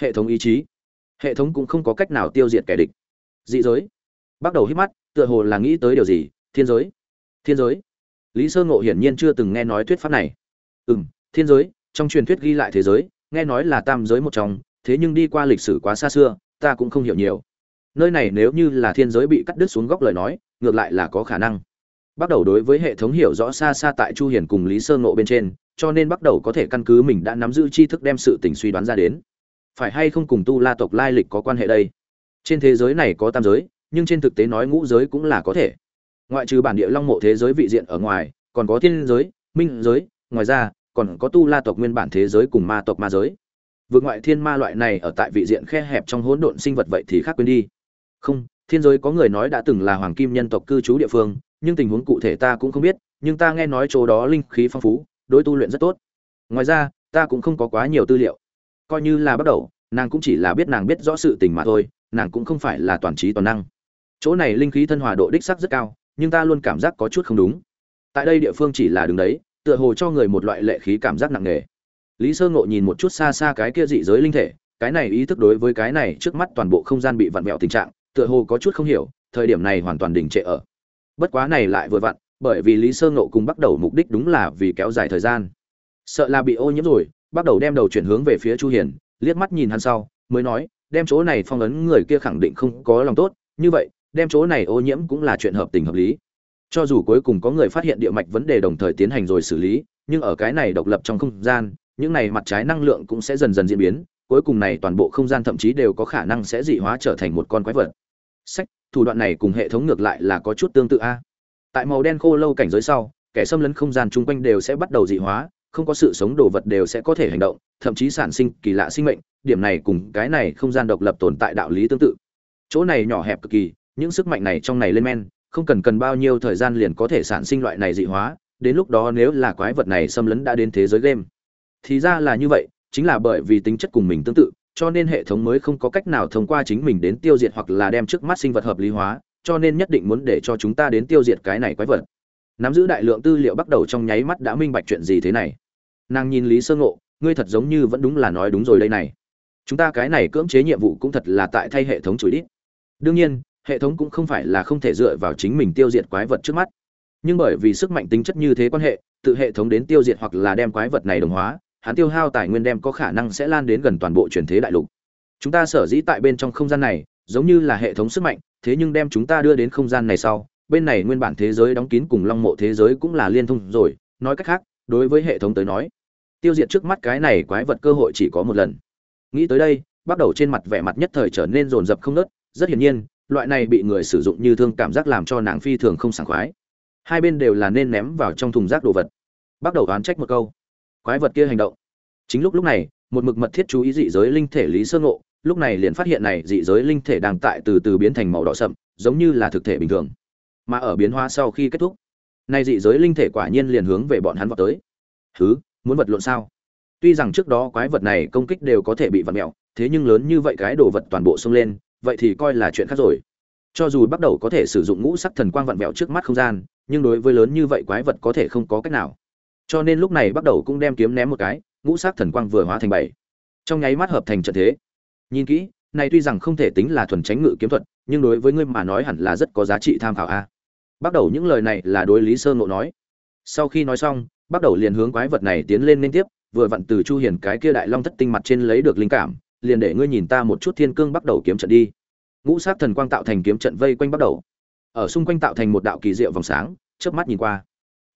hệ thống ý chí. Hệ thống cũng không có cách nào tiêu diệt kẻ địch. Dị giới. Bắt đầu hít mắt, tựa hồ là nghĩ tới điều gì? Thiên giới. Thiên giới. Lý sơ ngộ hiển nhiên chưa từng nghe nói thuyết pháp này. Ừ m thiên giới, trong truyền thuyết ghi lại thế giới, nghe nói là tam giới một trong, thế nhưng đi qua lịch sử quá xa xưa, ta cũng không hiểu nhiều. Nơi này nếu như là thiên giới bị cắt đứt xuống góc lời nói, ngược lại là có khả năng. Bắt đầu đối với hệ thống hiểu rõ xa xa tại chu hiền cùng lý sơ ngộ bên trên, cho nên bắt đầu có thể căn cứ mình đã nắm giữ tri thức đem sự tình suy đoán ra đến phải hay không cùng tu la tộc lai lịch có quan hệ đây? Trên thế giới này có tam giới, nhưng trên thực tế nói ngũ giới cũng là có thể. Ngoại trừ bản địa long mộ thế giới vị diện ở ngoài, còn có thiên giới, minh giới, ngoài ra, còn có tu la tộc nguyên bản thế giới cùng ma tộc ma giới. Vượt ngoại thiên ma loại này ở tại vị diện khe hẹp trong hỗn độn sinh vật vậy thì khác quên đi. Không, thiên giới có người nói đã từng là hoàng kim nhân tộc cư trú địa phương, nhưng tình huống cụ thể ta cũng không biết, nhưng ta nghe nói chỗ đó linh khí phong phú, đối tu luyện rất tốt. Ngoài ra, ta cũng không có quá nhiều tư liệu coi như là bắt đầu, nàng cũng chỉ là biết nàng biết rõ sự tình mà thôi, nàng cũng không phải là toàn trí toàn năng. Chỗ này linh khí thân hòa độ đích sắc rất cao, nhưng ta luôn cảm giác có chút không đúng. Tại đây địa phương chỉ là đứng đấy, tựa hồ cho người một loại lệ khí cảm giác nặng nề. Lý sơ ngộ nhìn một chút xa xa cái kia dị giới linh thể, cái này ý thức đối với cái này trước mắt toàn bộ không gian bị vặn vẹo tình trạng, tựa hồ có chút không hiểu, thời điểm này hoàn toàn đình trệ ở. Bất quá này lại vừa vặn, bởi vì lý sơ ngộ cùng bắt đầu mục đích đúng là vì kéo dài thời gian. Sợ là bị ô nhiễm rồi bắt đầu đem đầu chuyển hướng về phía chu hiền, liếc mắt nhìn hắn sau, mới nói, đem chỗ này phong ấn người kia khẳng định không có lòng tốt, như vậy, đem chỗ này ô nhiễm cũng là chuyện hợp tình hợp lý. Cho dù cuối cùng có người phát hiện địa mạch vấn đề đồng thời tiến hành rồi xử lý, nhưng ở cái này độc lập trong không gian, những này mặt trái năng lượng cũng sẽ dần dần diễn biến, cuối cùng này toàn bộ không gian thậm chí đều có khả năng sẽ dị hóa trở thành một con quái vật. Sách, thủ đoạn này cùng hệ thống ngược lại là có chút tương tự a. Tại màu đen khô lâu cảnh giới sau, kẻ xâm lấn không gian chung quanh đều sẽ bắt đầu dị hóa không có sự sống đồ vật đều sẽ có thể hành động, thậm chí sản sinh kỳ lạ sinh mệnh, điểm này cùng cái này không gian độc lập tồn tại đạo lý tương tự. Chỗ này nhỏ hẹp cực kỳ, những sức mạnh này trong này lên men, không cần cần bao nhiêu thời gian liền có thể sản sinh loại này dị hóa, đến lúc đó nếu là quái vật này xâm lấn đã đến thế giới game. Thì ra là như vậy, chính là bởi vì tính chất cùng mình tương tự, cho nên hệ thống mới không có cách nào thông qua chính mình đến tiêu diệt hoặc là đem trước mắt sinh vật hợp lý hóa, cho nên nhất định muốn để cho chúng ta đến tiêu diệt cái này quái vật. Nắm giữ đại lượng tư liệu bắt đầu trong nháy mắt đã minh bạch chuyện gì thế này nàng nhìn lý sơ ngộ, ngươi thật giống như vẫn đúng là nói đúng rồi đây này. Chúng ta cái này cưỡng chế nhiệm vụ cũng thật là tại thay hệ thống chửi đít. Đương nhiên, hệ thống cũng không phải là không thể dựa vào chính mình tiêu diệt quái vật trước mắt. Nhưng bởi vì sức mạnh tính chất như thế quan hệ, tự hệ thống đến tiêu diệt hoặc là đem quái vật này đồng hóa, hắn tiêu hao tài nguyên đem có khả năng sẽ lan đến gần toàn bộ truyền thế đại lục. Chúng ta sở dĩ tại bên trong không gian này, giống như là hệ thống sức mạnh, thế nhưng đem chúng ta đưa đến không gian này sau, bên này nguyên bản thế giới đóng kín cùng long mộ thế giới cũng là liên thông rồi, nói cách khác đối với hệ thống tới nói, tiêu diệt trước mắt cái này quái vật cơ hội chỉ có một lần. Nghĩ tới đây, bắt đầu trên mặt vẻ mặt nhất thời trở nên rồn rập không nớt rất hiển nhiên, loại này bị người sử dụng như thương cảm giác làm cho nàng phi thường không sảng khoái. Hai bên đều là nên ném vào trong thùng rác đồ vật. Bắt đầu oán trách một câu. Quái vật kia hành động. Chính lúc lúc này, một mực mật thiết chú ý dị giới linh thể lý sơ ngộ, lúc này liền phát hiện này dị giới linh thể đang tại từ từ biến thành màu đỏ sậm, giống như là thực thể bình thường. Mà ở biến hóa sau khi kết thúc nay dị giới linh thể quả nhiên liền hướng về bọn hắn vào tới. Thứ muốn vật lộn sao? Tuy rằng trước đó quái vật này công kích đều có thể bị vặt mẹo thế nhưng lớn như vậy cái đồ vật toàn bộ xông lên, vậy thì coi là chuyện khác rồi. Cho dù bắt đầu có thể sử dụng ngũ sắc thần quang vặn vẹo trước mắt không gian, nhưng đối với lớn như vậy quái vật có thể không có cách nào. Cho nên lúc này bắt đầu cũng đem kiếm ném một cái, ngũ sắc thần quang vừa hóa thành bảy. Trong nháy mắt hợp thành trận thế. Nhìn kỹ, này tuy rằng không thể tính là thuần tránh ngự kiếm thuật, nhưng đối với ngươi mà nói hẳn là rất có giá trị tham khảo a bắt đầu những lời này là đối lý sơn ngộ nói. Sau khi nói xong, bắt đầu liền hướng quái vật này tiến lên liên tiếp, vừa vặn từ chu hiền cái kia đại long thất tinh mặt trên lấy được linh cảm, liền để ngươi nhìn ta một chút thiên cương bắt đầu kiếm trận đi. Ngũ sát thần quang tạo thành kiếm trận vây quanh bắt đầu. Ở xung quanh tạo thành một đạo kỳ diệu vòng sáng, chớp mắt nhìn qua.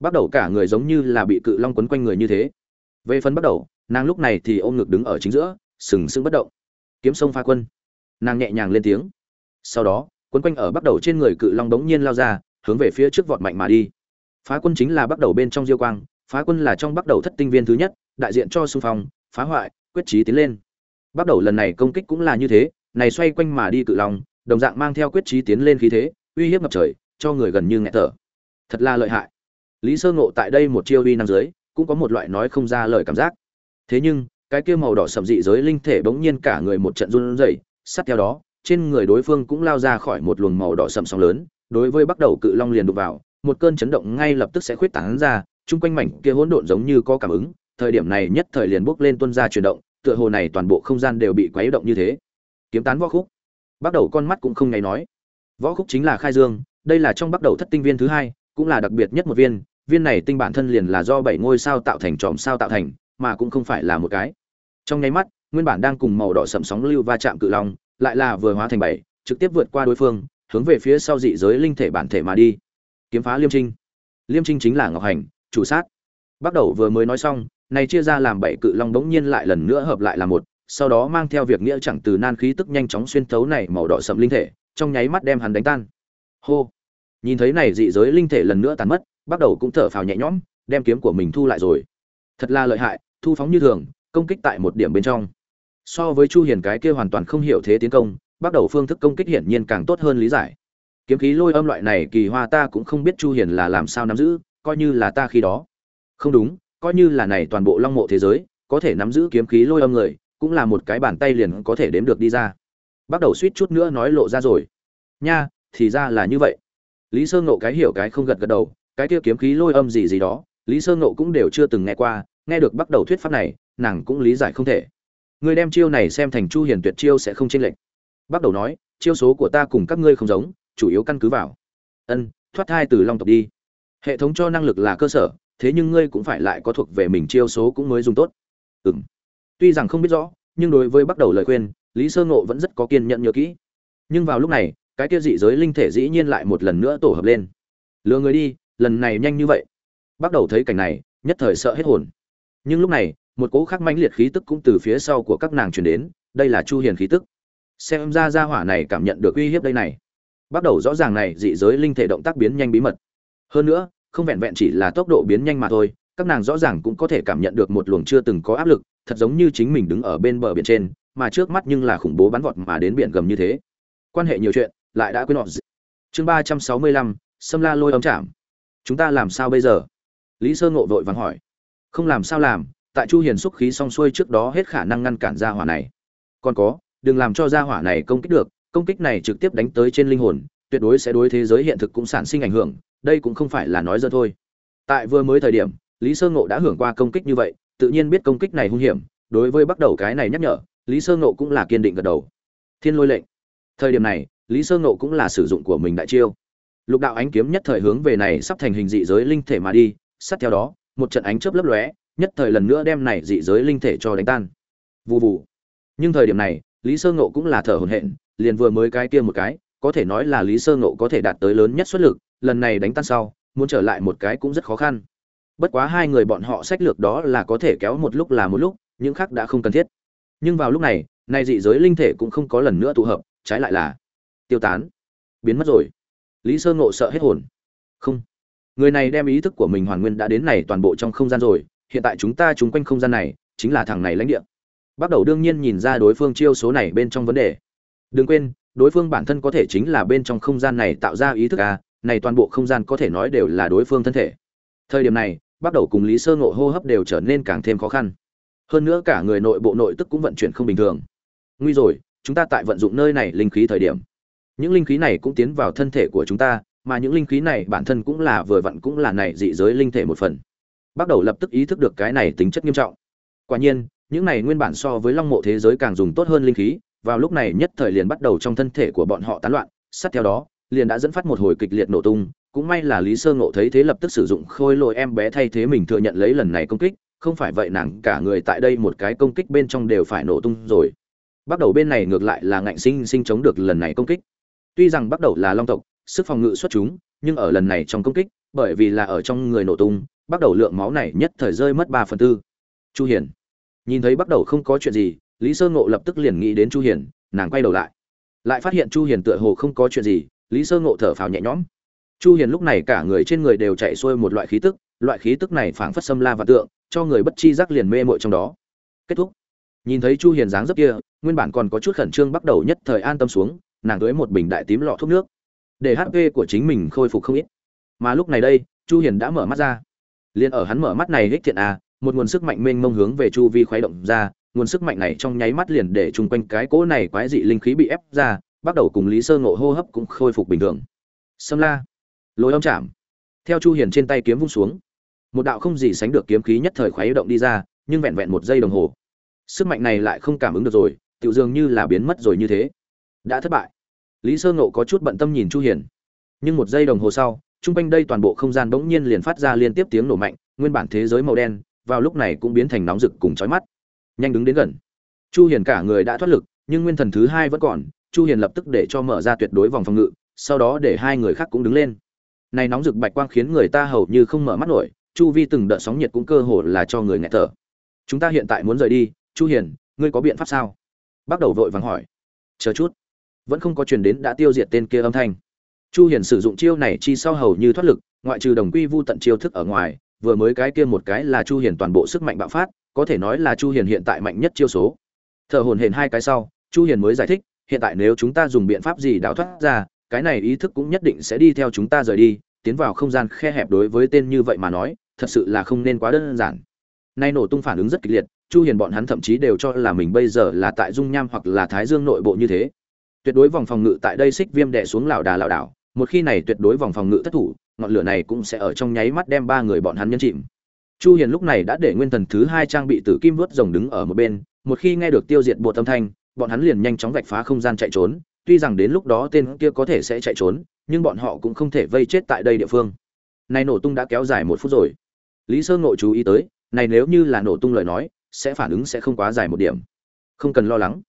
Bắt đầu cả người giống như là bị cự long quấn quanh người như thế. Về phần bắt đầu, nàng lúc này thì ôm ngực đứng ở chính giữa, sừng sững bất động. Kiếm sông pha quân. Nàng nhẹ nhàng lên tiếng. Sau đó, quấn quanh ở bắt đầu trên người cự long đống nhiên lao ra hướng về phía trước vọt mạnh mà đi. Phá quân chính là bắt đầu bên trong diêu quang, phá quân là trong bắt đầu thất tinh viên thứ nhất, đại diện cho xung phong, phá hoại, quyết trí tiến lên. Bắt đầu lần này công kích cũng là như thế, này xoay quanh mà đi cự long, đồng dạng mang theo quyết trí tiến lên khí thế, uy hiếp ngập trời, cho người gần như nghẹt thở. Thật là lợi hại. Lý sơ ngộ tại đây một chiêu uy năm dưới, cũng có một loại nói không ra lời cảm giác. Thế nhưng, cái kia màu đỏ sẩm dị giới linh thể bỗng nhiên cả người một trận run rẩy, sát theo đó, trên người đối phương cũng lao ra khỏi một luồng màu đỏ sẩm sóng lớn đối với bắt đầu cự long liền đục vào, một cơn chấn động ngay lập tức sẽ khuyết tán ra, chung quanh mảnh kia hỗn độn giống như có cảm ứng, thời điểm này nhất thời liền bốc lên tuân ra chuyển động, tựa hồ này toàn bộ không gian đều bị quấy động như thế. Kiếm tán võ khúc. Bắt đầu con mắt cũng không ngay nói. Võ khúc chính là khai dương, đây là trong bắt đầu thất tinh viên thứ hai, cũng là đặc biệt nhất một viên viên này tinh bản thân liền là do bảy ngôi sao tạo thành tròm sao tạo thành, mà cũng không phải là một cái. Trong nháy mắt, nguyên bản đang cùng màu đỏ sậm sóng lưu va chạm cự long, lại là vừa hóa thành bảy, trực tiếp vượt qua đối phương hướng về phía sau dị giới linh thể bản thể mà đi. Kiếm phá liêm trinh. Liêm trinh chính là ngọc hành, chủ sát. Bắt đầu vừa mới nói xong, này chia ra làm bảy cự long bỗng nhiên lại lần nữa hợp lại là một, sau đó mang theo việc nghĩa chẳng từ nan khí tức nhanh chóng xuyên thấu này màu đỏ sậm linh thể, trong nháy mắt đem hắn đánh tan. Hô! Nhìn thấy này dị giới linh thể lần nữa tàn mất, bắt đầu cũng thở phào nhẹ nhõm, đem kiếm của mình thu lại rồi. Thật là lợi hại, thu phóng như thường, công kích tại một điểm bên trong. So với chu hiền cái kia hoàn toàn không hiểu thế tiến công bắt đầu phương thức công kích hiển nhiên càng tốt hơn lý giải. Kiếm khí lôi âm loại này kỳ hoa ta cũng không biết chu hiền là làm sao nắm giữ, coi như là ta khi đó. Không đúng, coi như là này toàn bộ long mộ thế giới, có thể nắm giữ kiếm khí lôi âm người, cũng là một cái bàn tay liền có thể đếm được đi ra. Bắt đầu suýt chút nữa nói lộ ra rồi. Nha, thì ra là như vậy. Lý sơ ngộ cái hiểu cái không gật gật đầu, cái kia kiếm khí lôi âm gì gì đó, lý sơ ngộ cũng đều chưa từng nghe qua, nghe được bắt đầu thuyết pháp này, nàng cũng lý giải không thể. Người đem chiêu này xem thành chu hiền tuyệt chiêu sẽ không chênh lệch bắt đầu nói, chiêu số của ta cùng các ngươi không giống, chủ yếu căn cứ vào. Ân, thoát thai từ long tộc đi. Hệ thống cho năng lực là cơ sở, thế nhưng ngươi cũng phải lại có thuộc về mình chiêu số cũng mới dùng tốt. Ừm. Tuy rằng không biết rõ, nhưng đối với bắt đầu lời khuyên, lý sơ ngộ vẫn rất có kiên nhẫn nhớ kỹ. Nhưng vào lúc này, cái kia dị giới linh thể dĩ nhiên lại một lần nữa tổ hợp lên. Lừa người đi, lần này nhanh như vậy. Bắt đầu thấy cảnh này, nhất thời sợ hết hồn. Nhưng lúc này, một cỗ khắc mãnh liệt khí tức cũng từ phía sau của các nàng truyền đến, đây là chu hiền khí tức xem ra gia hỏa này cảm nhận được uy hiếp đây này. Bắt đầu rõ ràng này, dị giới linh thể động tác biến nhanh bí mật. Hơn nữa, không vẹn vẹn chỉ là tốc độ biến nhanh mà thôi, các nàng rõ ràng cũng có thể cảm nhận được một luồng chưa từng có áp lực, thật giống như chính mình đứng ở bên bờ biển trên, mà trước mắt nhưng là khủng bố bắn vọt mà đến biển gầm như thế. Quan hệ nhiều chuyện, lại đã quên họ chương ba trăm sáu mươi lăm xâm la lôi ấm chạm chúng ta làm sao bây giờ? Lý sơ ngộ vội vàng hỏi. Không làm sao làm, tại chu hiền xúc khí xong xuôi trước đó hết khả năng ngăn cản gia hỏa này. Còn có đừng làm cho gia hỏa này công kích được, công kích này trực tiếp đánh tới trên linh hồn, tuyệt đối sẽ đối thế giới hiện thực cũng sản sinh ảnh hưởng, đây cũng không phải là nói dơ thôi. Tại vừa mới thời điểm, lý sơ ngộ đã hưởng qua công kích như vậy, tự nhiên biết công kích này hung hiểm, đối với bắt đầu cái này nhắc nhở, lý sơ ngộ cũng là kiên định gật đầu. Thiên lôi lệnh. Thời điểm này, lý sơ ngộ cũng là sử dụng của mình đại chiêu. Lục đạo ánh kiếm nhất thời hướng về này sắp thành hình dị giới linh thể mà đi, sát theo đó, một trận ánh chớp lấp lóe, nhất thời lần nữa đem này dị giới linh thể cho đánh tan. Vù vù. Nhưng thời điểm này lý sơ ngộ cũng là thở hổn hển, liền vừa mới cái kia một cái, có thể nói là lý sơ ngộ có thể đạt tới lớn nhất xuất lực, lần này đánh tan sau, muốn trở lại một cái cũng rất khó khăn. Bất quá hai người bọn họ sách lược đó là có thể kéo một lúc là một lúc, những khác đã không cần thiết. Nhưng vào lúc này, nay dị giới linh thể cũng không có lần nữa tụ hợp, trái lại là tiêu tán, biến mất rồi. Lý sơ ngộ sợ hết hồn. Không. Người này đem ý thức của mình hoàn nguyên đã đến này toàn bộ trong không gian rồi, hiện tại chúng ta chúng quanh không gian này, chính là thằng này lãnh địa bắt đầu đương nhiên nhìn ra đối phương chiêu số này bên trong vấn đề. Đừng quên, đối phương bản thân có thể chính là bên trong không gian này tạo ra ý thức à này toàn bộ không gian có thể nói đều là đối phương thân thể. Thời điểm này, bắt đầu cùng lý sơ ngộ hô hấp đều trở nên càng thêm khó khăn. Hơn nữa cả người nội bộ nội tức cũng vận chuyển không bình thường. Nguy rồi, chúng ta tại vận dụng nơi này linh khí thời điểm. Những linh khí này cũng tiến vào thân thể của chúng ta, mà những linh khí này bản thân cũng là vừa vặn cũng là này dị giới linh thể một phần. Bắt đầu lập tức ý thức được cái này tính chất nghiêm trọng. Quả nhiên những này nguyên bản so với long mộ thế giới càng dùng tốt hơn linh khí, vào lúc này nhất thời liền bắt đầu trong thân thể của bọn họ tán loạn, sát theo đó, liền đã dẫn phát một hồi kịch liệt nổ tung, cũng may là lý sơ ngộ thấy thế lập tức sử dụng khôi lội em bé thay thế mình thừa nhận lấy lần này công kích, không phải vậy nàng cả người tại đây một cái công kích bên trong đều phải nổ tung rồi. Bắt đầu bên này ngược lại là ngạnh sinh sinh chống được lần này công kích. Tuy rằng bắt đầu là long tộc, sức phòng ngự xuất chúng, nhưng ở lần này trong công kích, bởi vì là ở trong người nổ tung, bắt đầu lượng máu này nhất thời rơi mất ba phần tư. Chu hiền nhìn thấy bắt đầu không có chuyện gì, lý sơ ngộ lập tức liền nghĩ đến chu hiền, nàng quay đầu lại. Lại phát hiện chu hiền tựa hồ không có chuyện gì, lý sơ ngộ thở phào nhẹ nhõm. Chu hiền lúc này cả người trên người đều chạy xuôi một loại khí tức, loại khí tức này phảng phất xâm la và tượng, cho người bất chi giác liền mê mội trong đó. Kết thúc. Nhìn thấy chu hiền dáng dấp kia, nguyên bản còn có chút khẩn trương bắt đầu nhất thời an tâm xuống, nàng tưới một bình đại tím lọ thuốc nước. Để hp của chính mình khôi phục không ít. Mà lúc này đây, chu hiền đã mở mắt ra. Liền ở hắn mở mắt này hích thiện à một nguồn sức mạnh mênh mông hướng về chu vi khuấy động ra, nguồn sức mạnh này trong nháy mắt liền để chung quanh cái cỗ này quái dị linh khí bị ép ra, bắt đầu cùng lý sơ ngộ hô hấp cũng khôi phục bình thường. Sâm la, lôi âm chạm. Theo chu hiền trên tay kiếm vung xuống, một đạo không gì sánh được kiếm khí nhất thời khuấy động đi ra, nhưng vẹn vẹn một giây đồng hồ, sức mạnh này lại không cảm ứng được rồi, tiểu dường như là biến mất rồi như thế. Đã thất bại. Lý sơ ngộ có chút bận tâm nhìn chu hiền, nhưng một giây đồng hồ sau trung quanh đây toàn bộ không gian bỗng nhiên liền phát ra liên tiếp tiếng nổ mạnh, nguyên bản thế giới màu đen vào lúc này cũng biến thành nóng rực cùng chói mắt. Nhanh đứng đến gần. Chu hiền cả người đã thoát lực, nhưng nguyên thần thứ hai vẫn còn, chu hiền lập tức để cho mở ra tuyệt đối vòng phòng ngự, sau đó để hai người khác cũng đứng lên. Này nóng rực bạch quang khiến người ta hầu như không mở mắt nổi, chu vi từng đợt sóng nhiệt cũng cơ hồ là cho người nghẹt thở. Chúng ta hiện tại muốn rời đi, chu hiền, ngươi có biện pháp sao? Bắt đầu vội vàng hỏi. Chờ chút. Vẫn không có truyền đến đã tiêu diệt tên kia âm thanh. Chu hiền sử dụng chiêu này chi sau hầu như thoát lực, ngoại trừ đồng quy vu tận chiêu thức ở ngoài vừa mới cái kia một cái là chu hiền toàn bộ sức mạnh bạo phát, có thể nói là chu hiền hiện tại mạnh nhất chiêu số. Thở hồn hển hai cái sau, chu hiền mới giải thích, hiện tại nếu chúng ta dùng biện pháp gì đào thoát ra, cái này ý thức cũng nhất định sẽ đi theo chúng ta rời đi, tiến vào không gian khe hẹp đối với tên như vậy mà nói, thật sự là không nên quá đơn giản. Nay nổ tung phản ứng rất kịch liệt, chu hiền bọn hắn thậm chí đều cho là mình bây giờ là tại dung nham hoặc là thái dương nội bộ như thế. Tuyệt đối vòng phòng ngự tại đây xích viêm đè xuống lão đà lão đảo một khi này tuyệt đối vòng phòng ngự thất thủ, ngọn lửa này cũng sẽ ở trong nháy mắt đem ba người bọn hắn nhân chìm. Chu hiền lúc này đã để nguyên thần thứ hai trang bị tử kim vớt rồng đứng ở một bên, một khi nghe được tiêu diệt bộ âm thanh, bọn hắn liền nhanh chóng vạch phá không gian chạy trốn, tuy rằng đến lúc đó tên kia có thể sẽ chạy trốn, nhưng bọn họ cũng không thể vây chết tại đây địa phương. Này nổ tung đã kéo dài một phút rồi. Lý sơ ngộ chú ý tới, này nếu như là nổ tung lời nói, sẽ phản ứng sẽ không quá dài một điểm. Không cần lo lắng.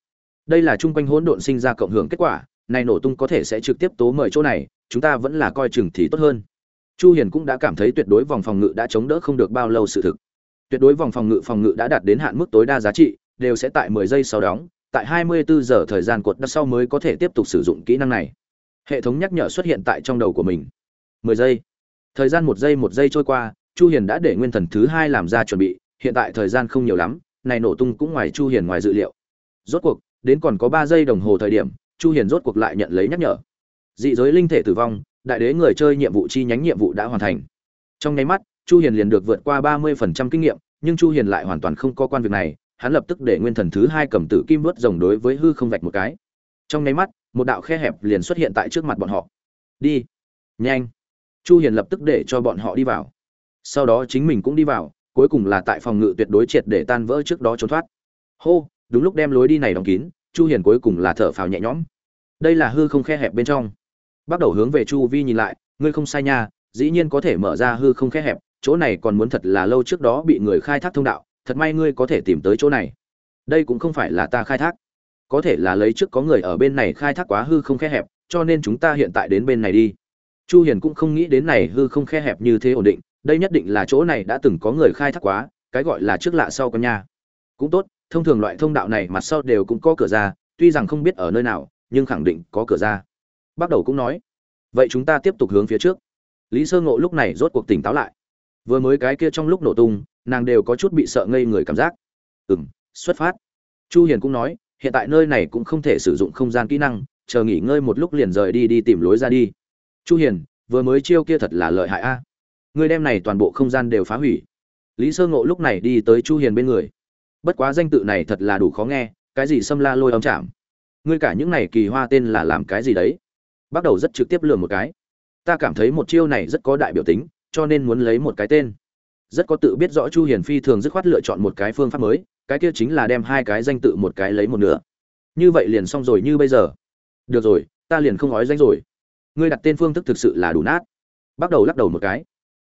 Đây là chung quanh hỗn độn sinh ra cộng hưởng kết quả này nổ tung có thể sẽ trực tiếp tố mời chỗ này, chúng ta vẫn là coi chừng thì tốt hơn. Chu hiền cũng đã cảm thấy tuyệt đối vòng phòng ngự đã chống đỡ không được bao lâu sự thực. Tuyệt đối vòng phòng ngự phòng ngự đã đạt đến hạn mức tối đa giá trị, đều sẽ tại 10 giây sau đóng, tại 24 giờ thời gian cuộn sau mới có thể tiếp tục sử dụng kỹ năng này. Hệ thống nhắc nhở xuất hiện tại trong đầu của mình. 10 giây. Thời gian một giây một giây trôi qua, chu hiền đã để nguyên thần thứ hai làm ra chuẩn bị, hiện tại thời gian không nhiều lắm, này nổ tung cũng ngoài chu hiền ngoài dự liệu. Rốt cuộc, đến còn có 3 giây đồng hồ thời điểm chu hiền rốt cuộc lại nhận lấy nhắc nhở. Dị giới linh thể tử vong, đại đế người chơi nhiệm vụ chi nhánh nhiệm vụ đã hoàn thành. Trong nháy mắt, chu hiền liền được vượt qua 30% kinh nghiệm, nhưng chu hiền lại hoàn toàn không có quan việc này, hắn lập tức để nguyên thần thứ hai cầm tử kim vớt rồng đối với hư không vạch một cái. Trong nháy mắt, một đạo khe hẹp liền xuất hiện tại trước mặt bọn họ. Đi. Nhanh. Chu hiền lập tức để cho bọn họ đi vào. Sau đó chính mình cũng đi vào, cuối cùng là tại phòng ngự tuyệt đối triệt để tan vỡ trước đó trốn thoát. Hô, đúng lúc đem lối đi này đóng kín chu hiền cuối cùng là thở phào nhẹ nhõm. Đây là hư không khe hẹp bên trong. Bắt đầu hướng về chu vi nhìn lại, ngươi không sai nha, dĩ nhiên có thể mở ra hư không khe hẹp, chỗ này còn muốn thật là lâu trước đó bị người khai thác thông đạo, thật may ngươi có thể tìm tới chỗ này. Đây cũng không phải là ta khai thác. Có thể là lấy trước có người ở bên này khai thác quá hư không khe hẹp, cho nên chúng ta hiện tại đến bên này đi. Chu hiền cũng không nghĩ đến này hư không khe hẹp như thế ổn định, đây nhất định là chỗ này đã từng có người khai thác quá, cái gọi là trước lạ sau con nha. Cũng tốt thông thường loại thông đạo này mặt sau đều cũng có cửa ra, tuy rằng không biết ở nơi nào, nhưng khẳng định có cửa ra. Bắt đầu cũng nói, vậy chúng ta tiếp tục hướng phía trước. Lý sơ ngộ lúc này rốt cuộc tỉnh táo lại. Vừa mới cái kia trong lúc nổ tung, nàng đều có chút bị sợ ngây người cảm giác. Ừ m xuất phát. Chu hiền cũng nói, hiện tại nơi này cũng không thể sử dụng không gian kỹ năng, chờ nghỉ ngơi một lúc liền rời đi đi tìm lối ra đi. Chu hiền, vừa mới chiêu kia thật là lợi hại a. À. người đem này toàn bộ không gian đều phá hủy. Lý sơ ngộ lúc này đi tới chu hiền bên người bất quá danh tự này thật là đủ khó nghe, cái gì xâm la lôi âm chạm ngươi cả những này kỳ hoa tên là làm cái gì đấy? Bắt đầu rất trực tiếp lừa một cái. Ta cảm thấy một chiêu này rất có đại biểu tính, cho nên muốn lấy một cái tên. Rất có tự biết rõ chu hiền phi thường dứt khoát lựa chọn một cái phương pháp mới, cái kia chính là đem hai cái danh tự một cái lấy một nửa. Như vậy liền xong rồi như bây giờ. Được rồi, ta liền không nói danh rồi. Ngươi đặt tên phương thức thực sự là đủ nát. Bắt đầu lắc đầu một cái.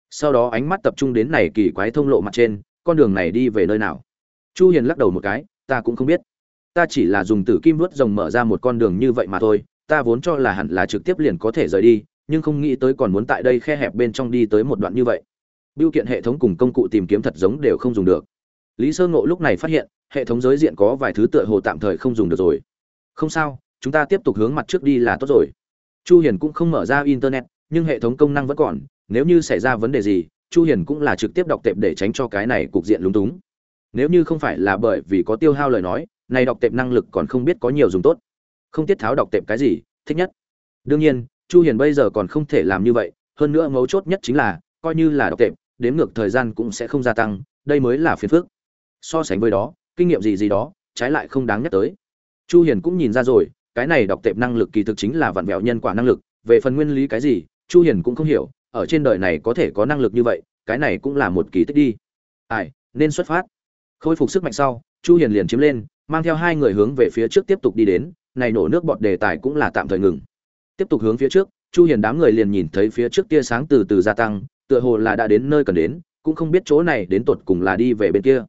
Sau đó ánh mắt tập trung đến này kỳ quái thông lộ mặt trên, con đường này đi về nơi nào? Chu hiền lắc đầu một cái ta cũng không biết ta chỉ là dùng tử kim vuốt rồng mở ra một con đường như vậy mà thôi ta vốn cho là hẳn là trực tiếp liền có thể rời đi nhưng không nghĩ tới còn muốn tại đây khe hẹp bên trong đi tới một đoạn như vậy Biêu kiện hệ thống cùng công cụ tìm kiếm thật giống đều không dùng được. Lý Sơ Ngộ lúc này phát hiện, hệ thống giới diện có vài thứ tựa hồ tạm thời không dùng được rồi. Không sao, chúng ta tiếp tục hướng mặt trước đi là tốt rồi. Chu Hiền cũng không mở ra internet, nhưng hệ thống công năng vẫn còn, nếu như xảy ra vấn đề gì, Chu Hiền cũng là trực tiếp đọc tệp để tránh cho cái này cục diện lúng túng. Nếu như không phải là bởi vì có tiêu hao lời nói, này đọc tệp năng lực còn không biết có nhiều dùng tốt. Không tiết tháo đọc tệp cái gì, thích nhất. Đương nhiên, Chu Hiền bây giờ còn không thể làm như vậy, hơn nữa mấu chốt nhất chính là, coi như là đọc tệp, đếm ngược thời gian cũng sẽ không gia tăng, đây mới là phiền phức. So sánh với đó, kinh nghiệm gì gì đó, trái lại không đáng nhắc tới. Chu Hiền cũng nhìn ra rồi, cái này đọc tệp năng lực kỳ thực chính là vặn vẹo nhân quả năng lực, về phần nguyên lý cái gì, Chu Hiền cũng không hiểu, ở trên đời này có thể có năng lực như vậy, cái này cũng là một kỳ tích đi. Ai, nên xuất phát. Khôi phục sức mạnh sau, chu hiền liền chiếm lên mang theo hai người hướng về phía trước tiếp tục đi đến này nổ nước bọt đề tài cũng là tạm thời ngừng. Tiếp tục hướng phía trước chu hiền đám người liền nhìn thấy phía trước tia sáng từ từ gia tăng tựa hồ là đã đến nơi cần đến cũng không biết chỗ này đến tột cùng là đi về bên kia.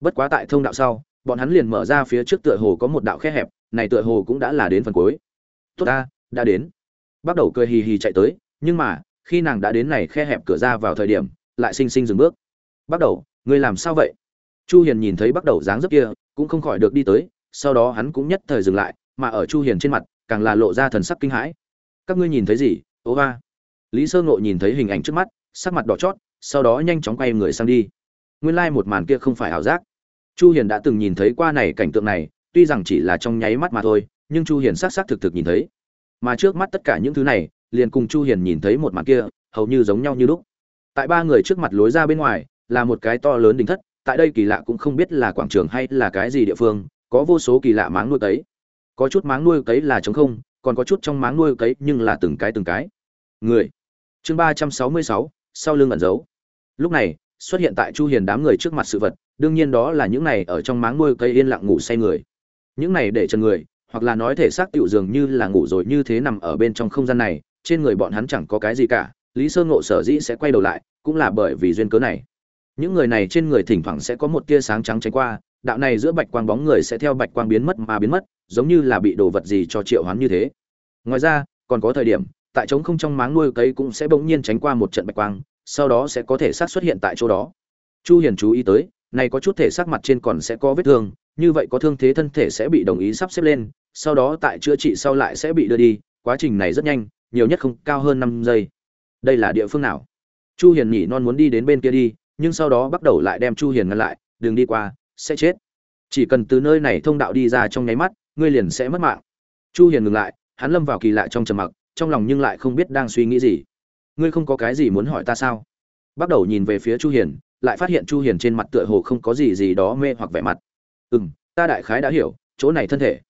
Bất quá tại thông đạo sau bọn hắn liền mở ra phía trước tựa hồ có một đạo khe hẹp này tựa hồ cũng đã là đến phần cuối. Tốt ta đã đến. Bắt đầu cười hì hì chạy tới nhưng mà khi nàng đã đến này khe hẹp cửa ra vào thời điểm lại xinh xinh dừng bước. Bắt đầu ngươi làm sao vậy? Chu hiền nhìn thấy bắt đầu dáng dấp kia, cũng không khỏi được đi tới, sau đó hắn cũng nhất thời dừng lại, mà ở chu hiền trên mặt, càng là lộ ra thần sắc kinh hãi. Các ngươi nhìn thấy gì ố va lý sơ ngộ nhìn thấy hình ảnh trước mắt, sắc mặt đỏ chót, sau đó nhanh chóng quay người sang đi. Nguyên lai like một màn kia không phải ảo giác. Chu hiền đã từng nhìn thấy qua này cảnh tượng này, tuy rằng chỉ là trong nháy mắt mà thôi, nhưng chu hiền xác xác thực thực nhìn thấy. Mà trước mắt tất cả những thứ này, liền cùng chu hiền nhìn thấy một màn kia, hầu như giống nhau như lúc. Tại ba người trước mặt lối ra bên ngoài, là một cái to lớn đình thất tại đây kỳ lạ cũng không biết là quảng trường hay là cái gì địa phương, có vô số kỳ lạ máng nuôi cấy. Có chút máng nuôi cấy là trống không, còn có chút trong máng nuôi cấy nhưng là từng cái từng cái. Người. Chương ba trăm sáu mươi sáu, sau lưng ẩn giấu. Lúc này, xuất hiện tại chu hiền đám người trước mặt sự vật, đương nhiên đó là những này ở trong máng nuôi cấy yên lặng ngủ say người. Những này để chân người, hoặc là nói thể xác tựu dường như là ngủ rồi như thế nằm ở bên trong không gian này, trên người bọn hắn chẳng có cái gì cả, lý sơ ngộ sở dĩ sẽ quay đầu lại, cũng là bởi vì duyên cớ này những người này trên người thỉnh thoảng sẽ có một tia sáng trắng tránh qua, đạo này giữa bạch quang bóng người sẽ theo bạch quang biến mất mà biến mất, giống như là bị đồ vật gì cho triệu hoán như thế. Ngoài ra, còn có thời điểm, tại trống không trong máng nuôi cấy cũng sẽ bỗng nhiên tránh qua một trận bạch quang, sau đó sẽ có thể sát xuất hiện tại chỗ đó. Chu hiền chú ý tới, này có chút thể xác mặt trên còn sẽ có vết thương, như vậy có thương thế thân thể sẽ bị đồng ý sắp xếp lên, sau đó tại chữa trị sau lại sẽ bị đưa đi, quá trình này rất nhanh, nhiều nhất không cao hơn 5 giây. Đây là địa phương nào? Chu hiền nhỉ non muốn đi đến bên kia đi nhưng sau đó bắt đầu lại đem chu hiền ngăn lại, đừng đi qua, sẽ chết. Chỉ cần từ nơi này thông đạo đi ra trong nháy mắt, ngươi liền sẽ mất mạng. Chu hiền ngừng lại, hắn lâm vào kỳ lạ trong trầm mặc, trong lòng nhưng lại không biết đang suy nghĩ gì. Ngươi không có cái gì muốn hỏi ta sao? Bắt đầu nhìn về phía chu hiền, lại phát hiện chu hiền trên mặt tựa hồ không có gì gì đó mê hoặc vẻ mặt. Ừm, ta đại khái đã hiểu, chỗ này thân thể.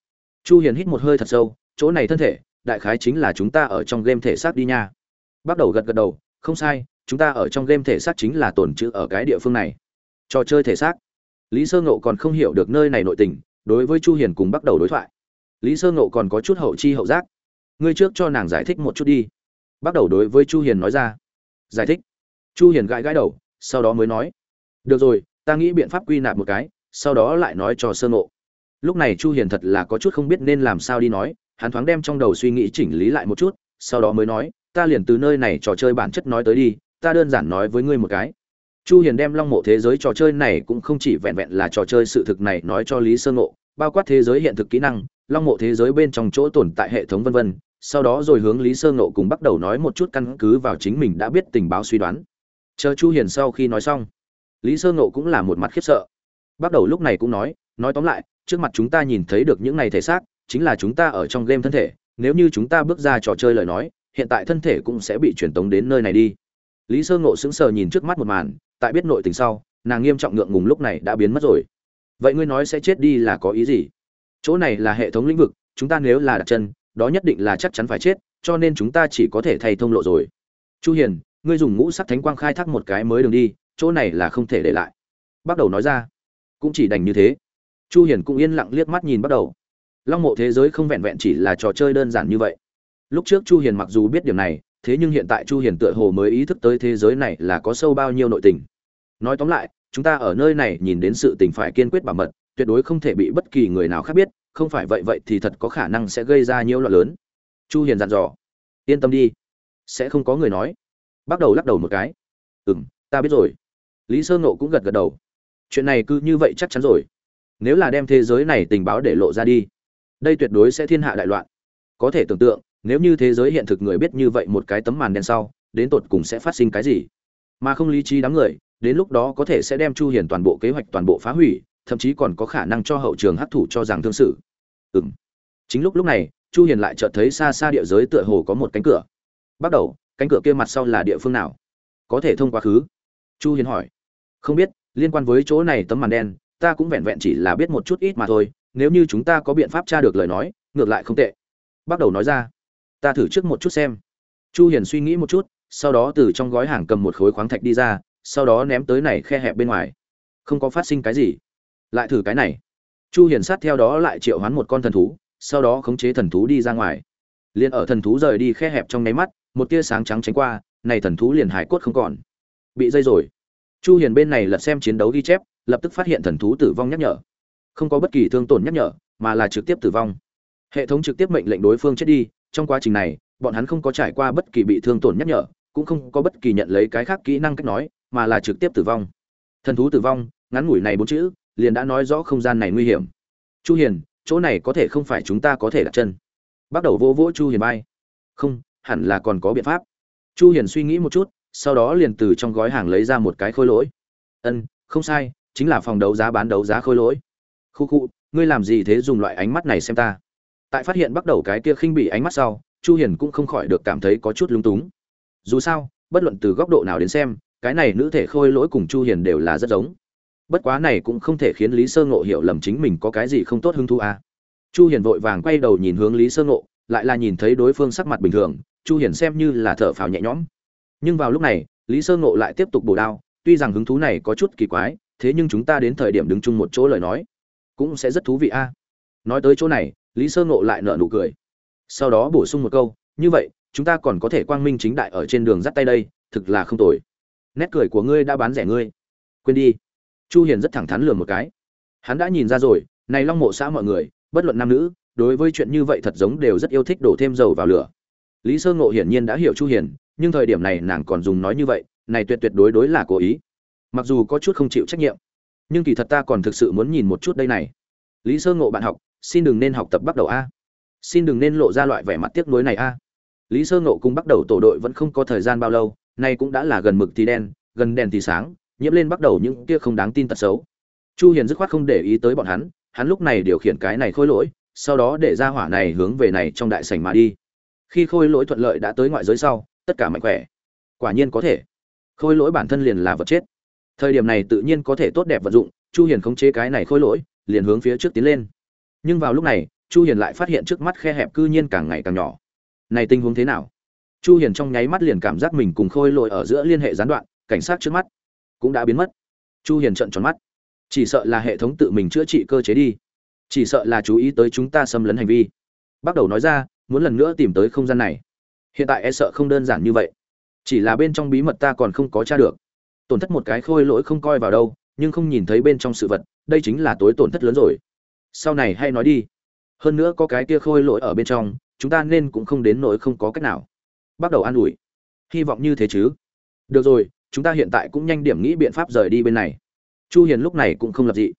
Chu hiền hít một hơi thật sâu, chỗ này thân thể, đại khái chính là chúng ta ở trong game thể xác đi nha. Bắt đầu gật gật đầu, không sai chúng ta ở trong game thể xác chính là tồn trữ ở cái địa phương này. Trò chơi thể xác. Lý sơ ngộ còn không hiểu được nơi này nội tình, đối với chu hiền cùng bắt đầu đối thoại. Lý sơ ngộ còn có chút hậu chi hậu giác. Ngươi trước cho nàng giải thích một chút đi. Bắt đầu đối với chu hiền nói ra. Giải thích. Chu hiền gãi gãi đầu, sau đó mới nói. Được rồi, ta nghĩ biện pháp quy nạp một cái, sau đó lại nói cho sơ ngộ. Lúc này chu hiền thật là có chút không biết nên làm sao đi nói, hắn thoáng đem trong đầu suy nghĩ chỉnh lý lại một chút, sau đó mới nói, ta liền từ nơi này trò chơi bản chất nói tới đi ta đơn giản nói với ngươi một cái. Chu hiền đem long mộ thế giới trò chơi này cũng không chỉ vẹn vẹn là trò chơi sự thực này nói cho lý sơ ngộ, bao quát thế giới hiện thực kỹ năng, long mộ thế giới bên trong chỗ tồn tại hệ thống vân vân. Sau đó rồi hướng lý sơ ngộ cùng bắt đầu nói một chút căn cứ vào chính mình đã biết tình báo suy đoán. Chờ chu hiền sau khi nói xong, lý sơ ngộ cũng là một mặt khiếp sợ. Bắt đầu lúc này cũng nói nói tóm lại, trước mặt chúng ta nhìn thấy được những này thể xác, chính là chúng ta ở trong game thân thể, nếu như chúng ta bước ra trò chơi lời nói, hiện tại thân thể cũng sẽ bị truyền tống đến nơi này đi lý sơ ngộ sững sờ nhìn trước mắt một màn, tại biết nội tình sau, nàng nghiêm trọng ngượng ngùng lúc này đã biến mất rồi. Vậy ngươi nói sẽ chết đi là có ý gì? Chỗ này là hệ thống lĩnh vực, chúng ta nếu là đặt chân, đó nhất định là chắc chắn phải chết, cho nên chúng ta chỉ có thể thay thông lộ rồi. Chu hiền, ngươi dùng ngũ sắc thánh quang khai thác một cái mới đường đi, chỗ này là không thể để lại. Bắt đầu nói ra. Cũng chỉ đành như thế. Chu hiền cũng yên lặng liếc mắt nhìn bắt đầu. Long mộ thế giới không vẹn vẹn chỉ là trò chơi đơn giản như vậy. Lúc trước chu hiền mặc dù biết điều này thế nhưng hiện tại chu hiền tựa hồ mới ý thức tới thế giới này là có sâu bao nhiêu nội tình. Nói tóm lại, chúng ta ở nơi này nhìn đến sự tình phải kiên quyết bảo mật, tuyệt đối không thể bị bất kỳ người nào khác biết, không phải vậy vậy thì thật có khả năng sẽ gây ra nhiều loạn lớn. Chu hiền dặn dò. Yên tâm đi. Sẽ không có người nói. Bắt đầu lắc đầu một cái. Ừm, ta biết rồi. Lý sơ nộ cũng gật gật đầu. Chuyện này cứ như vậy chắc chắn rồi. Nếu là đem thế giới này tình báo để lộ ra đi, đây tuyệt đối sẽ thiên hạ đại loạn. Có thể tưởng tượng nếu như thế giới hiện thực người biết như vậy một cái tấm màn đen sau, đến tột cùng sẽ phát sinh cái gì? Mà không lý trí đám người, đến lúc đó có thể sẽ đem chu hiền toàn bộ kế hoạch toàn bộ phá hủy, thậm chí còn có khả năng cho hậu trường hấp thụ cho rằng thương sự. Ừm. Chính lúc lúc này, chu hiền lại chợt thấy xa xa địa giới tựa hồ có một cánh cửa. Bắt đầu, cánh cửa kia mặt sau là địa phương nào? Có thể thông qua khứ? Chu hiền hỏi. Không biết, liên quan với chỗ này tấm màn đen, ta cũng vẹn vẹn chỉ là biết một chút ít mà thôi, nếu như chúng ta có biện pháp tra được lời nói, ngược lại không tệ. Bắt đầu nói ra ta thử trước một chút xem. Chu hiền suy nghĩ một chút, sau đó từ trong gói hàng cầm một khối khoáng thạch đi ra, sau đó ném tới này khe hẹp bên ngoài. Không có phát sinh cái gì. Lại thử cái này. Chu hiền sát theo đó lại triệu hoán một con thần thú, sau đó khống chế thần thú đi ra ngoài. Liền ở thần thú rời đi khe hẹp trong nháy mắt, một tia sáng trắng tránh qua, này thần thú liền hải cốt không còn. Bị dây rồi. Chu hiền bên này lật xem chiến đấu ghi chép, lập tức phát hiện thần thú tử vong nhắc nhở. Không có bất kỳ thương tổn nhắc nhở, mà là trực tiếp tử vong. Hệ thống trực tiếp mệnh lệnh đối phương chết đi trong quá trình này, bọn hắn không có trải qua bất kỳ bị thương tổn nhắc nhở, cũng không có bất kỳ nhận lấy cái khác kỹ năng cách nói, mà là trực tiếp tử vong. Thần thú tử vong, ngắn ngủi này bốn chữ, liền đã nói rõ không gian này nguy hiểm. Chu hiền, chỗ này có thể không phải chúng ta có thể đặt chân. Bắt đầu vô vỗ chu hiền bay không, hẳn là còn có biện pháp. Chu hiền suy nghĩ một chút, sau đó liền từ trong gói hàng lấy ra một cái khôi lỗi. Ân, không sai, chính là phòng đấu giá bán đấu giá khôi lỗi. Khu khu, ngươi làm gì thế dùng loại ánh mắt này xem ta? Tại phát hiện bắt đầu cái kia khinh bị ánh mắt sau, chu hiền cũng không khỏi được cảm thấy có chút lung túng. Dù sao, bất luận từ góc độ nào đến xem, cái này nữ thể khôi lỗi cùng chu hiền đều là rất giống. Bất quá này cũng không thể khiến lý sơ ngộ hiểu lầm chính mình có cái gì không tốt hứng thú à. chu hiền vội vàng quay đầu nhìn hướng lý sơ ngộ, lại là nhìn thấy đối phương sắc mặt bình thường, chu hiền xem như là thở phào nhẹ nhõm. Nhưng vào lúc này, lý sơ ngộ lại tiếp tục bổ đao, tuy rằng hứng thú này có chút kỳ quái, thế nhưng chúng ta đến thời điểm đứng chung một chỗ lời nói, cũng sẽ rất thú vị a. Nói tới chỗ này lý sơ ngộ lại nở nụ cười. Sau đó bổ sung một câu, như vậy, chúng ta còn có thể quang minh chính đại ở trên đường dắt tay đây, thực là không tồi. Nét cười của ngươi đã bán rẻ ngươi. Quên đi. Chu hiền rất thẳng thắn lườm một cái. Hắn đã nhìn ra rồi, này long mộ xã mọi người, bất luận nam nữ, đối với chuyện như vậy thật giống đều rất yêu thích đổ thêm dầu vào lửa. Lý sơ ngộ hiển nhiên đã hiểu chu hiền, nhưng thời điểm này nàng còn dùng nói như vậy, này tuyệt tuyệt đối đối là cố ý. Mặc dù có chút không chịu trách nhiệm, nhưng kỳ thật ta còn thực sự muốn nhìn một chút đây này. Lý sơ ngộ bạn học xin đừng nên học tập bắt đầu a. Xin đừng nên lộ ra loại vẻ mặt tiếc nuối này a. Lý sơ ngộ cùng bắt đầu tổ đội vẫn không có thời gian bao lâu, nay cũng đã là gần mực thì đen, gần đèn thì sáng, nhiễm lên bắt đầu những kia không đáng tin tật xấu. Chu hiền dứt khoát không để ý tới bọn hắn hắn lúc này điều khiển cái này khôi lỗi, sau đó để ra hỏa này hướng về này trong đại sảnh mà đi. Khi khôi lỗi thuận lợi đã tới ngoại giới sau, tất cả mạnh khỏe. Quả nhiên có thể. Khôi lỗi bản thân liền là vật chết. Thời điểm này tự nhiên có thể tốt đẹp vận dụng, chu hiền khống chế cái này khôi lỗi, liền hướng phía trước tiến lên nhưng vào lúc này, chu hiền lại phát hiện trước mắt khe hẹp cư nhiên càng ngày càng nhỏ. Này tình huống thế nào? Chu hiền trong nháy mắt liền cảm giác mình cùng khôi lỗi ở giữa liên hệ gián đoạn, cảnh sát trước mắt cũng đã biến mất. Chu hiền trợn tròn mắt. Chỉ sợ là hệ thống tự mình chữa trị cơ chế đi. Chỉ sợ là chú ý tới chúng ta xâm lấn hành vi. Bắt đầu nói ra, muốn lần nữa tìm tới không gian này. Hiện tại e sợ không đơn giản như vậy. Chỉ là bên trong bí mật ta còn không có tra được. Tổn thất một cái khôi lỗi không coi vào đâu, nhưng không nhìn thấy bên trong sự vật, đây chính là tối tổn thất lớn rồi sau này hay nói đi. Hơn nữa có cái kia khôi lỗi ở bên trong, chúng ta nên cũng không đến nỗi không có cách nào. Bắt đầu an ủi. Hy vọng như thế chứ? Được rồi, chúng ta hiện tại cũng nhanh điểm nghĩ biện pháp rời đi bên này. Chu hiền lúc này cũng không lập dị.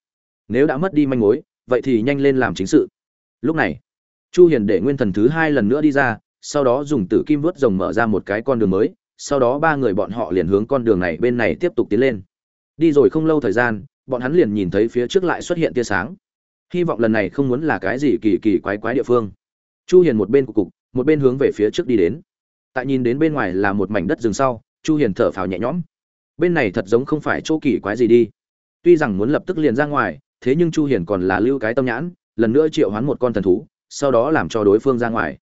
Nếu đã mất đi manh mối, vậy thì nhanh lên làm chính sự. Lúc này, chu hiền để nguyên thần thứ hai lần nữa đi ra, sau đó dùng tử kim vớt rồng mở ra một cái con đường mới, sau đó ba người bọn họ liền hướng con đường này bên này tiếp tục tiến lên. Đi rồi không lâu thời gian, bọn hắn liền nhìn thấy phía trước lại xuất hiện tia sáng hy vọng lần này không muốn là cái gì kỳ kỳ quái quái địa phương. Chu hiền một bên cục cục, một bên hướng về phía trước đi đến. Tại nhìn đến bên ngoài là một mảnh đất rừng sau, chu hiền thở phào nhẹ nhõm. Bên này thật giống không phải chỗ kỳ quái gì đi. Tuy rằng muốn lập tức liền ra ngoài, thế nhưng chu hiền còn là lưu cái tâm nhãn, lần nữa triệu hoán một con thần thú, sau đó làm cho đối phương ra ngoài.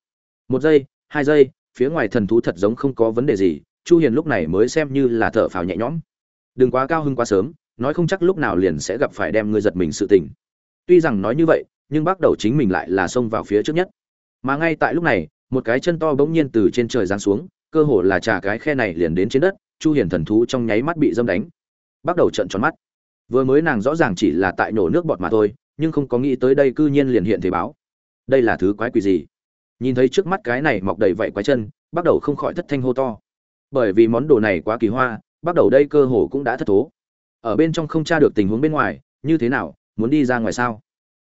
Một giây, hai giây, phía ngoài thần thú thật giống không có vấn đề gì, chu hiền lúc này mới xem như là thở phào nhẹ nhõm. Đừng quá cao hưng quá sớm, nói không chắc lúc nào liền sẽ gặp phải đem ngươi giật mình sự tình tuy rằng nói như vậy, nhưng bắt đầu chính mình lại là xông vào phía trước nhất. Mà ngay tại lúc này, một cái chân to bỗng nhiên từ trên trời giáng xuống, cơ hồ là trả cái khe này liền đến trên đất, chu hiền thần thú trong nháy mắt bị dâm đánh. Bắt đầu trợn tròn mắt. Vừa mới nàng rõ ràng chỉ là tại nổ nước bọt mà thôi, nhưng không có nghĩ tới đây cư nhiên liền hiện thể báo. Đây là thứ quái quỷ gì? Nhìn thấy trước mắt cái này mọc đầy vảy quái chân, bắt đầu không khỏi thất thanh hô to. Bởi vì món đồ này quá kỳ hoa, bắt đầu đây cơ hồ cũng đã thất thố. Ở bên trong không tra được tình huống bên ngoài, như thế nào muốn đi ra ngoài sao?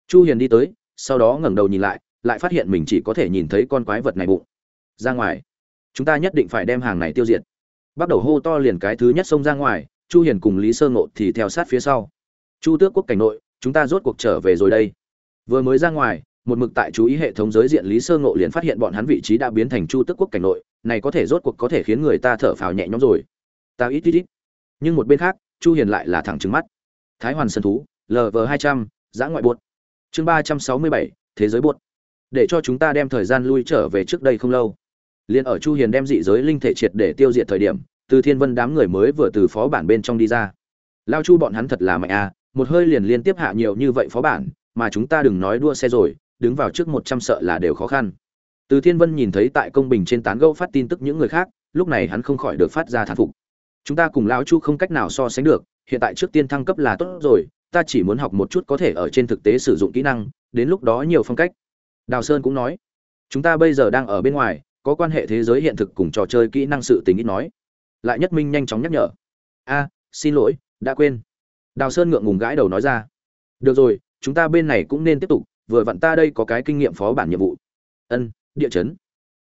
Chu hiền đi tới, sau đó ngẩng đầu nhìn lại lại phát hiện mình chỉ có thể nhìn thấy con quái vật này bụng. Ra ngoài. Chúng ta nhất định phải đem hàng này tiêu diệt. Bắt đầu hô to liền cái thứ nhất xông ra ngoài, chu hiền cùng lý sơ ngộ thì theo sát phía sau. Chu tước quốc cảnh nội, chúng ta rốt cuộc trở về rồi đây. Vừa mới ra ngoài, một mực tại chú ý hệ thống giới diện lý sơ ngộ liền phát hiện bọn hắn vị trí đã biến thành chu tước quốc cảnh nội, này có thể rốt cuộc có thể khiến người ta thở phào nhẹ nhõm rồi. Ta ít ít ít. Nhưng một bên khác, chu hiền lại là thẳng trừng mắt. Thái hoàn sơn thú lv 200 giã ngoại buốt chương 367 thế giới buốt để cho chúng ta đem thời gian lui trở về trước đây không lâu. Liền ở chu hiền đem dị giới linh thể triệt để tiêu diệt thời điểm, từ thiên vân đám người mới vừa từ phó bản bên trong đi ra. Lao chu bọn hắn thật là mạnh à một hơi liền liên tiếp hạ nhiều như vậy phó bản, mà chúng ta đừng nói đua xe rồi, đứng vào trước một trăm sợ là đều khó khăn. Từ thiên vân nhìn thấy tại công bình trên tán gẫu phát tin tức những người khác, lúc này hắn không khỏi được phát ra thán phục. Chúng ta cùng lão chu không cách nào so sánh được, hiện tại trước tiên thăng cấp là tốt rồi ta chỉ muốn học một chút có thể ở trên thực tế sử dụng kỹ năng, đến lúc đó nhiều phong cách. Đào sơn cũng nói. Chúng ta bây giờ đang ở bên ngoài, có quan hệ thế giới hiện thực cùng trò chơi kỹ năng sự tình ít nói. Lại nhất minh nhanh chóng nhắc nhở. A, xin lỗi, đã quên. Đào sơn ngượng ngùng gãi đầu nói ra. Được rồi, chúng ta bên này cũng nên tiếp tục, vừa vặn ta đây có cái kinh nghiệm phó bản nhiệm vụ. Ân, địa chấn.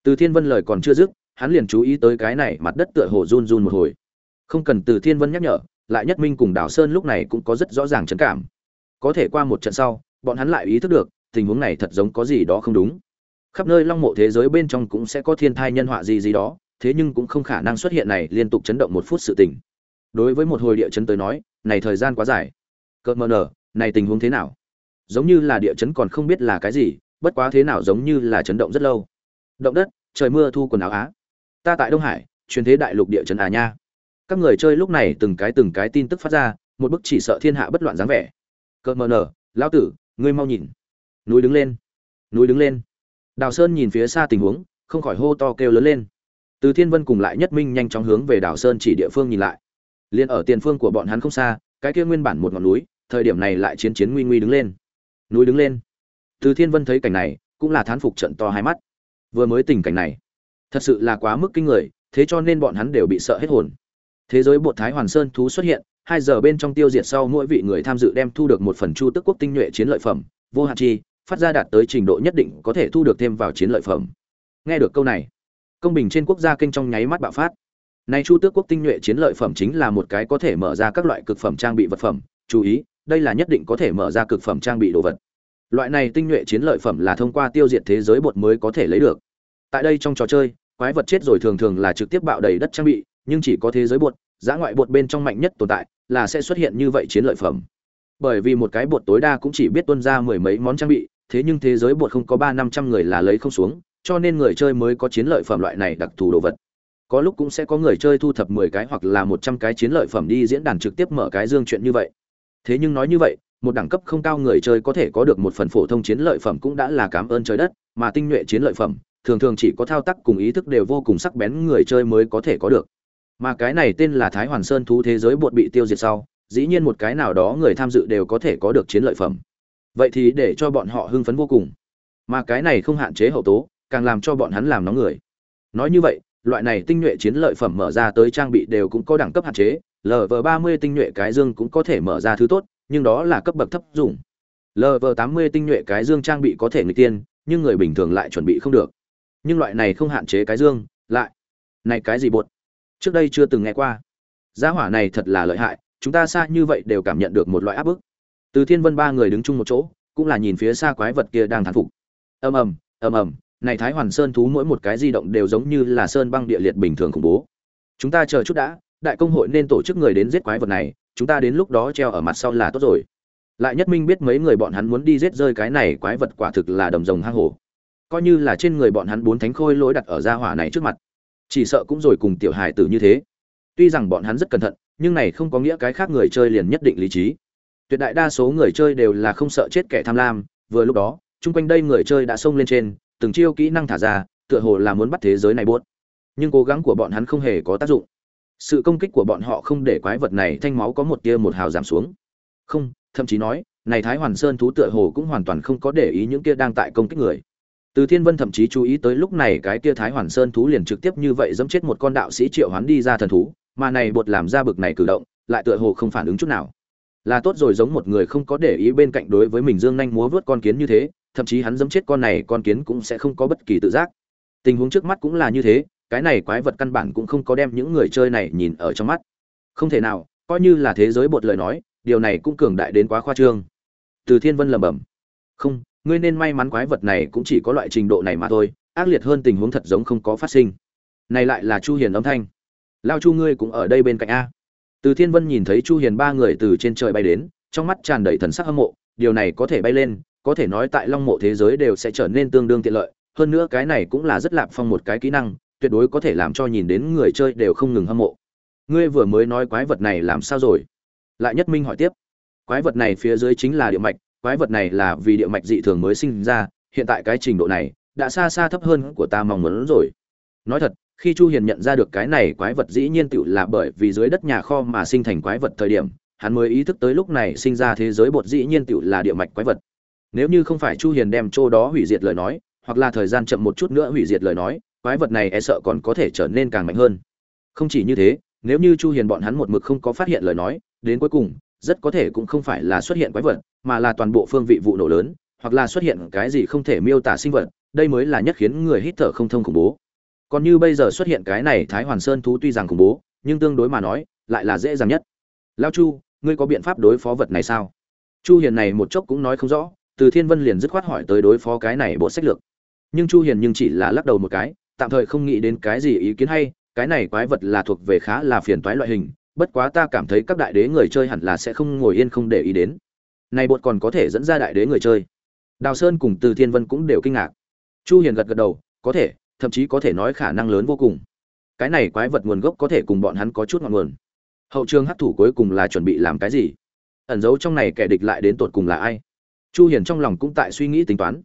Từ thiên vân lời còn chưa dứt, hắn liền chú ý tới cái này, mặt đất tựa hồ run run một hồi. Không cần từ thiên vân nhắc nhở lại nhất minh cùng đào sơn lúc này cũng có rất rõ ràng chấn cảm. Có thể qua một trận sau, bọn hắn lại ý thức được, tình huống này thật giống có gì đó không đúng. Khắp nơi long mộ thế giới bên trong cũng sẽ có thiên thai nhân họa gì gì đó, thế nhưng cũng không khả năng xuất hiện này liên tục chấn động một phút sự tình. Đối với một hồi địa chấn tới nói, này thời gian quá dài. Cợt mờ nở này tình huống thế nào? Giống như là địa chấn còn không biết là cái gì, bất quá thế nào giống như là chấn động rất lâu. Động đất, trời mưa thu quần áo á. Ta tại đông hải, truyền thế đại lục địa chấn à nha các người chơi lúc này từng cái từng cái tin tức phát ra, một bức chỉ sợ thiên hạ bất loạn dáng vẻ. Cợt mờ nở, lão tử, ngươi mau nhìn. Núi đứng lên, núi đứng lên. Đào sơn nhìn phía xa tình huống, không khỏi hô to kêu lớn lên. Từ thiên vân cùng lại nhất minh nhanh chóng hướng về đào sơn chỉ địa phương nhìn lại. Liền ở tiền phương của bọn hắn không xa, cái kia nguyên bản một ngọn núi, thời điểm này lại chiến chiến nguy nguy đứng lên. Núi đứng lên. Từ thiên vân thấy cảnh này, cũng là thán phục trận to hai mắt. Vừa mới tình cảnh này, thật sự là quá mức kinh người, thế cho nên bọn hắn đều bị sợ hết hồn thế giới bột thái hoàn sơn thú xuất hiện, hai giờ bên trong tiêu diệt sau mỗi vị người tham dự đem thu được một phần chu tức quốc tinh nhuệ chiến lợi phẩm, vô hạn chi, phát ra đạt tới trình độ nhất định có thể thu được thêm vào chiến lợi phẩm. Nghe được câu này, công bình trên quốc gia kênh trong nháy mắt bạo phát. Này chu tước quốc tinh nhuệ chiến lợi phẩm chính là một cái có thể mở ra các loại cực phẩm trang bị vật phẩm, chú ý, đây là nhất định có thể mở ra cực phẩm trang bị đồ vật. Loại này tinh nhuệ chiến lợi phẩm là thông qua tiêu diệt thế giới bột mới có thể lấy được. Tại đây trong trò chơi, quái vật chết rồi thường thường là trực tiếp bạo đầy đất trang bị nhưng chỉ có thế giới bột, giã ngoại bột bên trong mạnh nhất tồn tại, là sẽ xuất hiện như vậy chiến lợi phẩm. Bởi vì một cái bột tối đa cũng chỉ biết tuân ra mười mấy món trang bị, thế nhưng thế giới bột không có ba năm trăm người là lấy không xuống, cho nên người chơi mới có chiến lợi phẩm loại này đặc thù đồ vật. Có lúc cũng sẽ có người chơi thu thập mười cái hoặc là một trăm cái chiến lợi phẩm đi diễn đàn trực tiếp mở cái dương chuyện như vậy. Thế nhưng nói như vậy, một đẳng cấp không cao người chơi có thể có được một phần phổ thông chiến lợi phẩm cũng đã là cảm ơn trời đất, mà tinh nhuệ chiến lợi phẩm, thường thường chỉ có thao tác cùng ý thức đều vô cùng sắc bén người chơi mới có thể có được mà cái này tên là thái hoàn sơn thú thế giới bột bị tiêu diệt sau, dĩ nhiên một cái nào đó người tham dự đều có thể có được chiến lợi phẩm. Vậy thì để cho bọn họ hưng phấn vô cùng. Mà cái này không hạn chế hậu tố, càng làm cho bọn hắn làm nóng người. Nói như vậy, loại này tinh nhuệ chiến lợi phẩm mở ra tới trang bị đều cũng có đẳng cấp hạn chế lv ba mươi tinh nhuệ cái dương cũng có thể mở ra thứ tốt, nhưng đó là cấp bậc thấp dùng. Lv tám mươi tinh nhuệ cái dương trang bị có thể người tiên, nhưng người bình thường lại chuẩn bị không được. Nhưng loại này không hạn chế cái dương, lại. Này cái gì bột? Trước đây chưa từng nghe qua. Gia hỏa này thật là lợi hại, chúng ta xa như vậy đều cảm nhận được một loại áp bức. Từ thiên vân ba người đứng chung một chỗ, cũng là nhìn phía xa quái vật kia đang thán phục. Ầm ầm ầm ầm, này thái hoàn sơn thú mỗi một cái di động đều giống như là sơn băng địa liệt bình thường khủng bố. Chúng ta chờ chút đã, đại công hội nên tổ chức người đến giết quái vật này, chúng ta đến lúc đó treo ở mặt sau là tốt rồi. Lại nhất minh biết mấy người bọn hắn muốn đi giết rơi cái này quái vật quả thực là đầm rồng hang hổ. Coi như là trên người bọn hắn bốn thánh khôi lối đặt ở gia hỏa này trước mặt chỉ sợ cũng rồi cùng tiểu hài tử như thế. Tuy rằng bọn hắn rất cẩn thận, nhưng này không có nghĩa cái khác người chơi liền nhất định lý trí. Tuyệt đại đa số người chơi đều là không sợ chết kẻ tham lam, vừa lúc đó, chung quanh đây người chơi đã xông lên trên, từng chiêu kỹ năng thả ra, tựa hồ là muốn bắt thế giới này buốt. Nhưng cố gắng của bọn hắn không hề có tác dụng. Sự công kích của bọn họ không để quái vật này thanh máu có một tia một hào giảm xuống. Không, thậm chí nói, này thái hoàn sơn thú tựa hồ cũng hoàn toàn không có để ý những kia đang tại công kích người từ thiên vân thậm chí chú ý tới lúc này cái kia thái hoàn sơn thú liền trực tiếp như vậy dẫm chết một con đạo sĩ triệu hoán đi ra thần thú, mà này bột làm ra bực này cử động, lại tựa hồ không phản ứng chút nào. Là tốt rồi giống một người không có để ý bên cạnh đối với mình dương nhanh múa vớt con kiến như thế, thậm chí hắn dẫm chết con này con kiến cũng sẽ không có bất kỳ tự giác. Tình huống trước mắt cũng là như thế, cái này quái vật căn bản cũng không có đem những người chơi này nhìn ở trong mắt. Không thể nào, coi như là thế giới bột lời nói, điều này cũng cường đại đến quá khoa trương. Từ thiên vân lẩm bẩm. Không ngươi nên may mắn quái vật này cũng chỉ có loại trình độ này mà thôi, ác liệt hơn tình huống thật giống không có phát sinh. Này lại là chu hiền âm thanh. Lao chu ngươi cũng ở đây bên cạnh a. Từ thiên vân nhìn thấy chu hiền ba người từ trên trời bay đến, trong mắt tràn đầy thần sắc hâm mộ, điều này có thể bay lên, có thể nói tại long mộ thế giới đều sẽ trở nên tương đương tiện lợi, hơn nữa cái này cũng là rất lạp phong một cái kỹ năng, tuyệt đối có thể làm cho nhìn đến người chơi đều không ngừng hâm mộ. Ngươi vừa mới nói quái vật này làm sao rồi? Lại nhất minh hỏi tiếp. Quái vật này phía dưới chính là địa mạch quái vật này là vì địa mạch dị thường mới sinh ra, hiện tại cái trình độ này đã xa xa thấp hơn của ta mong muốn rồi. Nói thật, khi chu hiền nhận ra được cái này quái vật dĩ nhiên tựu là bởi vì dưới đất nhà kho mà sinh thành quái vật thời điểm, hắn mới ý thức tới lúc này sinh ra thế giới bột dĩ nhiên tựu là địa mạch quái vật. Nếu như không phải chu hiền đem chỗ đó hủy diệt lời nói, hoặc là thời gian chậm một chút nữa hủy diệt lời nói, quái vật này e sợ còn có thể trở nên càng mạnh hơn. Không chỉ như thế, nếu như chu hiền bọn hắn một mực không có phát hiện lời nói, đến cuối cùng rất có thể cũng không phải là xuất hiện quái vật, mà là toàn bộ phương vị vụ nổ lớn, hoặc là xuất hiện cái gì không thể miêu tả sinh vật, đây mới là nhất khiến người hít thở không thông khủng bố. Còn như bây giờ xuất hiện cái này thái hoàn sơn thú tuy rằng khủng bố, nhưng tương đối mà nói, lại là dễ dàng nhất. Lao chu, ngươi có biện pháp đối phó vật này sao? Chu hiền này một chốc cũng nói không rõ, từ thiên vân liền dứt khoát hỏi tới đối phó cái này bộ sách lược. Nhưng chu hiền nhưng chỉ là lắc đầu một cái, tạm thời không nghĩ đến cái gì ý kiến hay, cái này quái vật là thuộc về khá là phiền toái loại hình bất quá ta cảm thấy các đại đế người chơi hẳn là sẽ không ngồi yên không để ý đến. Này bột còn có thể dẫn ra đại đế người chơi. Đào sơn cùng từ thiên vân cũng đều kinh ngạc. Chu hiền gật gật đầu, có thể, thậm chí có thể nói khả năng lớn vô cùng. Cái này quái vật nguồn gốc có thể cùng bọn hắn có chút ngọn nguồn. Hậu trường hấp thủ cuối cùng là chuẩn bị làm cái gì? Ẩn giấu trong này kẻ địch lại đến tột cùng là ai? Chu hiền trong lòng cũng tại suy nghĩ tính toán.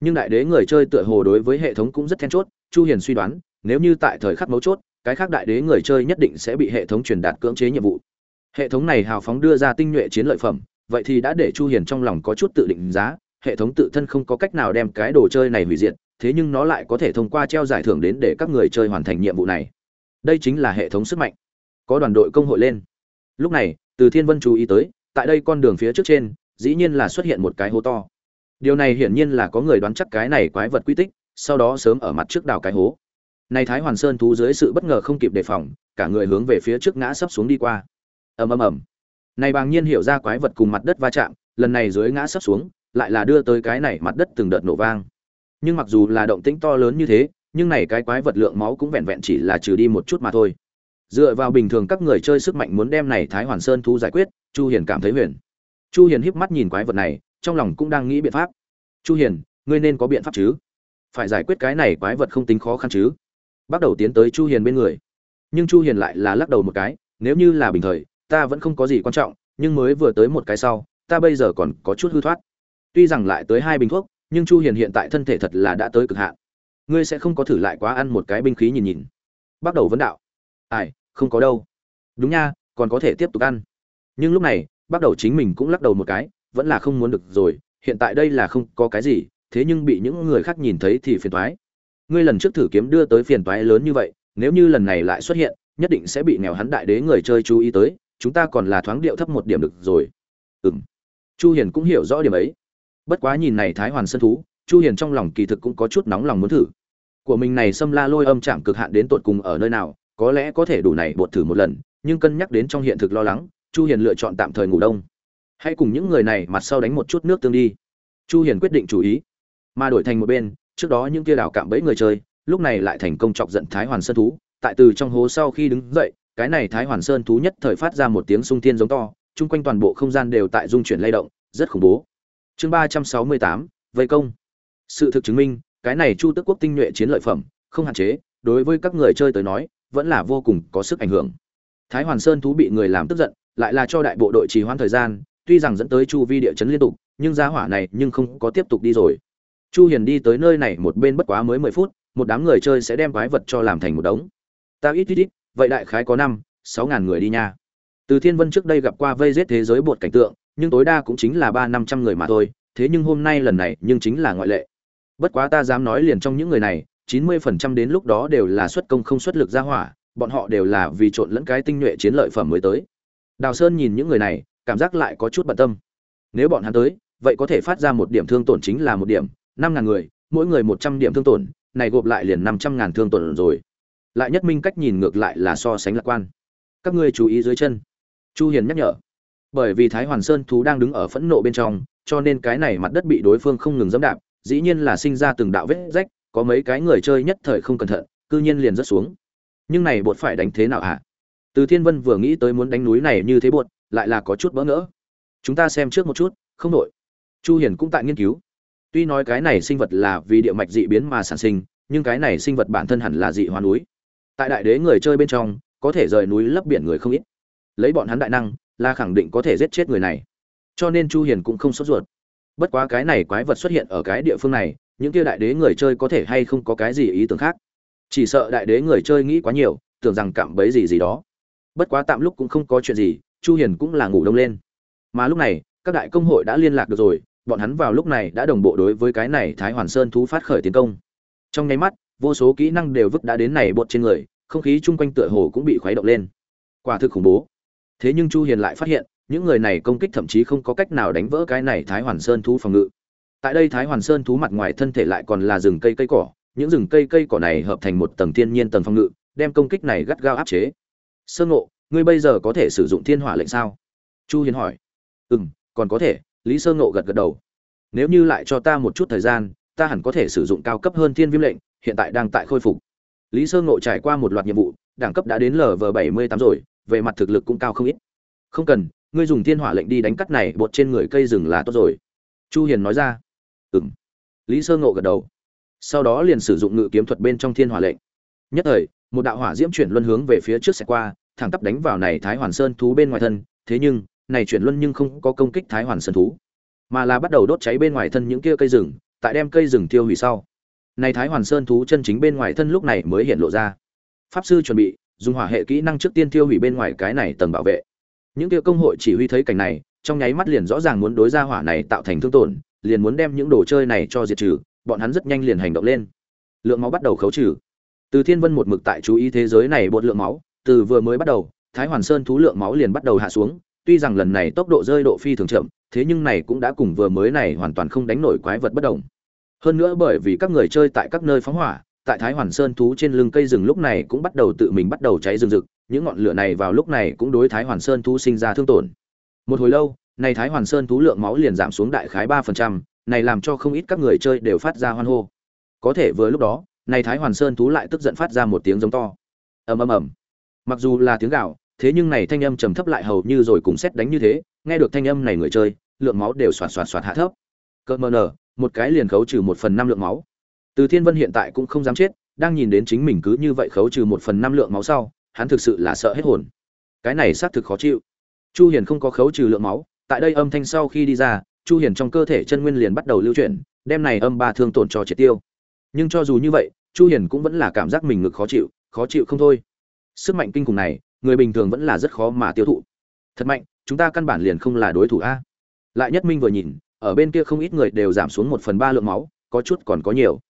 Nhưng đại đế người chơi tựa hồ đối với hệ thống cũng rất then chốt, chu hiền suy đoán, nếu như tại thời khắc mấu chốt cái khác đại đế người chơi nhất định sẽ bị hệ thống truyền đạt cưỡng chế nhiệm vụ. Hệ thống này hào phóng đưa ra tinh nhuệ chiến lợi phẩm, vậy thì đã để chu hiền trong lòng có chút tự định giá, hệ thống tự thân không có cách nào đem cái đồ chơi này hủy diệt, thế nhưng nó lại có thể thông qua treo giải thưởng đến để các người chơi hoàn thành nhiệm vụ này. Đây chính là hệ thống sức mạnh. Có đoàn đội công hội lên. Lúc này, từ thiên vân chú ý tới, tại đây con đường phía trước trên, dĩ nhiên là xuất hiện một cái hố to. Điều này hiển nhiên là có người đoán chắc cái này quái vật quy tích, sau đó sớm ở mặt trước đào cái hố này thái hoàn sơn thú dưới sự bất ngờ không kịp đề phòng, cả người hướng về phía trước ngã sấp xuống đi qua. Ầm ầm ầm. Này bàng nhiên hiểu ra quái vật cùng mặt đất va chạm, lần này dưới ngã sấp xuống, lại là đưa tới cái này mặt đất từng đợt nổ vang. Nhưng mặc dù là động tĩnh to lớn như thế, nhưng này cái quái vật lượng máu cũng vẹn vẹn chỉ là trừ đi một chút mà thôi. Dựa vào bình thường các người chơi sức mạnh muốn đem này thái hoàn sơn thú giải quyết, chu hiền cảm thấy huyền. Chu hiền híp mắt nhìn quái vật này, trong lòng cũng đang nghĩ biện pháp. Chu hiền, ngươi nên có biện pháp chứ? Phải giải quyết cái này quái vật không tính khó khăn chứ? Bắt đầu tiến tới chu hiền bên người. Nhưng chu hiền lại là lắc đầu một cái, nếu như là bình thời, ta vẫn không có gì quan trọng, nhưng mới vừa tới một cái sau, ta bây giờ còn có chút hư thoát. Tuy rằng lại tới hai bình thuốc, nhưng chu hiền hiện tại thân thể thật là đã tới cực hạn. Ngươi sẽ không có thử lại quá ăn một cái binh khí nhìn nhìn. Bắt đầu vấn đạo. Ai, không có đâu. Đúng nha, còn có thể tiếp tục ăn. Nhưng lúc này, bắt đầu chính mình cũng lắc đầu một cái, vẫn là không muốn được rồi, hiện tại đây là không có cái gì, thế nhưng bị những người khác nhìn thấy thì phiền toái ngươi lần trước thử kiếm đưa tới phiền toái lớn như vậy, nếu như lần này lại xuất hiện, nhất định sẽ bị nghèo hắn đại đế người chơi chú ý tới, chúng ta còn là thoáng điệu thấp một điểm được rồi. Ừm. Chu hiền cũng hiểu rõ điểm ấy. Bất quá nhìn này thái hoàn sân thú, chu hiền trong lòng kỳ thực cũng có chút nóng lòng muốn thử. Của mình này xâm la lôi âm chạm cực hạn đến tột cùng ở nơi nào, có lẽ có thể đủ này bột thử một lần, nhưng cân nhắc đến trong hiện thực lo lắng, chu hiền lựa chọn tạm thời ngủ đông. Hãy cùng những người này mặt sau đánh một chút nước tương đi. Chu hiền quyết định chủ ý. Mà đổi thành một bên trước đó những kia đảo cạm bẫy người chơi, lúc này lại thành công chọc giận thái hoàn sơn thú. Tại từ trong hố sau khi đứng dậy, cái này thái hoàn sơn thú nhất thời phát ra một tiếng sung thiên giống to, chung quanh toàn bộ không gian đều tại dung chuyển lay động, rất khủng bố. Chương ba trăm sáu mươi tám, vây công. Sự thực chứng minh, cái này chu tức quốc tinh nhuệ chiến lợi phẩm, không hạn chế, đối với các người chơi tới nói, vẫn là vô cùng có sức ảnh hưởng. Thái hoàn sơn thú bị người làm tức giận, lại là cho đại bộ đội trì hoãn thời gian, tuy rằng dẫn tới chu vi địa chấn liên tục, nhưng giá hỏa này nhưng không có tiếp tục đi rồi chu hiền đi tới nơi này một bên bất quá mới 10 phút, một đám người chơi sẽ đem quái vật cho làm thành một đống. Ta ít ít ít, vậy đại khái có năm, sáu ngàn người đi nha. Từ thiên vân trước đây gặp qua vây giết thế giới bột cảnh tượng, nhưng tối đa cũng chính là ba năm trăm người mà thôi, thế nhưng hôm nay lần này nhưng chính là ngoại lệ. Bất quá ta dám nói liền trong những người này, chín mươi phần trăm đến lúc đó đều là xuất công không xuất lực ra hỏa, bọn họ đều là vì trộn lẫn cái tinh nhuệ chiến lợi phẩm mới tới. Đào sơn nhìn những người này, cảm giác lại có chút bận tâm. Nếu bọn hắn tới, vậy có thể phát ra một điểm thương tổn chính là một điểm năm ngàn người, mỗi người một trăm điểm thương tổn, này gộp lại liền năm trăm ngàn thương tổn rồi. Lại nhất minh cách nhìn ngược lại là so sánh lạc quan. Các ngươi chú ý dưới chân. Chu hiền nhắc nhở. Bởi vì thái hoàn sơn thú đang đứng ở phẫn nộ bên trong, cho nên cái này mặt đất bị đối phương không ngừng dẫm đạp, dĩ nhiên là sinh ra từng đạo vết rách, có mấy cái người chơi nhất thời không cẩn thận, cư nhiên liền rớt xuống. Nhưng này bột phải đánh thế nào hả? Từ thiên vân vừa nghĩ tới muốn đánh núi này như thế bột, lại là có chút bỡ ngỡ. Chúng ta xem trước một chút, không nổi. chu hiền cũng tại nghiên cứu tuy nói cái này sinh vật là vì địa mạch dị biến mà sản sinh, nhưng cái này sinh vật bản thân hẳn là dị hóa núi. Tại đại đế người chơi bên trong, có thể rời núi lấp biển người không ít. Lấy bọn hắn đại năng, là khẳng định có thể giết chết người này. Cho nên chu hiền cũng không sốt ruột. Bất quá cái này quái vật xuất hiện ở cái địa phương này, những kia đại đế người chơi có thể hay không có cái gì ý tưởng khác? Chỉ sợ đại đế người chơi nghĩ quá nhiều, tưởng rằng cạm bấy gì gì đó. Bất quá tạm lúc cũng không có chuyện gì, chu hiền cũng là ngủ đông lên. Mà lúc này, các đại công hội đã liên lạc được rồi bọn hắn vào lúc này đã đồng bộ đối với cái này thái hoàn sơn thú phát khởi tiến công. Trong nháy mắt, vô số kỹ năng đều vứt đã đến này bột trên người, không khí chung quanh tựa hồ cũng bị khuấy động lên. Quả thực khủng bố. Thế nhưng chu hiền lại phát hiện, những người này công kích thậm chí không có cách nào đánh vỡ cái này thái hoàn sơn thú phòng ngự. Tại đây thái hoàn sơn thú mặt ngoài thân thể lại còn là rừng cây cây cỏ, những rừng cây cây cỏ này hợp thành một tầng thiên nhiên tầng phòng ngự, đem công kích này gắt gao áp chế. Sơ ngộ, ngươi bây giờ có thể sử dụng thiên hỏa lệnh sao? Chu hiền hỏi. Ừm, còn có thể lý sơ ngộ gật gật đầu. Nếu như lại cho ta một chút thời gian, ta hẳn có thể sử dụng cao cấp hơn thiên viêm lệnh, hiện tại đang tại khôi phục. Lý sơ ngộ trải qua một loạt nhiệm vụ, đẳng cấp đã đến lv 78 rồi, về mặt thực lực cũng cao không ít. Không cần, ngươi dùng thiên hỏa lệnh đi đánh cắt này, bột trên người cây rừng là tốt rồi. Chu hiền nói ra. Ừm. Lý sơ ngộ gật đầu. Sau đó liền sử dụng ngự kiếm thuật bên trong thiên hỏa lệnh. Nhất thời, một đạo hỏa diễm chuyển luân hướng về phía trước xe qua, thẳng tắp đánh vào này thái hoàn sơn thú bên ngoài thân, thế nhưng này chuyển luân nhưng không có công kích thái hoàn sơn thú, mà là bắt đầu đốt cháy bên ngoài thân những kia cây rừng, tại đem cây rừng tiêu hủy sau. Này thái hoàn sơn thú chân chính bên ngoài thân lúc này mới hiện lộ ra. Pháp sư chuẩn bị, dùng hỏa hệ kỹ năng trước tiên tiêu hủy bên ngoài cái này tầng bảo vệ. Những kia công hội chỉ huy thấy cảnh này, trong nháy mắt liền rõ ràng muốn đối ra hỏa này tạo thành thương tổn, liền muốn đem những đồ chơi này cho diệt trừ, bọn hắn rất nhanh liền hành động lên. Lượng máu bắt đầu khấu trừ. Từ thiên vân một mực tại chú ý thế giới này bột lượng máu, từ vừa mới bắt đầu, thái hoàn sơn thú lượng máu liền bắt đầu hạ xuống tuy rằng lần này tốc độ rơi độ phi thường chậm, thế nhưng này cũng đã cùng vừa mới này hoàn toàn không đánh nổi quái vật bất động hơn nữa bởi vì các người chơi tại các nơi phóng hỏa, tại thái hoàn sơn thú trên lưng cây rừng lúc này cũng bắt đầu tự mình bắt đầu cháy rừng rực, những ngọn lửa này vào lúc này cũng đối thái hoàn sơn thú sinh ra thương tổn. Một hồi lâu, này thái hoàn sơn thú lượng máu liền giảm xuống đại khái ba phần trăm, này làm cho không ít các người chơi đều phát ra hoan hô. Có thể vừa lúc đó, này thái hoàn sơn thú lại tức giận phát ra một tiếng giống to. Ầm ầm ầm. Mặc dù là tiếng gạo thế nhưng này thanh âm trầm thấp lại hầu như rồi cùng xét đánh như thế, nghe được thanh âm này người chơi, lượng máu đều xoạt xoạt xoạt hạ thấp. Cỡ mờ nở, một cái liền khấu trừ một phần năm lượng máu. Từ thiên vân hiện tại cũng không dám chết, đang nhìn đến chính mình cứ như vậy khấu trừ một phần năm lượng máu sau, hắn thực sự là sợ hết hồn. Cái này xác thực khó chịu. Chu hiền không có khấu trừ lượng máu, tại đây âm thanh sau khi đi ra, chu hiền trong cơ thể chân nguyên liền bắt đầu lưu chuyển, đem này âm ba thương tổn cho triệt tiêu. Nhưng cho dù như vậy, chu hiền cũng vẫn là cảm giác mình ngực khó chịu khó chịu không thôi. Sức mạnh kinh khủng này người bình thường vẫn là rất khó mà tiêu thụ. Thật mạnh, chúng ta căn bản liền không là đối thủ a. Lại nhất minh vừa nhìn, ở bên kia không ít người đều giảm xuống một phần ba lượng máu, có chút còn có nhiều.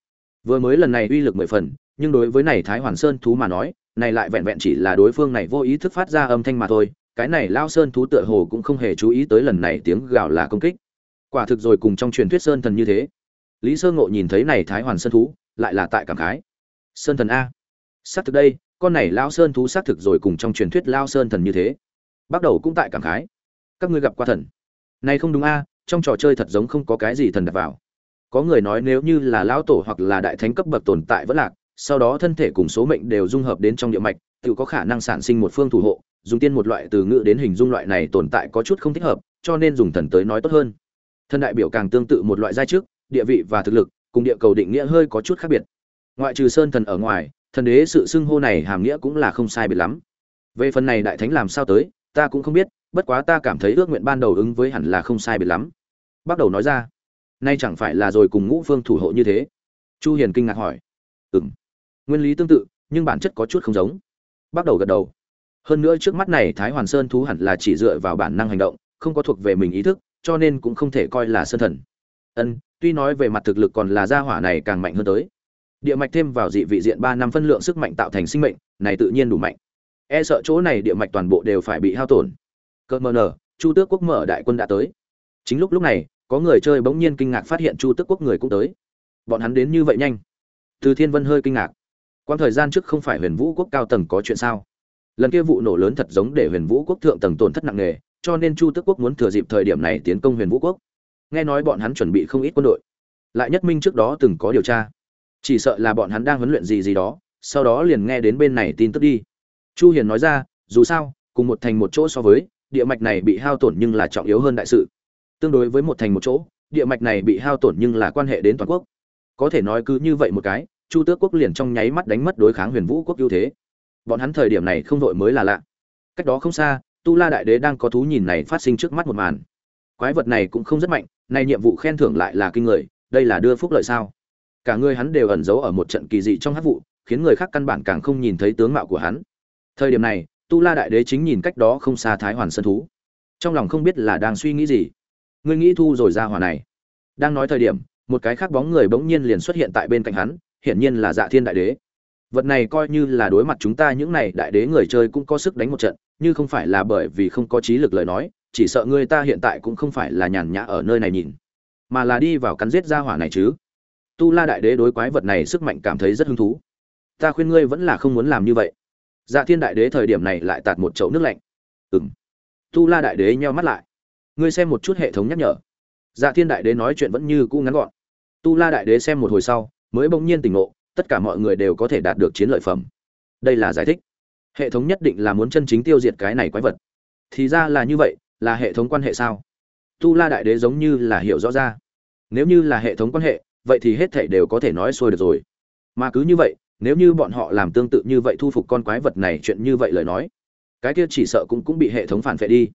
Vừa mới lần này uy lực mười phần, nhưng đối với này thái hoàn sơn thú mà nói, này lại vẹn vẹn chỉ là đối phương này vô ý thức phát ra âm thanh mà thôi, cái này lao sơn thú tựa hồ cũng không hề chú ý tới lần này tiếng gào là công kích. Quả thực rồi cùng trong truyền thuyết sơn thần như thế. Lý sơ ngộ nhìn thấy này thái hoàn sơn thú, lại là tại cảm khái. Sơn thần a. Xác thực đây con này lao sơn thú xác thực rồi cùng trong truyền thuyết lao sơn thần như thế. Bắt đầu cũng tại cảm khái. Các ngươi gặp qua thần? Này không đúng a, trong trò chơi thật giống không có cái gì thần đặt vào. Có người nói nếu như là lão tổ hoặc là đại thánh cấp bậc tồn tại vẫn lạc, sau đó thân thể cùng số mệnh đều dung hợp đến trong địa mạch, tự có khả năng sản sinh một phương thủ hộ, dùng tiên một loại từ ngữ đến hình dung loại này tồn tại có chút không thích hợp, cho nên dùng thần tới nói tốt hơn. Thân đại biểu càng tương tự một loại giai chức địa vị và thực lực, cùng địa cầu định nghĩa hơi có chút khác biệt. Ngoại trừ sơn thần ở ngoài thần đế sự xưng hô này hàm nghĩa cũng là không sai biệt lắm. Về phần này đại thánh làm sao tới, ta cũng không biết, bất quá ta cảm thấy ước nguyện ban đầu ứng với hẳn là không sai biệt lắm. Bắt đầu nói ra. Nay chẳng phải là rồi cùng ngũ phương thủ hộ như thế? Chu hiền kinh ngạc hỏi. Ừm. Nguyên lý tương tự, nhưng bản chất có chút không giống. Bắt đầu gật đầu. Hơn nữa trước mắt này thái hoàn sơn thú hẳn là chỉ dựa vào bản năng hành động, không có thuộc về mình ý thức, cho nên cũng không thể coi là sơn thần. Ân, tuy nói về mặt thực lực còn là gia hỏa này càng mạnh hơn tới địa mạch thêm vào dị vị diện ba năm phân lượng sức mạnh tạo thành sinh mệnh, này tự nhiên đủ mạnh. E sợ chỗ này địa mạch toàn bộ đều phải bị hao tổn. Cơ mờ nở, chu tước quốc mở đại quân đã tới. Chính lúc lúc này, có người chơi bỗng nhiên kinh ngạc phát hiện chu tước quốc người cũng tới. Bọn hắn đến như vậy nhanh. Từ thiên vân hơi kinh ngạc. Quãng thời gian trước không phải huyền vũ quốc cao tầng có chuyện sao? Lần kia vụ nổ lớn thật giống để huyền vũ quốc thượng tầng tổn thất nặng nề, cho nên chu tước quốc muốn thừa dịp thời điểm này tiến công huyền vũ quốc. Nghe nói bọn hắn chuẩn bị không ít quân đội. Lại nhất minh trước đó từng có điều tra chỉ sợ là bọn hắn đang huấn luyện gì gì đó, sau đó liền nghe đến bên này tin tức đi. Chu hiền nói ra, dù sao, cùng một thành một chỗ so với, địa mạch này bị hao tổn nhưng là trọng yếu hơn đại sự. Tương đối với một thành một chỗ, địa mạch này bị hao tổn nhưng là quan hệ đến toàn quốc. Có thể nói cứ như vậy một cái, chu tước quốc liền trong nháy mắt đánh mất đối kháng huyền vũ quốc ưu thế. Bọn hắn thời điểm này không vội mới là lạ. Cách đó không xa, tu la đại đế đang có thú nhìn này phát sinh trước mắt một màn. Quái vật này cũng không rất mạnh, này nhiệm vụ khen thưởng lại là kinh người, đây là đưa phúc lợi sao? Cả người hắn đều ẩn giấu ở một trận kỳ dị trong hát vụ, khiến người khác căn bản càng không nhìn thấy tướng mạo của hắn. Thời điểm này, tu la đại đế chính nhìn cách đó không xa thái hoàn sân thú. Trong lòng không biết là đang suy nghĩ gì. Ngươi nghĩ thu rồi ra hỏa này. Đang nói thời điểm, một cái khác bóng người bỗng nhiên liền xuất hiện tại bên cạnh hắn, hiển nhiên là dạ thiên đại đế. Vật này coi như là đối mặt chúng ta những này đại đế người chơi cũng có sức đánh một trận, như không phải là bởi vì không có trí lực lời nói, chỉ sợ người ta hiện tại cũng không phải là nhàn nhã ở nơi này nhìn, mà là đi vào cắn giết ra hỏa này chứ tu la đại đế đối quái vật này sức mạnh cảm thấy rất hứng thú. Ta khuyên ngươi vẫn là không muốn làm như vậy. Dạ thiên đại đế thời điểm này lại tạt một chậu nước lạnh. Ừng tu la đại đế nheo mắt lại. Ngươi xem một chút hệ thống nhắc nhở. Dạ thiên đại đế nói chuyện vẫn như cũ ngắn gọn. Tu la đại đế xem một hồi sau, mới bỗng nhiên tỉnh ngộ, tất cả mọi người đều có thể đạt được chiến lợi phẩm. Đây là giải thích. Hệ thống nhất định là muốn chân chính tiêu diệt cái này quái vật. Thì ra là như vậy, là hệ thống quan hệ sao? Tu la đại đế giống như là hiểu rõ ra. Nếu như là hệ thống quan hệ vậy thì hết thảy đều có thể nói xuôi được rồi. Mà cứ như vậy, nếu như bọn họ làm tương tự như vậy thu phục con quái vật này chuyện như vậy lời nói, cái kia chỉ sợ cũng cũng bị hệ thống phản vệ đi.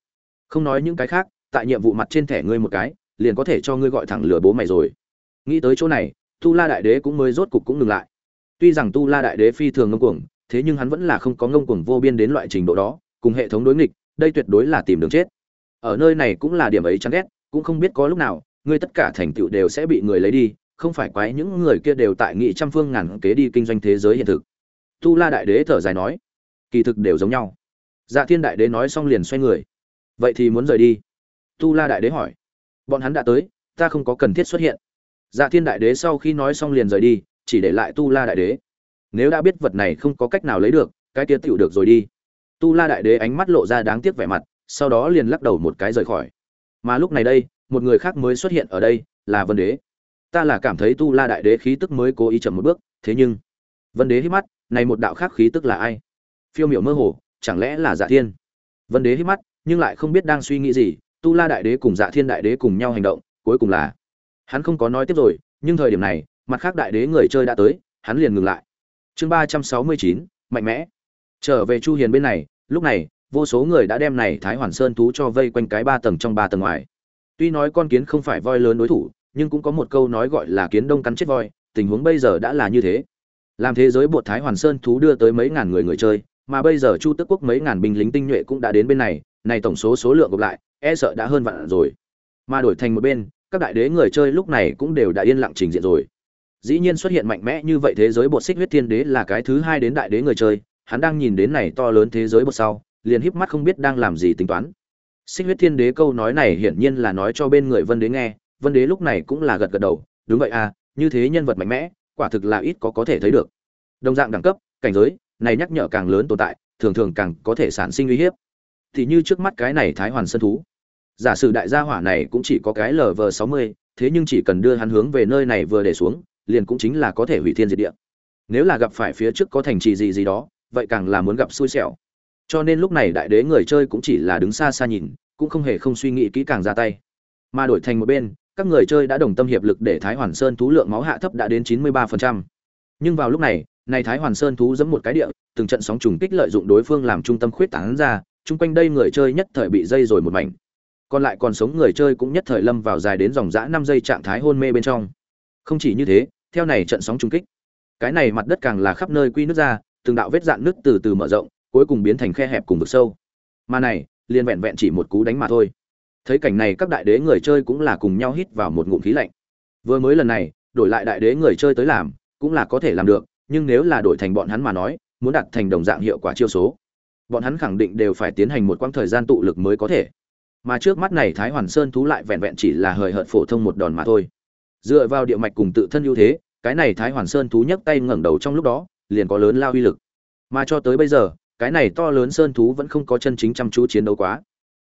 Không nói những cái khác, tại nhiệm vụ mặt trên thẻ ngươi một cái, liền có thể cho ngươi gọi thẳng lửa bố mày rồi. Nghĩ tới chỗ này, tu la đại đế cũng mới rốt cục cũng ngừng lại. Tuy rằng tu la đại đế phi thường ngông cuồng, thế nhưng hắn vẫn là không có ngông cuồng vô biên đến loại trình độ đó, cùng hệ thống đối nghịch, đây tuyệt đối là tìm đường chết. Ở nơi này cũng là điểm ấy chán ghét, cũng không biết có lúc nào, ngươi tất cả thành tựu đều sẽ bị người lấy đi không phải quái những người kia đều tại nghị trăm phương ngàn kế đi kinh doanh thế giới hiện thực. Tu la đại đế thở dài nói, kỳ thực đều giống nhau. Dạ thiên đại đế nói xong liền xoay người. Vậy thì muốn rời đi? Tu la đại đế hỏi. Bọn hắn đã tới, ta không có cần thiết xuất hiện. Dạ thiên đại đế sau khi nói xong liền rời đi, chỉ để lại tu la đại đế. Nếu đã biết vật này không có cách nào lấy được, cái kia tựu được rồi đi. Tu la đại đế ánh mắt lộ ra đáng tiếc vẻ mặt, sau đó liền lắc đầu một cái rời khỏi. Mà lúc này đây, một người khác mới xuất hiện ở đây, là vân đế ta là cảm thấy tu la đại đế khí tức mới cố ý chậm một bước, thế nhưng, vân đế hít mắt, này một đạo khác khí tức là ai? Phiêu miểu mơ hồ, chẳng lẽ là dạ thiên? Vân đế hít mắt, nhưng lại không biết đang suy nghĩ gì, tu la đại đế cùng dạ thiên đại đế cùng nhau hành động, cuối cùng là, hắn không có nói tiếp rồi, nhưng thời điểm này, mặt khác đại đế người chơi đã tới, hắn liền ngừng lại. Chương ba trăm sáu mươi chín, mạnh mẽ. Trở về chu hiền bên này, lúc này, vô số người đã đem này thái hoàn sơn thú cho vây quanh cái ba tầng trong ba tầng ngoài. Tuy nói con kiến không phải voi lớn đối thủ nhưng cũng có một câu nói gọi là kiến đông cắn chết voi, tình huống bây giờ đã là như thế. Làm thế giới bột thái hoàn sơn thú đưa tới mấy ngàn người người chơi, mà bây giờ chu tức quốc mấy ngàn binh lính tinh nhuệ cũng đã đến bên này này tổng số số lượng gộp lại e sợ đã hơn vạn rồi. Mà đổi thành một bên, các đại đế người chơi lúc này cũng đều đã yên lặng trình diện rồi. Dĩ nhiên xuất hiện mạnh mẽ như vậy thế giới bột xích huyết thiên đế là cái thứ hai đến đại đế người chơi, hắn đang nhìn đến này to lớn thế giới bột sau, liền híp mắt không biết đang làm gì tính toán. Xích huyết thiên đế câu nói này hiển nhiên là nói cho bên người vân đế nghe vân đế lúc này cũng là gật gật đầu, đúng vậy à như thế nhân vật mạnh mẽ, quả thực là ít có có thể thấy được. Đồng dạng đẳng cấp, cảnh giới, này nhắc nhở càng lớn tồn tại, thường thường càng có thể sản sinh uy hiếp. Thì như trước mắt cái này thái hoàn sân thú. Giả sử đại gia hỏa này cũng chỉ có cái lv sáu mươi, thế nhưng chỉ cần đưa hắn hướng về nơi này vừa để xuống, liền cũng chính là có thể hủy thiên diệt địa. Nếu là gặp phải phía trước có thành trì gì gì đó, vậy càng là muốn gặp xui xẻo. Cho nên lúc này đại đế người chơi cũng chỉ là đứng xa xa nhìn, cũng không hề không suy nghĩ kỹ càng ra tay. Mà đổi thành một bên các người chơi đã đồng tâm hiệp lực để thái hoàn sơn thú lượng máu hạ thấp đã đến 93%. nhưng vào lúc này này thái hoàn sơn thú giẫm một cái địa, từng trận sóng trùng kích lợi dụng đối phương làm trung tâm khuyết tán ra, chung quanh đây người chơi nhất thời bị dây rồi một mảnh. Còn lại còn sống người chơi cũng nhất thời lâm vào dài đến dòng dã năm giây trạng thái hôn mê bên trong. Không chỉ như thế, theo này trận sóng trùng kích, cái này mặt đất càng là khắp nơi quy nước ra, từng đạo vết dạn nước từ từ mở rộng, cuối cùng biến thành khe hẹp cùng vực sâu. Mà này, liền vẹn vẹn chỉ một cú đánh mà thôi thấy cảnh này các đại đế người chơi cũng là cùng nhau hít vào một ngụm khí lạnh. Vừa mới lần này, đổi lại đại đế người chơi tới làm, cũng là có thể làm được, nhưng nếu là đổi thành bọn hắn mà nói, muốn đạt thành đồng dạng hiệu quả chiêu số, bọn hắn khẳng định đều phải tiến hành một quãng thời gian tụ lực mới có thể. Mà trước mắt này thái hoàn sơn thú lại vẹn vẹn chỉ là hời hợt phổ thông một đòn mà thôi. Dựa vào địa mạch cùng tự thân ưu thế, cái này thái hoàn sơn thú nhấc tay ngẩng đầu trong lúc đó, liền có lớn lao uy lực. Mà cho tới bây giờ, cái này to lớn sơn thú vẫn không có chân chính chăm chú chiến đấu quá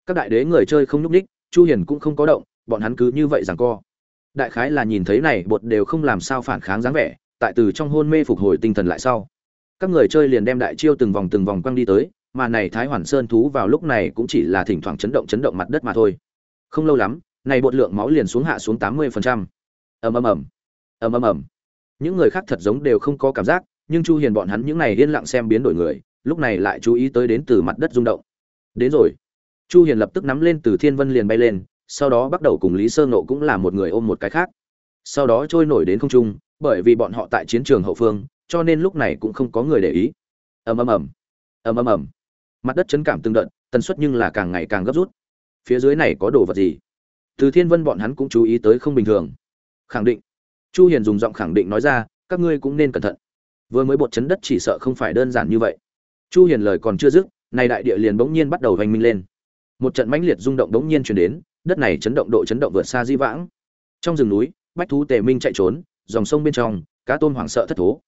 các đại đế người chơi không nhúc ních chu hiền cũng không có động, bọn hắn cứ như vậy rằng co. Đại khái là nhìn thấy này, bột đều không làm sao phản kháng dáng vẻ, tại từ trong hôn mê phục hồi tinh thần lại sau. Các người chơi liền đem đại chiêu từng vòng từng vòng quăng đi tới, mà này thái hoàn sơn thú vào lúc này cũng chỉ là thỉnh thoảng chấn động chấn động mặt đất mà thôi. Không lâu lắm, này bột lượng máu liền xuống hạ xuống 80%. ầm ầm ầm. Ầm ầm ầm. Những người khác thật giống đều không có cảm giác, nhưng chu hiền bọn hắn những này yên lặng xem biến đổi người, lúc này lại chú ý tới đến từ mặt đất rung động. Đến rồi chu hiền lập tức nắm lên từ thiên vân liền bay lên, sau đó bắt đầu cùng lý sơ nộ cũng là một người ôm một cái khác. Sau đó trôi nổi đến không trung, bởi vì bọn họ tại chiến trường hậu phương, cho nên lúc này cũng không có người để ý. Ầm ầm ầm. Ầm ầm ầm. Mặt đất chấn cảm từng đợt, tần suất nhưng là càng ngày càng gấp rút. Phía dưới này có đồ vật gì? Từ thiên vân bọn hắn cũng chú ý tới không bình thường. Khẳng định. Chu hiền dùng giọng khẳng định nói ra, các ngươi cũng nên cẩn thận. Vừa mới bột chấn đất chỉ sợ không phải đơn giản như vậy. Chu hiền lời còn chưa dứt, này đại địa liền bỗng nhiên bắt đầu hoành minh lên một trận mãnh liệt rung động đống nhiên truyền đến, đất này chấn động độ chấn động vượt xa di vãng. Trong rừng núi, bách thú tề minh chạy trốn, dòng sông bên trong, cá tôm hoảng sợ thất thố.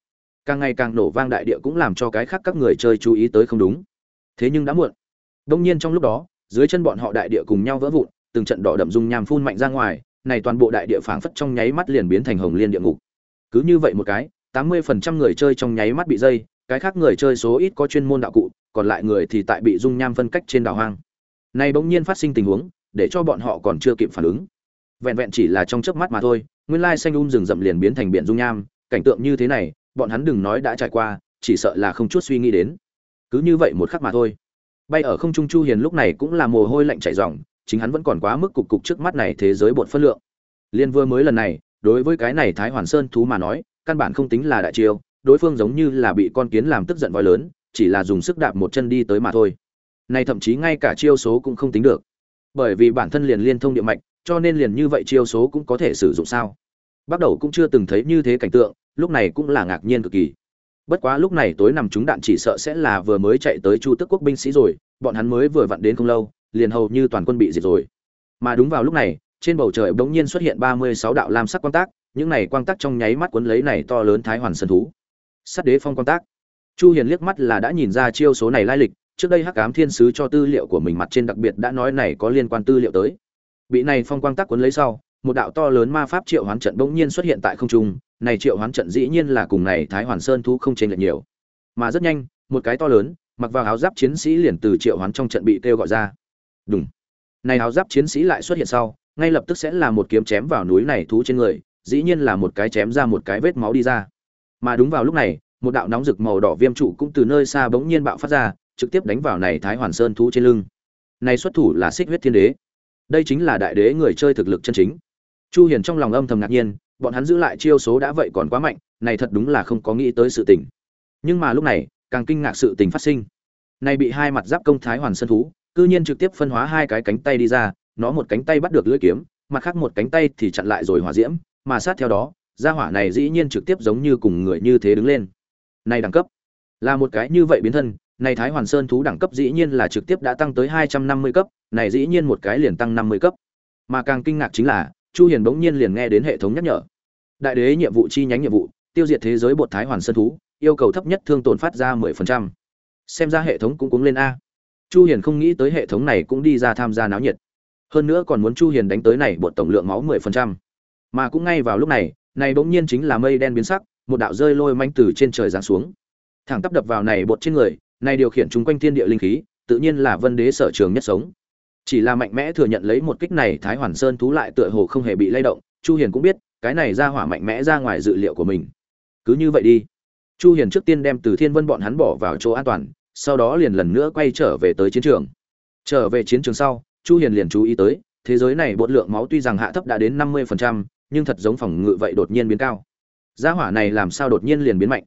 Càng ngày càng nổ vang đại địa cũng làm cho cái khác các người chơi chú ý tới không đúng. Thế nhưng đã muộn. Đông nhiên trong lúc đó, dưới chân bọn họ đại địa cùng nhau vỡ vụn, từng trận đỏ đậm dung nham phun mạnh ra ngoài, này toàn bộ đại địa phảng phất trong nháy mắt liền biến thành hồng liên địa ngục. Cứ như vậy một cái, tám mươi phần trăm người chơi trong nháy mắt bị dây, cái khác người chơi số ít có chuyên môn đạo cụ, còn lại người thì tại bị dung nham phân cách trên đảo hoang nay bỗng nhiên phát sinh tình huống, để cho bọn họ còn chưa kịp phản ứng. Vẹn vẹn chỉ là trong chớp mắt mà thôi, nguyên lai xanh um rừng rậm liền biến thành biển dung nham, cảnh tượng như thế này, bọn hắn đừng nói đã trải qua, chỉ sợ là không chút suy nghĩ đến. Cứ như vậy một khắc mà thôi. Bay ở không trung chu hiền lúc này cũng là mồ hôi lạnh chảy ròng, chính hắn vẫn còn quá mức cục cục trước mắt này thế giới bột phân lượng. Liên vừa mới lần này, đối với cái này thái hoàn sơn thú mà nói, căn bản không tính là đại chiêu, đối phương giống như là bị con kiến làm tức giận voi lớn, chỉ là dùng sức đạp một chân đi tới mà thôi này thậm chí ngay cả chiêu số cũng không tính được. Bởi vì bản thân liền liên thông địa mạch, cho nên liền như vậy chiêu số cũng có thể sử dụng sao? Bắt đầu cũng chưa từng thấy như thế cảnh tượng, lúc này cũng là ngạc nhiên cực kỳ. Bất quá lúc này tối nằm chúng đạn chỉ sợ sẽ là vừa mới chạy tới chu tước quốc binh sĩ rồi, bọn hắn mới vừa vặn đến không lâu, liền hầu như toàn quân bị diệt rồi. Mà đúng vào lúc này, trên bầu trời bỗng nhiên xuất hiện ba mươi sáu đạo lam sắc quang tác, những này quang tác trong nháy mắt cuốn lấy này to lớn thái hoàn sơn thú. Sắt đế phong quang tác. Chu hiền liếc mắt là đã nhìn ra chiêu số này lai lịch trước đây hắc ám thiên sứ cho tư liệu của mình mặt trên đặc biệt đã nói này có liên quan tư liệu tới. Bị này phong quang tác cuốn lấy sau, một đạo to lớn ma pháp triệu hoán trận bỗng nhiên xuất hiện tại không trung, này triệu hoán trận dĩ nhiên là cùng này thái hoàn sơn thú không chênh lệch nhiều. Mà rất nhanh, một cái to lớn, mặc vào áo giáp chiến sĩ liền từ triệu hoán trong trận bị kêu gọi ra. Đúng này áo giáp chiến sĩ lại xuất hiện sau, ngay lập tức sẽ là một kiếm chém vào núi này thú trên người, dĩ nhiên là một cái chém ra một cái vết máu đi ra. Mà đúng vào lúc này, một đạo nóng rực màu đỏ viêm trụ cũng từ nơi xa bỗng nhiên bạo phát ra trực tiếp đánh vào này thái hoàn sơn thú trên lưng. Này xuất thủ là xích huyết thiên đế. Đây chính là đại đế người chơi thực lực chân chính. Chu hiền trong lòng âm thầm ngạc nhiên, bọn hắn giữ lại chiêu số đã vậy còn quá mạnh, này thật đúng là không có nghĩ tới sự tình. Nhưng mà lúc này, càng kinh ngạc sự tình phát sinh. Này bị hai mặt giáp công thái hoàn sơn thú, cư nhiên trực tiếp phân hóa hai cái cánh tay đi ra, nó một cánh tay bắt được lưỡi kiếm, mặt khác một cánh tay thì chặn lại rồi hỏa diễm, mà sát theo đó, gia hỏa này dĩ nhiên trực tiếp giống như cùng người như thế đứng lên. Này đẳng cấp, là một cái như vậy biến thân này thái hoàn sơn thú đẳng cấp dĩ nhiên là trực tiếp đã tăng tới hai trăm năm mươi cấp, này dĩ nhiên một cái liền tăng năm mươi cấp. Mà càng kinh ngạc chính là, chu hiền bỗng nhiên liền nghe đến hệ thống nhắc nhở. Đại đế nhiệm vụ chi nhánh nhiệm vụ, tiêu diệt thế giới bột thái hoàn sơn thú, yêu cầu thấp nhất thương tổn phát ra 10%. xem ra hệ thống cũng cũng lên a. Chu hiền không nghĩ tới hệ thống này cũng đi ra tham gia náo nhiệt. Hơn nữa còn muốn chu hiền đánh tới này bột tổng lượng máu 10%. mà cũng ngay vào lúc này này bỗng nhiên chính là mây đen biến sắc, một đạo rơi lôi manh từ trên trời giáng xuống. Thẳng tắp đập vào này bột trên người này điều khiển chúng quanh thiên địa linh khí tự nhiên là vân đế sở trường nhất sống. Chỉ là mạnh mẽ thừa nhận lấy một kích này thái hoàn sơn thú lại tựa hồ không hề bị lay động. Chu hiền cũng biết cái này ra hỏa mạnh mẽ ra ngoài dự liệu của mình. Cứ như vậy đi. Chu hiền trước tiên đem từ thiên vân bọn hắn bỏ vào chỗ an toàn sau đó liền lần nữa quay trở về tới chiến trường. Trở về chiến trường sau chu hiền liền chú ý tới thế giới này bột lượng máu tuy rằng hạ thấp đã đến 50%, nhưng thật giống phòng ngự vậy đột nhiên biến cao. Gia hỏa này làm sao đột nhiên liền biến mạnh?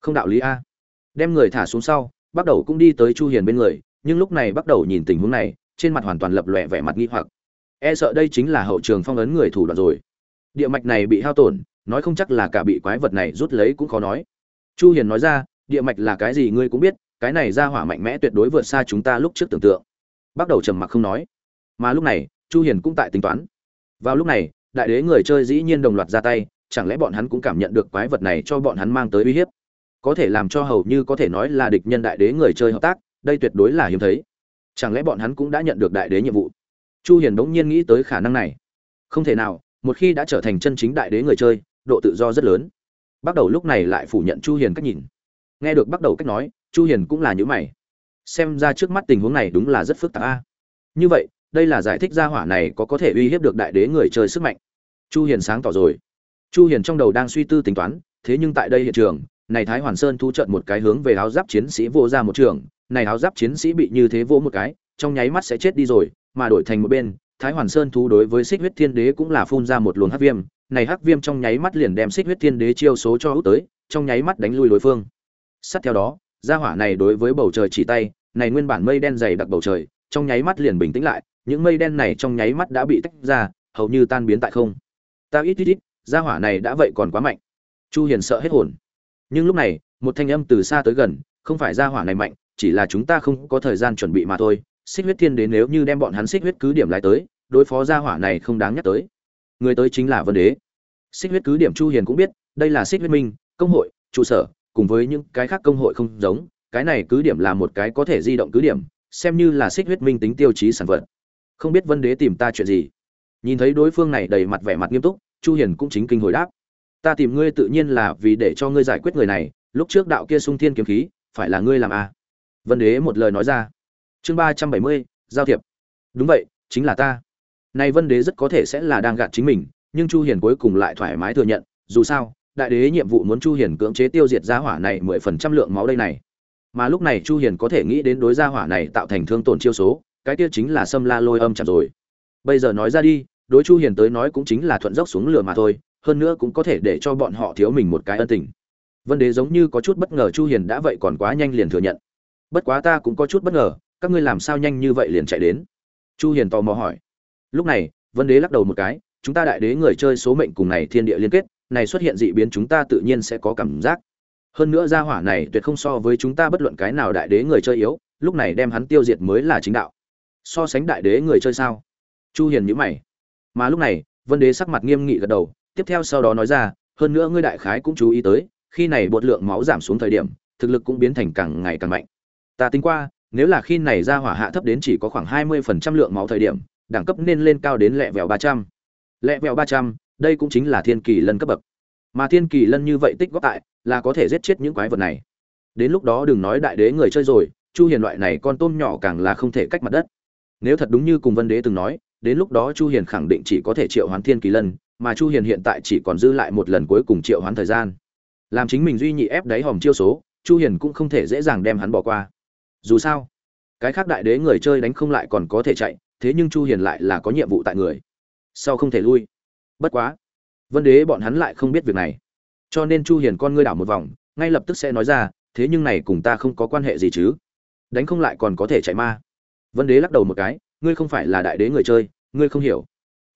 Không đạo lý a. Đem người thả xuống sau bắt đầu cũng đi tới chu hiền bên người, nhưng lúc này bắt đầu nhìn tình huống này, trên mặt hoàn toàn lập lòe vẻ mặt nghi hoặc. E sợ đây chính là hậu trường phong ấn người thủ đoạn rồi. Địa mạch này bị hao tổn, nói không chắc là cả bị quái vật này rút lấy cũng khó nói. Chu hiền nói ra, địa mạch là cái gì ngươi cũng biết, cái này ra hỏa mạnh mẽ tuyệt đối vượt xa chúng ta lúc trước tưởng tượng. Bắt đầu trầm mặc không nói. Mà lúc này, chu hiền cũng tại tính toán. Vào lúc này, đại đế người chơi dĩ nhiên đồng loạt ra tay, chẳng lẽ bọn hắn cũng cảm nhận được quái vật này cho bọn hắn mang tới uy hiếp? Có thể làm cho hầu như có thể nói là địch nhân đại đế người chơi hợp tác, đây tuyệt đối là hiếm thấy. Chẳng lẽ bọn hắn cũng đã nhận được đại đế nhiệm vụ? Chu hiền đống nhiên nghĩ tới khả năng này. Không thể nào, một khi đã trở thành chân chính đại đế người chơi, độ tự do rất lớn. Bắt đầu lúc này lại phủ nhận chu hiền cách nhìn. Nghe được bắt đầu cách nói, chu hiền cũng là như mày. Xem ra trước mắt tình huống này đúng là rất phức tạp a. Như vậy, đây là giải thích ra hỏa này có có thể uy hiếp được đại đế người chơi sức mạnh. Chu hiền sáng tỏ rồi. Chu hiền trong đầu đang suy tư tính toán, thế nhưng tại đây hiện trường này thái hoàn sơn thu trận một cái hướng về áo giáp chiến sĩ vô ra một trường, này áo giáp chiến sĩ bị như thế vô một cái, trong nháy mắt sẽ chết đi rồi, mà đổi thành một bên, thái hoàn sơn thú đối với xích huyết thiên đế cũng là phun ra một luồng hắc viêm, này hắc viêm trong nháy mắt liền đem xích huyết thiên đế chiêu số cho hút tới, trong nháy mắt đánh lui đối phương. Sát theo đó, gia hỏa này đối với bầu trời chỉ tay, này nguyên bản mây đen dày đặc bầu trời, trong nháy mắt liền bình tĩnh lại, những mây đen này trong nháy mắt đã bị tách ra, hầu như tan biến tại không. Ta ít ít ít, gia hỏa này đã vậy còn quá mạnh. Chu hiền sợ hết hồn nhưng lúc này, một thanh âm từ xa tới gần, không phải gia hỏa này mạnh, chỉ là chúng ta không có thời gian chuẩn bị mà thôi. Xích huyết thiên đến nếu như đem bọn hắn xích huyết cứ điểm lại tới, đối phó gia hỏa này không đáng nhắc tới. Người tới chính là vân đế. Xích huyết cứ điểm chu hiền cũng biết, đây là xích huyết minh, công hội, trụ sở, cùng với những cái khác công hội không giống. Cái này cứ điểm là một cái có thể di động cứ điểm, xem như là xích huyết minh tính tiêu chí sản vật. Không biết vân đế tìm ta chuyện gì. Nhìn thấy đối phương này đầy mặt vẻ mặt nghiêm túc, chu hiền cũng chính kinh hồi đáp ta tìm ngươi tự nhiên là vì để cho ngươi giải quyết người này, lúc trước đạo kia sung thiên kiếm khí, phải là ngươi làm à? Vân đế một lời nói ra. Chương ba trăm bảy mươi, giao thiệp. Đúng vậy, chính là ta. Nay vân đế rất có thể sẽ là đang gạt chính mình, nhưng chu hiền cuối cùng lại thoải mái thừa nhận, dù sao, đại đế nhiệm vụ muốn chu hiền cưỡng chế tiêu diệt gia hỏa này mười phần trăm lượng máu đây này. Mà lúc này chu hiền có thể nghĩ đến đối gia hỏa này tạo thành thương tổn chiêu số, cái kia chính là xâm la lôi âm chặt rồi. Bây giờ nói ra đi, đối chu hiền tới nói cũng chính là thuận dốc xuống lửa mà thôi hơn nữa cũng có thể để cho bọn họ thiếu mình một cái ân tình. Vân đế giống như có chút bất ngờ chu hiền đã vậy còn quá nhanh liền thừa nhận. Bất quá ta cũng có chút bất ngờ, các ngươi làm sao nhanh như vậy liền chạy đến? Chu hiền tò mò hỏi. Lúc này, vân đế lắc đầu một cái, chúng ta đại đế người chơi số mệnh cùng này thiên địa liên kết, này xuất hiện dị biến chúng ta tự nhiên sẽ có cảm giác. Hơn nữa gia hỏa này tuyệt không so với chúng ta bất luận cái nào đại đế người chơi yếu, lúc này đem hắn tiêu diệt mới là chính đạo. So sánh đại đế người chơi sao? Chu hiền nhíu mày. Mà lúc này, vân đế sắc mặt nghiêm nghị gật đầu tiếp theo sau đó nói ra hơn nữa ngươi đại khái cũng chú ý tới khi này bột lượng máu giảm xuống thời điểm thực lực cũng biến thành càng ngày càng mạnh. Ta tính qua nếu là khi này ra hỏa hạ thấp đến chỉ có khoảng 20% lượng máu thời điểm đẳng cấp nên lên cao đến lẹ vẹo 300. lẹ vẹo 300, đây cũng chính là thiên kỳ lân cấp bậc. Mà thiên kỳ lân như vậy tích góp tại là có thể giết chết những quái vật này. Đến lúc đó đừng nói đại đế người chơi rồi chu hiền loại này con tôm nhỏ càng là không thể cách mặt đất. Nếu thật đúng như cùng vân đế từng nói đến lúc đó chu hiền khẳng định chỉ có thể triệu hoán thiên kỳ lân mà chu hiền hiện tại chỉ còn dư lại một lần cuối cùng triệu hoán thời gian. Làm chính mình duy nhị ép đáy hòm chiêu số, chu hiền cũng không thể dễ dàng đem hắn bỏ qua. Dù sao, cái khác đại đế người chơi đánh không lại còn có thể chạy, thế nhưng chu hiền lại là có nhiệm vụ tại người. Sau không thể lui. Bất quá, vân đế bọn hắn lại không biết việc này. Cho nên chu hiền con ngươi đảo một vòng, ngay lập tức sẽ nói ra, thế nhưng này cùng ta không có quan hệ gì chứ? Đánh không lại còn có thể chạy ma. Vân đế lắc đầu một cái, ngươi không phải là đại đế người chơi, ngươi không hiểu.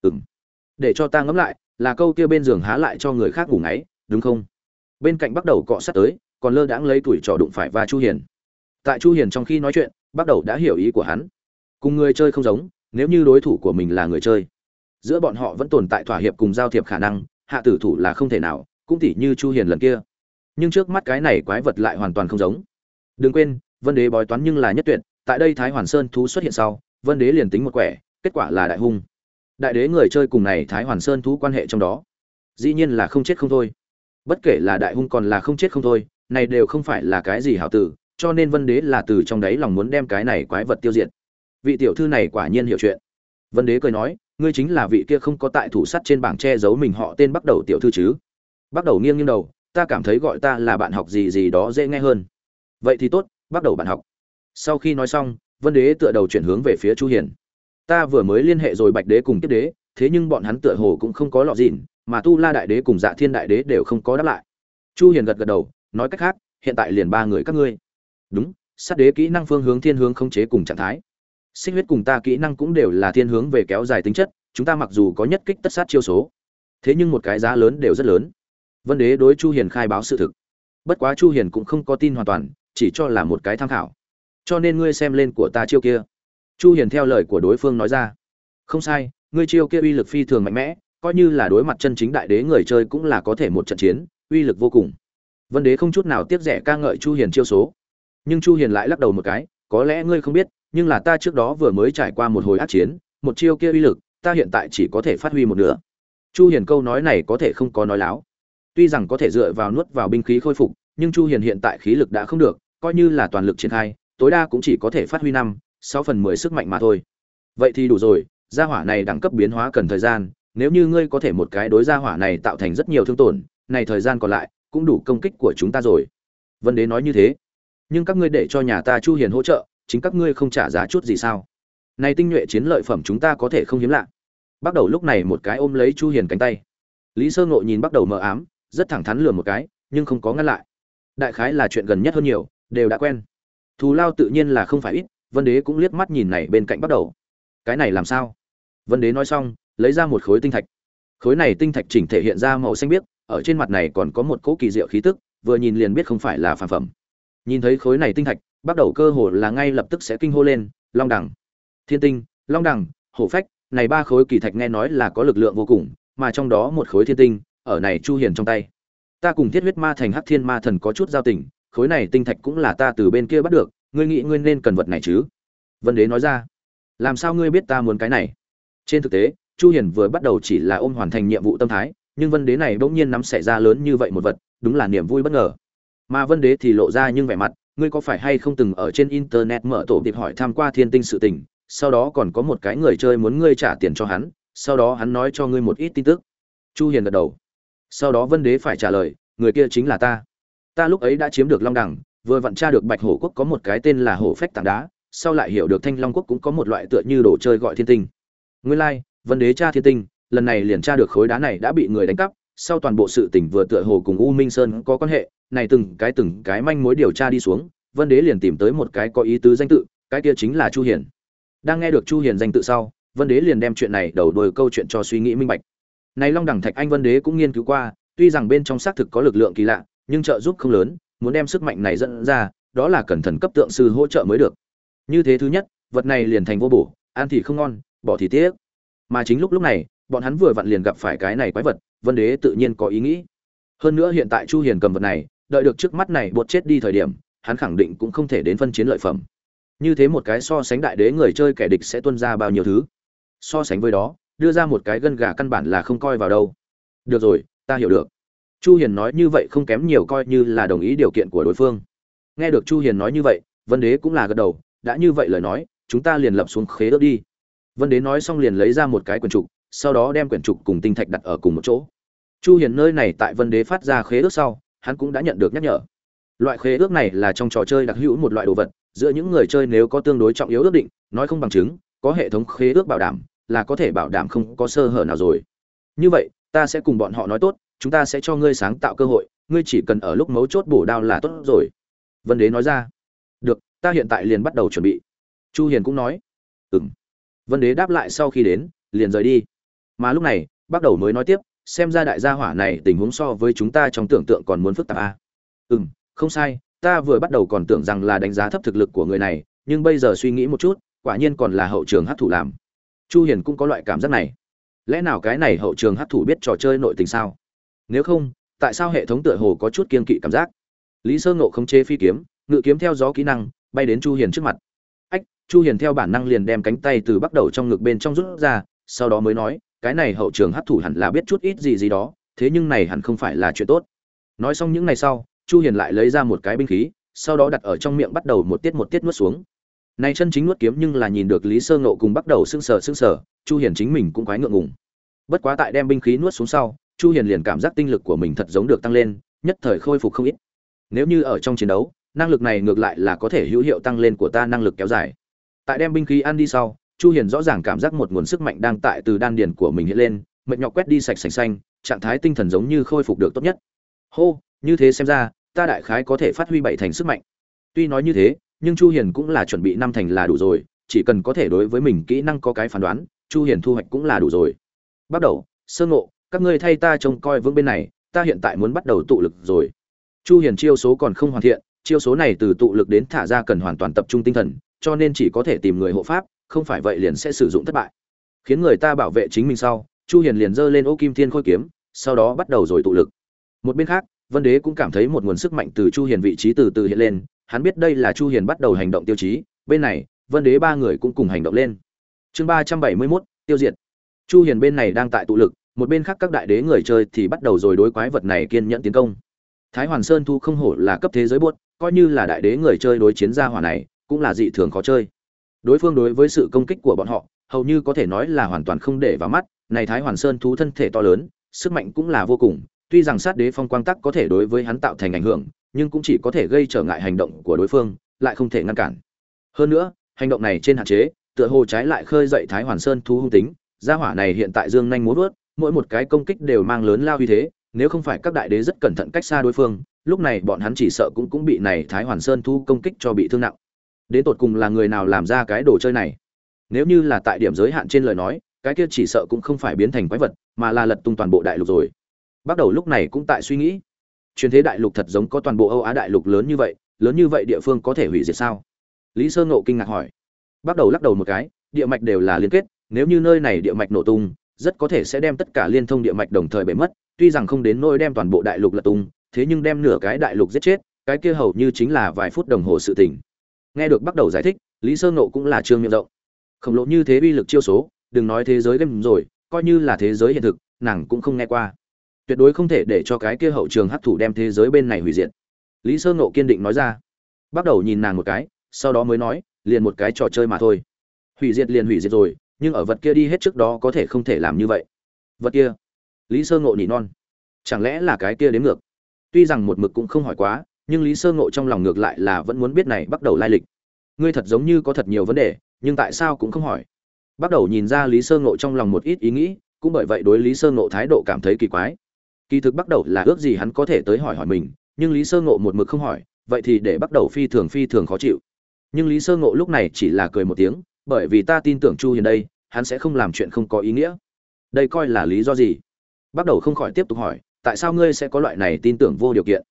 Ừm để cho ta ngẫm lại, là câu kia bên giường há lại cho người khác ngủ ngáy, đúng không? Bên cạnh bắt đầu cọ sát tới, còn lơ đãng lấy tuổi trò đụng phải và chu hiền. Tại chu hiền trong khi nói chuyện, bắt đầu đã hiểu ý của hắn. Cùng người chơi không giống, nếu như đối thủ của mình là người chơi, giữa bọn họ vẫn tồn tại thỏa hiệp cùng giao thiệp khả năng, hạ tử thủ là không thể nào, cũng tỉ như chu hiền lần kia. Nhưng trước mắt cái này quái vật lại hoàn toàn không giống. Đừng quên, vân đế bói toán nhưng là nhất tuyệt, tại đây thái hoàn sơn thú xuất hiện sau, vân đế liền tính một quẻ, kết quả là đại hung đại đế người chơi cùng này thái hoàn sơn thú quan hệ trong đó. Dĩ nhiên là không chết không thôi. Bất kể là đại hung còn là không chết không thôi, này đều không phải là cái gì hảo tử, cho nên vân đế là từ trong đấy lòng muốn đem cái này quái vật tiêu diệt. Vị tiểu thư này quả nhiên hiểu chuyện. Vân đế cười nói, ngươi chính là vị kia không có tại thủ sắt trên bảng che giấu mình họ tên bắt đầu tiểu thư chứ? Bắt đầu nghiêng nghiêng đầu, ta cảm thấy gọi ta là bạn học gì gì đó dễ nghe hơn. Vậy thì tốt bắt đầu bạn học. Sau khi nói xong, vân đế tựa đầu chuyển hướng về phía chu hiền ta vừa mới liên hệ rồi bạch đế cùng tiếp đế, thế nhưng bọn hắn tựa hồ cũng không có lọ dịn, mà tu la đại đế cùng dạ thiên đại đế đều không có đáp lại. Chu hiền gật gật đầu, nói cách khác, hiện tại liền ba người các ngươi. Đúng, sát đế kỹ năng phương hướng thiên hướng không chế cùng trạng thái. Sinh huyết cùng ta kỹ năng cũng đều là thiên hướng về kéo dài tính chất, chúng ta mặc dù có nhất kích tất sát chiêu số, thế nhưng một cái giá lớn đều rất lớn. Vân đế đối chu hiền khai báo sự thực. Bất quá chu hiền cũng không có tin hoàn toàn, chỉ cho là một cái tham khảo. Cho nên ngươi xem lên của ta chiêu kia chu hiền theo lời của đối phương nói ra. Không sai, ngươi chiêu kia uy lực phi thường mạnh mẽ, coi như là đối mặt chân chính đại đế người chơi cũng là có thể một trận chiến, uy lực vô cùng. Vân đế không chút nào tiếc rẻ ca ngợi chu hiền chiêu số. Nhưng chu hiền lại lắc đầu một cái, có lẽ ngươi không biết, nhưng là ta trước đó vừa mới trải qua một hồi ác chiến, một chiêu kia uy lực, ta hiện tại chỉ có thể phát huy một nửa. Chu hiền câu nói này có thể không có nói láo. Tuy rằng có thể dựa vào nuốt vào binh khí khôi phục, nhưng chu hiền hiện tại khí lực đã không được, coi như là toàn lực triển khai, tối đa cũng chỉ có thể phát huy năm sáu phần mười sức mạnh mà thôi. Vậy thì đủ rồi, gia hỏa này đẳng cấp biến hóa cần thời gian, nếu như ngươi có thể một cái đối gia hỏa này tạo thành rất nhiều thương tổn, này thời gian còn lại cũng đủ công kích của chúng ta rồi. Vân đế nói như thế. Nhưng các ngươi để cho nhà ta chu hiền hỗ trợ, chính các ngươi không trả giá chút gì sao? Này tinh nhuệ chiến lợi phẩm chúng ta có thể không hiếm lạ. Bắt đầu lúc này một cái ôm lấy chu hiền cánh tay. Lý sơ ngộ nhìn bắt đầu mờ ám, rất thẳng thắn lừa một cái, nhưng không có ngăn lại. Đại khái là chuyện gần nhất hơn nhiều, đều đã quen. Thù lao tự nhiên là không phải ít vân đế cũng liếc mắt nhìn này bên cạnh bắt đầu. Cái này làm sao? Vân đế nói xong, lấy ra một khối tinh thạch. Khối này tinh thạch chỉnh thể hiện ra màu xanh biếc, ở trên mặt này còn có một cỗ kỳ diệu khí tức, vừa nhìn liền biết không phải là phản phẩm. Nhìn thấy khối này tinh thạch, bắt đầu cơ hồ là ngay lập tức sẽ kinh hô lên, long đẳng thiên tinh, long đẳng hổ phách. Này ba khối kỳ thạch nghe nói là có lực lượng vô cùng, mà trong đó một khối thiên tinh, ở này chu hiền trong tay. Ta cùng thiết huyết ma thành hắc thiên ma thần có chút giao tình, khối này tinh thạch cũng là ta từ bên kia bắt được ngươi nghĩ ngươi nên cần vật này chứ? Vân đế nói ra. Làm sao ngươi biết ta muốn cái này? Trên thực tế, chu hiền vừa bắt đầu chỉ là ôm hoàn thành nhiệm vụ tâm thái, nhưng vân đế này bỗng nhiên nắm xảy ra lớn như vậy một vật, đúng là niềm vui bất ngờ. Mà vân đế thì lộ ra nhưng vẻ mặt, ngươi có phải hay không từng ở trên internet mở tổ điệp hỏi tham qua thiên tinh sự tình, sau đó còn có một cái người chơi muốn ngươi trả tiền cho hắn, sau đó hắn nói cho ngươi một ít tin tức. Chu hiền gật đầu. Sau đó vân đế phải trả lời, người kia chính là ta. Ta lúc ấy đã chiếm được long đẳng vừa vặn tra được bạch hổ quốc có một cái tên là hổ phách tảng đá sau lại hiểu được thanh long quốc cũng có một loại tựa như đồ chơi gọi thiên tinh. Nguyên lai like, vân đế tra thiên tinh lần này liền tra được khối đá này đã bị người đánh cắp sau toàn bộ sự tình vừa tựa hồ cùng u minh sơn có quan hệ này từng cái từng cái manh mối điều tra đi xuống vân đế liền tìm tới một cái có ý tứ danh tự cái kia chính là chu hiền. Đang nghe được chu hiền danh tự sau vân đế liền đem chuyện này đầu đuôi câu chuyện cho suy nghĩ minh bạch. Này long đẳng thạch anh vân đế cũng nghiên cứu qua tuy rằng bên trong xác thực có lực lượng kỳ lạ nhưng trợ giúp không lớn muốn đem sức mạnh này dẫn ra, đó là cần thần cấp tượng sư hỗ trợ mới được. Như thế thứ nhất, vật này liền thành vô bổ, ăn thì không ngon, bỏ thì tiếc. Mà chính lúc lúc này, bọn hắn vừa vặn liền gặp phải cái này quái vật, vân đế tự nhiên có ý nghĩ. Hơn nữa hiện tại chu hiền cầm vật này, đợi được trước mắt này bột chết đi thời điểm, hắn khẳng định cũng không thể đến phân chiến lợi phẩm. Như thế một cái so sánh đại đế người chơi kẻ địch sẽ tuân ra bao nhiêu thứ? So sánh với đó, đưa ra một cái gân gà căn bản là không coi vào đâu. Được rồi, ta hiểu được chu hiền nói như vậy không kém nhiều coi như là đồng ý điều kiện của đối phương. Nghe được chu hiền nói như vậy, vân đế cũng là gật đầu, đã như vậy lời nói, chúng ta liền lập xuống khế ước đi. Vân đế nói xong liền lấy ra một cái quyển trục, sau đó đem quyển trục cùng tinh thạch đặt ở cùng một chỗ. Chu hiền nơi này tại vân đế phát ra khế ước sau, hắn cũng đã nhận được nhắc nhở. Loại khế ước này là trong trò chơi đặc hữu một loại đồ vật, giữa những người chơi nếu có tương đối trọng yếu ước định, nói không bằng chứng, có hệ thống khế ước bảo đảm, là có thể bảo đảm không có sơ hở nào rồi. Như vậy, ta sẽ cùng bọn họ nói tốt chúng ta sẽ cho ngươi sáng tạo cơ hội, ngươi chỉ cần ở lúc mấu chốt bổ đao là tốt rồi. Vân đế nói ra. Được, ta hiện tại liền bắt đầu chuẩn bị. Chu hiền cũng nói. Ừm. Vân đế đáp lại sau khi đến, liền rời đi. Mà lúc này bắt đầu mới nói tiếp, xem ra đại gia hỏa này tình huống so với chúng ta trong tưởng tượng còn muốn phức tạp à. ừm, không sai, ta vừa bắt đầu còn tưởng rằng là đánh giá thấp thực lực của người này, nhưng bây giờ suy nghĩ một chút, quả nhiên còn là hậu trường hát thủ làm. Chu hiền cũng có loại cảm giác này. Lẽ nào cái này hậu trường hát thủ biết trò chơi nội tình sao? Nếu không, tại sao hệ thống tựa hồ có chút kiên kỵ cảm giác? Lý sơ ngộ không chế phi kiếm, ngự kiếm theo gió kỹ năng, bay đến chu hiền trước mặt. Ách, chu hiền theo bản năng liền đem cánh tay từ bắt đầu trong ngực bên trong rút ra, sau đó mới nói, cái này hậu trường hấp thủ hẳn là biết chút ít gì gì đó, thế nhưng này hẳn không phải là chuyện tốt. Nói xong những ngày sau, chu hiền lại lấy ra một cái binh khí, sau đó đặt ở trong miệng bắt đầu một tiết một tiết nuốt xuống. Này chân chính nuốt kiếm nhưng là nhìn được lý sơ ngộ cùng bắt đầu sưng sờ sưng sờ, chu hiền chính mình cũng quái ngượng ngùng. Bất quá tại đem binh khí nuốt xuống sau chu hiền liền cảm giác tinh lực của mình thật giống được tăng lên, nhất thời khôi phục không ít. Nếu như ở trong chiến đấu, năng lực này ngược lại là có thể hữu hiệu tăng lên của ta năng lực kéo dài. Tại đem binh khí ăn đi sau, chu hiền rõ ràng cảm giác một nguồn sức mạnh đang tại từ đan điền của mình hiện lên, mệt nhọc quét đi sạch sành xanh, trạng thái tinh thần giống như khôi phục được tốt nhất. Hô, như thế xem ra, ta đại khái có thể phát huy bảy thành sức mạnh. Tuy nói như thế, nhưng chu hiền cũng là chuẩn bị năm thành là đủ rồi, chỉ cần có thể đối với mình kỹ năng có cái phán đoán, chu hiền thu hoạch cũng là đủ rồi. Bắt đầu, sơ ngộ các ngươi thay ta trông coi vững bên này ta hiện tại muốn bắt đầu tụ lực rồi. Chu hiền chiêu số còn không hoàn thiện chiêu số này từ tụ lực đến thả ra cần hoàn toàn tập trung tinh thần cho nên chỉ có thể tìm người hộ pháp không phải vậy liền sẽ sử dụng thất bại. Khiến người ta bảo vệ chính mình sau chu hiền liền giơ lên ô kim thiên khôi kiếm sau đó bắt đầu rồi tụ lực. Một bên khác vân đế cũng cảm thấy một nguồn sức mạnh từ chu hiền vị trí từ từ hiện lên hắn biết đây là chu hiền bắt đầu hành động tiêu chí bên này vân đế ba người cũng cùng hành động lên. Chương 371, tiêu diệt. Chu hiền bên này đang tại tụ lực một bên khác các đại đế người chơi thì bắt đầu rồi đối quái vật này kiên nhẫn tiến công. Thái hoàn sơn thu không hổ là cấp thế giới buốt, coi như là đại đế người chơi đối chiến gia hỏa này, cũng là dị thường khó chơi. Đối phương đối với sự công kích của bọn họ, hầu như có thể nói là hoàn toàn không để vào mắt, này thái hoàn sơn thú thân thể to lớn, sức mạnh cũng là vô cùng, tuy rằng sát đế phong quang tắc có thể đối với hắn tạo thành ảnh hưởng, nhưng cũng chỉ có thể gây trở ngại hành động của đối phương, lại không thể ngăn cản. Hơn nữa, hành động này trên hạn chế, tựa hồ trái lại khơi dậy thái hoàn sơn thú hung tính, gia hỏa này hiện tại dương nhanh muốn vớt mỗi một cái công kích đều mang lớn lao uy thế, nếu không phải các đại đế rất cẩn thận cách xa đối phương, lúc này bọn hắn chỉ sợ cũng cũng bị này thái hoàn sơn thu công kích cho bị thương nặng. Đến tột cùng là người nào làm ra cái đồ chơi này? Nếu như là tại điểm giới hạn trên lời nói, cái kia chỉ sợ cũng không phải biến thành quái vật, mà là lật tung toàn bộ đại lục rồi. Bắt đầu lúc này cũng tại suy nghĩ. Truyền thế đại lục thật giống có toàn bộ âu á đại lục lớn như vậy, lớn như vậy địa phương có thể hủy diệt sao? Lý sơ ngộ kinh ngạc hỏi. Bắt đầu lắc đầu một cái, địa mạch đều là liên kết, nếu như nơi này địa mạch nổ tung rất có thể sẽ đem tất cả liên thông địa mạch đồng thời bể mất, tuy rằng không đến nỗi đem toàn bộ đại lục lật tung, thế nhưng đem nửa cái đại lục giết chết, cái kia hầu như chính là vài phút đồng hồ sự tình. Nghe được bắt đầu giải thích, lý sơ nộ cũng là trương miệng rộng. Khổng lồ như thế uy lực chiêu số, đừng nói thế giới game rồi, coi như là thế giới hiện thực, nàng cũng không nghe qua. Tuyệt đối không thể để cho cái kia hậu trường hấp thụ đem thế giới bên này hủy diệt. Lý sơ nộ kiên định nói ra. Bắt đầu nhìn nàng một cái, sau đó mới nói, liền một cái trò chơi mà thôi. Hủy diệt liền hủy diệt rồi nhưng ở vật kia đi hết trước đó có thể không thể làm như vậy. Vật kia? Lý sơ ngộ nhị non. Chẳng lẽ là cái kia đến ngược? Tuy rằng một mực cũng không hỏi quá, nhưng lý sơ ngộ trong lòng ngược lại là vẫn muốn biết này bắt đầu lai lịch. Ngươi thật giống như có thật nhiều vấn đề, nhưng tại sao cũng không hỏi. Bắt đầu nhìn ra lý sơ ngộ trong lòng một ít ý nghĩ, cũng bởi vậy đối lý sơ ngộ thái độ cảm thấy kỳ quái. Kỳ thực bắt đầu là ước gì hắn có thể tới hỏi hỏi mình, nhưng lý sơ ngộ một mực không hỏi, vậy thì để bắt đầu phi thường phi thường khó chịu. Nhưng lý sơ ngộ lúc này chỉ là cười một tiếng bởi vì ta tin tưởng chu hiền đây, hắn sẽ không làm chuyện không có ý nghĩa. Đây coi là lý do gì? Bắt đầu không khỏi tiếp tục hỏi, tại sao ngươi sẽ có loại này tin tưởng vô điều kiện?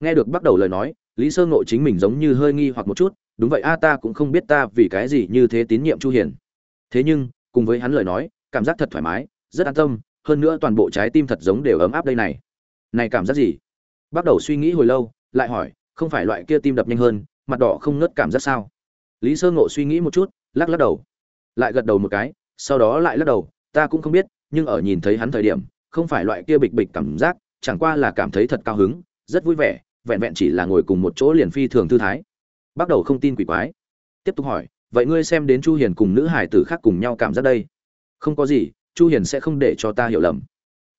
Nghe được bắt đầu lời nói, lý sơ ngộ chính mình giống như hơi nghi hoặc một chút, đúng vậy, a, ta cũng không biết ta vì cái gì như thế tín nhiệm chu hiền. Thế nhưng, cùng với hắn lời nói, cảm giác thật thoải mái, rất an tâm, hơn nữa toàn bộ trái tim thật giống đều ấm áp đây này. Này cảm giác gì? Bắt đầu suy nghĩ hồi lâu, lại hỏi, không phải loại kia tim đập nhanh hơn, mặt đỏ không ngớt cảm giác sao? Lý sơ ngộ suy nghĩ một chút lắc lắc đầu. Lại gật đầu một cái, sau đó lại lắc đầu, ta cũng không biết, nhưng ở nhìn thấy hắn thời điểm, không phải loại kia bịch bịch cảm giác, chẳng qua là cảm thấy thật cao hứng, rất vui vẻ, vẹn vẹn chỉ là ngồi cùng một chỗ liền phi thường thư thái. Bắt đầu không tin quỷ quái. Tiếp tục hỏi, vậy ngươi xem đến chu hiền cùng nữ hải tử khác cùng nhau cảm giác đây? Không có gì, chu hiền sẽ không để cho ta hiểu lầm.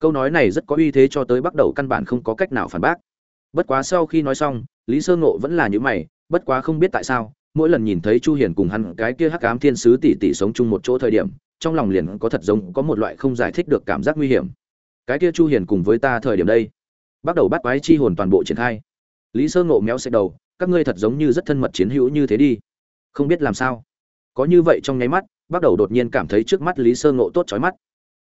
Câu nói này rất có uy thế cho tới bắt đầu căn bản không có cách nào phản bác. Bất quá sau khi nói xong, lý sơ ngộ vẫn là như mày, bất quá không biết tại sao mỗi lần nhìn thấy chu hiền cùng hắn cái kia hắc ám thiên sứ tỷ tỷ sống chung một chỗ thời điểm trong lòng liền có thật giống có một loại không giải thích được cảm giác nguy hiểm. Cái kia chu hiền cùng với ta thời điểm đây bắt đầu bắt quái chi hồn toàn bộ triển khai. Lý sơ ngộ méo xẹt đầu các ngươi thật giống như rất thân mật chiến hữu như thế đi. Không biết làm sao. Có như vậy trong nháy mắt bắt đầu đột nhiên cảm thấy trước mắt lý sơ ngộ tốt chói mắt.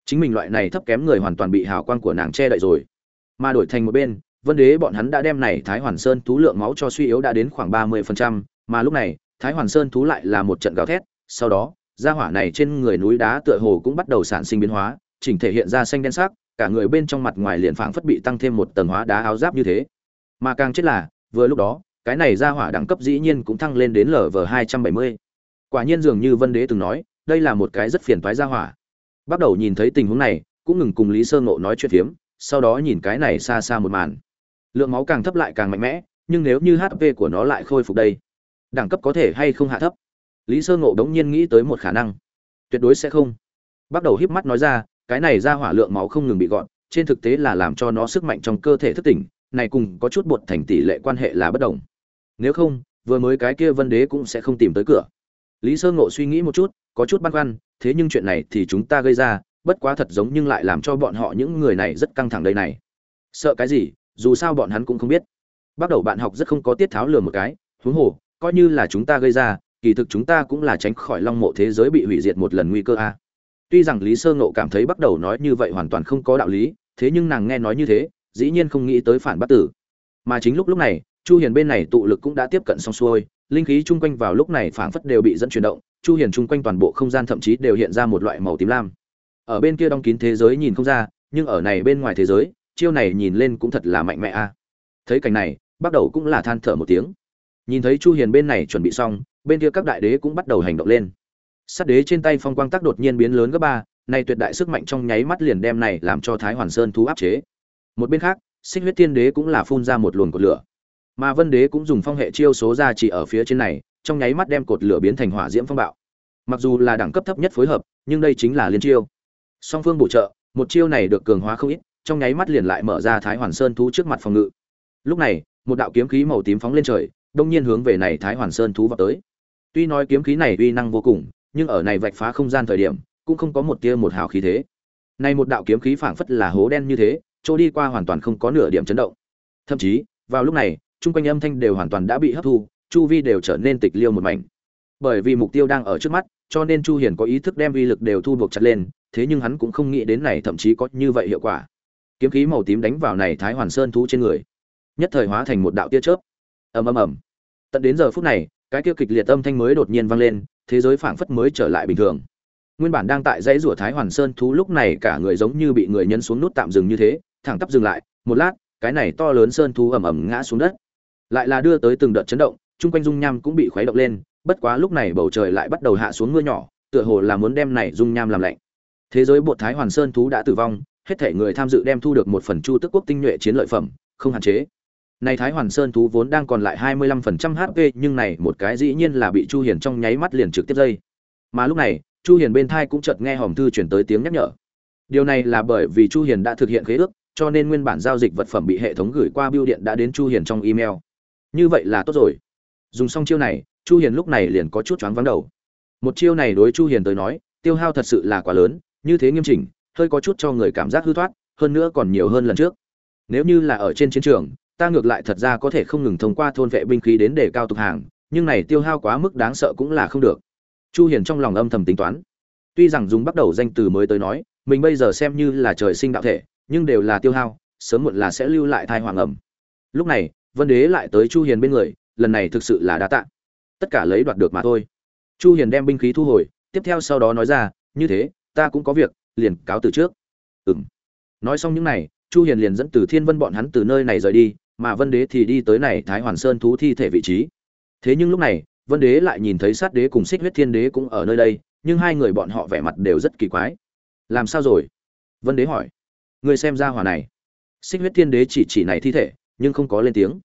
Chính mình loại này thấp kém người hoàn toàn bị hào quang của nàng che đậy rồi. Mà đổi thành một bên vân đế bọn hắn đã đem này thái hoàn sơn thú lượng máu cho suy yếu đã đến khoảng 30%, mà lúc này, thái hoàn sơn thú lại là một trận gào thét, sau đó, gia hỏa này trên người núi đá tựa hồ cũng bắt đầu sản sinh biến hóa, chỉnh thể hiện ra xanh đen sắc, cả người bên trong mặt ngoài liền phảng phất bị tăng thêm một tầng hóa đá áo giáp như thế. Mà càng chết là, vừa lúc đó, cái này gia hỏa đẳng cấp dĩ nhiên cũng thăng lên đến lv 270. quả nhiên dường như vân đế từng nói, đây là một cái rất phiền toái gia hỏa. Bắt đầu nhìn thấy tình huống này, cũng ngừng cùng lý sơ ngộ nói chuyện phiếm, sau đó nhìn cái này xa xa một màn. Lượng máu càng thấp lại càng mạnh mẽ, nhưng nếu như hp của nó lại khôi phục đây đẳng cấp có thể hay không hạ thấp. Lý sơ ngộ đống nhiên nghĩ tới một khả năng. Tuyệt đối sẽ không. Bắt đầu híp mắt nói ra, cái này ra hỏa lượng máu không ngừng bị gọn, trên thực tế là làm cho nó sức mạnh trong cơ thể thức tỉnh, này cùng có chút bột thành tỷ lệ quan hệ là bất đồng. Nếu không, vừa mới cái kia vân đế cũng sẽ không tìm tới cửa. Lý sơ ngộ suy nghĩ một chút, có chút băn khoăn, thế nhưng chuyện này thì chúng ta gây ra, bất quá thật giống nhưng lại làm cho bọn họ những người này rất căng thẳng đây này. Sợ cái gì, dù sao bọn hắn cũng không biết. Bắt đầu bạn học rất không có tiết tháo lừa một cái, huống hồ coi như là chúng ta gây ra, kỳ thực chúng ta cũng là tránh khỏi long mộ thế giới bị hủy diệt một lần nguy cơ a. Tuy rằng lý sơ ngộ cảm thấy bắt đầu nói như vậy hoàn toàn không có đạo lý, thế nhưng nàng nghe nói như thế, dĩ nhiên không nghĩ tới phản bắt tử. Mà chính lúc lúc này, chu hiền bên này tụ lực cũng đã tiếp cận xong xuôi, linh khí chung quanh vào lúc này phảng phất đều bị dẫn chuyển động, chu hiền chung quanh toàn bộ không gian thậm chí đều hiện ra một loại màu tím lam. Ở bên kia đóng kín thế giới nhìn không ra, nhưng ở này bên ngoài thế giới, chiêu này nhìn lên cũng thật là mạnh mẽ a. Thấy cảnh này, bắt đầu cũng là than thở một tiếng nhìn thấy chu hiền bên này chuẩn bị xong, bên kia các đại đế cũng bắt đầu hành động lên. Sát đế trên tay phong quang tác đột nhiên biến lớn gấp ba này tuyệt đại sức mạnh trong nháy mắt liền đem này làm cho thái hoàn sơn thú áp chế. Một bên khác, xích huyết thiên đế cũng là phun ra một luồng cột lửa. Mà vân đế cũng dùng phong hệ chiêu số ra chỉ ở phía trên này, trong nháy mắt đem cột lửa biến thành hỏa diễm phong bạo. Mặc dù là đẳng cấp thấp nhất phối hợp, nhưng đây chính là liên chiêu. Song phương bổ trợ, một chiêu này được cường hóa không ít, trong nháy mắt liền lại mở ra thái hoàn sơn thú trước mặt phòng ngự. Lúc này, một đạo kiếm khí màu tím phóng lên trời đông nhiên hướng về này thái hoàn sơn thú vào tới. Tuy nói kiếm khí này uy năng vô cùng, nhưng ở này vạch phá không gian thời điểm, cũng không có một tia một hào khí thế. Nay một đạo kiếm khí phảng phất là hố đen như thế, chỗ đi qua hoàn toàn không có nửa điểm chấn động. Thậm chí, vào lúc này, chung quanh âm thanh đều hoàn toàn đã bị hấp thu, chu vi đều trở nên tịch liêu một mảnh. Bởi vì mục tiêu đang ở trước mắt, cho nên chu hiền có ý thức đem uy lực đều thu buộc chặt lên, thế nhưng hắn cũng không nghĩ đến này thậm chí có như vậy hiệu quả. Kiếm khí màu tím đánh vào này thái hoàn sơn thú trên người, nhất thời hóa thành một đạo tia chớp ầm ầm ầm. Tận đến giờ phút này, cái kia kịch liệt âm thanh mới đột nhiên vang lên, thế giới phảng phất mới trở lại bình thường. Nguyên bản đang tại dãy rủa thái hoàn sơn thú lúc này cả người giống như bị người nhân xuống nút tạm dừng như thế, thẳng tắp dừng lại, một lát, cái này to lớn sơn thú ầm ầm ngã xuống đất. Lại là đưa tới từng đợt chấn động, chung quanh dung nham cũng bị khuấy động lên, bất quá lúc này bầu trời lại bắt đầu hạ xuống mưa nhỏ, tựa hồ là muốn đem này dung nham làm lạnh. Thế giới bột thái hoàn sơn thú đã tử vong, hết thể người tham dự đem thu được một phần chu tức quốc tinh nhuệ chiến lợi phẩm, không hạn chế này thái hoàn sơn thú vốn đang còn lại 25% hp nhưng này một cái dĩ nhiên là bị chu hiền trong nháy mắt liền trực tiếp dây. Mà lúc này, chu hiền bên thai cũng chợt nghe hòm thư chuyển tới tiếng nhắc nhở. Điều này là bởi vì chu hiền đã thực hiện khế ước, cho nên nguyên bản giao dịch vật phẩm bị hệ thống gửi qua bưu điện đã đến chu hiền trong email. Như vậy là tốt rồi. Dùng xong chiêu này, chu hiền lúc này liền có chút choáng vắng đầu. Một chiêu này đối chu hiền tới nói, tiêu hao thật sự là quá lớn, như thế nghiêm chỉnh, hơi có chút cho người cảm giác hư thoát, hơn nữa còn nhiều hơn lần trước. Nếu như là ở trên chiến trường ta ngược lại thật ra có thể không ngừng thông qua thôn vệ binh khí đến để cao tục hàng, nhưng này tiêu hao quá mức đáng sợ cũng là không được. Chu hiền trong lòng âm thầm tính toán. Tuy rằng dùng bắt đầu danh từ mới tới nói, mình bây giờ xem như là trời sinh đạo thể, nhưng đều là tiêu hao, sớm muộn là sẽ lưu lại thai hoàng ẩm. Lúc này, vân đế lại tới chu hiền bên người, lần này thực sự là đa tạ. Tất cả lấy đoạt được mà thôi. Chu hiền đem binh khí thu hồi, tiếp theo sau đó nói ra, như thế, ta cũng có việc, liền cáo từ trước. Ừm. Nói xong những này, chu hiền liền dẫn từ thiên vân bọn hắn từ nơi này rời đi mà vân đế thì đi tới này thái hoàn sơn thú thi thể vị trí. Thế nhưng lúc này, vân đế lại nhìn thấy sát đế cùng xích huyết thiên đế cũng ở nơi đây, nhưng hai người bọn họ vẻ mặt đều rất kỳ quái. Làm sao rồi? Vân đế hỏi. Người xem ra hỏa này. Xích huyết thiên đế chỉ chỉ này thi thể, nhưng không có lên tiếng.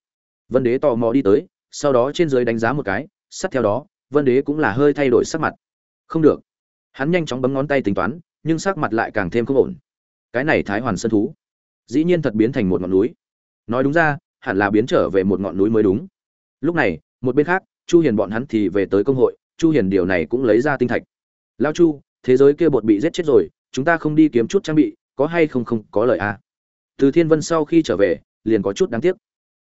Vân đế tò mò đi tới, sau đó trên dưới đánh giá một cái, sát theo đó, vân đế cũng là hơi thay đổi sắc mặt. Không được. Hắn nhanh chóng bấm ngón tay tính toán, nhưng sắc mặt lại càng thêm không ổn. Cái này thái hoàn sơn thú, dĩ nhiên thật biến thành một ngọn núi. Nói đúng ra hẳn là biến trở về một ngọn núi mới đúng. Lúc này, một bên khác, chu hiền bọn hắn thì về tới công hội, chu hiền điều này cũng lấy ra tinh thạch. Lao chu, thế giới kia bột bị giết chết rồi, chúng ta không đi kiếm chút trang bị, có hay không không có lời a à. từ thiên vân sau khi trở về, liền có chút đáng tiếc.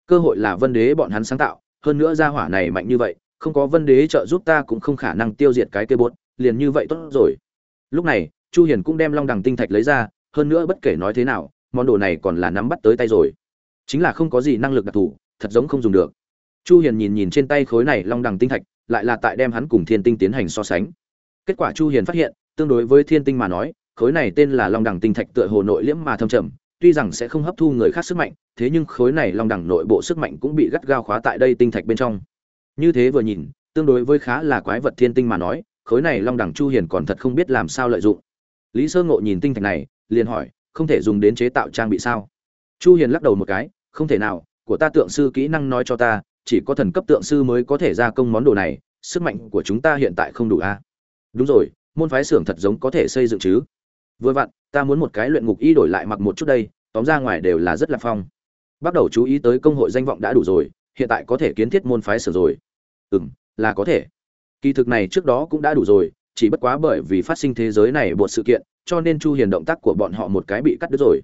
Cơ hội là vân đế bọn hắn sáng tạo, hơn nữa gia hỏa này mạnh như vậy, không có vân đế trợ giúp ta cũng không khả năng tiêu diệt cái kia bột, liền như vậy tốt rồi. Lúc này, chu hiền cũng đem long đằng tinh thạch lấy ra, hơn nữa bất kể nói thế nào, món đồ này còn là nắm bắt tới tay rồi chính là không có gì năng lực đặc thù, thật giống không dùng được. Chu hiền nhìn nhìn trên tay khối này long đằng tinh thạch, lại là tại đem hắn cùng thiên tinh tiến hành so sánh. Kết quả chu hiền phát hiện, tương đối với thiên tinh mà nói, khối này tên là long đằng tinh thạch tựa hồ nội liễm mà thâm trầm, tuy rằng sẽ không hấp thu người khác sức mạnh, thế nhưng khối này long đằng nội bộ sức mạnh cũng bị gắt gao khóa tại đây tinh thạch bên trong. Như thế vừa nhìn, tương đối với khá là quái vật thiên tinh mà nói, khối này long đằng chu hiền còn thật không biết làm sao lợi dụng. Lý sơ ngộ nhìn tinh thạch này, liền hỏi, không thể dùng đến chế tạo trang bị sao? Chu hiền lắc đầu một cái, không thể nào, của ta tượng sư kỹ năng nói cho ta, chỉ có thần cấp tượng sư mới có thể gia công món đồ này, sức mạnh của chúng ta hiện tại không đủ a. Đúng rồi, môn phái xưởng thật giống có thể xây dựng chứ. Vừa vặn, ta muốn một cái luyện ngục y đổi lại mặc một chút đây, tóm ra ngoài đều là rất là phong. Bắt đầu chú ý tới công hội danh vọng đã đủ rồi, hiện tại có thể kiến thiết môn phái xưởng rồi. Ừm, là có thể. Kỳ thực này trước đó cũng đã đủ rồi, chỉ bất quá bởi vì phát sinh thế giới này một sự kiện, cho nên chu hiền động tác của bọn họ một cái bị cắt đứt rồi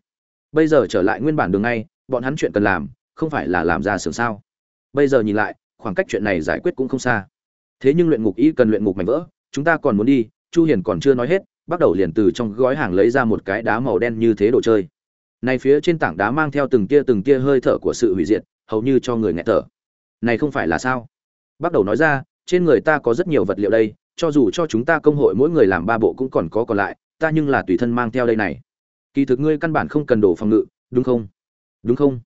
bây giờ trở lại nguyên bản đường ngay, bọn hắn chuyện cần làm, không phải là làm ra xưởng sao? Bây giờ nhìn lại, khoảng cách chuyện này giải quyết cũng không xa. Thế nhưng luyện ngục y cần luyện ngục mảnh vỡ, chúng ta còn muốn đi, chu hiền còn chưa nói hết, bắt đầu liền từ trong gói hàng lấy ra một cái đá màu đen như thế đồ chơi. Này phía trên tảng đá mang theo từng tia từng tia hơi thở của sự hủy diệt, hầu như cho người nghẹt thở. Này không phải là sao? Bắt đầu nói ra, trên người ta có rất nhiều vật liệu đây, cho dù cho chúng ta công hội mỗi người làm ba bộ cũng còn có còn lại, ta nhưng là tùy thân mang theo đây này kỳ thực ngươi căn bản không cần đổ phòng ngự, đúng không? Đúng không?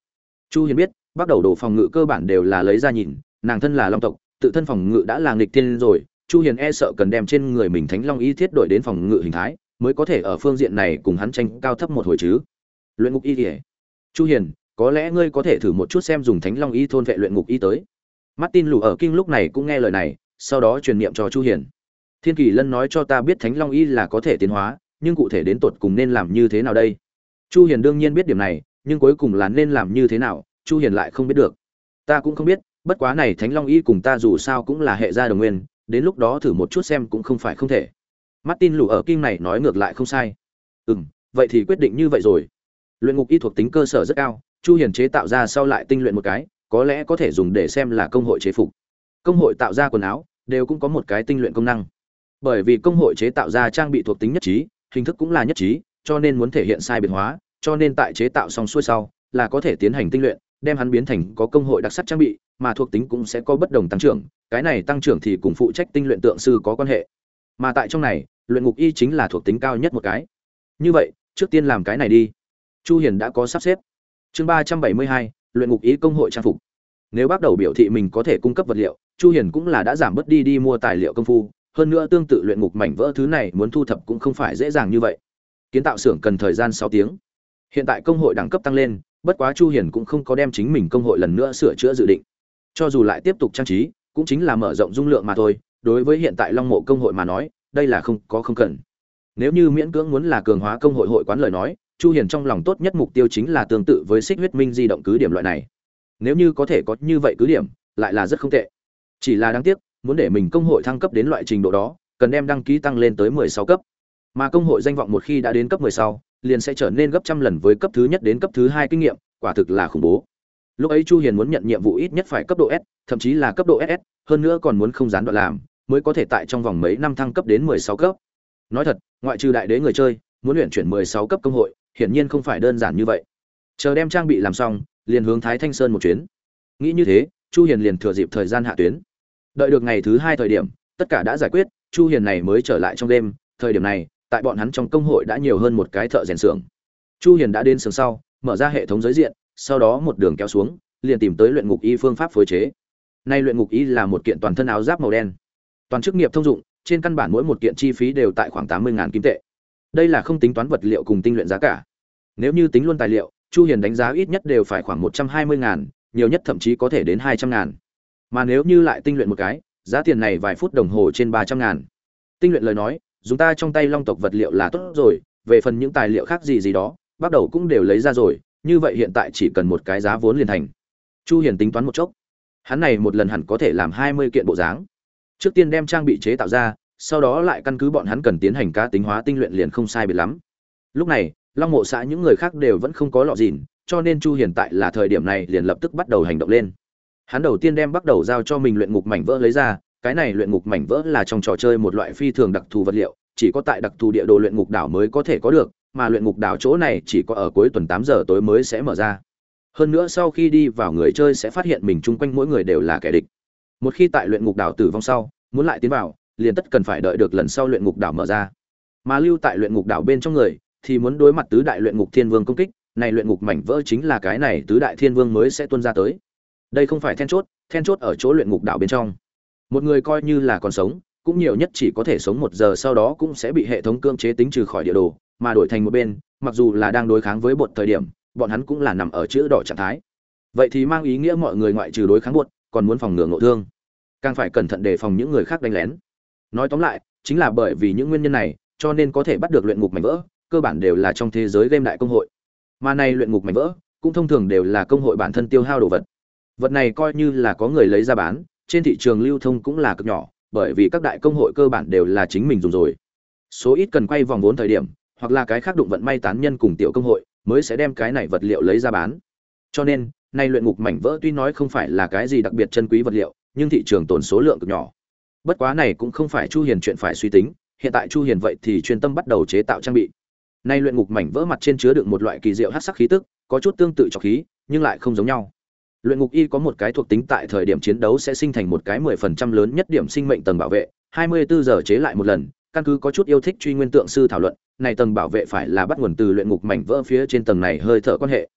Chu hiền biết, bắt đầu đổ phòng ngự cơ bản đều là lấy ra nhìn, nàng thân là long tộc, tự thân phòng ngự đã là nghịch thiên rồi, chu hiền e sợ cần đem trên người mình thánh long y thiết đổi đến phòng ngự hình thái, mới có thể ở phương diện này cùng hắn tranh cao thấp một hồi chứ. Luyện ngục y kể chu hiền, có lẽ ngươi có thể thử một chút xem dùng thánh long y thôn vệ luyện ngục y tới. Martin lù ở kinh lúc này cũng nghe lời này, sau đó truyền niệm cho chu hiền. Thiên kỳ lân nói cho ta biết thánh long y là có thể tiến hóa nhưng cụ thể đến tột cùng nên làm như thế nào đây? Chu hiền đương nhiên biết điểm này, nhưng cuối cùng là nên làm như thế nào, chu hiền lại không biết được. Ta cũng không biết, bất quá này thánh long y cùng ta dù sao cũng là hệ gia đồng nguyên, đến lúc đó thử một chút xem cũng không phải không thể. Martin lù ở kim này nói ngược lại không sai. Ừm, vậy thì quyết định như vậy rồi. Luyện ngục y thuộc tính cơ sở rất cao, chu hiền chế tạo ra sau lại tinh luyện một cái, có lẽ có thể dùng để xem là công hội chế phục. Công hội tạo ra quần áo, đều cũng có một cái tinh luyện công năng. Bởi vì công hội chế tạo ra trang bị thuộc tính nhất trí hình thức cũng là nhất trí, cho nên muốn thể hiện sai biệt hóa, cho nên tại chế tạo xong xuôi sau, là có thể tiến hành tinh luyện, đem hắn biến thành có công hội đặc sắc trang bị, mà thuộc tính cũng sẽ có bất đồng tăng trưởng, cái này tăng trưởng thì cùng phụ trách tinh luyện tượng sư có quan hệ. Mà tại trong này, luyện ngục y chính là thuộc tính cao nhất một cái. Như vậy, trước tiên làm cái này đi. Chu hiền đã có sắp xếp. Chương ba trăm bảy mươi hai, luyện ngục ý công hội trang phục. Nếu bắt đầu biểu thị mình có thể cung cấp vật liệu, chu hiền cũng là đã giảm bớt đi đi mua tài liệu công phu hơn nữa tương tự luyện ngục mảnh vỡ thứ này muốn thu thập cũng không phải dễ dàng như vậy. Kiến tạo xưởng cần thời gian 6 tiếng. Hiện tại công hội đẳng cấp tăng lên, bất quá chu hiền cũng không có đem chính mình công hội lần nữa sửa chữa dự định. Cho dù lại tiếp tục trang trí, cũng chính là mở rộng dung lượng mà thôi, đối với hiện tại long mộ công hội mà nói, đây là không có không cần. Nếu như miễn cưỡng muốn là cường hóa công hội hội quán lời nói, chu hiền trong lòng tốt nhất mục tiêu chính là tương tự với xích huyết minh di động cứ điểm loại này. Nếu như có thể có như vậy cứ điểm, lại là rất không tệ. Chỉ là đáng tiếc muốn để mình công hội thăng cấp đến loại trình độ đó, cần đem đăng ký tăng lên tới 16 cấp. Mà công hội danh vọng một khi đã đến cấp 10 sau liền sẽ trở nên gấp trăm lần với cấp thứ nhất đến cấp thứ hai kinh nghiệm, quả thực là khủng bố. Lúc ấy chu hiền muốn nhận nhiệm vụ ít nhất phải cấp độ s, thậm chí là cấp độ ss hơn nữa còn muốn không gián đoạn làm, mới có thể tại trong vòng mấy năm thăng cấp đến 16 cấp. Nói thật, ngoại trừ đại đế người chơi, muốn luyện chuyển 16 cấp công hội, hiển nhiên không phải đơn giản như vậy. Chờ đem trang bị làm xong, liền hướng thái thanh sơn một chuyến. Nghĩ như thế, chu hiền liền thừa dịp thời gian hạ tuyến đợi được ngày thứ hai thời điểm tất cả đã giải quyết chu hiền này mới trở lại trong đêm. Thời điểm này tại bọn hắn trong công hội đã nhiều hơn một cái thợ rèn xưởng. Chu hiền đã đến xưởng sau mở ra hệ thống giới diện sau đó một đường kéo xuống liền tìm tới luyện ngục y phương pháp phối chế. Nay luyện ngục y là một kiện toàn thân áo giáp màu đen. Toàn chức nghiệp thông dụng trên căn bản mỗi một kiện chi phí đều tại khoảng 80.000 kim tệ. Đây là không tính toán vật liệu cùng tinh luyện giá cả. Nếu như tính luôn tài liệu chu hiền đánh giá ít nhất đều phải khoảng 120.000, nhiều nhất thậm chí có thể đến 200.000 mà nếu như lại tinh luyện một cái, giá tiền này vài phút đồng hồ trên ba trăm ngàn. tinh luyện lời nói, dùng ta trong tay long tộc vật liệu là tốt rồi, về phần những tài liệu khác gì gì đó, bắt đầu cũng đều lấy ra rồi, như vậy hiện tại chỉ cần một cái giá vốn liền thành. Chu hiền tính toán một chốc. Hắn này một lần hẳn có thể làm 20 kiện bộ dáng. Trước tiên đem trang bị chế tạo ra, sau đó lại căn cứ bọn hắn cần tiến hành cá tính hóa tinh luyện liền không sai biệt lắm. Lúc này, long mộ xã những người khác đều vẫn không có lọ dìn, cho nên chu Hiền tại là thời điểm này liền lập tức bắt đầu hành động lên hắn đầu tiên đem bắt đầu giao cho mình luyện ngục mảnh vỡ lấy ra, cái này luyện ngục mảnh vỡ là trong trò chơi một loại phi thường đặc thù vật liệu, chỉ có tại đặc thù địa đồ luyện ngục đảo mới có thể có được, mà luyện ngục đảo chỗ này chỉ có ở cuối tuần tám giờ tối mới sẽ mở ra. Hơn nữa sau khi đi vào người chơi sẽ phát hiện mình chung quanh mỗi người đều là kẻ địch. Một khi tại luyện ngục đảo tử vong sau, muốn lại tiến vào, liền tất cần phải đợi được lần sau luyện ngục đảo mở ra. Mà lưu tại luyện ngục đảo bên trong người, thì muốn đối mặt tứ đại luyện ngục thiên vương công kích, này luyện ngục mảnh vỡ chính là cái này tứ đại thiên vương mới sẽ tuôn ra tới đây không phải then chốt then chốt ở chỗ luyện ngục đảo bên trong. Một người coi như là còn sống, cũng nhiều nhất chỉ có thể sống một giờ sau đó cũng sẽ bị hệ thống cưỡng chế tính trừ khỏi địa đồ, mà đổi thành một bên, mặc dù là đang đối kháng với bột thời điểm, bọn hắn cũng là nằm ở chữ đỏ trạng thái. Vậy thì mang ý nghĩa mọi người ngoại trừ đối kháng bột, còn muốn phòng ngừa ngộ thương. Càng phải cẩn thận đề phòng những người khác đánh lén. Nói tóm lại, chính là bởi vì những nguyên nhân này, cho nên có thể bắt được luyện ngục mảnh vỡ, cơ bản đều là trong thế giới game đại công hội. Mà này luyện ngục mảnh vỡ, cũng thông thường đều là công hội bản thân tiêu hao đồ vật vật này coi như là có người lấy ra bán, trên thị trường lưu thông cũng là cực nhỏ, bởi vì các đại công hội cơ bản đều là chính mình dùng rồi. Số ít cần quay vòng vốn thời điểm, hoặc là cái khác đụng vận may tán nhân cùng tiểu công hội, mới sẽ đem cái này vật liệu lấy ra bán. Cho nên, nay luyện ngục mảnh vỡ tuy nói không phải là cái gì đặc biệt chân quý vật liệu, nhưng thị trường tồn số lượng cực nhỏ. Bất quá này cũng không phải chu hiền chuyện phải suy tính, hiện tại chu hiền vậy thì chuyên tâm bắt đầu chế tạo trang bị. Nay luyện ngục mảnh vỡ mặt trên chứa đựng một loại kỳ diệu hắc sắc khí tức, có chút tương tự cho khí, nhưng lại không giống nhau luyện ngục y có một cái thuộc tính tại thời điểm chiến đấu sẽ sinh thành một cái 10% lớn nhất điểm sinh mệnh tầng bảo vệ 24 giờ chế lại một lần, căn cứ có chút yêu thích truy nguyên tượng sư thảo luận, này tầng bảo vệ phải là bắt nguồn từ luyện ngục mảnh vỡ phía trên tầng này hơi thở quan hệ.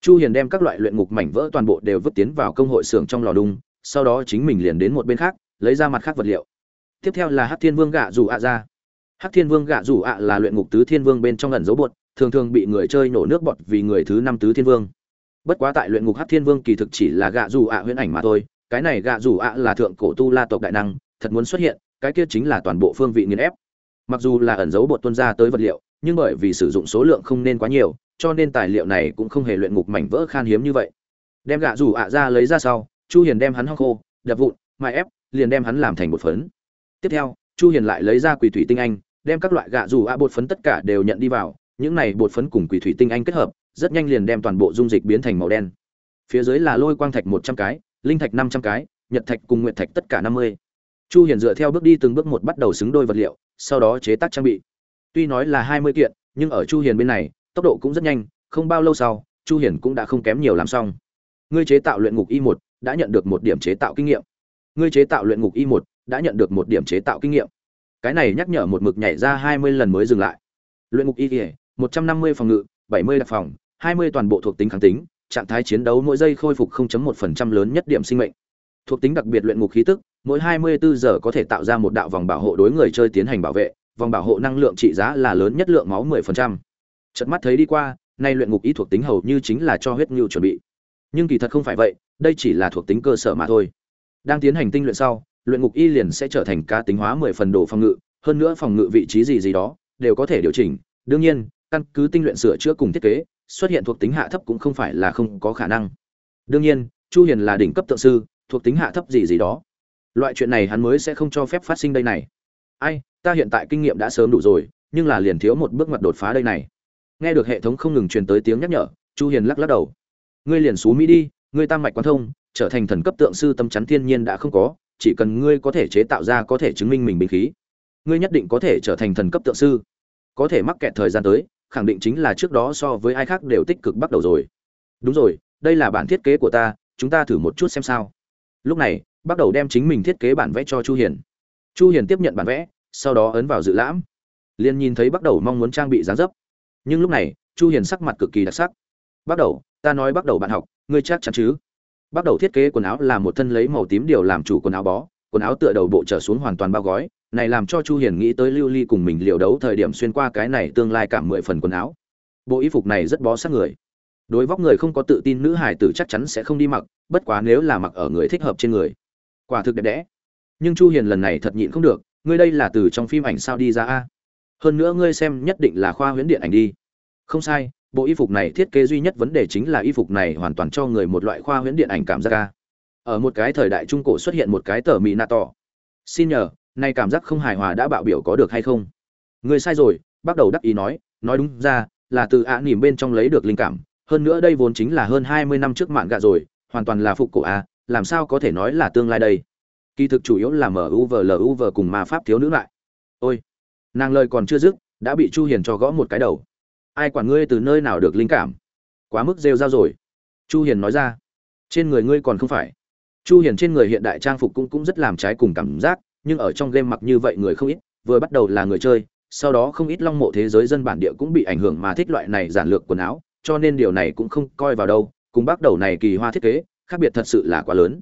Chu hiền đem các loại luyện ngục mảnh vỡ toàn bộ đều vứt tiến vào công hội xưởng trong lò đung sau đó chính mình liền đến một bên khác, lấy ra mặt khác vật liệu. Tiếp theo là hắc thiên vương gạ rủ ạ ra. Hắc thiên vương gạ rủ ạ là luyện ngục tứ thiên vương bên trong ẩn dấu bột, thường thường bị người chơi nổ nước bọt vì người thứ năm tứ thiên vương bất quá tại luyện ngục hắc thiên vương kỳ thực chỉ là gạ dù ạ huyễn ảnh mà thôi, cái này gạ dù ạ là thượng cổ tu la tộc đại năng, thật muốn xuất hiện, cái kia chính là toàn bộ phương vị nghiền ép. Mặc dù là ẩn dấu bột tuân ra tới vật liệu, nhưng bởi vì sử dụng số lượng không nên quá nhiều, cho nên tài liệu này cũng không hề luyện ngục mảnh vỡ khan hiếm như vậy. Đem gạ rủ ạ ra lấy ra sau, chu hiền đem hắn hong khô, đập vụn, mài ép, liền đem hắn làm thành bột phấn. Tiếp theo, chu hiền lại lấy ra quỷ thủy tinh anh, đem các loại gạ dù ạ bột phấn tất cả đều nhận đi vào, những này bột phấn cùng quỷ thủy tinh anh kết hợp rất nhanh liền đem toàn bộ dung dịch biến thành màu đen. Phía dưới là lôi quang thạch 100 cái, linh thạch 500 cái, nhật thạch cùng nguyệt thạch tất cả 50. chu hiền dựa theo bước đi từng bước một bắt đầu xứng đôi vật liệu, sau đó chế tác trang bị. Tuy nói là 20 kiện, nhưng ở chu hiền bên này, tốc độ cũng rất nhanh, không bao lâu sau, chu hiền cũng đã không kém nhiều làm xong. Ngươi chế tạo luyện ngục y 1 đã nhận được một điểm chế tạo kinh nghiệm. Ngươi chế tạo luyện ngục y 1 đã nhận được một điểm chế tạo kinh nghiệm. Cái này nhắc nhở một mực nhảy ra 20 lần mới dừng lại. Luyện ngục y kìa 150 phòng ngự 70 đặc phòng 20 toàn bộ thuộc tính kháng tính trạng thái chiến đấu mỗi giây khôi phục 0.1% lớn nhất điểm sinh mệnh thuộc tính đặc biệt luyện ngục khí tức mỗi 24 giờ có thể tạo ra một đạo vòng bảo hộ đối người chơi tiến hành bảo vệ vòng bảo hộ năng lượng trị giá là lớn nhất lượng máu 10%. Chợt mắt thấy đi qua, nay luyện ngục ý thuộc tính hầu như chính là cho huyết nhu chuẩn bị. Nhưng kỳ thật không phải vậy, đây chỉ là thuộc tính cơ sở mà thôi. Đang tiến hành tinh luyện sau, luyện ngục y liền sẽ trở thành cá tính hóa 10 phần đồ phòng ngự, hơn nữa phòng ngự vị trí gì gì đó đều có thể điều chỉnh. Đương nhiên, căn cứ tinh luyện sửa chữa cùng thiết kế, xuất hiện thuộc tính hạ thấp cũng không phải là không có khả năng. Đương nhiên, Chu Hiền là đỉnh cấp tượng sư, thuộc tính hạ thấp gì gì đó. Loại chuyện này hắn mới sẽ không cho phép phát sinh đây này. Ai, ta hiện tại kinh nghiệm đã sớm đủ rồi, nhưng là liền thiếu một bước ngoặt đột phá đây này. Nghe được hệ thống không ngừng truyền tới tiếng nhắc nhở, Chu Hiền lắc lắc đầu. Ngươi liền xuống Mỹ đi, ngươi tam mạch quan thông, trở thành thần cấp tượng sư tâm chắn thiên nhiên đã không có, chỉ cần ngươi có thể chế tạo ra có thể chứng minh mình binh khí, ngươi nhất định có thể trở thành thần cấp tượng sư. Có thể mắc kẹt thời gian tới, khẳng định chính là trước đó so với ai khác đều tích cực bắt đầu rồi. Đúng rồi, đây là bản thiết kế của ta, chúng ta thử một chút xem sao. Lúc này, bắt đầu đem chính mình thiết kế bản vẽ cho Chu Hiền. Chu Hiền tiếp nhận bản vẽ, sau đó ấn vào dự lãm. Liên nhìn thấy bắt đầu mong muốn trang bị dáng dấp. Nhưng lúc này, Chu Hiền sắc mặt cực kỳ đặc sắc. Bắt đầu, ta nói bắt đầu bạn học, ngươi chắc chắn chứ? Bắt đầu thiết kế quần áo là một thân lấy màu tím điều làm chủ quần áo bó, quần áo tựa đầu bộ trở xuống hoàn toàn bao gói, này làm cho Chu Hiền nghĩ tới Lưu Ly cùng mình liều đấu thời điểm xuyên qua cái này tương lai cảm mười phần quần áo. Bộ y phục này rất bó sát người. Đối vóc người không có tự tin nữ hải tử chắc chắn sẽ không đi mặc, bất quá nếu là mặc ở người thích hợp trên người. Quả thực đẹp đẽ. Nhưng Chu Hiền lần này thật nhịn không được, ngươi đây là từ trong phim ảnh sao đi ra a? Hơn nữa ngươi xem nhất định là khoa huyễn điện ảnh đi. Không sai, bộ y phục này thiết kế duy nhất vấn đề chính là y phục này hoàn toàn cho người một loại khoa huyễn điện ảnh cảm giác ca Ở một cái thời đại trung cổ xuất hiện một cái tờ mỹ nạ tỏ. Xin nhờ, nay cảm giác không hài hòa đã bạo biểu có được hay không? người sai rồi, bắt đầu đắc ý nói, nói đúng ra, là từ ạ nỉm bên trong lấy được linh cảm, hơn nữa đây vốn chính là hơn 20 năm trước mạng gạ rồi, hoàn toàn là phục cổ a, làm sao có thể nói là tương lai đây? Kỳ thực chủ yếu là MUVLUV cùng ma pháp thiếu nữ lại. Ôi, nàng lời còn chưa dứt, đã bị Chu Hiền cho gõ một cái đầu. Ai quản ngươi từ nơi nào được linh cảm? Quá mức rêu ra rồi. Chu Hiền nói ra. Trên người ngươi còn không phải. Chu Hiền trên người hiện đại trang phục cũng cũng rất làm trái cùng cảm giác, nhưng ở trong game mặc như vậy người không ít, vừa bắt đầu là người chơi, sau đó không ít long mộ thế giới dân bản địa cũng bị ảnh hưởng mà thích loại này giản lược quần áo, cho nên điều này cũng không coi vào đâu, cùng bắt đầu này kỳ hoa thiết kế, khác biệt thật sự là quá lớn.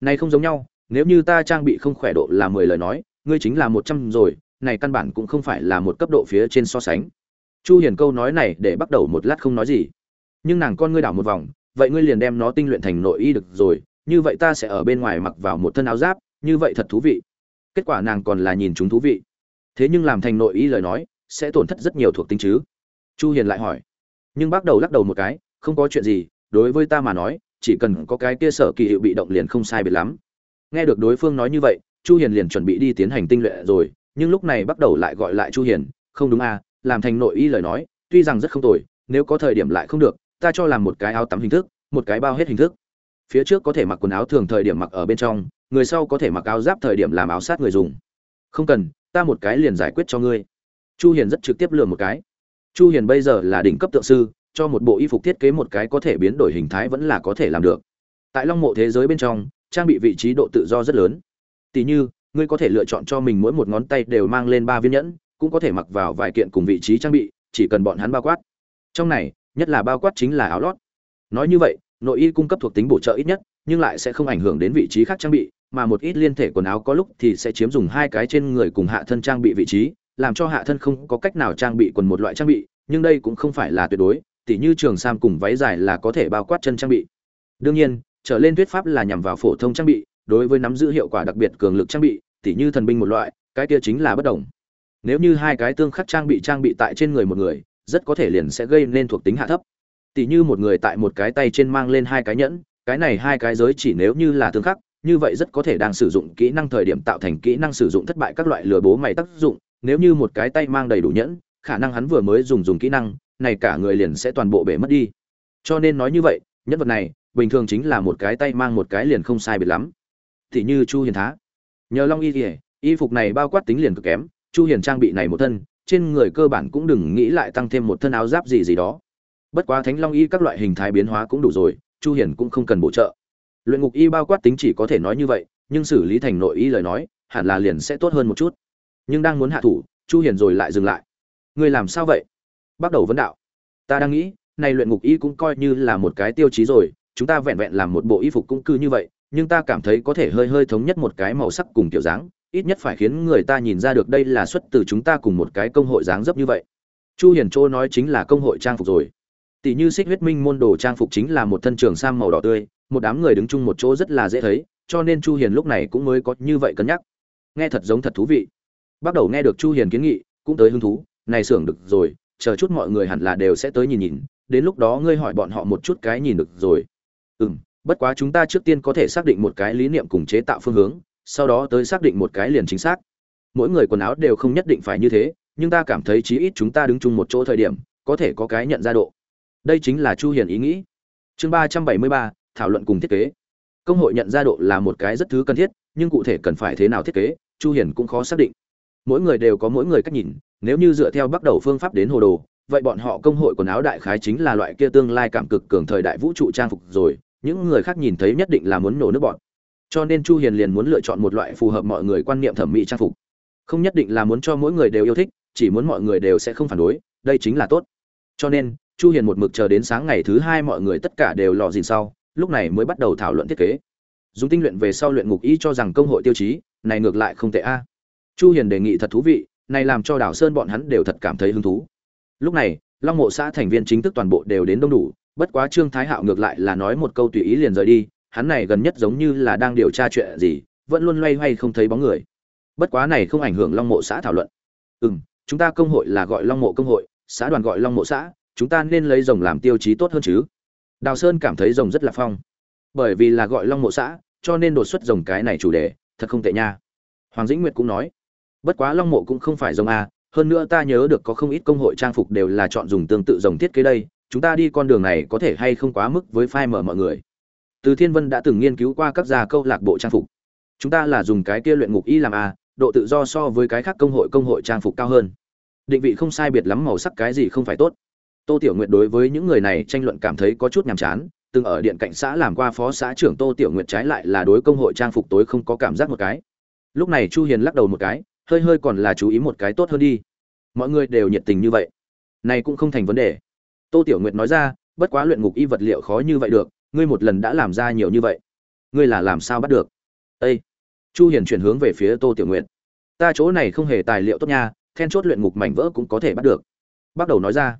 Này không giống nhau, nếu như ta trang bị không khỏe độ là mười lời nói ngươi chính là một trăm rồi này căn bản cũng không phải là một cấp độ phía trên so sánh. Chu hiền câu nói này để bắt đầu một lát không nói gì. Nhưng nàng con ngươi đảo một vòng vậy ngươi liền đem nó tinh luyện thành nội y được rồi như vậy ta sẽ ở bên ngoài mặc vào một thân áo giáp như vậy thật thú vị kết quả nàng còn là nhìn chúng thú vị. Thế nhưng làm thành nội y lời nói, sẽ tổn thất rất nhiều thuộc tính chứ? Chu hiền lại hỏi. Nhưng bắt đầu lắc đầu một cái, không có chuyện gì, đối với ta mà nói, chỉ cần có cái kia sở kỳ hiệu bị động liền không sai biệt lắm. Nghe được đối phương nói như vậy, chu hiền liền chuẩn bị đi tiến hành tinh luyện rồi, nhưng lúc này bắt đầu lại gọi lại chu hiền, không đúng à làm thành nội y lời nói, tuy rằng rất không tồi, nếu có thời điểm lại không được, ta cho làm một cái áo tắm hình thức, một cái bao hết hình thức phía trước có thể mặc quần áo thường thời điểm mặc ở bên trong, người sau có thể mặc áo giáp thời điểm làm áo sát người dùng. Không cần, ta một cái liền giải quyết cho ngươi. Chu hiền rất trực tiếp lừa một cái. Chu hiền bây giờ là đỉnh cấp tượng sư, cho một bộ y phục thiết kế một cái có thể biến đổi hình thái vẫn là có thể làm được. Tại long mộ thế giới bên trong, trang bị vị trí độ tự do rất lớn. Tỷ như, ngươi có thể lựa chọn cho mình mỗi một ngón tay đều mang lên ba viên nhẫn, cũng có thể mặc vào vài kiện cùng vị trí trang bị, chỉ cần bọn hắn bao quát. Trong này, nhất là bao quát chính là áo lót. Nói như vậy nội y cung cấp thuộc tính bổ trợ ít nhất, nhưng lại sẽ không ảnh hưởng đến vị trí khác trang bị, mà một ít liên thể quần áo có lúc thì sẽ chiếm dùng hai cái trên người cùng hạ thân trang bị vị trí, làm cho hạ thân không có cách nào trang bị quần một loại trang bị, nhưng đây cũng không phải là tuyệt đối, tỉ như trường sam cùng váy dài là có thể bao quát chân trang bị. Đương nhiên, trở lên thuyết pháp là nhằm vào phổ thông trang bị, đối với nắm giữ hiệu quả đặc biệt cường lực trang bị, tỉ như thần binh một loại, cái kia chính là bất đồng. Nếu như hai cái tương khắc trang bị trang bị tại trên người một người, rất có thể liền sẽ gây nên thuộc tính hạ thấp tỉ như một người tại một cái tay trên mang lên hai cái nhẫn, cái này hai cái giới chỉ nếu như là tương khắc, như vậy rất có thể đang sử dụng kỹ năng thời điểm tạo thành kỹ năng sử dụng thất bại các loại lừa bố mày tác dụng. Nếu như một cái tay mang đầy đủ nhẫn, khả năng hắn vừa mới dùng dùng kỹ năng, này cả người liền sẽ toàn bộ bể mất đi. Cho nên nói như vậy, nhân vật này, bình thường chính là một cái tay mang một cái liền không sai biệt lắm. Thì như chu hiền thá. Nhờ long y kìa y phục này bao quát tính liền cực kém, chu hiền trang bị này một thân, trên người cơ bản cũng đừng nghĩ lại tăng thêm một thân áo giáp gì gì đó bất quá thánh long y các loại hình thái biến hóa cũng đủ rồi, chu hiền cũng không cần bổ trợ. Luyện ngục y bao quát tính chỉ có thể nói như vậy, nhưng xử lý thành nội y lời nói, hẳn là liền sẽ tốt hơn một chút. Nhưng đang muốn hạ thủ, chu hiền rồi lại dừng lại. Ngươi làm sao vậy? Bắt đầu vấn đạo. Ta đang nghĩ, này luyện ngục y cũng coi như là một cái tiêu chí rồi, chúng ta vẹn vẹn làm một bộ y phục cũng cư như vậy, nhưng ta cảm thấy có thể hơi hơi thống nhất một cái màu sắc cùng kiểu dáng, ít nhất phải khiến người ta nhìn ra được đây là xuất từ chúng ta cùng một cái công hội dáng dấp như vậy. Chu hiền châu nói chính là công hội trang phục rồi tỷ như xích huyết minh môn đồ trang phục chính là một thân trường sam màu đỏ tươi, một đám người đứng chung một chỗ rất là dễ thấy, cho nên chu hiền lúc này cũng mới có như vậy cân nhắc. Nghe thật giống thật thú vị. Bắt đầu nghe được chu hiền kiến nghị, cũng tới hứng thú, này xưởng được rồi, chờ chút mọi người hẳn là đều sẽ tới nhìn nhìn, đến lúc đó ngươi hỏi bọn họ một chút cái nhìn được rồi. Ừm, bất quá chúng ta trước tiên có thể xác định một cái lý niệm cùng chế tạo phương hướng, sau đó tới xác định một cái liền chính xác. Mỗi người quần áo đều không nhất định phải như thế, nhưng ta cảm thấy chí ít chúng ta đứng chung một chỗ thời điểm, có thể có cái nhận ra độ đây chính là chu hiền ý nghĩ. Chương ba trăm bảy mươi ba, thảo luận cùng thiết kế. Công hội nhận ra độ là một cái rất thứ cần thiết, nhưng cụ thể cần phải thế nào thiết kế, chu hiền cũng khó xác định. Mỗi người đều có mỗi người cách nhìn, nếu như dựa theo bắt đầu phương pháp đến hồ đồ, vậy bọn họ công hội quần áo đại khái chính là loại kia tương lai cảm cực cường thời đại vũ trụ trang phục rồi, những người khác nhìn thấy nhất định là muốn nổ nước bọn. Cho nên chu hiền liền muốn lựa chọn một loại phù hợp mọi người quan niệm thẩm mỹ trang phục. Không nhất định là muốn cho mỗi người đều yêu thích, chỉ muốn mọi người đều sẽ không phản đối, đây chính là tốt. Cho nên chu hiền một mực chờ đến sáng ngày thứ hai mọi người tất cả đều lò dìn sau, lúc này mới bắt đầu thảo luận thiết kế. Dùng tinh luyện về sau luyện ngục y cho rằng công hội tiêu chí, này ngược lại không tệ a. Chu hiền đề nghị thật thú vị, này làm cho đảo sơn bọn hắn đều thật cảm thấy hứng thú. Lúc này, long mộ xã thành viên chính thức toàn bộ đều đến đông đủ, bất quá trương thái hạo ngược lại là nói một câu tùy ý liền rời đi, hắn này gần nhất giống như là đang điều tra chuyện gì, vẫn luôn loay hoay không thấy bóng người. Bất quá này không ảnh hưởng long mộ xã thảo luận. Ừm, chúng ta công hội là gọi long mộ công hội, xã đoàn gọi long mộ xã chúng ta nên lấy rồng làm tiêu chí tốt hơn chứ? Đào sơn cảm thấy rồng rất là phong. Bởi vì là gọi long mộ xã, cho nên đột xuất rồng cái này chủ đề, thật không tệ nha. Hoàng dĩnh nguyệt cũng nói, bất quá long mộ cũng không phải rồng à hơn nữa ta nhớ được có không ít công hội trang phục đều là chọn dùng tương tự rồng thiết kế đây, chúng ta đi con đường này có thể hay không quá mức với phai mở mọi người. Từ thiên vân đã từng nghiên cứu qua các gia câu lạc bộ trang phục. Chúng ta là dùng cái kia luyện ngục y làm a, độ tự do so với cái khác công hội công hội trang phục cao hơn. Định vị không sai biệt lắm màu sắc cái gì không phải tốt tô tiểu nguyệt đối với những người này tranh luận cảm thấy có chút nhàm chán, từng ở điện cảnh xã làm qua phó xã trưởng tô tiểu nguyệt trái lại là đối công hội trang phục tối không có cảm giác một cái. Lúc này chu hiền lắc đầu một cái, hơi hơi còn là chú ý một cái tốt hơn đi. Mọi người đều nhiệt tình như vậy. Này cũng không thành vấn đề. Tô tiểu nguyệt nói ra, bất quá luyện ngục y vật liệu khó như vậy được, ngươi một lần đã làm ra nhiều như vậy. Ngươi là làm sao bắt được? Ê! chu hiền chuyển hướng về phía tô tiểu nguyệt. Ta chỗ này không hề tài liệu tốt nha, then chốt luyện ngục mảnh vỡ cũng có thể bắt được. Bắt đầu nói ra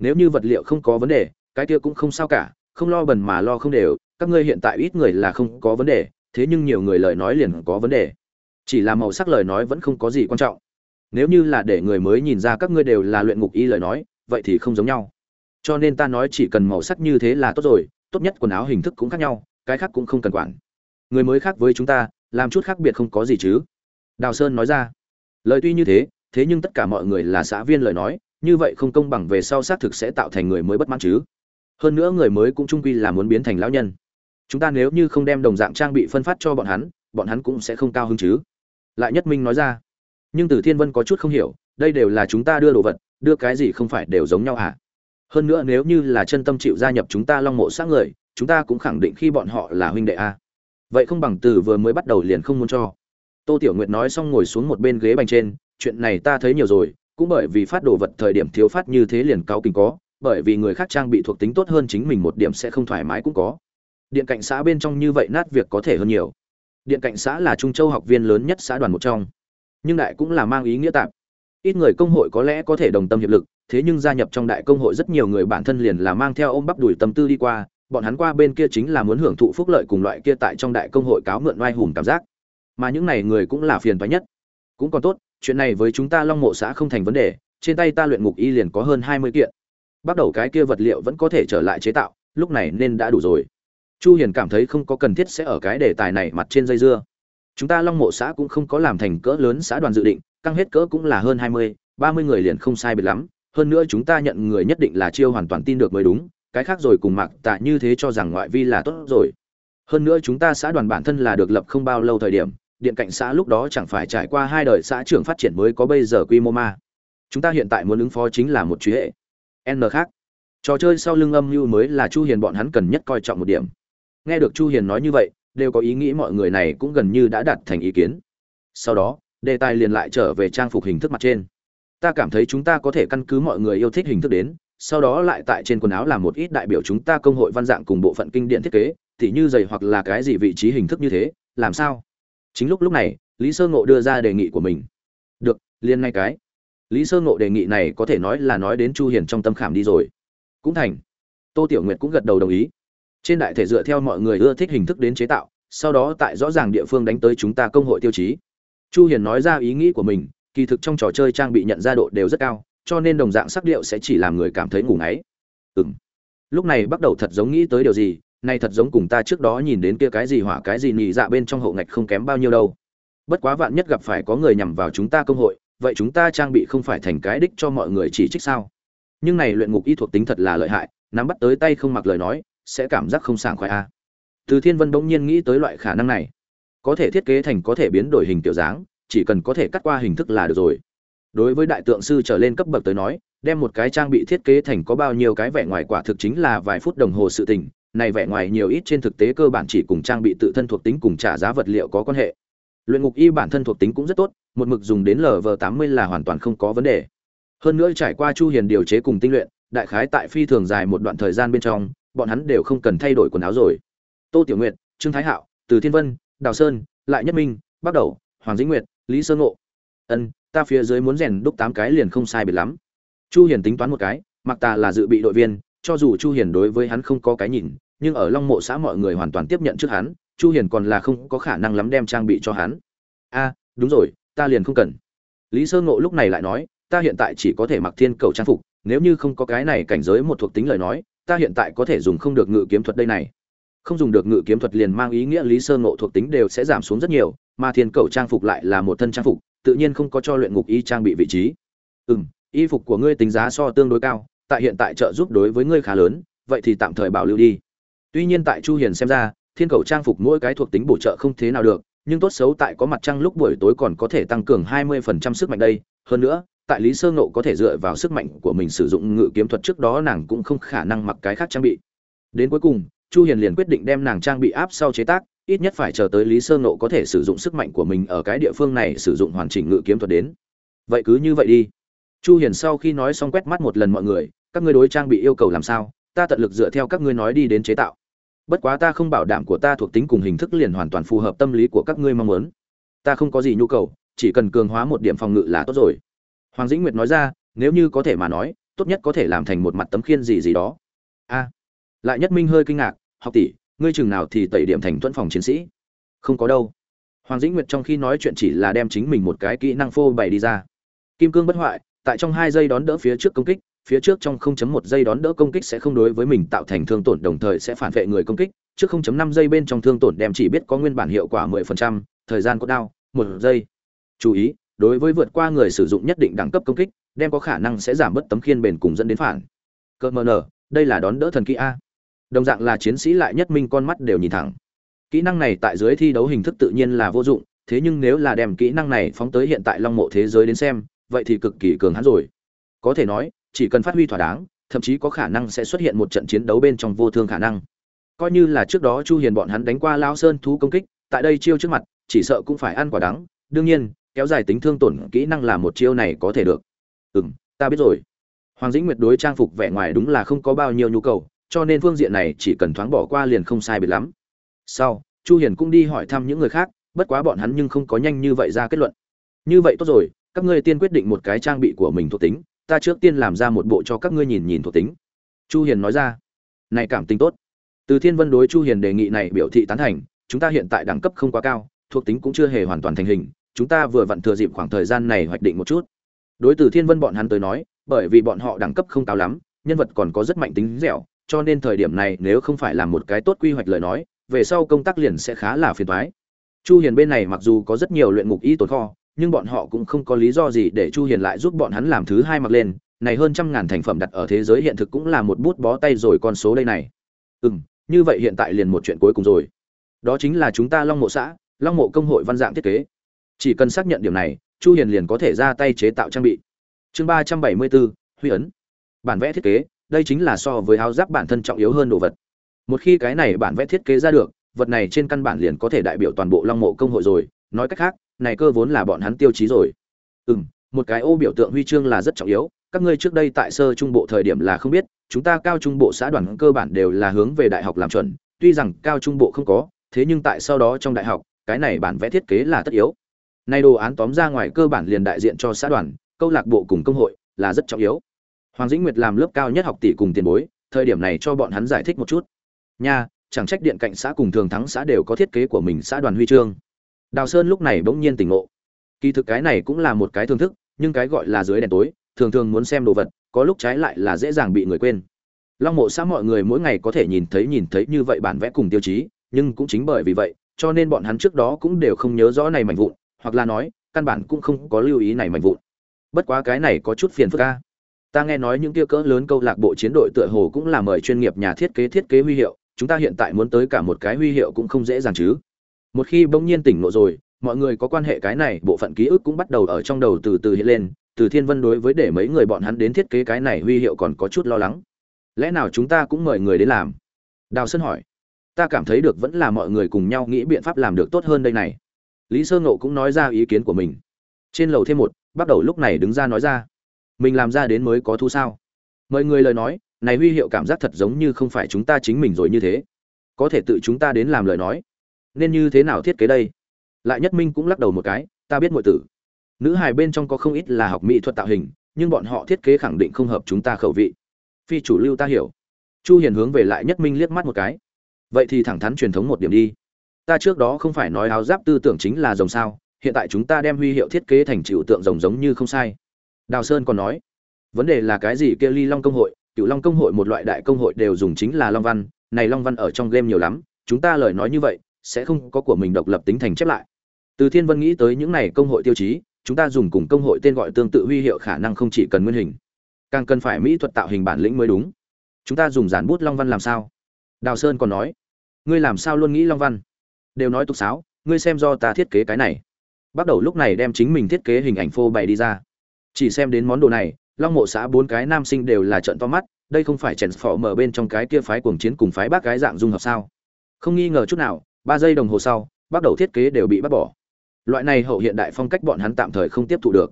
nếu như vật liệu không có vấn đề, cái kia cũng không sao cả, không lo bần mà lo không đều, các ngươi hiện tại ít người là không có vấn đề, thế nhưng nhiều người lời nói liền có vấn đề. Chỉ là màu sắc lời nói vẫn không có gì quan trọng. Nếu như là để người mới nhìn ra các ngươi đều là luyện ngục y lời nói, vậy thì không giống nhau. Cho nên ta nói chỉ cần màu sắc như thế là tốt rồi, tốt nhất quần áo hình thức cũng khác nhau, cái khác cũng không cần quản. Người mới khác với chúng ta, làm chút khác biệt không có gì chứ. Đào sơn nói ra. Lời tuy như thế thế nhưng tất cả mọi người là xã viên lời nói như vậy không công bằng về sau xác thực sẽ tạo thành người mới bất mãn chứ. Hơn nữa người mới cũng trung quy là muốn biến thành lão nhân. Chúng ta nếu như không đem đồng dạng trang bị phân phát cho bọn hắn bọn hắn cũng sẽ không cao hứng chứ. Lại nhất minh nói ra. Nhưng từ thiên vân có chút không hiểu, đây đều là chúng ta đưa đồ vật, đưa cái gì không phải đều giống nhau à hơn nữa nếu như là chân tâm chịu gia nhập chúng ta long mộ xác người, chúng ta cũng khẳng định khi bọn họ là huynh đệ a. Vậy không bằng từ vừa mới bắt đầu liền không muốn cho. Tô tiểu nguyệt nói xong ngồi xuống một bên ghế bành trên, chuyện này ta thấy nhiều rồi cũng bởi vì phát đồ vật thời điểm thiếu phát như thế liền cáo kinh có, bởi vì người khác trang bị thuộc tính tốt hơn chính mình một điểm sẽ không thoải mái cũng có. Điện cạnh xã bên trong như vậy nát việc có thể hơn nhiều. Điện cạnh xã là trung châu học viên lớn nhất xã đoàn một trong. Nhưng đại cũng là mang ý nghĩa tạm. Ít người công hội có lẽ có thể đồng tâm hiệp lực, thế nhưng gia nhập trong đại công hội rất nhiều người bản thân liền là mang theo ôm bắp đuổi tâm tư đi qua, bọn hắn qua bên kia chính là muốn hưởng thụ phúc lợi cùng loại kia tại trong đại công hội cáo mượn oai hùng cảm giác. Mà những này người cũng là phiền toái nhất. Cũng còn tốt chuyện này với chúng ta long mộ xã không thành vấn đề trên tay ta luyện ngục y liền có hơn hai mươi kiện. Bắt đầu cái kia vật liệu vẫn có thể trở lại chế tạo lúc này nên đã đủ rồi. Chu hiền cảm thấy không có cần thiết sẽ ở cái đề tài này mặt trên dây dưa. Chúng ta long mộ xã cũng không có làm thành cỡ lớn xã đoàn dự định căng hết cỡ cũng là hơn 20, 30 người liền không sai biệt lắm. Hơn nữa chúng ta nhận người nhất định là chiêu hoàn toàn tin được mới đúng cái khác rồi cùng mặc tạ như thế cho rằng ngoại vi là tốt rồi. Hơn nữa chúng ta xã đoàn bản thân là được lập không bao lâu thời điểm điện cạnh xã lúc đó chẳng phải trải qua hai đời xã trưởng phát triển mới có bây giờ quy mô ma. Chúng ta hiện tại muốn ứng phó chính là một truy hệ. N khác. Trò chơi sau lưng âm mưu mới là chu hiền bọn hắn cần nhất coi trọng một điểm. Nghe được chu hiền nói như vậy, đều có ý nghĩ mọi người này cũng gần như đã đạt thành ý kiến. Sau đó, đề tài liền lại trở về trang phục hình thức mặt trên. Ta cảm thấy chúng ta có thể căn cứ mọi người yêu thích hình thức đến, sau đó lại tại trên quần áo làm một ít đại biểu chúng ta công hội văn dạng cùng bộ phận kinh điển thiết kế thì như giày hoặc là cái gì vị trí hình thức như thế, làm sao? Chính lúc lúc này, lý sơ ngộ đưa ra đề nghị của mình. Được liên ngay cái. Lý sơ ngộ đề nghị này có thể nói là nói đến chu hiền trong tâm khảm đi rồi. Cũng thành. Tô tiểu nguyệt cũng gật đầu đồng ý. Trên đại thể dựa theo mọi người ưa thích hình thức đến chế tạo, sau đó tại rõ ràng địa phương đánh tới chúng ta công hội tiêu chí. Chu hiền nói ra ý nghĩ của mình, kỳ thực trong trò chơi trang bị nhận ra độ đều rất cao, cho nên đồng dạng sắc điệu sẽ chỉ làm người cảm thấy ngủ ngáy. Ừm. Lúc này bắt đầu thật giống nghĩ tới điều gì này thật giống cùng ta trước đó nhìn đến kia cái gì hỏa cái gì nhị dạ bên trong hậu ngạch không kém bao nhiêu đâu. Bất quá vạn nhất gặp phải có người nhằm vào chúng ta công hội, vậy chúng ta trang bị không phải thành cái đích cho mọi người chỉ trích sao? Nhưng này luyện ngục y thuộc tính thật là lợi hại, nắm bắt tới tay không mặc lời nói, sẽ cảm giác không sảng khoái a. Từ thiên vân bỗng nhiên nghĩ tới loại khả năng này. Có thể thiết kế thành có thể biến đổi hình tiểu dáng, chỉ cần có thể cắt qua hình thức là được rồi. Đối với đại tượng sư trở lên cấp bậc tới nói, đem một cái trang bị thiết kế thành có bao nhiêu cái vẻ ngoài quả thực chính là vài phút đồng hồ sự tình này vẻ ngoài nhiều ít trên thực tế cơ bản chỉ cùng trang bị tự thân thuộc tính cùng trả giá vật liệu có quan hệ. Luyện ngục y bản thân thuộc tính cũng rất tốt, một mực dùng đến lv tám mươi là hoàn toàn không có vấn đề. Hơn nữa trải qua chu hiền điều chế cùng tinh luyện, đại khái tại phi thường dài một đoạn thời gian bên trong, bọn hắn đều không cần thay đổi quần áo rồi. Tô tiểu nguyệt, trương thái hạo, từ thiên vân, đào sơn, lại nhất minh bắt đầu, hoàng dĩnh nguyệt, lý sơ ngộ. Ân, ta phía dưới muốn rèn đúc tám cái liền không sai biệt lắm. Chu hiền tính toán một cái, mặc tà là dự bị đội viên cho dù chu hiền đối với hắn không có cái nhìn, nhưng ở long mộ xã mọi người hoàn toàn tiếp nhận trước hắn, chu hiền còn là không có khả năng lắm đem trang bị cho hắn. A, đúng rồi, ta liền không cần. Lý sơ ngộ lúc này lại nói, ta hiện tại chỉ có thể mặc thiên cầu trang phục, nếu như không có cái này cảnh giới một thuộc tính lời nói, ta hiện tại có thể dùng không được ngự kiếm thuật đây này. Không dùng được ngự kiếm thuật liền mang ý nghĩa lý sơ ngộ thuộc tính đều sẽ giảm xuống rất nhiều, mà thiên cầu trang phục lại là một thân trang phục, tự nhiên không có cho luyện ngục y trang bị vị trí. Ừ m y phục của ngươi tính giá so tương đối cao tại hiện tại trợ giúp đối với ngươi khá lớn, vậy thì tạm thời bảo lưu đi. Tuy nhiên tại chu hiền xem ra, thiên cầu trang phục mỗi cái thuộc tính bổ trợ không thế nào được, nhưng tốt xấu tại có mặt trăng lúc buổi tối còn có thể tăng cường 20% sức mạnh đây. Hơn nữa, tại lý sơ ngộ có thể dựa vào sức mạnh của mình sử dụng ngự kiếm thuật trước đó nàng cũng không khả năng mặc cái khác trang bị. Đến cuối cùng, chu hiền liền quyết định đem nàng trang bị áp sau chế tác, ít nhất phải chờ tới lý sơ ngộ có thể sử dụng sức mạnh của mình ở cái địa phương này sử dụng hoàn chỉnh ngự kiếm thuật đến. Vậy cứ như vậy đi. Chu hiền sau khi nói xong quét mắt một lần mọi người các ngươi đối trang bị yêu cầu làm sao, ta tận lực dựa theo các ngươi nói đi đến chế tạo. Bất quá ta không bảo đảm của ta thuộc tính cùng hình thức liền hoàn toàn phù hợp tâm lý của các ngươi mong muốn. Ta không có gì nhu cầu, chỉ cần cường hóa một điểm phòng ngự là tốt rồi. Hoàng dĩnh nguyệt nói ra, nếu như có thể mà nói, tốt nhất có thể làm thành một mặt tấm khiên gì gì đó. A. Lại nhất minh hơi kinh ngạc, học tỷ, ngươi chừng nào thì tẩy điểm thành tuấn phòng chiến sĩ? Không có đâu. Hoàng dĩnh nguyệt trong khi nói chuyện chỉ là đem chính mình một cái kỹ năng phô bày đi ra. Kim cương bất hoại, tại trong hai giây đón đỡ phía trước công kích phía trước trong 0.1 giây đón đỡ công kích sẽ không đối với mình tạo thành thương tổn đồng thời sẽ phản vệ người công kích. Trước 0.5 giây bên trong thương tổn đem chỉ biết có nguyên bản hiệu quả 10%, thời gian có đau một giây. Chú ý đối với vượt qua người sử dụng nhất định đẳng cấp công kích đem có khả năng sẽ giảm bớt tấm khiên bền cùng dẫn đến phản. Cơ mờ nở đây là đón đỡ thần kỹ a. Đồng dạng là chiến sĩ lại nhất minh con mắt đều nhìn thẳng. Kỹ năng này tại dưới thi đấu hình thức tự nhiên là vô dụng thế nhưng nếu là đem kỹ năng này phóng tới hiện tại long mộ thế giới đến xem vậy thì cực kỳ cường hãn rồi. Có thể nói chỉ cần phát huy thỏa đáng, thậm chí có khả năng sẽ xuất hiện một trận chiến đấu bên trong vô thương khả năng. Coi như là trước đó chu hiền bọn hắn đánh qua lao sơn thú công kích, tại đây chiêu trước mặt, chỉ sợ cũng phải ăn quả đắng. Đương nhiên, kéo dài tính thương tổn kỹ năng là một chiêu này có thể được. Ừm, ta biết rồi. Hoàng dĩnh nguyệt đối trang phục vẻ ngoài đúng là không có bao nhiêu nhu cầu, cho nên phương diện này chỉ cần thoáng bỏ qua liền không sai biệt lắm. Sau, chu hiền cũng đi hỏi thăm những người khác, bất quá bọn hắn nhưng không có nhanh như vậy ra kết luận. Như vậy tốt rồi, các ngươi tiên quyết định một cái trang bị của mình thuộc tính ta trước tiên làm ra một bộ cho các ngươi nhìn nhìn thuộc tính. Chu hiền nói ra. Này cảm tình tốt. Từ thiên vân đối chu hiền đề nghị này biểu thị tán thành, chúng ta hiện tại đẳng cấp không quá cao, thuộc tính cũng chưa hề hoàn toàn thành hình, chúng ta vừa vặn thừa dịp khoảng thời gian này hoạch định một chút. Đối từ thiên vân bọn hắn tới nói, bởi vì bọn họ đẳng cấp không cao lắm, nhân vật còn có rất mạnh tính dẻo, cho nên thời điểm này nếu không phải làm một cái tốt quy hoạch lời nói, về sau công tác liền sẽ khá là phiền toái. Chu hiền bên này mặc dù có rất nhiều luyện ngục y tồn kho nhưng bọn họ cũng không có lý do gì để chu hiền lại giúp bọn hắn làm thứ hai mặc lên. Này hơn trăm ngàn thành phẩm đặt ở thế giới hiện thực cũng là một bút bó tay rồi con số đây này. Ừm như vậy hiện tại liền một chuyện cuối cùng rồi. Đó chính là chúng ta long mộ xã long mộ công hội văn dạng thiết kế. Chỉ cần xác nhận điểm này chu hiền liền có thể ra tay chế tạo trang bị. Chương 374, huy ấn. Bản vẽ thiết kế đây chính là so với áo giáp bản thân trọng yếu hơn đồ vật. Một khi cái này bản vẽ thiết kế ra được vật này trên căn bản liền có thể đại biểu toàn bộ long mộ công hội rồi. Nói cách khác này cơ vốn là bọn hắn tiêu chí rồi. Ừm, một cái ô biểu tượng huy chương là rất trọng yếu, các ngươi trước đây tại sơ trung bộ thời điểm là không biết, chúng ta cao trung bộ xã đoàn cơ bản đều là hướng về đại học làm chuẩn, tuy rằng cao trung bộ không có, thế nhưng tại sau đó trong đại học, cái này bản vẽ thiết kế là tất yếu. Nay đồ án tóm ra ngoài cơ bản liền đại diện cho xã đoàn, câu lạc bộ cùng công hội là rất trọng yếu. Hoàng dĩnh nguyệt làm lớp cao nhất học tỷ cùng tiền bối, thời điểm này cho bọn hắn giải thích một chút. Nha, chẳng trách điện cạnh xã cùng thường thắng xã đều có thiết kế của mình xã đoàn huy chương đào sơn lúc này bỗng nhiên tỉnh ngộ. Kỳ thực cái này cũng là một cái thưởng thức, nhưng cái gọi là dưới đèn tối, thường thường muốn xem đồ vật, có lúc trái lại là dễ dàng bị người quên. Long mộ xã mọi người mỗi ngày có thể nhìn thấy nhìn thấy như vậy bản vẽ cùng tiêu chí, nhưng cũng chính bởi vì vậy, cho nên bọn hắn trước đó cũng đều không nhớ rõ này mảnh vụn, hoặc là nói, căn bản cũng không có lưu ý này mảnh vụn. Bất quá cái này có chút phiền phức a. ta nghe nói những kia cỡ lớn câu lạc bộ chiến đội tựa hồ cũng là mời chuyên nghiệp nhà thiết kế thiết kế huy hiệu, chúng ta hiện tại muốn tới cả một cái huy hiệu cũng không dễ dàng chứ một khi bỗng nhiên tỉnh ngộ rồi, mọi người có quan hệ cái này, bộ phận ký ức cũng bắt đầu ở trong đầu từ từ hiện lên. Từ thiên vân đối với để mấy người bọn hắn đến thiết kế cái này huy hiệu còn có chút lo lắng. Lẽ nào chúng ta cũng mời người đến làm? Đào sơn hỏi. Ta cảm thấy được vẫn là mọi người cùng nhau nghĩ biện pháp làm được tốt hơn đây này. Lý sơ ngộ cũng nói ra ý kiến của mình. Trên lầu thêm một, bắt đầu lúc này đứng ra nói ra. Mình làm ra đến mới có thu sao? Mời người lời nói, này huy hiệu cảm giác thật giống như không phải chúng ta chính mình rồi như thế. Có thể tự chúng ta đến làm lời nói nên như thế nào thiết kế đây? Lại nhất minh cũng lắc đầu một cái, ta biết mọi tử. Nữ hài bên trong có không ít là học mỹ thuật tạo hình, nhưng bọn họ thiết kế khẳng định không hợp chúng ta khẩu vị. Phi chủ lưu ta hiểu. Chu hiền hướng về lại nhất minh liếc mắt một cái. Vậy thì thẳng thắn truyền thống một điểm đi. Ta trước đó không phải nói áo giáp tư tưởng chính là rồng sao, hiện tại chúng ta đem huy hiệu thiết kế thành chịu tượng rồng giống như không sai. Đào sơn còn nói, vấn đề là cái gì kia ly long công hội? Cựu long công hội một loại đại công hội đều dùng chính là long văn, này long văn ở trong game nhiều lắm, chúng ta lời nói như vậy sẽ không có của mình độc lập tính thành chép lại. Từ thiên vân nghĩ tới những này công hội tiêu chí, chúng ta dùng cùng công hội tên gọi tương tự huy hiệu khả năng không chỉ cần nguyên hình, càng cần phải mỹ thuật tạo hình bản lĩnh mới đúng. Chúng ta dùng dàn bút long văn làm sao? Đào sơn còn nói, ngươi làm sao luôn nghĩ long văn? Đều nói tục sáo, ngươi xem do ta thiết kế cái này. Bắt đầu lúc này đem chính mình thiết kế hình ảnh phô bày đi ra. Chỉ xem đến món đồ này, long mộ xã bốn cái nam sinh đều là trận to mắt, đây không phải chèn phỏ mở bên trong cái kia phái cuồng chiến cùng phái bác cái dạng dung hợp sao? Không nghi ngờ chút nào ba giây đồng hồ sau, bắt đầu thiết kế đều bị bắt bỏ. Loại này hậu hiện đại phong cách bọn hắn tạm thời không tiếp thụ được.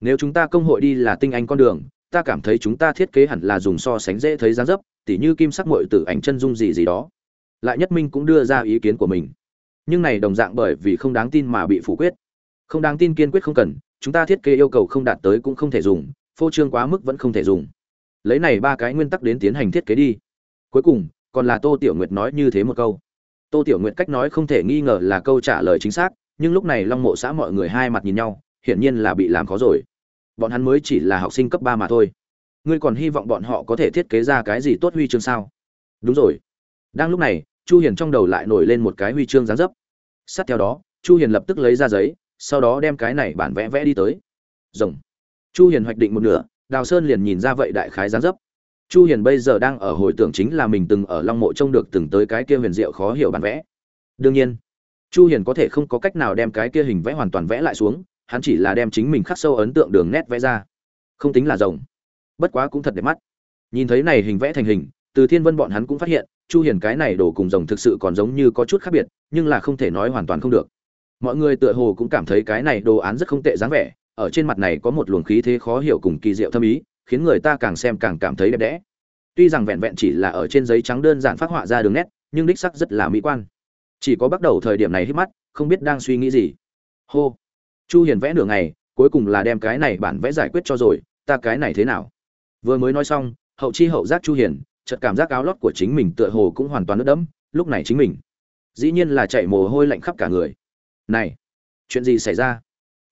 Nếu chúng ta công hội đi là tinh anh con đường, ta cảm thấy chúng ta thiết kế hẳn là dùng so sánh dễ thấy dáng dấp, tỉ như kim sắc mội tử ảnh chân dung gì gì đó. Lại nhất minh cũng đưa ra ý kiến của mình. Nhưng này đồng dạng bởi vì không đáng tin mà bị phủ quyết. Không đáng tin kiên quyết không cần, chúng ta thiết kế yêu cầu không đạt tới cũng không thể dùng, phô trương quá mức vẫn không thể dùng. Lấy này ba cái nguyên tắc đến tiến hành thiết kế đi. Cuối cùng, còn là tô tiểu nguyệt nói như thế một câu tô tiểu nguyệt cách nói không thể nghi ngờ là câu trả lời chính xác, nhưng lúc này long mộ xã mọi người hai mặt nhìn nhau, hiển nhiên là bị làm khó rồi. Bọn hắn mới chỉ là học sinh cấp ba mà thôi. Ngươi còn hy vọng bọn họ có thể thiết kế ra cái gì tốt huy chương sao? Đúng rồi. Đang lúc này, chu hiền trong đầu lại nổi lên một cái huy chương dáng dấp. Sát theo đó, chu hiền lập tức lấy ra giấy, sau đó đem cái này bản vẽ vẽ đi tới. Rồng. Chu hiền hoạch định một nửa, đào sơn liền nhìn ra vậy đại khái dáng dấp chu hiền bây giờ đang ở hồi tưởng chính là mình từng ở long mộ trông được từng tới cái kia huyền diệu khó hiểu bản vẽ. Đương nhiên, chu hiền có thể không có cách nào đem cái kia hình vẽ hoàn toàn vẽ lại xuống, hắn chỉ là đem chính mình khắc sâu ấn tượng đường nét vẽ ra. Không tính là rồng bất quá cũng thật đẹp mắt. Nhìn thấy này hình vẽ thành hình, từ thiên vân bọn hắn cũng phát hiện, chu hiền cái này đổ cùng rồng thực sự còn giống như có chút khác biệt, nhưng là không thể nói hoàn toàn không được. Mọi người tựa hồ cũng cảm thấy cái này đồ án rất không tệ dáng vẻ, ở trên mặt này có một luồng khí thế khó hiểu cùng kỳ diệu thâm ý khiến người ta càng xem càng cảm thấy đẹp đẽ. Tuy rằng vẹn vẹn chỉ là ở trên giấy trắng đơn giản phát họa ra đường nét, nhưng đích sắc rất là mỹ quan. Chỉ có bắt đầu thời điểm này hít mắt, không biết đang suy nghĩ gì. Hô. Chu hiền vẽ nửa ngày, cuối cùng là đem cái này bản vẽ giải quyết cho rồi, ta cái này thế nào? Vừa mới nói xong, hậu chi hậu giác chu hiền, chợt cảm giác áo lót của chính mình tựa hồ cũng hoàn toàn ướt đẫm, lúc này chính mình, dĩ nhiên là chạy mồ hôi lạnh khắp cả người. Này, chuyện gì xảy ra?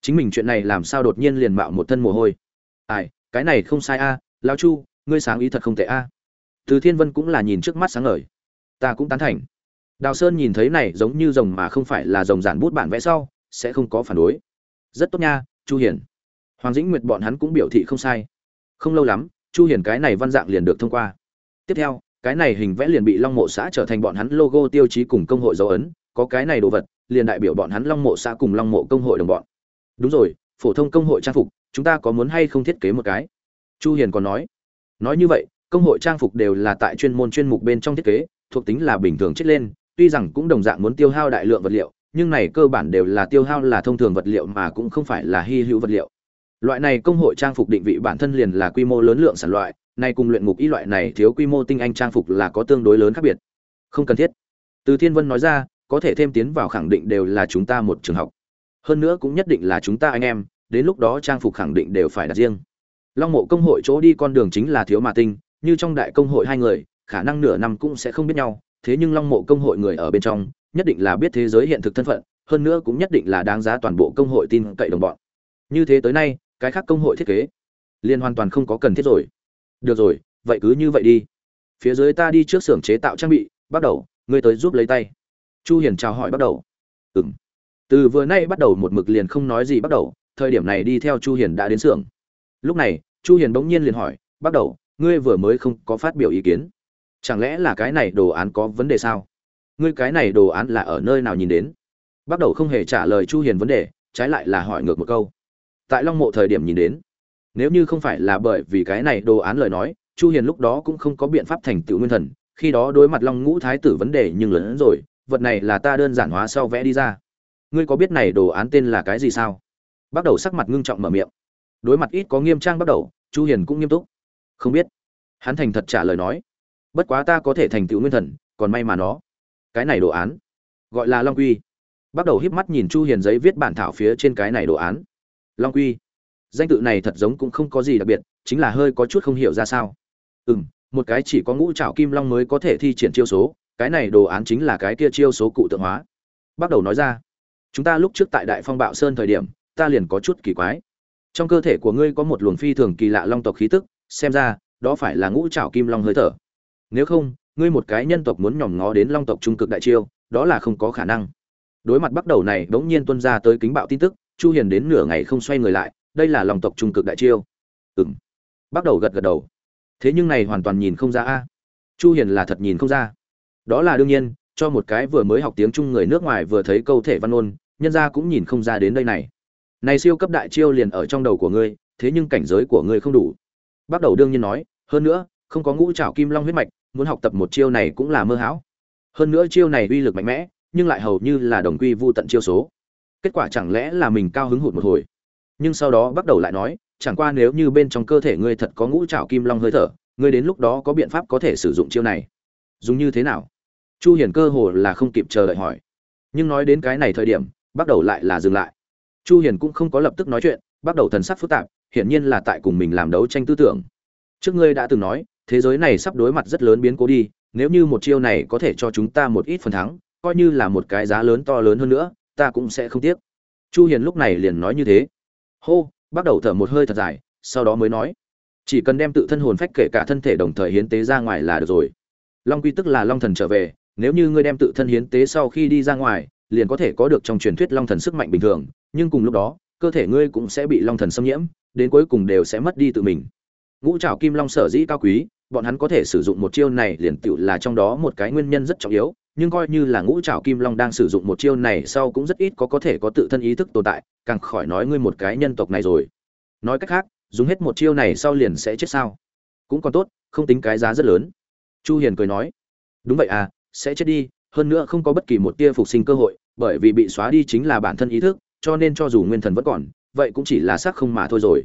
Chính mình chuyện này làm sao đột nhiên liền mạo một thân mồ hôi? Ai cái này không sai a, lão chu, ngươi sáng ý thật không tệ a. Từ thiên vân cũng là nhìn trước mắt sáng ngời. Ta cũng tán thành. Đào sơn nhìn thấy này giống như rồng mà không phải là rồng giản bút bản vẽ sau, sẽ không có phản đối. Rất tốt nha, chu hiền hoàng dĩnh nguyệt bọn hắn cũng biểu thị không sai. Không lâu lắm, chu hiền cái này văn dạng liền được thông qua. Tiếp theo, cái này hình vẽ liền bị long mộ xã trở thành bọn hắn logo tiêu chí cùng công hội dấu ấn, có cái này đồ vật, liền đại biểu bọn hắn long mộ xã cùng long mộ công hội đồng bọn. Đúng rồi, phổ thông công hội trang phục chúng ta có muốn hay không thiết kế một cái? Chu hiền còn nói nói như vậy, công hội trang phục đều là tại chuyên môn chuyên mục bên trong thiết kế, thuộc tính là bình thường chết lên, tuy rằng cũng đồng dạng muốn tiêu hao đại lượng vật liệu, nhưng này cơ bản đều là tiêu hao là thông thường vật liệu mà cũng không phải là hy hữu vật liệu. Loại này công hội trang phục định vị bản thân liền là quy mô lớn lượng sản loại, nay cùng luyện ngục y loại này thiếu quy mô tinh anh trang phục là có tương đối lớn khác biệt. Không cần thiết. Từ thiên vân nói ra, có thể thêm tiến vào khẳng định đều là chúng ta một trường học. Hơn nữa cũng nhất định là chúng ta anh em đến lúc đó trang phục khẳng định đều phải đặt riêng. Long mộ công hội chỗ đi con đường chính là thiếu mà tinh, như trong đại công hội hai người, khả năng nửa năm cũng sẽ không biết nhau, thế nhưng long mộ công hội người ở bên trong, nhất định là biết thế giới hiện thực thân phận, hơn nữa cũng nhất định là đáng giá toàn bộ công hội tin cậy đồng bọn. Như thế tới nay, cái khác công hội thiết kế liên hoàn toàn không có cần thiết rồi. Được rồi, vậy cứ như vậy đi. Phía dưới ta đi trước xưởng chế tạo trang bị, bắt đầu, ngươi tới giúp lấy tay. Chu hiền chào hỏi bắt đầu. Ừm. Từ vừa nay bắt đầu một mực liền không nói gì bắt đầu thời điểm này đi theo chu hiền đã đến xưởng. Lúc này, chu hiền bỗng nhiên liền hỏi bắt đầu, ngươi vừa mới không có phát biểu ý kiến. Chẳng lẽ là cái này đồ án có vấn đề sao? Ngươi cái này đồ án là ở nơi nào nhìn đến? Bắt đầu không hề trả lời chu hiền vấn đề, trái lại là hỏi ngược một câu. Tại long mộ thời điểm nhìn đến. Nếu như không phải là bởi vì cái này đồ án lời nói, chu hiền lúc đó cũng không có biện pháp thành tựu nguyên thần. Khi đó đối mặt long ngũ thái tử vấn đề nhưng lớn hơn rồi, vật này là ta đơn giản hóa sau vẽ đi ra. Ngươi có biết này đồ án tên là cái gì sao? Bắt đầu sắc mặt ngưng trọng mở miệng. Đối mặt ít có nghiêm trang bắt đầu, chu hiền cũng nghiêm túc. Không biết. Hắn thành thật trả lời nói. Bất quá ta có thể thành tựu nguyên thần, còn may mà nó. Cái này đồ án. Gọi là long quy. Bắt đầu híp mắt nhìn chu hiền giấy viết bản thảo phía trên cái này đồ án. Long quy. Danh tự này thật giống cũng không có gì đặc biệt, chính là hơi có chút không hiểu ra sao. Ừm, một cái chỉ có ngũ trảo kim long mới có thể thi triển chiêu số, cái này đồ án chính là cái kia chiêu số cụ tượng hóa. Bắt đầu nói ra. Chúng ta lúc trước tại đại phong bạo sơn thời điểm ta liền có chút kỳ quái. Trong cơ thể của ngươi có một luồng phi thường kỳ lạ long tộc khí tức, xem ra, đó phải là ngũ trảo kim long hơi thở. Nếu không, ngươi một cái nhân tộc muốn nhòm ngó đến long tộc trung cực đại chiêu, đó là không có khả năng. Đối mặt bắt đầu này, bỗng nhiên tuân ra tới kính bạo tin tức, chu hiền đến nửa ngày không xoay người lại, đây là long tộc trung cực đại chiêu. Ừm. Bắt đầu gật gật đầu. Thế nhưng này hoàn toàn nhìn không ra a. Chu hiền là thật nhìn không ra. Đó là đương nhiên, cho một cái vừa mới học tiếng trung người nước ngoài vừa thấy câu thể văn ôn nhân ra cũng nhìn không ra đến đây này này siêu cấp đại chiêu liền ở trong đầu của ngươi, thế nhưng cảnh giới của ngươi không đủ. Bắt đầu đương nhiên nói, hơn nữa, không có ngũ trảo kim long huyết mạch, muốn học tập một chiêu này cũng là mơ hão. Hơn nữa chiêu này uy lực mạnh mẽ, nhưng lại hầu như là đồng quy vu tận chiêu số. Kết quả chẳng lẽ là mình cao hứng hụt một hồi? Nhưng sau đó bắt đầu lại nói, chẳng qua nếu như bên trong cơ thể ngươi thật có ngũ trảo kim long hơi thở, ngươi đến lúc đó có biện pháp có thể sử dụng chiêu này. Dùng như thế nào? Chu hiền cơ hồ là không kịp chờ đợi hỏi. Nhưng nói đến cái này thời điểm bắt đầu lại là dừng lại chu hiền cũng không có lập tức nói chuyện, bắt đầu thần sắc phức tạp, hiển nhiên là tại cùng mình làm đấu tranh tư tưởng. Trước ngươi đã từng nói, thế giới này sắp đối mặt rất lớn biến cố đi, nếu như một chiêu này có thể cho chúng ta một ít phần thắng, coi như là một cái giá lớn to lớn hơn nữa, ta cũng sẽ không tiếc. Chu hiền lúc này liền nói như thế. Hô, bắt đầu thở một hơi thật dài, sau đó mới nói. Chỉ cần đem tự thân hồn phách kể cả thân thể đồng thời hiến tế ra ngoài là được rồi. Long quy tức là long thần trở về, nếu như ngươi đem tự thân hiến tế sau khi đi ra ngoài liền có thể có được trong truyền thuyết long thần sức mạnh bình thường, nhưng cùng lúc đó, cơ thể ngươi cũng sẽ bị long thần xâm nhiễm, đến cuối cùng đều sẽ mất đi tự mình. Ngũ trảo kim long sở dĩ cao quý, bọn hắn có thể sử dụng một chiêu này liền tựu là trong đó một cái nguyên nhân rất trọng yếu, nhưng coi như là ngũ trảo kim long đang sử dụng một chiêu này sau cũng rất ít có có thể có tự thân ý thức tồn tại, càng khỏi nói ngươi một cái nhân tộc này rồi. Nói cách khác, dùng hết một chiêu này sau liền sẽ chết sao? Cũng còn tốt, không tính cái giá rất lớn. Chu hiền cười nói, đúng vậy à sẽ chết đi hơn nữa không có bất kỳ một tia phục sinh cơ hội, bởi vì bị xóa đi chính là bản thân ý thức, cho nên cho dù nguyên thần vẫn còn, vậy cũng chỉ là xác không mà thôi rồi.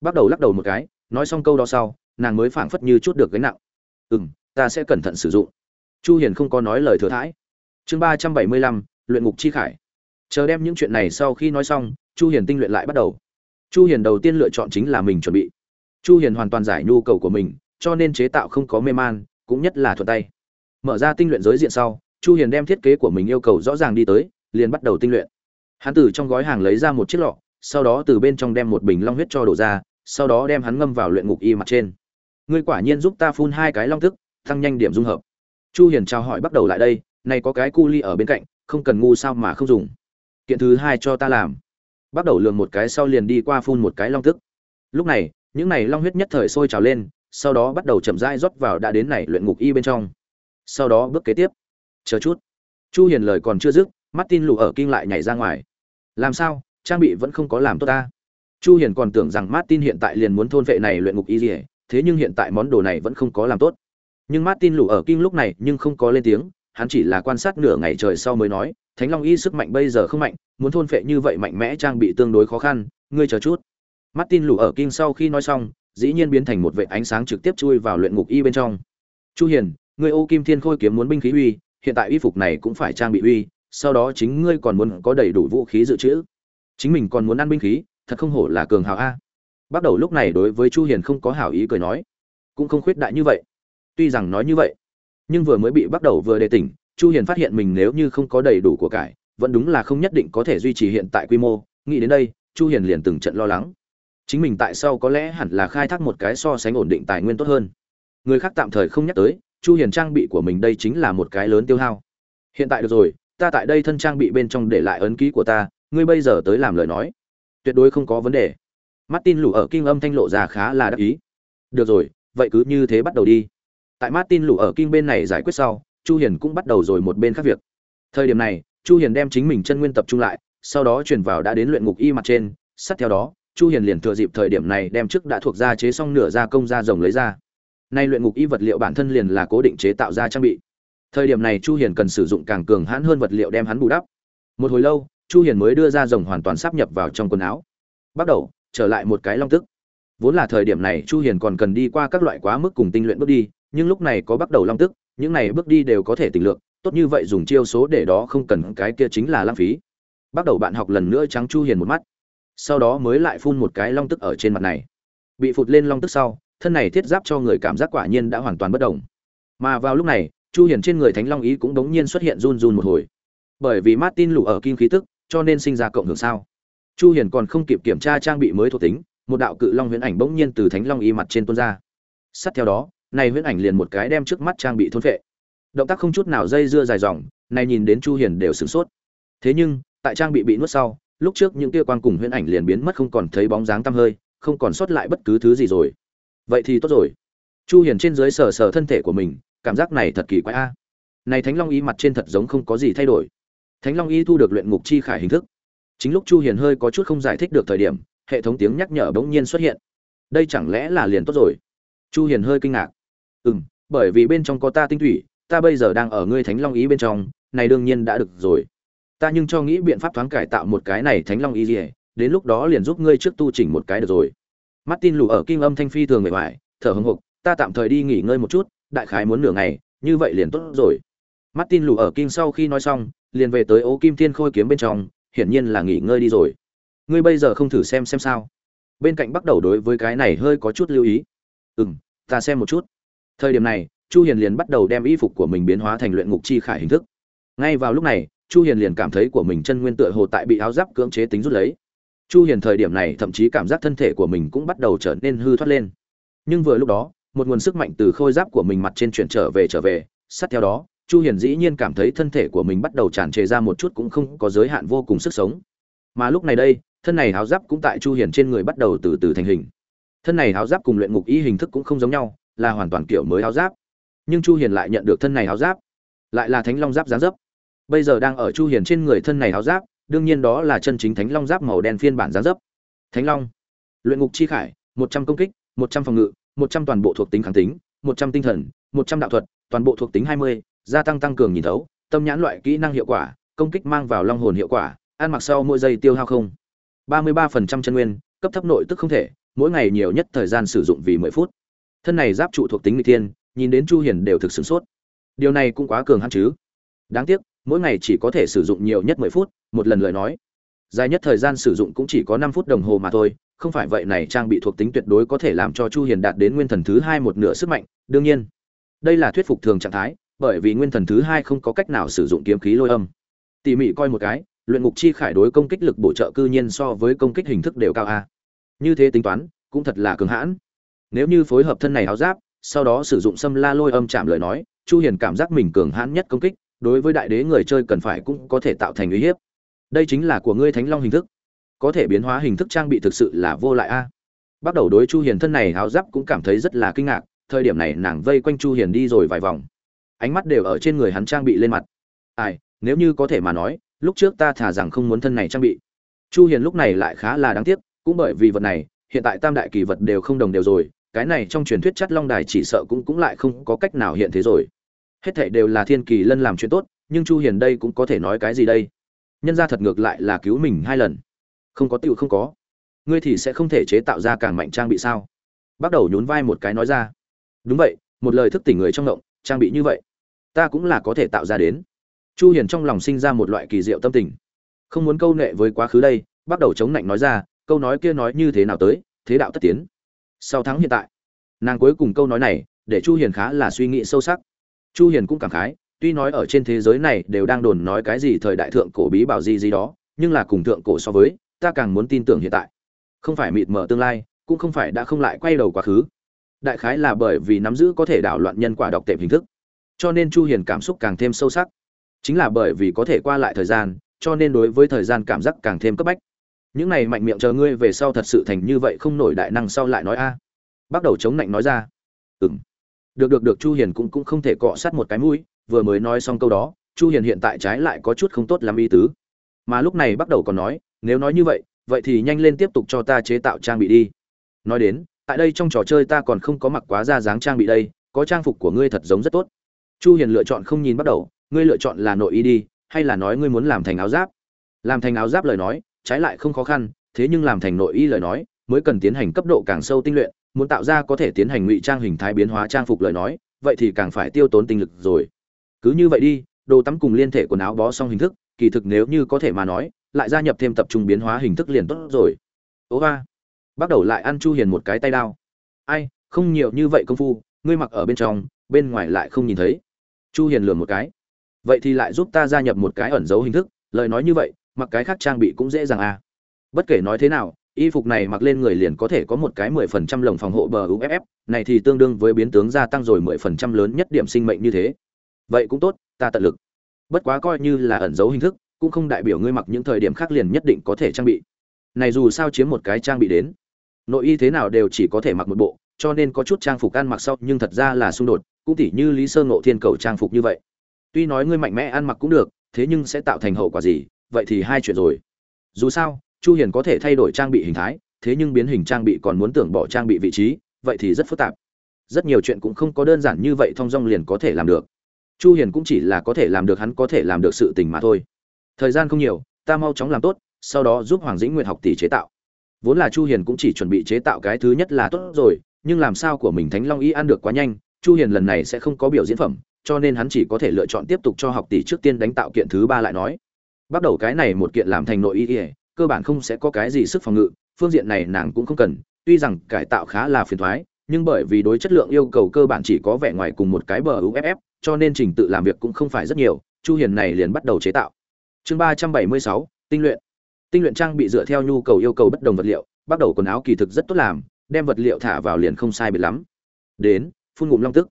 Bắt đầu lắc đầu một cái, nói xong câu đó sau, nàng mới phảng phất như chút được gánh nặng. Ừ m ta sẽ cẩn thận sử dụng. Chu hiền không có nói lời thừa thãi. Chương ba trăm bảy mươi lăm, luyện ngục chi khải. Chờ đem những chuyện này sau khi nói xong, chu hiền tinh luyện lại bắt đầu. Chu hiền đầu tiên lựa chọn chính là mình chuẩn bị. Chu hiền hoàn toàn giải nhu cầu của mình, cho nên chế tạo không có mê man, cũng nhất là thuận tay. Mở ra tinh luyện giới diện sau chu hiền đem thiết kế của mình yêu cầu rõ ràng đi tới, liền bắt đầu tinh luyện. Hắn từ trong gói hàng lấy ra một chiếc lọ, sau đó từ bên trong đem một bình long huyết cho đổ ra, sau đó đem hắn ngâm vào luyện ngục y mặt trên. Ngươi quả nhiên giúp ta phun hai cái long tức tăng nhanh điểm dung hợp. Chu hiền chào hỏi bắt đầu lại đây, này có cái cu ly ở bên cạnh, không cần ngu sao mà không dùng. Kiện thứ hai cho ta làm. Bắt đầu lường một cái sau liền đi qua phun một cái long tức lúc này, những này long huyết nhất thời sôi trào lên, sau đó bắt đầu chậm rãi rót vào đã đến này luyện ngục y bên trong. Sau đó bước kế tiếp chờ chút. Chu hiền lời còn chưa dứt martin lù ở kinh lại nhảy ra ngoài. Làm sao? Trang bị vẫn không có làm tốt ta. Chu hiền còn tưởng rằng martin hiện tại liền muốn thôn vệ này luyện ngục y gì thế nhưng hiện tại món đồ này vẫn không có làm tốt. Nhưng martin lù ở kinh lúc này nhưng không có lên tiếng, hắn chỉ là quan sát nửa ngày trời sau mới nói, thánh long y sức mạnh bây giờ không mạnh, muốn thôn vệ như vậy mạnh mẽ trang bị tương đối khó khăn, ngươi chờ chút. Martin lù ở kinh sau khi nói xong, dĩ nhiên biến thành một vệ ánh sáng trực tiếp chui vào luyện ngục y bên trong. Chu hiền, ngươi ô kim thiên khôi kiếm muốn binh khí uy hiện tại y phục này cũng phải trang bị uy, sau đó chính ngươi còn muốn có đầy đủ vũ khí dự trữ. Chính mình còn muốn ăn binh khí, thật không hổ là cường hào a. Bắt đầu lúc này đối với chu hiền không có hảo ý cười nói, cũng không khuyết đại như vậy. Tuy rằng nói như vậy, nhưng vừa mới bị bắt đầu vừa đề tỉnh, chu hiền phát hiện mình nếu như không có đầy đủ của cải, vẫn đúng là không nhất định có thể duy trì hiện tại quy mô. Nghĩ đến đây, chu hiền liền từng trận lo lắng. Chính mình tại sao có lẽ hẳn là khai thác một cái so sánh ổn định tài nguyên tốt hơn. Người khác tạm thời không nhắc tới chu hiền trang bị của mình đây chính là một cái lớn tiêu hao. Hiện tại được rồi, ta tại đây thân trang bị bên trong để lại ấn ký của ta, ngươi bây giờ tới làm lời nói. Tuyệt đối không có vấn đề. Martin lù ở kinh âm thanh lộ ra khá là đắc ý. Được rồi, vậy cứ như thế bắt đầu đi. Tại martin lù ở kinh bên này giải quyết sau, chu hiền cũng bắt đầu rồi một bên khác việc. Thời điểm này, chu hiền đem chính mình chân nguyên tập trung lại, sau đó chuyển vào đã đến luyện ngục y mặt trên. Sát theo đó, chu hiền liền thừa dịp thời điểm này đem trước đã thuộc ra chế xong nửa gia công ra rồng lấy ra nay luyện ngục y vật liệu bản thân liền là cố định chế tạo ra trang bị. Thời điểm này chu hiền cần sử dụng càng cường hãn hơn vật liệu đem hắn bù đắp. Một hồi lâu, chu hiền mới đưa ra rồng hoàn toàn sắp nhập vào trong quần áo. Bắt đầu, trở lại một cái long tức. Vốn là thời điểm này chu hiền còn cần đi qua các loại quá mức cùng tinh luyện bước đi, nhưng lúc này có bắt đầu long tức, những này bước đi đều có thể tỉnh lượng tốt như vậy dùng chiêu số để đó không cần cái kia chính là lãng phí. Bắt đầu bạn học lần nữa trắng chu hiền một mắt. Sau đó mới lại phun một cái long tức ở trên mặt này. Bị phụt lên long tức sau thân này thiết giáp cho người cảm giác quả nhiên đã hoàn toàn bất động mà vào lúc này, chu hiền trên người thánh long ý cũng đống nhiên xuất hiện run run một hồi. Bởi vì martin lù ở kim khí tức, cho nên sinh ra cộng hưởng sao. Chu hiền còn không kịp kiểm tra trang bị mới thuộc tính, một đạo cự long huyễn ảnh bỗng nhiên từ thánh long y mặt trên tuôn ra. Sát theo đó, này huyễn ảnh liền một cái đem trước mắt trang bị thôn phệ. Động tác không chút nào dây dưa dài dòng, này nhìn đến chu hiền đều sửng sốt. Thế nhưng, tại trang bị bị nuốt sau, lúc trước những tia quang cùng huyễn ảnh liền biến mất không còn thấy bóng dáng tăm hơi, không còn sót lại bất cứ thứ gì rồi vậy thì tốt rồi. Chu hiền trên dưới sờ sờ thân thể của mình, cảm giác này thật kỳ quái a. Này thánh long y mặt trên thật giống không có gì thay đổi. Thánh long y thu được luyện ngục chi khải hình thức. Chính lúc chu hiền hơi có chút không giải thích được thời điểm, hệ thống tiếng nhắc nhở bỗng nhiên xuất hiện. Đây chẳng lẽ là liền tốt rồi? Chu hiền hơi kinh ngạc. Ừm, bởi vì bên trong có ta tinh thủy, ta bây giờ đang ở ngươi thánh long ý bên trong, này đương nhiên đã được rồi. Ta nhưng cho nghĩ biện pháp thoáng cải tạo một cái này thánh long ý gì đến lúc đó liền giúp ngươi trước tu chỉnh một cái được rồi martin lù ở kinh âm thanh phi thường người ngoài thở hững hộc, ta tạm thời đi nghỉ ngơi một chút, đại khái muốn nửa ngày, như vậy liền tốt rồi. Martin lù ở kinh sau khi nói xong, liền về tới ố kim thiên khôi kiếm bên trong, hiển nhiên là nghỉ ngơi đi rồi. Ngươi bây giờ không thử xem xem sao? Bên cạnh bắt đầu đối với cái này hơi có chút lưu ý. Ừ ta xem một chút. Thời điểm này, chu hiền liền bắt đầu đem y phục của mình biến hóa thành luyện ngục chi khải hình thức. Ngay vào lúc này, chu hiền liền cảm thấy của mình chân nguyên tựa hồ tại bị áo giáp cưỡng chế tính rút lấy chu hiền thời điểm này thậm chí cảm giác thân thể của mình cũng bắt đầu trở nên hư thoát lên. Nhưng vừa lúc đó, một nguồn sức mạnh từ khôi giáp của mình mặt trên chuyển trở về trở về. Sát theo đó, chu hiền dĩ nhiên cảm thấy thân thể của mình bắt đầu tràn trề ra một chút cũng không có giới hạn vô cùng sức sống. Mà lúc này đây, thân này áo giáp cũng tại chu hiền trên người bắt đầu từ từ thành hình. Thân này áo giáp cùng luyện ngục y hình thức cũng không giống nhau, là hoàn toàn kiểu mới áo giáp. Nhưng chu hiền lại nhận được thân này áo giáp, lại là thánh long giáp Giá dấp. Bây giờ đang ở chu hiền trên người thân này áo giáp đương nhiên đó là chân chính thánh long giáp màu đen phiên bản giá dấp. Thánh long luyện ngục chi khải 100 công kích 100 phòng ngự 100 toàn bộ thuộc tính kháng tính 100 tinh thần 100 đạo thuật toàn bộ thuộc tính 20, gia tăng tăng cường nhìn thấu tâm nhãn loại kỹ năng hiệu quả công kích mang vào long hồn hiệu quả ăn mặc sau mỗi giây tiêu hao không. 33% chân nguyên cấp thấp nội tức không thể mỗi ngày nhiều nhất thời gian sử dụng vì 10 phút. Thân này giáp trụ thuộc tính nguy thiên nhìn đến chu hiền đều thực sửng sốt. Điều này cũng quá cường hãn chứ. Đáng tiếc mỗi ngày chỉ có thể sử dụng nhiều nhất 10 phút một lần lời nói. Dài nhất thời gian sử dụng cũng chỉ có năm phút đồng hồ mà thôi, không phải vậy này trang bị thuộc tính tuyệt đối có thể làm cho chu hiền đạt đến nguyên thần thứ hai một nửa sức mạnh, đương nhiên. Đây là thuyết phục thường trạng thái, bởi vì nguyên thần thứ hai không có cách nào sử dụng kiếm khí lôi âm. Tỉ mỉ coi một cái, luyện ngục chi khải đối công kích lực bổ trợ cư nhiên so với công kích hình thức đều cao a. Như thế tính toán, cũng thật là cường hãn. Nếu như phối hợp thân này áo giáp, sau đó sử dụng xâm la lôi âm chạm lời nói, chu hiền cảm giác mình cường hãn nhất công kích, đối với đại đế người chơi cần phải cũng có thể tạo thành uy hiếp đây chính là của ngươi thánh long hình thức. Có thể biến hóa hình thức trang bị thực sự là vô lại a. Bắt đầu đối chu hiền thân này háo giáp cũng cảm thấy rất là kinh ngạc, thời điểm này nàng vây quanh chu hiền đi rồi vài vòng. Ánh mắt đều ở trên người hắn trang bị lên mặt. Ai, nếu như có thể mà nói, lúc trước ta thả rằng không muốn thân này trang bị. Chu hiền lúc này lại khá là đáng tiếc, cũng bởi vì vật này, hiện tại tam đại kỳ vật đều không đồng đều rồi, cái này trong truyền thuyết chất long đài chỉ sợ cũng cũng lại không có cách nào hiện thế rồi. Hết thảy đều là thiên kỳ lân làm chuyện tốt, nhưng chu hiền đây cũng có thể nói cái gì đây? Nhân ra thật ngược lại là cứu mình hai lần. Không có tiêu không có. Ngươi thì sẽ không thể chế tạo ra càng mạnh trang bị sao? Bắt đầu nhún vai một cái nói ra. Đúng vậy, một lời thức tỉnh người trong động trang bị như vậy, ta cũng là có thể tạo ra đến. Chu hiền trong lòng sinh ra một loại kỳ diệu tâm tình. Không muốn câu nệ với quá khứ đây, bắt đầu chống nạnh nói ra, câu nói kia nói như thế nào tới, thế đạo tất tiến. Sau thắng hiện tại, nàng cuối cùng câu nói này, để chu hiền khá là suy nghĩ sâu sắc. Chu hiền cũng cảm khái tuy nói ở trên thế giới này đều đang đồn nói cái gì thời đại thượng cổ bí bảo gì gì đó, nhưng là cùng thượng cổ so với, ta càng muốn tin tưởng hiện tại. Không phải mịt mờ tương lai, cũng không phải đã không lại quay đầu quá khứ. Đại khái là bởi vì nắm giữ có thể đảo loạn nhân quả độc tệ hình thức. Cho nên chu hiền cảm xúc càng thêm sâu sắc. Chính là bởi vì có thể qua lại thời gian, cho nên đối với thời gian cảm giác càng thêm cấp bách. Những này mạnh miệng chờ ngươi về sau thật sự thành như vậy không nổi đại năng sau lại nói a. Bắt đầu chống nạnh nói ra. Ừm được được được, chu hiền cũng cũng không thể cọ sát một cái mũi, vừa mới nói xong câu đó, chu hiền hiện tại trái lại có chút không tốt làm ý tứ. Mà lúc này bắt đầu còn nói, nếu nói như vậy vậy thì nhanh lên tiếp tục cho ta chế tạo trang bị đi. Nói đến, tại đây trong trò chơi ta còn không có mặc quá ra dáng trang bị đây, có trang phục của ngươi thật giống rất tốt. Chu hiền lựa chọn không nhìn bắt đầu, ngươi lựa chọn là nội y đi, hay là nói ngươi muốn làm thành áo giáp? Làm thành áo giáp lời nói, trái lại không khó khăn, thế nhưng làm thành nội y lời nói, mới cần tiến hành cấp độ càng sâu tinh luyện muốn tạo ra có thể tiến hành ngụy trang hình thái biến hóa trang phục lời nói, vậy thì càng phải tiêu tốn tinh lực rồi. Cứ như vậy đi, đồ tắm cùng liên thể quần áo bó xong hình thức, kỳ thực nếu như có thể mà nói, lại gia nhập thêm tập trung biến hóa hình thức liền tốt rồi. Ố ba bắt đầu lại ăn chu hiền một cái tay đao. Ai, không nhiều như vậy công phu, ngươi mặc ở bên trong, bên ngoài lại không nhìn thấy. Chu hiền lườm một cái. Vậy thì lại giúp ta gia nhập một cái ẩn dấu hình thức, lời nói như vậy, mặc cái khác trang bị cũng dễ dàng à. Bất kể nói thế nào y phục này mặc lên người liền có thể có một cái 10% lồng phòng hộ bờ UFF, này thì tương đương với biến tướng gia tăng rồi 10% lớn nhất điểm sinh mệnh như thế. Vậy cũng tốt, ta tận lực. Bất quá coi như là ẩn dấu hình thức, cũng không đại biểu ngươi mặc những thời điểm khác liền nhất định có thể trang bị. Này dù sao chiếm một cái trang bị đến, nội y thế nào đều chỉ có thể mặc một bộ, cho nên có chút trang phục ăn mặc sau nhưng thật ra là xung đột, cũng tỉ như Lý Sơ Ngộ Thiên cầu trang phục như vậy. Tuy nói ngươi mạnh mẽ ăn mặc cũng được, thế nhưng sẽ tạo thành hậu quả gì, vậy thì hai chuyện rồi. Dù sao, chu hiền có thể thay đổi trang bị hình thái, thế nhưng biến hình trang bị còn muốn tưởng bỏ trang bị vị trí, vậy thì rất phức tạp. Rất nhiều chuyện cũng không có đơn giản như vậy thông dong liền có thể làm được. Chu hiền cũng chỉ là có thể làm được hắn có thể làm được sự tình mà thôi. Thời gian không nhiều, ta mau chóng làm tốt, sau đó giúp hoàng dĩnh nguyệt học tỷ chế tạo. Vốn là chu hiền cũng chỉ chuẩn bị chế tạo cái thứ nhất là tốt rồi, nhưng làm sao của mình thánh long y ăn được quá nhanh, chu hiền lần này sẽ không có biểu diễn phẩm, cho nên hắn chỉ có thể lựa chọn tiếp tục cho học tỷ trước tiên đánh tạo kiện thứ ba lại nói. Bắt đầu cái này một kiện làm thành nội y cơ bản không sẽ có cái gì sức phòng ngự phương diện này nàng cũng không cần tuy rằng cải tạo khá là phiền thoái nhưng bởi vì đối chất lượng yêu cầu cơ bản chỉ có vẻ ngoài cùng một cái bờ uff cho nên trình tự làm việc cũng không phải rất nhiều chu hiền này liền bắt đầu chế tạo. Chương 376, tinh luyện. Tinh luyện trang bị dựa theo nhu cầu yêu cầu bất đồng vật liệu bắt đầu quần áo kỳ thực rất tốt làm đem vật liệu thả vào liền không sai biệt lắm. Đến phun ngụm long tức.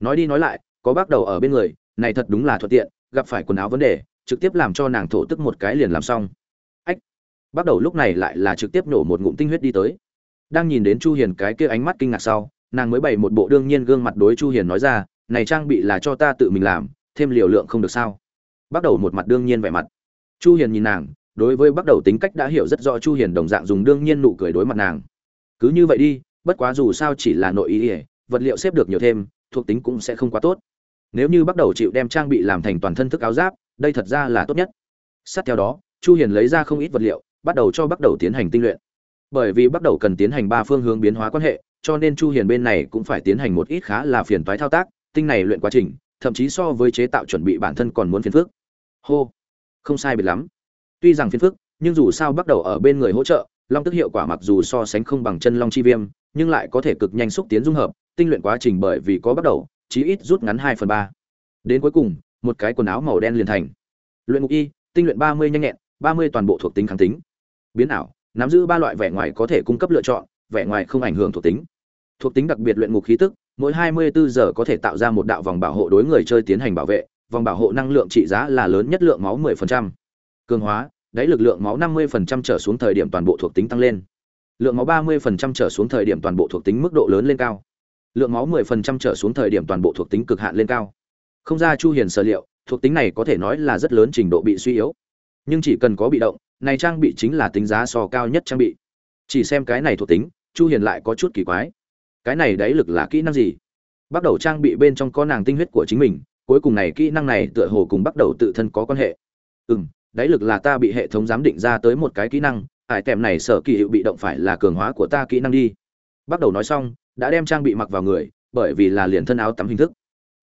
Nói đi nói lại có bác đầu ở bên người này thật đúng là thuận tiện gặp phải quần áo vấn đề trực tiếp làm cho nàng thổ tức một cái liền làm xong bắt đầu lúc này lại là trực tiếp nổ một ngụm tinh huyết đi tới. Đang nhìn đến chu hiền cái kia ánh mắt kinh ngạc sau, nàng mới bày một bộ đương nhiên gương mặt đối chu hiền nói ra, này trang bị là cho ta tự mình làm, thêm liều lượng không được sao? Bắt đầu một mặt đương nhiên vẻ mặt. Chu hiền nhìn nàng, đối với bắt đầu tính cách đã hiểu rất rõ chu hiền đồng dạng dùng đương nhiên nụ cười đối mặt nàng. Cứ như vậy đi, bất quá dù sao chỉ là nội ý ỉa vật liệu xếp được nhiều thêm, thuộc tính cũng sẽ không quá tốt. Nếu như bắt đầu chịu đem trang bị làm thành toàn thân thức áo giáp, đây thật ra là tốt nhất. Sát theo đó, chu hiền lấy ra không ít vật liệu bắt đầu cho bắt đầu tiến hành tinh luyện. Bởi vì bắt đầu cần tiến hành ba phương hướng biến hóa quan hệ, cho nên chu hiền bên này cũng phải tiến hành một ít khá là phiền toái thao tác, tinh này luyện quá trình, thậm chí so với chế tạo chuẩn bị bản thân còn muốn phiền phức. Hô, không sai biệt lắm. Tuy rằng phiền phức, nhưng dù sao bắt đầu ở bên người hỗ trợ, long tức hiệu quả mặc dù so sánh không bằng chân long chi viêm, nhưng lại có thể cực nhanh xúc tiến dung hợp, tinh luyện quá trình bởi vì có bắt đầu, chí ít rút ngắn 2 phần 3. đến cuối cùng, một cái quần áo màu đen liền thành. Luyện ngục y, tinh luyện 30 nhanh nhẹn 30 toàn bộ thuộc tính kháng tính biến ảo, nắm giữ ba loại vẻ ngoài có thể cung cấp lựa chọn, vẻ ngoài không ảnh hưởng thuộc tính. Thuộc tính đặc biệt luyện ngục khí tức, mỗi 24 giờ có thể tạo ra một đạo vòng bảo hộ đối người chơi tiến hành bảo vệ, vòng bảo hộ năng lượng trị giá là lớn nhất lượng máu 10%. cường hóa, đáy lực lượng máu 50% trở xuống thời điểm toàn bộ thuộc tính tăng lên. Lượng máu 30% trở xuống thời điểm toàn bộ thuộc tính mức độ lớn lên cao. Lượng máu 10% trở xuống thời điểm toàn bộ thuộc tính cực hạn lên cao. Không ra chu hiền sở liệu, thuộc tính này có thể nói là rất lớn trình độ bị suy yếu. Nhưng chỉ cần có bị động này trang bị chính là tính giá so cao nhất trang bị. Chỉ xem cái này thuộc tính, chu hiền lại có chút kỳ quái. Cái này đấy lực là kỹ năng gì? Bắt đầu trang bị bên trong có nàng tinh huyết của chính mình, cuối cùng này kỹ năng này tựa hồ cùng bắt đầu tự thân có quan hệ. Ừm, đáy lực là ta bị hệ thống giám định ra tới một cái kỹ năng, ải tèm này sở kỳ hiệu bị động phải là cường hóa của ta kỹ năng đi. Bắt đầu nói xong, đã đem trang bị mặc vào người, bởi vì là liền thân áo tắm hình thức.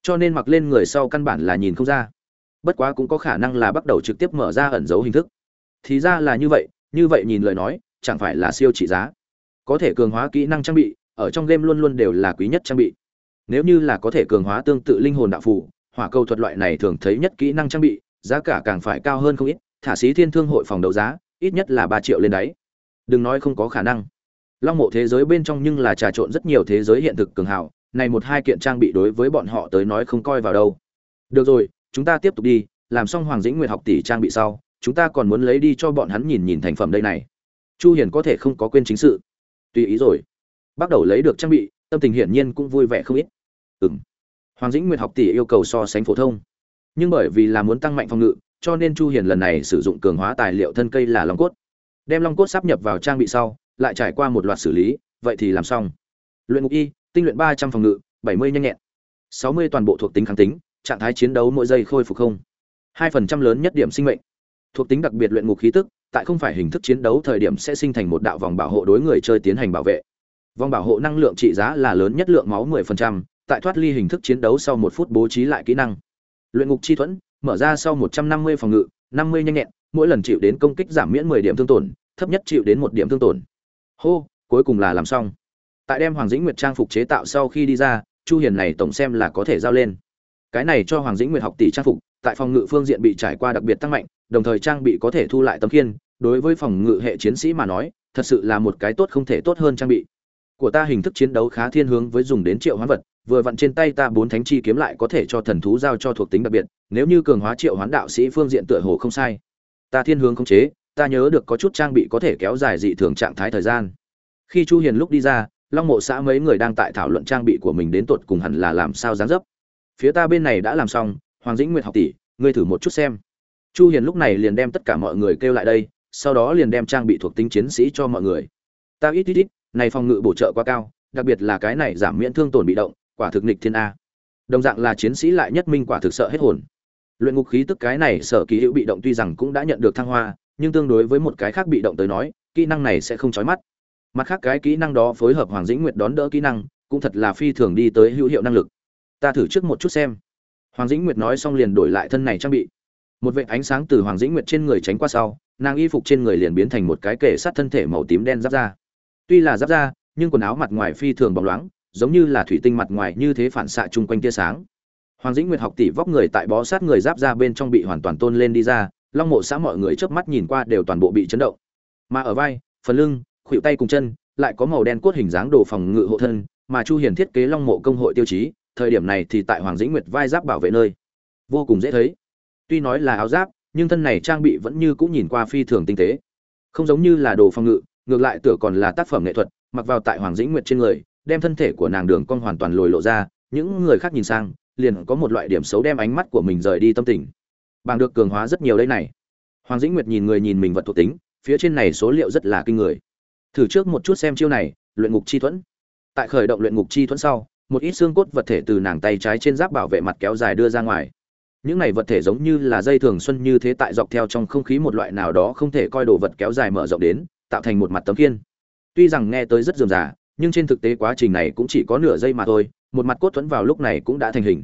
Cho nên mặc lên người sau căn bản là nhìn không ra. Bất quá cũng có khả năng là bắt đầu trực tiếp mở ra ẩn dấu hình thức thì ra là như vậy như vậy nhìn lời nói, chẳng phải là siêu trị giá. Có thể cường hóa kỹ năng trang bị, ở trong game luôn luôn đều là quý nhất trang bị. Nếu như là có thể cường hóa tương tự linh hồn đạo phù, hỏa cầu thuật loại này thường thấy nhất kỹ năng trang bị, giá cả càng phải cao hơn không ít, thả sĩ thiên thương hội phòng đấu giá, ít nhất là ba triệu lên đấy. Đừng nói không có khả năng. Long mộ thế giới bên trong nhưng là trà trộn rất nhiều thế giới hiện thực cường hảo này một hai kiện trang bị đối với bọn họ tới nói không coi vào đâu. Được rồi, chúng ta tiếp tục đi, làm xong hoàng dĩnh nguyệt học tỷ trang bị sau chúng ta còn muốn lấy đi cho bọn hắn nhìn nhìn thành phẩm đây này. Chu hiền có thể không có quên chính sự. Tùy ý rồi. Bắt đầu lấy được trang bị, tâm tình hiển nhiên cũng vui vẻ không ít. Ừm. Hoàng dĩnh nguyệt học tỷ yêu cầu so sánh phổ thông. Nhưng bởi vì là muốn tăng mạnh phòng ngự, cho nên chu hiền lần này sử dụng cường hóa tài liệu thân cây là long cốt. Đem long cốt sắp nhập vào trang bị sau, lại trải qua một loạt xử lý, vậy thì làm xong. Luyện ngục y, tinh luyện 300 phòng ngự 70 nhanh nhẹn. 60 toàn bộ thuộc tính kháng tính, trạng thái chiến đấu mỗi giây khôi phục không. Hai phần trăm lớn nhất điểm sinh mệnh thuộc tính đặc biệt luyện ngục khí tức tại không phải hình thức chiến đấu thời điểm sẽ sinh thành một đạo vòng bảo hộ đối người chơi tiến hành bảo vệ. Vòng bảo hộ năng lượng trị giá là lớn nhất lượng máu 10%, tại thoát ly hình thức chiến đấu sau một phút bố trí lại kỹ năng. Luyện ngục chi thuẫn mở ra sau 150 phòng ngự 50 nhanh nhẹn mỗi lần chịu đến công kích giảm miễn 10 điểm thương tổn thấp nhất chịu đến một điểm thương tổn. Hô cuối cùng là làm xong. Tại đem hoàng dĩnh nguyệt trang phục chế tạo sau khi đi ra chu hiền này tổng xem là có thể giao lên. Cái này cho hoàng dĩnh nguyệt học tỷ trang phục tại phòng ngự phương diện bị trải qua đặc biệt tăng mạnh, đồng thời trang bị có thể thu lại tấm khiên, đối với phòng ngự hệ chiến sĩ mà nói, thật sự là một cái tốt không thể tốt hơn trang bị. Của ta hình thức chiến đấu khá thiên hướng với dùng đến triệu hoán vật, vừa vặn trên tay ta bốn thánh chi kiếm lại có thể cho thần thú giao cho thuộc tính đặc biệt, nếu như cường hóa triệu hoán đạo sĩ phương diện tựa hồ không sai. Ta thiên hướng không chế, ta nhớ được có chút trang bị có thể kéo dài dị thường trạng thái thời gian. Khi chu hiền lúc đi ra, long mộ xã mấy người đang tại thảo luận trang bị của mình đến tột cùng hẳn là làm sao dáng dấp. Phía ta bên này đã làm xong hoàng dĩnh nguyệt học tỷ, ngươi thử một chút xem. Chu hiền lúc này liền đem tất cả mọi người kêu lại đây, sau đó liền đem trang bị thuộc tính chiến sĩ cho mọi người. Ta ít ít ít, này phòng ngự bổ trợ quá cao, đặc biệt là cái này giảm miễn thương tổn bị động, quả thực nghịch thiên a. Đồng dạng là chiến sĩ lại nhất minh quả thực sợ hết hồn. Luyện ngục khí tức cái này sở kỳ hữu bị động tuy rằng cũng đã nhận được thăng hoa, nhưng tương đối với một cái khác bị động tới nói, kỹ năng này sẽ không chói mắt. Mặt khác cái kỹ năng đó phối hợp hoàng dĩnh nguyệt đón đỡ kỹ năng, cũng thật là phi thường đi tới hữu hiệu năng lực. Ta thử trước một chút xem hoàng dĩnh nguyệt nói xong liền đổi lại thân này trang bị. Một vệt ánh sáng từ hoàng dĩnh nguyệt trên người tránh qua sau, nàng y phục trên người liền biến thành một cái kệ sát thân thể màu tím đen giáp da. Tuy là giáp da, nhưng quần áo mặt ngoài phi thường bóng loáng, giống như là thủy tinh mặt ngoài như thế phản xạ chung quanh tia sáng. Hoàng dĩnh nguyệt học tỷ vóc người tại bó sát người giáp da bên trong bị hoàn toàn tôn lên đi ra, long mộ xã mọi người chớp mắt nhìn qua đều toàn bộ bị chấn động. Mà ở vai, phần lưng, khuỷu tay cùng chân, lại có màu đen cốt hình dáng đồ phòng ngự hộ thân, mà chu hiền thiết kế long mộ công hội tiêu chí thời điểm này thì tại hoàng dĩnh nguyệt vai giáp bảo vệ nơi. Vô cùng dễ thấy. Tuy nói là áo giáp, nhưng thân này trang bị vẫn như cũng nhìn qua phi thường tinh tế. Không giống như là đồ phòng ngự, ngược lại tựa còn là tác phẩm nghệ thuật, mặc vào tại hoàng dĩnh nguyệt trên người, đem thân thể của nàng đường cong hoàn toàn lồi lộ ra, những người khác nhìn sang, liền có một loại điểm xấu đem ánh mắt của mình rời đi tâm tình. Bằng được cường hóa rất nhiều đây này. Hoàng dĩnh nguyệt nhìn người nhìn mình vật thuộc tính, phía trên này số liệu rất là kinh người. Thử trước một chút xem chiêu này, luyện ngục chi thuẫn. Tại khởi động luyện ngục chi thuẫn sau một ít xương cốt vật thể từ nàng tay trái trên giáp bảo vệ mặt kéo dài đưa ra ngoài. Những này vật thể giống như là dây thường xuân như thế tại dọc theo trong không khí một loại nào đó không thể coi đồ vật kéo dài mở rộng đến, tạo thành một mặt tấm kiên tuy rằng nghe tới rất dườm già nhưng trên thực tế quá trình này cũng chỉ có nửa giây mà thôi, một mặt cốt thuẫn vào lúc này cũng đã thành hình.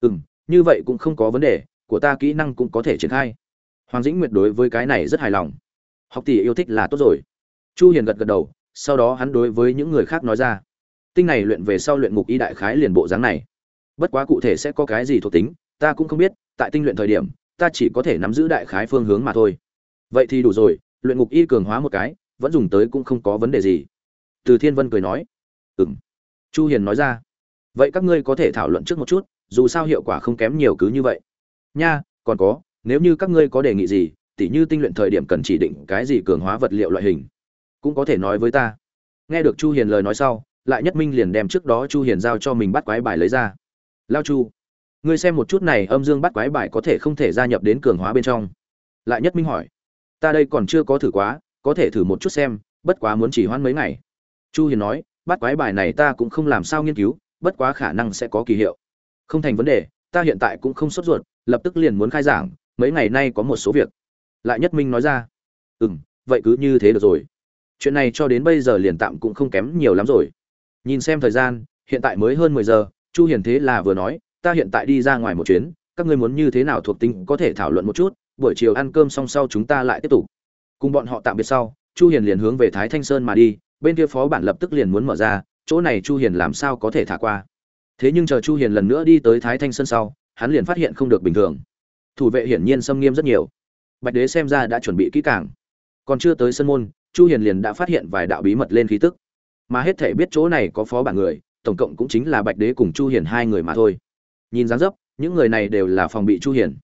Ừ m như vậy cũng không có vấn đề, của ta kỹ năng cũng có thể triển khai. Hoàng dĩnh nguyệt đối với cái này rất hài lòng. Học tỷ yêu thích là tốt rồi. Chu hiền gật gật đầu, sau đó hắn đối với những người khác nói ra tinh này luyện về sau luyện ngục y đại khái liền bộ dáng này. Bất quá cụ thể sẽ có cái gì thuộc tính, ta cũng không biết, tại tinh luyện thời điểm, ta chỉ có thể nắm giữ đại khái phương hướng mà thôi. Vậy thì đủ rồi, luyện ngục y cường hóa một cái, vẫn dùng tới cũng không có vấn đề gì. Từ thiên vân cười nói. Ừ m chu hiền nói ra. Vậy các ngươi có thể thảo luận trước một chút, dù sao hiệu quả không kém nhiều cứ như vậy. Nha, còn có, nếu như các ngươi có đề nghị gì, tỉ như tinh luyện thời điểm cần chỉ định cái gì cường hóa vật liệu loại hình, cũng có thể nói với ta. Nghe được chu hiền lời nói sau lại nhất minh liền đem trước đó chu hiền giao cho mình bắt quái bài lấy ra. Lao chu, ngươi xem một chút này âm dương bắt quái bài có thể không thể gia nhập đến cường hóa bên trong. Lại nhất minh hỏi, ta đây còn chưa có thử quá, có thể thử một chút xem, bất quá muốn chỉ hoãn mấy ngày. Chu hiền nói, bắt quái bài này ta cũng không làm sao nghiên cứu, bất quá khả năng sẽ có kỳ hiệu. Không thành vấn đề, ta hiện tại cũng không sốt ruột, lập tức liền muốn khai giảng, mấy ngày nay có một số việc. Lại nhất minh nói ra ừ vậy cứ như thế được rồi. Chuyện này cho đến bây giờ liền tạm cũng không kém nhiều lắm rồi nhìn xem thời gian, hiện tại mới hơn mười giờ, chu hiền thế là vừa nói, ta hiện tại đi ra ngoài một chuyến, các ngươi muốn như thế nào thuộc tính có thể thảo luận một chút, buổi chiều ăn cơm xong sau chúng ta lại tiếp tục. Cùng bọn họ tạm biệt sau, chu hiền liền hướng về thái thanh sơn mà đi, bên kia phó bản lập tức liền muốn mở ra, chỗ này chu hiền làm sao có thể thả qua. Thế nhưng chờ chu hiền lần nữa đi tới thái thanh sơn sau, hắn liền phát hiện không được bình thường. Thủ vệ hiển nhiên xâm nghiêm rất nhiều. Bạch đế xem ra đã chuẩn bị kỹ càng. Còn chưa tới sân môn, chu hiền liền đã phát hiện vài đạo bí mật lên khí tức mà hết thể biết chỗ này có phó bản người, tổng cộng cũng chính là bạch đế cùng chu hiền hai người mà thôi. Nhìn dáng dấp, những người này đều là phòng bị chu hiền.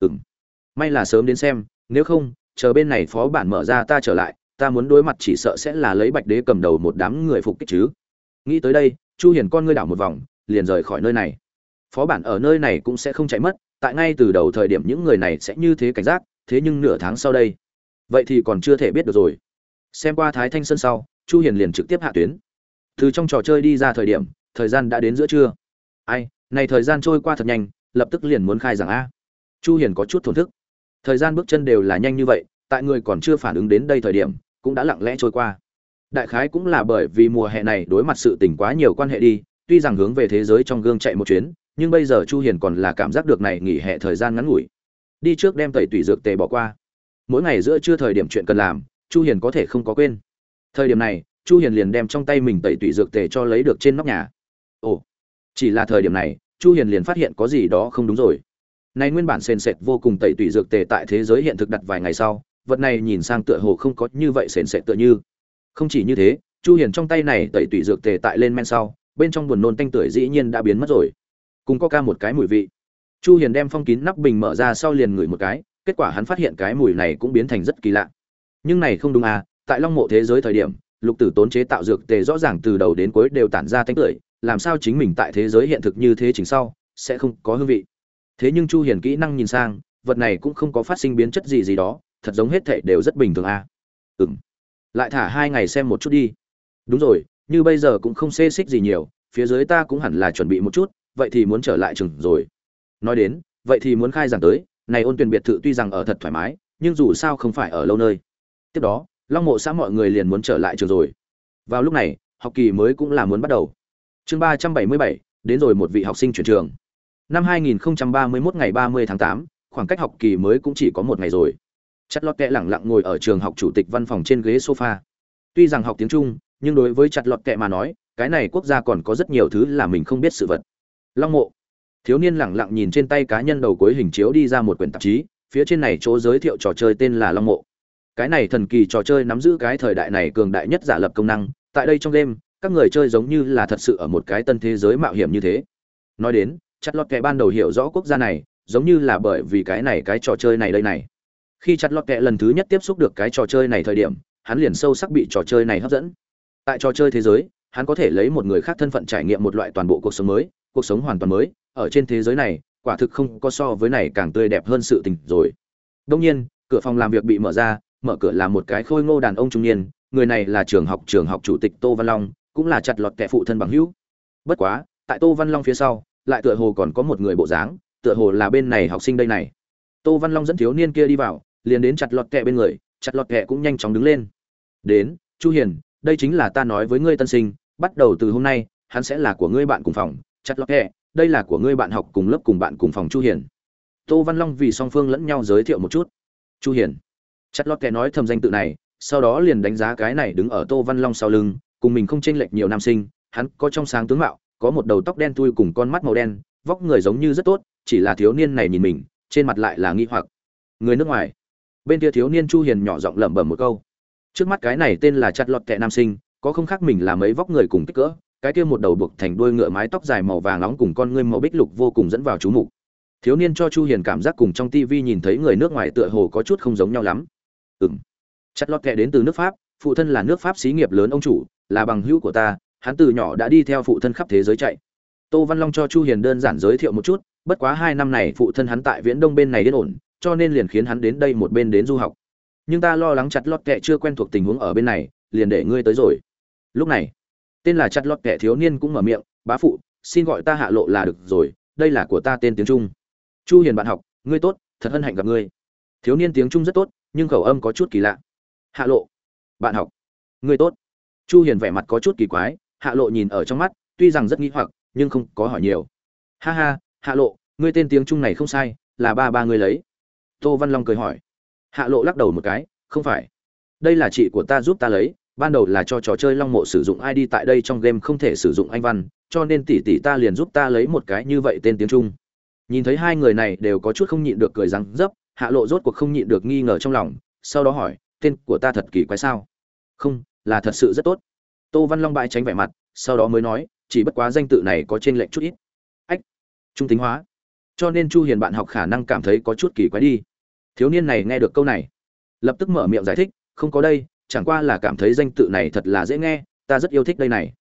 Ừm. May là sớm đến xem, nếu không, chờ bên này phó bản mở ra ta trở lại, ta muốn đối mặt chỉ sợ sẽ là lấy bạch đế cầm đầu một đám người phục kích chứ. Nghĩ tới đây, chu hiền con ngươi đảo một vòng, liền rời khỏi nơi này. Phó bản ở nơi này cũng sẽ không chạy mất, tại ngay từ đầu thời điểm những người này sẽ như thế cảnh giác, thế nhưng nửa tháng sau đây. Vậy thì còn chưa thể biết được rồi. Xem qua thái thanh sơn sau chu hiền liền trực tiếp hạ tuyến. Từ trong trò chơi đi ra thời điểm, thời gian đã đến giữa trưa. Ai, này thời gian trôi qua thật nhanh, lập tức liền muốn khai giảng a. Chu hiền có chút thổn thức. Thời gian bước chân đều là nhanh như vậy, tại người còn chưa phản ứng đến đây thời điểm, cũng đã lặng lẽ trôi qua. Đại khái cũng là bởi vì mùa hè này đối mặt sự tình quá nhiều quan hệ đi, tuy rằng hướng về thế giới trong gương chạy một chuyến, nhưng bây giờ chu hiền còn là cảm giác được này nghỉ hè thời gian ngắn ngủi. Đi trước đem tẩy tủy dược tề bỏ qua. Mỗi ngày giữa trưa thời điểm chuyện cần làm, chu hiền có thể không có quên thời điểm này, chu hiền liền đem trong tay mình tẩy tủy dược tề cho lấy được trên nóc nhà. Ồ, chỉ là thời điểm này, chu hiền liền phát hiện có gì đó không đúng rồi. Này nguyên bản sền sệt vô cùng tẩy tủy dược tề tại thế giới hiện thực đặt vài ngày sau, vật này nhìn sang tựa hồ không có như vậy sền sệt tựa như. Không chỉ như thế, chu hiền trong tay này tẩy tủy dược tề tại lên men sau, bên trong buồn nôn tanh tưởi dĩ nhiên đã biến mất rồi. Cùng có ca một cái mùi vị. Chu hiền đem phong kín nắp bình mở ra sau liền ngửi một cái, kết quả hắn phát hiện cái mùi này cũng biến thành rất kỳ lạ. Nhưng này không đúng à tại long mộ thế giới thời điểm, lục tử tốn chế tạo dược tề rõ ràng từ đầu đến cuối đều tản ra thánh tưởi, làm sao chính mình tại thế giới hiện thực như thế chính sau, sẽ không có hương vị. Thế nhưng chu hiền kỹ năng nhìn sang, vật này cũng không có phát sinh biến chất gì gì đó, thật giống hết thảy đều rất bình thường à ừm. Lại thả hai ngày xem một chút đi. Đúng rồi, như bây giờ cũng không xê xích gì nhiều, phía dưới ta cũng hẳn là chuẩn bị một chút, vậy thì muốn trở lại trường rồi. Nói đến, vậy thì muốn khai giảng tới, này ôn tuyển biệt thự tuy rằng ở thật thoải mái, nhưng dù sao không phải ở lâu nơi. Tiếp đó long mộ xã mọi người liền muốn trở lại trường rồi. Vào lúc này học kỳ mới cũng là muốn bắt đầu. Chương ba trăm bảy mươi bảy đến rồi một vị học sinh chuyển trường. Năm 2031 ngày 30 tháng tám, khoảng cách học kỳ mới cũng chỉ có một ngày rồi. Chặt lọt kẹ lẳng lặng ngồi ở trường học chủ tịch văn phòng trên ghế sofa. Tuy rằng học tiếng trung nhưng đối với chặt lọt kẹ mà nói cái này quốc gia còn có rất nhiều thứ là mình không biết sự vật. Long mộ. Thiếu niên lẳng lặng nhìn trên tay cá nhân đầu cuối hình chiếu đi ra một quyển tạp chí phía trên này chỗ giới thiệu trò chơi tên là long mộ cái này thần kỳ trò chơi nắm giữ cái thời đại này cường đại nhất giả lập công năng, tại đây trong game các người chơi giống như là thật sự ở một cái tân thế giới mạo hiểm như thế. Nói đến chặt lọt kẹ ban đầu hiểu rõ quốc gia này, giống như là bởi vì cái này cái trò chơi này đây này. Khi chặt lọt kẹ lần thứ nhất tiếp xúc được cái trò chơi này thời điểm, hắn liền sâu sắc bị trò chơi này hấp dẫn. Tại trò chơi thế giới, hắn có thể lấy một người khác thân phận trải nghiệm một loại toàn bộ cuộc sống mới, cuộc sống hoàn toàn mới. Ở trên thế giới này, quả thực không có so với này càng tươi đẹp hơn sự tình rồi. Đông nhiên, cửa phòng làm việc bị mở ra mở cửa là một cái khôi ngô đàn ông trung niên, người này là trường học trường học chủ tịch tô văn long, cũng là chặt lọt kẻ phụ thân bằng hữu. Bất quá, tại tô văn long phía sau, lại tựa hồ còn có một người bộ dáng, tựa hồ là bên này học sinh đây này. Tô văn long dẫn thiếu niên kia đi vào, liền đến chặt lọt kẹ bên người, chặt lọt kẹ cũng nhanh chóng đứng lên. Đến, chu hiền, đây chính là ta nói với ngươi tân sinh, bắt đầu từ hôm nay, hắn sẽ là của ngươi bạn cùng phòng, chặt lọt kẹ đây là của ngươi bạn học cùng lớp cùng bạn cùng phòng chu hiền. Tô văn long vì song phương lẫn nhau giới thiệu một chút. Chu hiền chặt lót kẻ nói thầm danh tự này, sau đó liền đánh giá cái này đứng ở tô văn long sau lưng, cùng mình không chênh lệch nhiều nam sinh, hắn có trong sáng tướng mạo, có một đầu tóc đen thui cùng con mắt màu đen, vóc người giống như rất tốt, chỉ là thiếu niên này nhìn mình, trên mặt lại là nghi hoặc. Người nước ngoài. Bên kia thiếu niên chu hiền nhỏ giọng lẩm bẩm một câu. Trước mắt cái này tên là chặt lọt kẹ nam sinh, có không khác mình là mấy vóc người cùng kích cỡ, cái kia một đầu buộc thành đuôi ngựa mái tóc dài màu vàng nóng cùng con ngươi màu bích lục vô cùng dẫn vào chú mục. Thiếu niên cho chu hiền cảm giác cùng trong tivi nhìn thấy người nước ngoài tựa hồ có chút không giống nhau lắm ừm. Chặt lót kệ đến từ nước pháp, phụ thân là nước pháp xí nghiệp lớn ông chủ, là bằng hữu của ta, hắn từ nhỏ đã đi theo phụ thân khắp thế giới chạy. Tô văn long cho chu hiền đơn giản giới thiệu một chút, bất quá hai năm này phụ thân hắn tại viễn đông bên này đến ổn, cho nên liền khiến hắn đến đây một bên đến du học. Nhưng ta lo lắng chặt lót kệ chưa quen thuộc tình huống ở bên này, liền để ngươi tới rồi. Lúc này, tên là chặt lót kệ thiếu niên cũng mở miệng, bá phụ, xin gọi ta hạ lộ là được rồi, đây là của ta tên tiếng trung. Chu hiền bạn học, ngươi tốt, thật hân hạnh gặp ngươi. Thiếu niên tiếng trung rất tốt nhưng khẩu âm có chút kỳ lạ. Hạ lộ, bạn học. Người tốt. Chu hiền vẻ mặt có chút kỳ quái, hạ lộ nhìn ở trong mắt, tuy rằng rất nghi hoặc, nhưng không có hỏi nhiều. Ha ha, hạ lộ, ngươi tên tiếng trung này không sai, là ba ba ngươi lấy. Tô văn long cười hỏi. Hạ lộ lắc đầu một cái, không phải. Đây là chị của ta giúp ta lấy, ban đầu là cho trò chơi long mộ sử dụng id tại đây trong game không thể sử dụng anh văn, cho nên tỷ tỷ ta liền giúp ta lấy một cái như vậy tên tiếng trung. Nhìn thấy hai người này đều có chút không nhịn được cười răng dấp hạ lộ rốt cuộc không nhịn được nghi ngờ trong lòng, sau đó hỏi, tên của ta thật kỳ quái sao? Không, là thật sự rất tốt. Tô văn long bãi tránh vẻ mặt, sau đó mới nói, chỉ bất quá danh tự này có trên lệnh chút ít. Ách, trung tính hóa. Cho nên chu hiền bạn học khả năng cảm thấy có chút kỳ quái đi. Thiếu niên này nghe được câu này, lập tức mở miệng giải thích, không có đây, chẳng qua là cảm thấy danh tự này thật là dễ nghe, ta rất yêu thích đây này.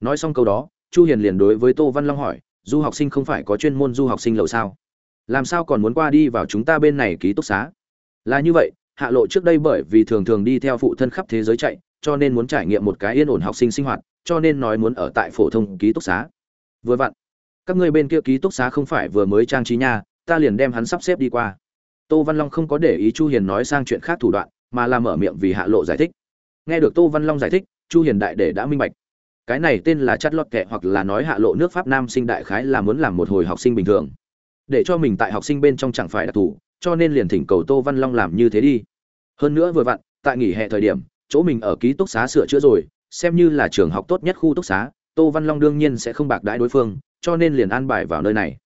Nói xong câu đó, chu hiền liền đối với tô văn long hỏi, du học sinh không phải có chuyên môn du học sinh lầu sao? Làm sao còn muốn qua đi vào chúng ta bên này ký túc xá? Là như vậy, hạ lộ trước đây bởi vì thường thường đi theo phụ thân khắp thế giới chạy, cho nên muốn trải nghiệm một cái yên ổn học sinh sinh hoạt, cho nên nói muốn ở tại phổ thông ký túc xá. Vừa vặn, các ngươi bên kia ký túc xá không phải vừa mới trang trí nha, ta liền đem hắn sắp xếp đi qua. Tô văn long không có để ý chu hiền nói sang chuyện khác thủ đoạn, mà là mở miệng vì hạ lộ giải thích. Nghe được tô văn long giải thích, chu hiền đại để đã minh bạch. Cái này tên là chắt lót kệ hoặc là nói hạ lộ nước pháp nam sinh đại khái là muốn làm một hồi học sinh bình thường để cho mình tại học sinh bên trong chẳng phải đặc thù, cho nên liền thỉnh cầu tô văn long làm như thế đi. Hơn nữa vừa vặn, tại nghỉ hè thời điểm, chỗ mình ở ký túc xá sửa chữa rồi, xem như là trường học tốt nhất khu túc xá, tô văn long đương nhiên sẽ không bạc đãi đối phương, cho nên liền an bài vào nơi này.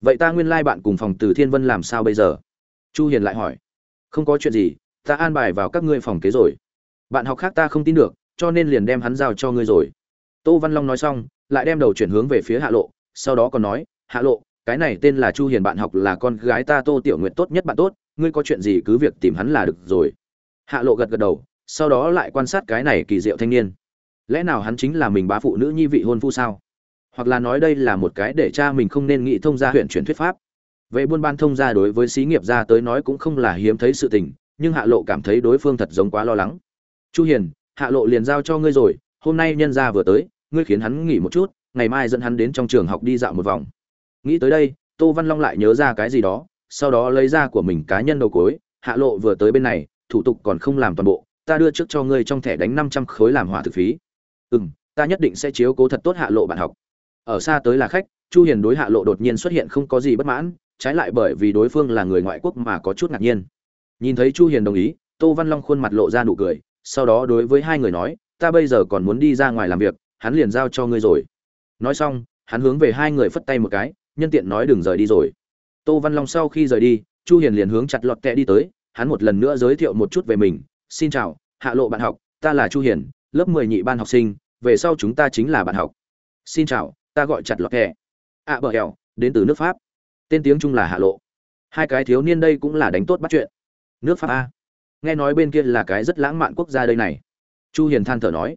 Vậy ta nguyên lai、like、bạn cùng phòng từ thiên vân làm sao bây giờ? Chu hiền lại hỏi. Không có chuyện gì, ta an bài vào các ngươi phòng kế rồi. Bạn học khác ta không tin được, cho nên liền đem hắn giao cho ngươi rồi. Tô văn long nói xong, lại đem đầu chuyển hướng về phía hạ lộ, sau đó còn nói, hạ lộ cái này tên là chu hiền bạn học là con gái ta tô tiểu nguyện tốt nhất bạn tốt, ngươi có chuyện gì cứ việc tìm hắn là được rồi. Hạ lộ gật gật đầu, sau đó lại quan sát cái này kỳ diệu thanh niên. Lẽ nào hắn chính là mình bá phụ nữ nhi vị hôn phu sao? Hoặc là nói đây là một cái để cha mình không nên nghĩ thông gia huyện chuyển thuyết pháp? Về buôn ban thông gia đối với xí nghiệp gia tới nói cũng không là hiếm thấy sự tình, nhưng hạ lộ cảm thấy đối phương thật giống quá lo lắng. Chu hiền, hạ lộ liền giao cho ngươi rồi, hôm nay nhân gia vừa tới, ngươi khiến hắn nghỉ một chút, ngày mai dẫn hắn đến trong trường học đi dạo một vòng nghĩ tới đây, tô văn long lại nhớ ra cái gì đó, sau đó lấy ra của mình cá nhân đầu cối, hạ lộ vừa tới bên này, thủ tục còn không làm toàn bộ, ta đưa trước cho ngươi trong thẻ đánh năm trăm khối làm hỏa thực phí. Ừ m ta nhất định sẽ chiếu cố thật tốt hạ lộ bạn học. Ở xa tới là khách, chu hiền đối hạ lộ đột nhiên xuất hiện không có gì bất mãn, trái lại bởi vì đối phương là người ngoại quốc mà có chút ngạc nhiên. Nhìn thấy chu hiền đồng ý, tô văn long khuôn mặt lộ ra nụ cười, sau đó đối với hai người nói, ta bây giờ còn muốn đi ra ngoài làm việc, hắn liền giao cho ngươi rồi. Nói xong, hắn hướng về hai người phất tay một cái nhân tiện nói đừng rời đi rồi. Tô văn long sau khi rời đi chu hiền liền hướng chặt lọt kẹ đi tới hắn một lần nữa giới thiệu một chút về mình. Xin chào hạ lộ bạn học ta là chu hiền lớp 10 nhị ban học sinh về sau chúng ta chính là bạn học. Xin chào ta gọi chặt lọt kẹ. Ạ à, bờ hẻo đến từ nước pháp. Tên tiếng trung là hạ lộ. Hai cái thiếu niên đây cũng là đánh tốt bắt chuyện. Nước pháp a. Nghe nói bên kia là cái rất lãng mạn quốc gia đây này. Chu hiền than thở nói.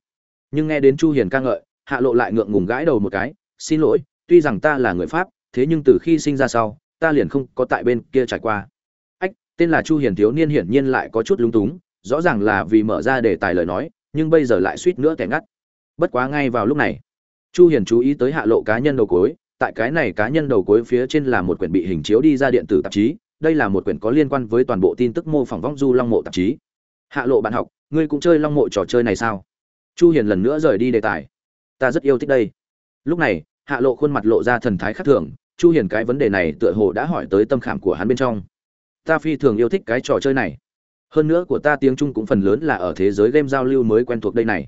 Nhưng nghe đến chu hiền ca ngợi hạ lộ lại ngượng ngùng gãi đầu một cái. Xin lỗi tuy rằng ta là người pháp thế nhưng từ khi sinh ra sau, ta liền không có tại bên kia trải qua. Ách, tên là chu hiền thiếu niên hiển nhiên lại có chút lung túng, rõ ràng là vì mở ra đề tài lời nói, nhưng bây giờ lại suýt nữa kẻ ngắt. Bất quá ngay vào lúc này, chu hiền chú ý tới hạ lộ cá nhân đầu cuối, tại cái này cá nhân đầu cuối phía trên là một quyển bị hình chiếu đi ra điện tử tạp chí, đây là một quyển có liên quan với toàn bộ tin tức mô phỏng vong du long mộ tạp chí. Hạ lộ bạn học, ngươi cũng chơi long mộ trò chơi này sao? Chu hiền lần nữa rời đi đề tài. Ta rất yêu thích đây. Lúc này hạ lộ khuôn mặt lộ ra thần thái khác thường, chu hiền cái vấn đề này tựa hồ đã hỏi tới tâm khảm của hắn bên trong. Ta phi thường yêu thích cái trò chơi này. Hơn nữa của ta tiếng trung cũng phần lớn là ở thế giới game giao lưu mới quen thuộc đây này.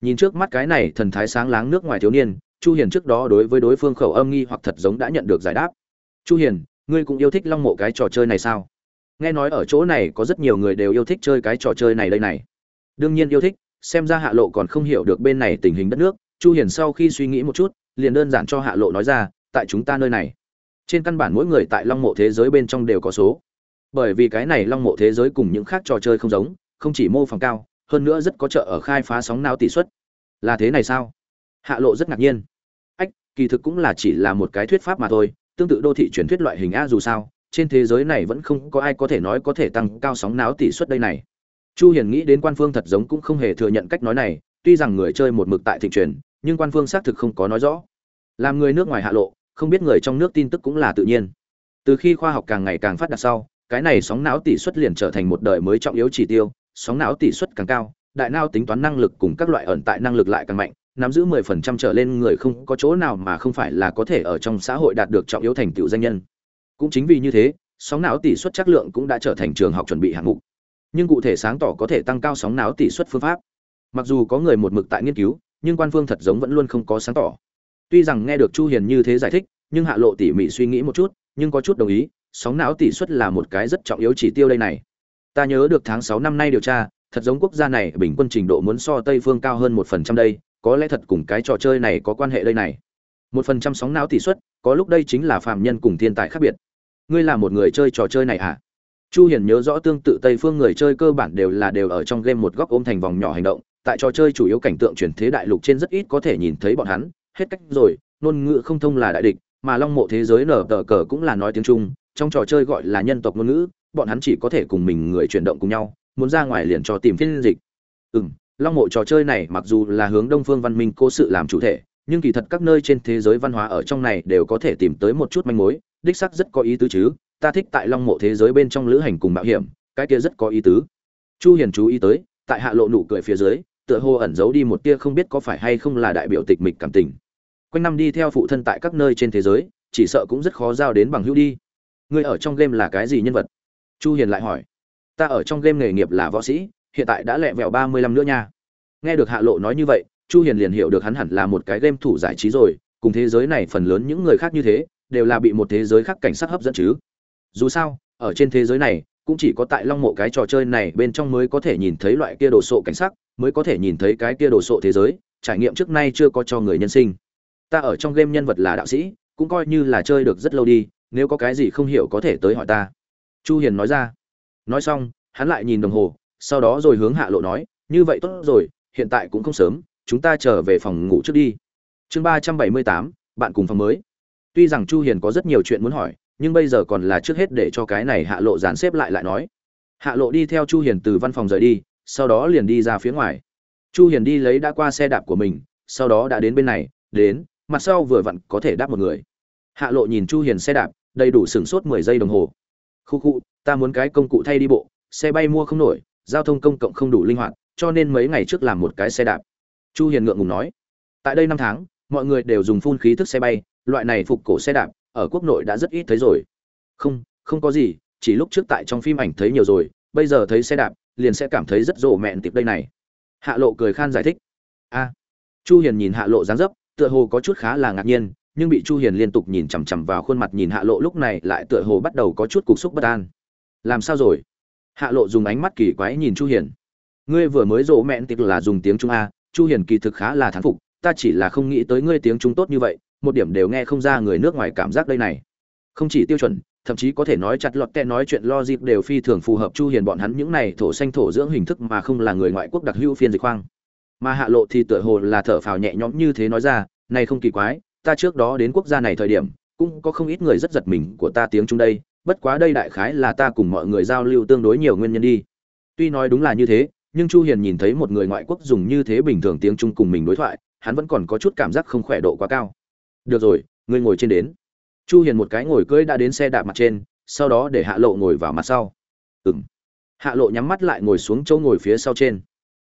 Nhìn trước mắt cái này thần thái sáng láng nước ngoài thiếu niên, chu hiền trước đó đối với đối phương khẩu âm nghi hoặc thật giống đã nhận được giải đáp. Chu hiền, ngươi cũng yêu thích long mộ cái trò chơi này sao? Nghe nói ở chỗ này có rất nhiều người đều yêu thích chơi cái trò chơi này đây này. Đương nhiên yêu thích, xem ra hạ lộ còn không hiểu được bên này tình hình đất nước. Chu hiền sau khi suy nghĩ một chút liền đơn giản cho hạ lộ nói ra, tại chúng ta nơi này. Trên căn bản mỗi người tại long mộ thế giới bên trong đều có số. Bởi vì cái này long mộ thế giới cùng những khác trò chơi không giống, không chỉ mô phỏng cao, hơn nữa rất có trợ ở khai phá sóng não tỷ suất. Là thế này sao? Hạ lộ rất ngạc nhiên. Ách, kỳ thực cũng là chỉ là một cái thuyết pháp mà thôi, tương tự đô thị truyền thuyết loại hình a dù sao, trên thế giới này vẫn không có ai có thể nói có thể tăng cao sóng não tỷ suất đây này. Chu hiền nghĩ đến quan phương thật giống cũng không hề thừa nhận cách nói này, tuy rằng người chơi một mực tại thị truyền nhưng quan phương xác thực không có nói rõ. Làm người nước ngoài hạ lộ, không biết người trong nước tin tức cũng là tự nhiên. Từ khi khoa học càng ngày càng phát đạt sau, cái này sóng não tỷ suất liền trở thành một đời mới trọng yếu chỉ tiêu, sóng não tỷ suất càng cao, đại não tính toán năng lực cùng các loại ẩn tại năng lực lại càng mạnh, nắm giữ 10% trở lên người không có chỗ nào mà không phải là có thể ở trong xã hội đạt được trọng yếu thành tựu danh nhân. Cũng chính vì như thế, sóng não tỷ suất chất lượng cũng đã trở thành trường học chuẩn bị hạng mục. Nhưng cụ thể sáng tỏ có thể tăng cao sóng não tỷ suất phương pháp. Mặc dù có người một mực tại nghiên cứu nhưng quan phương thật giống vẫn luôn không có sáng tỏ. Tuy rằng nghe được chu hiền như thế giải thích, nhưng hạ lộ tỉ mỉ suy nghĩ một chút, nhưng có chút đồng ý, sóng não tỷ suất là một cái rất trọng yếu chỉ tiêu đây này. Ta nhớ được tháng 6 năm nay điều tra, thật giống quốc gia này bình quân trình độ muốn so tây phương cao hơn một phần trăm đây, có lẽ thật cùng cái trò chơi này có quan hệ đây này. Một phần trăm sóng não tỷ suất, có lúc đây chính là phàm nhân cùng thiên tài khác biệt. Ngươi là một người chơi trò chơi này à chu hiền nhớ rõ tương tự tây phương người chơi cơ bản đều là đều ở trong game một góc ôm thành vòng nhỏ hành động tại trò chơi chủ yếu cảnh tượng chuyển thế đại lục trên rất ít có thể nhìn thấy bọn hắn. Hết cách rồi, ngôn ngữ không thông là đại địch, mà long mộ thế giới nở tờ cờ cũng là nói tiếng trung, trong trò chơi gọi là nhân tộc ngôn ngữ, bọn hắn chỉ có thể cùng mình người chuyển động cùng nhau, muốn ra ngoài liền cho tìm phiên dịch. Ừ long mộ trò chơi này mặc dù là hướng đông phương văn minh cố sự làm chủ thể, nhưng kỳ thật các nơi trên thế giới văn hóa ở trong này đều có thể tìm tới một chút manh mối, đích sắc rất có ý tứ chứ, ta thích tại long mộ thế giới bên trong lữ hành cùng mạo hiểm, cái kia rất có ý tứ. Chu hiền chú ý tới, tại hạ lộ nụ cười phía dưới tựa hồ ẩn giấu đi một tia không biết có phải hay không là đại biểu tịch mịch cảm tình. Quanh năm đi theo phụ thân tại các nơi trên thế giới, chỉ sợ cũng rất khó giao đến bằng hữu đi. Người ở trong game là cái gì nhân vật? Chu hiền lại hỏi. Ta ở trong game nghề nghiệp là võ sĩ, hiện tại đã lẹ vẹo 35 nữa nha. Nghe được hạ lộ nói như vậy, chu hiền liền hiểu được hắn hẳn là một cái game thủ giải trí rồi, cùng thế giới này phần lớn những người khác như thế, đều là bị một thế giới khác cảnh sát hấp dẫn chứ. Dù sao, ở trên thế giới này, cũng chỉ có tại long mộ cái trò chơi này bên trong mới có thể nhìn thấy loại kia đồ sộ cảnh sắc mới có thể nhìn thấy cái kia đồ sộ thế giới, trải nghiệm trước nay chưa có cho người nhân sinh. Ta ở trong game nhân vật là đạo sĩ, cũng coi như là chơi được rất lâu đi, nếu có cái gì không hiểu có thể tới hỏi ta. Chu hiền nói ra. Nói xong, hắn lại nhìn đồng hồ, sau đó rồi hướng hạ lộ nói, như vậy tốt rồi, hiện tại cũng không sớm, chúng ta trở về phòng ngủ trước đi. Chương ba trăm bảy mươi tám, bạn cùng phòng mới. Tuy rằng chu hiền có rất nhiều chuyện muốn hỏi, nhưng bây giờ còn là trước hết để cho cái này hạ lộ dàn xếp lại lại nói. Hạ lộ đi theo chu hiền từ văn phòng rời đi sau đó liền đi ra phía ngoài. Chu hiền đi lấy đã qua xe đạp của mình, sau đó đã đến bên này, đến, mặt sau vừa vặn có thể đáp một người. Hạ lộ nhìn chu hiền xe đạp, đầy đủ sửng sốt 10 giây đồng hồ. Khu khu, ta muốn cái công cụ thay đi bộ, xe bay mua không nổi, giao thông công cộng không đủ linh hoạt, cho nên mấy ngày trước làm một cái xe đạp. Chu hiền ngượng ngùng nói. Tại đây năm tháng, mọi người đều dùng phun khí thức xe bay, loại này phục cổ xe đạp, ở quốc nội đã rất ít thấy rồi. Không không có gì, chỉ lúc trước tại trong phim ảnh thấy nhiều rồi, bây giờ thấy xe đạp liền sẽ cảm thấy rất rộ mẹn tiệp đây này. Hạ lộ cười khan giải thích. A. Chu hiền nhìn hạ lộ dáng dấp, tựa hồ có chút khá là ngạc nhiên, nhưng bị chu hiền liên tục nhìn chằm chằm vào khuôn mặt nhìn hạ lộ lúc này lại tựa hồ bắt đầu có chút cục xúc bất an. Làm sao rồi? Hạ lộ dùng ánh mắt kỳ quái nhìn chu hiền. Ngươi vừa mới rộ mẹn tiệp là dùng tiếng trung a, chu hiền kỳ thực khá là thán phục, ta chỉ là không nghĩ tới ngươi tiếng trung tốt như vậy, một điểm đều nghe không ra người nước ngoài cảm giác đây này. Không chỉ tiêu chuẩn thậm chí có thể nói chặt lọt kẹ nói chuyện logic đều phi thường phù hợp chu hiền bọn hắn những này thổ xanh thổ dưỡng hình thức mà không là người ngoại quốc đặc hữu phiên dịch khoang. Mà hạ lộ thì tựa hồ là thở phào nhẹ nhõm như thế nói ra, này không kỳ quái, ta trước đó đến quốc gia này thời điểm, cũng có không ít người rất giật mình của ta tiếng trung đây, bất quá đây đại khái là ta cùng mọi người giao lưu tương đối nhiều nguyên nhân đi. Tuy nói đúng là như thế, nhưng chu hiền nhìn thấy một người ngoại quốc dùng như thế bình thường tiếng trung cùng mình đối thoại, hắn vẫn còn có chút cảm giác không khỏe độ quá cao. Được rồi, ngươi ngồi trên đến chu hiền một cái ngồi cưỡi đã đến xe đạp mặt trên, sau đó để hạ lộ ngồi vào mặt sau. Ừm. Hạ lộ nhắm mắt lại ngồi xuống chỗ ngồi phía sau trên.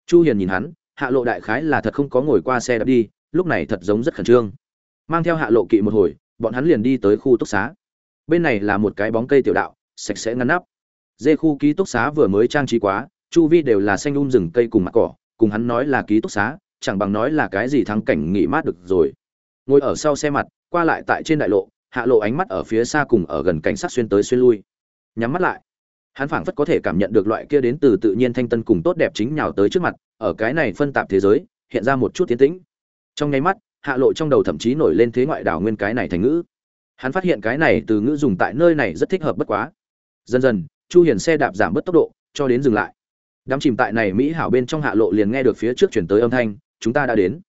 Chu hiền nhìn hắn, hạ lộ đại khái là thật không có ngồi qua xe đạp đi, lúc này thật giống rất khẩn trương. Mang theo hạ lộ kỵ một hồi, bọn hắn liền đi tới khu túc xá. Bên này là một cái bóng cây tiểu đạo, sạch sẽ ngăn nắp. Dê khu ký túc xá vừa mới trang trí quá, chu vi đều là xanh um rừng cây cùng mặt cỏ, cùng hắn nói là ký túc xá, chẳng bằng nói là cái gì thắng cảnh nghỉ mát được rồi. Ngồi ở sau xe mặt, qua lại tại trên đại lộ hạ lộ ánh mắt ở phía xa cùng ở gần cảnh sát xuyên tới xuyên lui. Nhắm mắt lại, hắn phảng phất có thể cảm nhận được loại kia đến từ tự nhiên thanh tân cùng tốt đẹp chính nhào tới trước mặt, ở cái này phân tạp thế giới, hiện ra một chút tiến tĩnh. Trong nháy mắt, hạ lộ trong đầu thậm chí nổi lên thế ngoại đảo nguyên cái này thành ngữ. Hắn phát hiện cái này từ ngữ dùng tại nơi này rất thích hợp bất quá. Dần dần, chu hiền xe đạp giảm bớt tốc độ, cho đến dừng lại. Đám chìm tại này mỹ hảo bên trong hạ lộ liền nghe được phía trước chuyển tới âm thanh, chúng ta đã đến.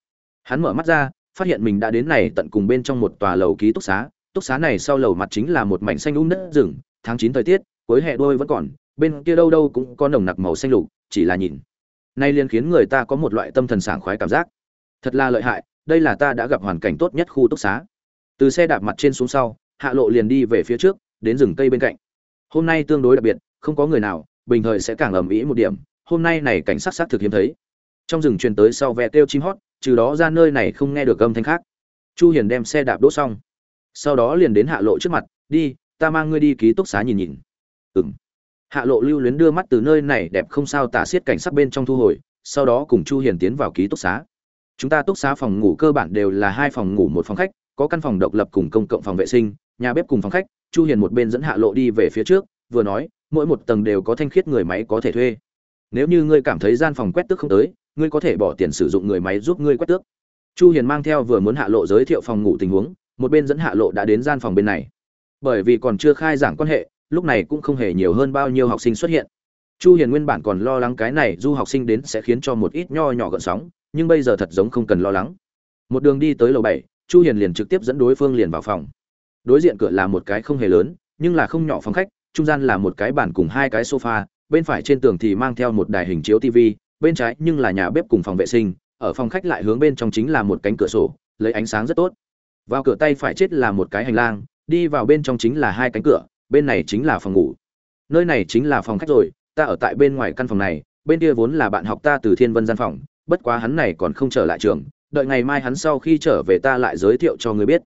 Hắn mở mắt ra, phát hiện mình đã đến này tận cùng bên trong một tòa lầu ký túc xá túc xá này sau lầu mặt chính là một mảnh xanh um đất rừng, tháng chín thời tiết, cuối hè đôi vẫn còn, bên kia đâu đâu cũng có nồng nặc màu xanh lục, chỉ là nhìn. Nay liền khiến người ta có một loại tâm thần sảng khoái cảm giác. Thật là lợi hại, đây là ta đã gặp hoàn cảnh tốt nhất khu túc xá. Từ xe đạp mặt trên xuống sau, hạ lộ liền đi về phía trước, đến rừng cây bên cạnh. Hôm nay tương đối đặc biệt, không có người nào, bình thời sẽ càng ầm ĩ một điểm, hôm nay này cảnh sát sát thực hiếm thấy. Trong rừng truyền tới sau ve kêu chim hót, trừ đó ra nơi này không nghe được âm thanh khác. Chu hiền đem xe đạp đỗ xong sau đó liền đến hạ lộ trước mặt, đi, ta mang ngươi đi ký túc xá nhìn nhìn. Ừm. Hạ lộ lưu luyến đưa mắt từ nơi này đẹp không sao tả xiết cảnh sắc bên trong thu hồi, sau đó cùng chu hiền tiến vào ký túc xá. Chúng ta túc xá phòng ngủ cơ bản đều là hai phòng ngủ một phòng khách, có căn phòng độc lập cùng công cộng phòng vệ sinh, nhà bếp cùng phòng khách, chu hiền một bên dẫn hạ lộ đi về phía trước, vừa nói, mỗi một tầng đều có thanh khiết người máy có thể thuê. Nếu như ngươi cảm thấy gian phòng quét tước không tới, ngươi có thể bỏ tiền sử dụng người máy giúp ngươi quét tước. Chu hiền mang theo vừa muốn hạ lộ giới thiệu phòng ngủ tình huống một bên dẫn hạ lộ đã đến gian phòng bên này. Bởi vì còn chưa khai giảng quan hệ lúc này cũng không hề nhiều hơn bao nhiêu học sinh xuất hiện. Chu hiền nguyên bản còn lo lắng cái này du học sinh đến sẽ khiến cho một ít nho nhỏ gợn sóng nhưng bây giờ thật giống không cần lo lắng. Một đường đi tới lầu 7, chu hiền liền trực tiếp dẫn đối phương liền vào phòng. Đối diện cửa là một cái không hề lớn nhưng là không nhỏ phòng khách trung gian là một cái bàn cùng hai cái sofa bên phải trên tường thì mang theo một đài hình chiếu TV, bên trái nhưng là nhà bếp cùng phòng vệ sinh, ở phòng khách lại hướng bên trong chính là một cánh cửa sổ, lấy ánh sáng rất tốt. Vào cửa tay phải chết là một cái hành lang, đi vào bên trong chính là hai cánh cửa, bên này chính là phòng ngủ. Nơi này chính là phòng khách rồi, ta ở tại bên ngoài căn phòng này, bên kia vốn là bạn học ta từ Thiên Vân gian phòng, bất quá hắn này còn không trở lại trường, đợi ngày mai hắn sau khi trở về ta lại giới thiệu cho ngươi biết.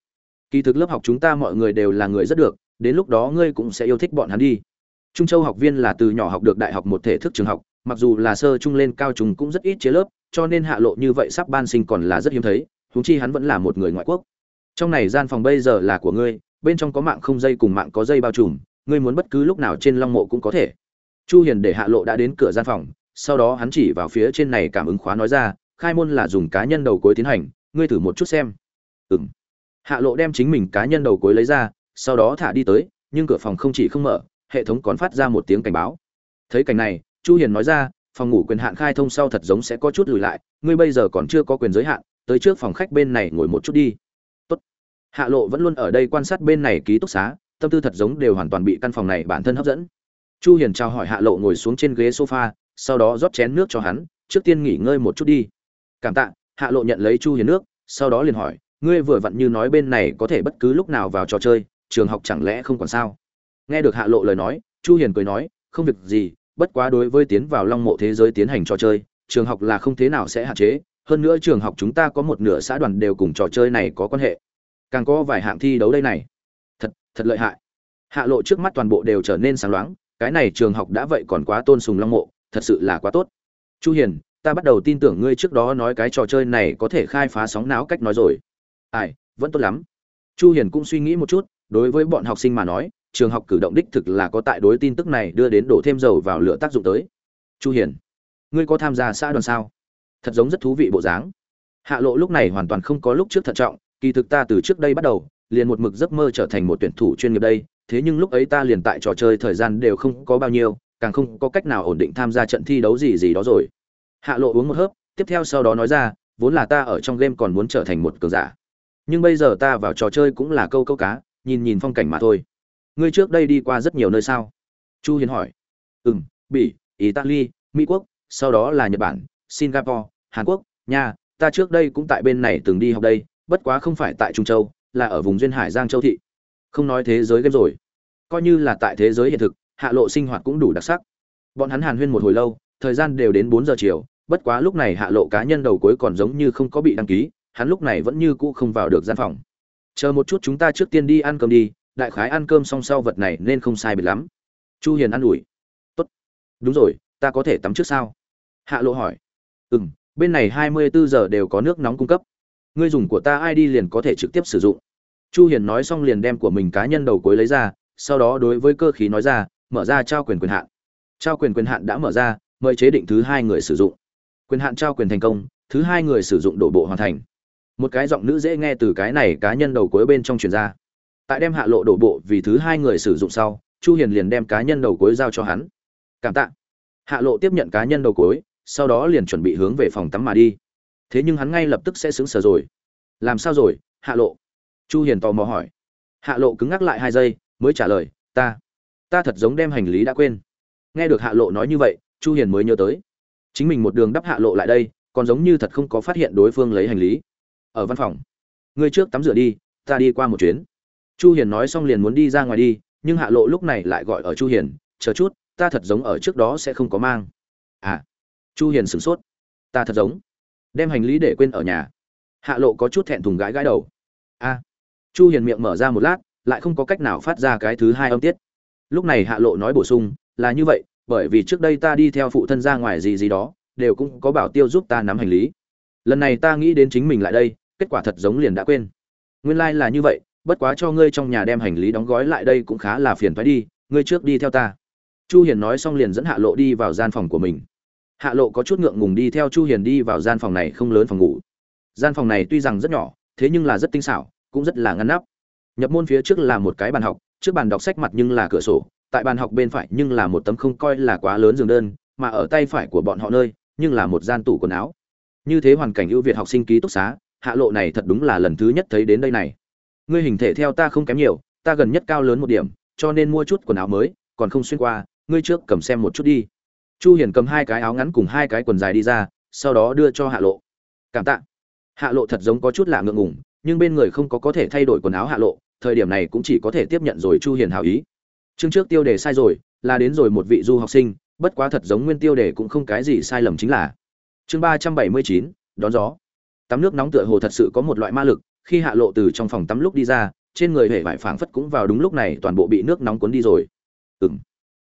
Kỳ thực lớp học chúng ta mọi người đều là người rất được, đến lúc đó ngươi cũng sẽ yêu thích bọn hắn đi. Trung Châu học viên là từ nhỏ học được đại học một thể thức trường học, mặc dù là sơ trung lên cao trung cũng rất ít chế lớp, cho nên hạ lộ như vậy sắp ban sinh còn là rất hiếm thấy, huống chi hắn vẫn là một người ngoại quốc. Trong này gian phòng bây giờ là của ngươi, bên trong có mạng không dây cùng mạng có dây bao trùm, ngươi muốn bất cứ lúc nào trên long mộ cũng có thể. Chu Hiền để hạ lộ đã đến cửa gian phòng, sau đó hắn chỉ vào phía trên này cảm ứng khóa nói ra, khai môn là dùng cá nhân đầu cuối tiến hành, ngươi thử một chút xem. Ừm. Hạ lộ đem chính mình cá nhân đầu cuối lấy ra, sau đó thả đi tới, nhưng cửa phòng không chỉ không mở, hệ thống còn phát ra một tiếng cảnh báo thấy cảnh này chu hiền nói ra phòng ngủ quyền hạn khai thông sau thật giống sẽ có chút lùi lại ngươi bây giờ còn chưa có quyền giới hạn tới trước phòng khách bên này ngồi một chút đi hạ lộ vẫn luôn ở đây quan sát bên này ký túc xá, tâm tư thật giống đều hoàn toàn bị căn phòng này bản thân hấp dẫn. Chu hiền chào hỏi hạ lộ ngồi xuống trên ghế sofa, sau đó rót chén nước cho hắn, trước tiên nghỉ ngơi một chút đi. Cảm tạ. Hạ lộ nhận lấy chu hiền nước, sau đó liền hỏi, ngươi vừa vặn như nói bên này có thể bất cứ lúc nào vào trò chơi, trường học chẳng lẽ không còn sao? Nghe được hạ lộ lời nói, chu hiền cười nói, không việc gì, bất quá đối với tiến vào long mộ thế giới tiến hành trò chơi, trường học là không thế nào sẽ hạn chế, hơn nữa trường học chúng ta có một nửa xã đoàn đều cùng trò chơi này có quan hệ càng có vài hạng thi đấu đây này. Thật thật lợi hại. Hạ lộ trước mắt toàn bộ đều trở nên sáng loáng, cái này trường học đã vậy còn quá tôn sùng long mộ, thật sự là quá tốt. Chu hiền, ta bắt đầu tin tưởng ngươi trước đó nói cái trò chơi này có thể khai phá sóng não cách nói rồi. Ai, vẫn tốt lắm. Chu hiền cũng suy nghĩ một chút, đối với bọn học sinh mà nói, trường học cử động đích thực là có tại đối tin tức này đưa đến đổ thêm dầu vào lửa tác dụng tới. Chu hiền, ngươi có tham gia xã đoàn sao? Thật giống rất thú vị bộ dáng. Hạ lộ lúc này hoàn toàn không có lúc trước thận trọng kỳ thực ta từ trước đây bắt đầu, liền một mực giấc mơ trở thành một tuyển thủ chuyên nghiệp đây, thế nhưng lúc ấy ta liền tại trò chơi thời gian đều không có bao nhiêu, càng không có cách nào ổn định tham gia trận thi đấu gì gì đó rồi. Hạ lộ uống một hớp, tiếp theo sau đó nói ra, vốn là ta ở trong game còn muốn trở thành một cường giả. Nhưng bây giờ ta vào trò chơi cũng là câu câu cá, nhìn nhìn phong cảnh mà thôi. Ngươi trước đây đi qua rất nhiều nơi sao? Chu hiền hỏi. Ừm, bỉ, italy, mỹ quốc, sau đó là nhật bản, singapore, hàn quốc nha ta trước đây cũng tại bên này từng đi học đây bất quá không phải tại trung châu, là ở vùng duyên hải giang châu thị. Không nói thế giới game rồi. Coi như là tại thế giới hiện thực, hạ lộ sinh hoạt cũng đủ đặc sắc. Bọn hắn hàn huyên một hồi lâu, thời gian đều đến bốn giờ chiều, bất quá lúc này hạ lộ cá nhân đầu cuối còn giống như không có bị đăng ký, hắn lúc này vẫn như cũ không vào được gian phòng. Chờ một chút chúng ta trước tiên đi ăn cơm đi, đại khái ăn cơm xong sau vật này nên không sai biệt lắm. Chu hiền ăn ủi. Tốt. Đúng rồi, ta có thể tắm trước sao? Hạ lộ hỏi. Ừm, bên này 24 giờ đều có nước nóng cung cấp ngươi dùng của ta ID liền có thể trực tiếp sử dụng. Chu hiền nói xong liền đem của mình cá nhân đầu cuối lấy ra, sau đó đối với cơ khí nói ra, mở ra trao quyền quyền hạn. Trao quyền quyền hạn đã mở ra, mời chế định thứ hai người sử dụng. Quyền hạn trao quyền thành công, thứ hai người sử dụng đổ bộ hoàn thành. Một cái giọng nữ dễ nghe từ cái này cá nhân đầu cuối bên trong truyền ra. Tại đem hạ lộ đổ bộ vì thứ hai người sử dụng sau, chu hiền liền đem cá nhân đầu cuối giao cho hắn. Cảm tạ. Hạ lộ tiếp nhận cá nhân đầu cuối, sau đó liền chuẩn bị hướng về phòng tắm mà đi thế nhưng hắn ngay lập tức sẽ xứng sở rồi. Làm sao rồi, hạ lộ? Chu hiền tò mò hỏi. Hạ lộ cứng ngắc lại hai giây, mới trả lời, ta ta thật giống đem hành lý đã quên. Nghe được hạ lộ nói như vậy, chu hiền mới nhớ tới. Chính mình một đường đắp hạ lộ lại đây, còn giống như thật không có phát hiện đối phương lấy hành lý. Ở văn phòng, ngươi trước tắm rửa đi, ta đi qua một chuyến. Chu hiền nói xong liền muốn đi ra ngoài đi, nhưng hạ lộ lúc này lại gọi ở chu hiền, chờ chút, ta thật giống ở trước đó sẽ không có mang. À. Chu hiền sửng sốt. Ta thật giống đem hành lý để quên ở nhà. Hạ lộ có chút thẹn thùng gãi gãi đầu. A. Chu hiền miệng mở ra một lát, lại không có cách nào phát ra cái thứ hai âm tiết. Lúc này hạ lộ nói bổ sung, là như vậy, bởi vì trước đây ta đi theo phụ thân ra ngoài gì gì đó, đều cũng có bảo tiêu giúp ta nắm hành lý. Lần này ta nghĩ đến chính mình lại đây, kết quả thật giống liền đã quên. Nguyên lai like là như vậy, bất quá cho ngươi trong nhà đem hành lý đóng gói lại đây cũng khá là phiền phải đi, ngươi trước đi theo ta. Chu hiền nói xong liền dẫn hạ lộ đi vào gian phòng của mình hạ lộ có chút ngượng ngùng đi theo chu hiền đi vào gian phòng này không lớn phòng ngủ. Gian phòng này tuy rằng rất nhỏ, thế nhưng là rất tinh xảo, cũng rất là ngăn nắp. Nhập môn phía trước là một cái bàn học, trước bàn đọc sách mặt nhưng là cửa sổ, tại bàn học bên phải nhưng là một tấm không coi là quá lớn giường đơn, mà ở tay phải của bọn họ nơi nhưng là một gian tủ quần áo. Như thế hoàn cảnh ưu việt học sinh ký túc xá, hạ lộ này thật đúng là lần thứ nhất thấy đến đây này. Ngươi hình thể theo ta không kém nhiều, ta gần nhất cao lớn một điểm, cho nên mua chút quần áo mới, còn không xuyên qua, ngươi trước cầm xem một chút đi chu hiền cầm hai cái áo ngắn cùng hai cái quần dài đi ra sau đó đưa cho hạ lộ. Cảm tạ. Hạ lộ thật giống có chút lạ ngượng ngùng nhưng bên người không có có thể thay đổi quần áo hạ lộ thời điểm này cũng chỉ có thể tiếp nhận rồi chu hiền hảo ý. Chương trước tiêu đề sai rồi là đến rồi một vị du học sinh bất quá thật giống nguyên tiêu đề cũng không cái gì sai lầm chính là. Chương 379, đón gió. Tắm nước nóng tựa hồ thật sự có một loại ma lực khi hạ lộ từ trong phòng tắm lúc đi ra trên người hệ vải phảng phất cũng vào đúng lúc này toàn bộ bị nước nóng cuốn đi rồi. Ừm.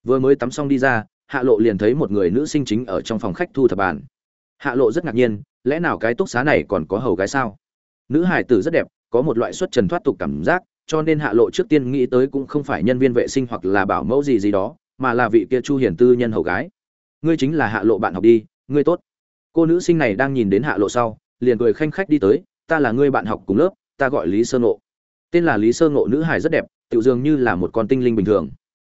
Vừa mới tắm xong đi ra hạ lộ liền thấy một người nữ sinh chính ở trong phòng khách thu thập bàn. Hạ lộ rất ngạc nhiên, lẽ nào cái túc xá này còn có hầu gái sao? Nữ hải tử rất đẹp, có một loại xuất trần thoát tục cảm giác, cho nên hạ lộ trước tiên nghĩ tới cũng không phải nhân viên vệ sinh hoặc là bảo mẫu gì gì đó, mà là vị kia chu hiển tư nhân hầu gái. Ngươi chính là hạ lộ bạn học đi, ngươi tốt. Cô nữ sinh này đang nhìn đến hạ lộ sau, liền cười khanh khách đi tới, ta là ngươi bạn học cùng lớp, ta gọi lý sơ ngộ. Tên là lý sơ ngộ nữ hải rất đẹp tự dường như là một con tinh linh bình thường.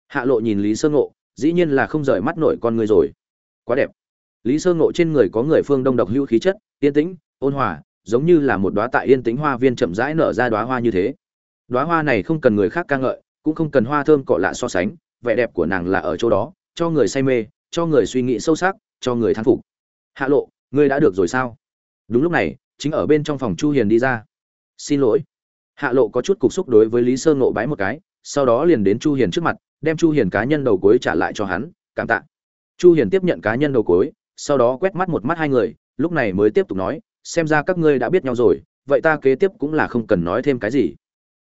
Hạ lộ nhìn lý sơ ngộ dĩ nhiên là không rời mắt nổi con người rồi. Quá đẹp. Lý sơ ngộ trên người có người phương đông độc hữu khí chất, yên tĩnh, ôn hòa, giống như là một đóa tại yên tĩnh hoa viên chậm rãi nở ra đóa hoa như thế. Đóa hoa này không cần người khác ca ngợi, cũng không cần hoa thơm cọ lạ so sánh, vẻ đẹp của nàng là ở chỗ đó, cho người say mê, cho người suy nghĩ sâu sắc, cho người thán phục. Hạ lộ, ngươi đã được rồi sao? Đúng lúc này, chính ở bên trong phòng chu hiền đi ra. Xin lỗi. Hạ lộ có chút cục xúc đối với lý sơ ngộ bái một cái, sau đó liền đến chu hiền trước mặt đem chu hiền cá nhân đầu cuối trả lại cho hắn, cảm tạ. Chu hiền tiếp nhận cá nhân đầu cuối, sau đó quét mắt một mắt hai người, lúc này mới tiếp tục nói, xem ra các ngươi đã biết nhau rồi, vậy ta kế tiếp cũng là không cần nói thêm cái gì.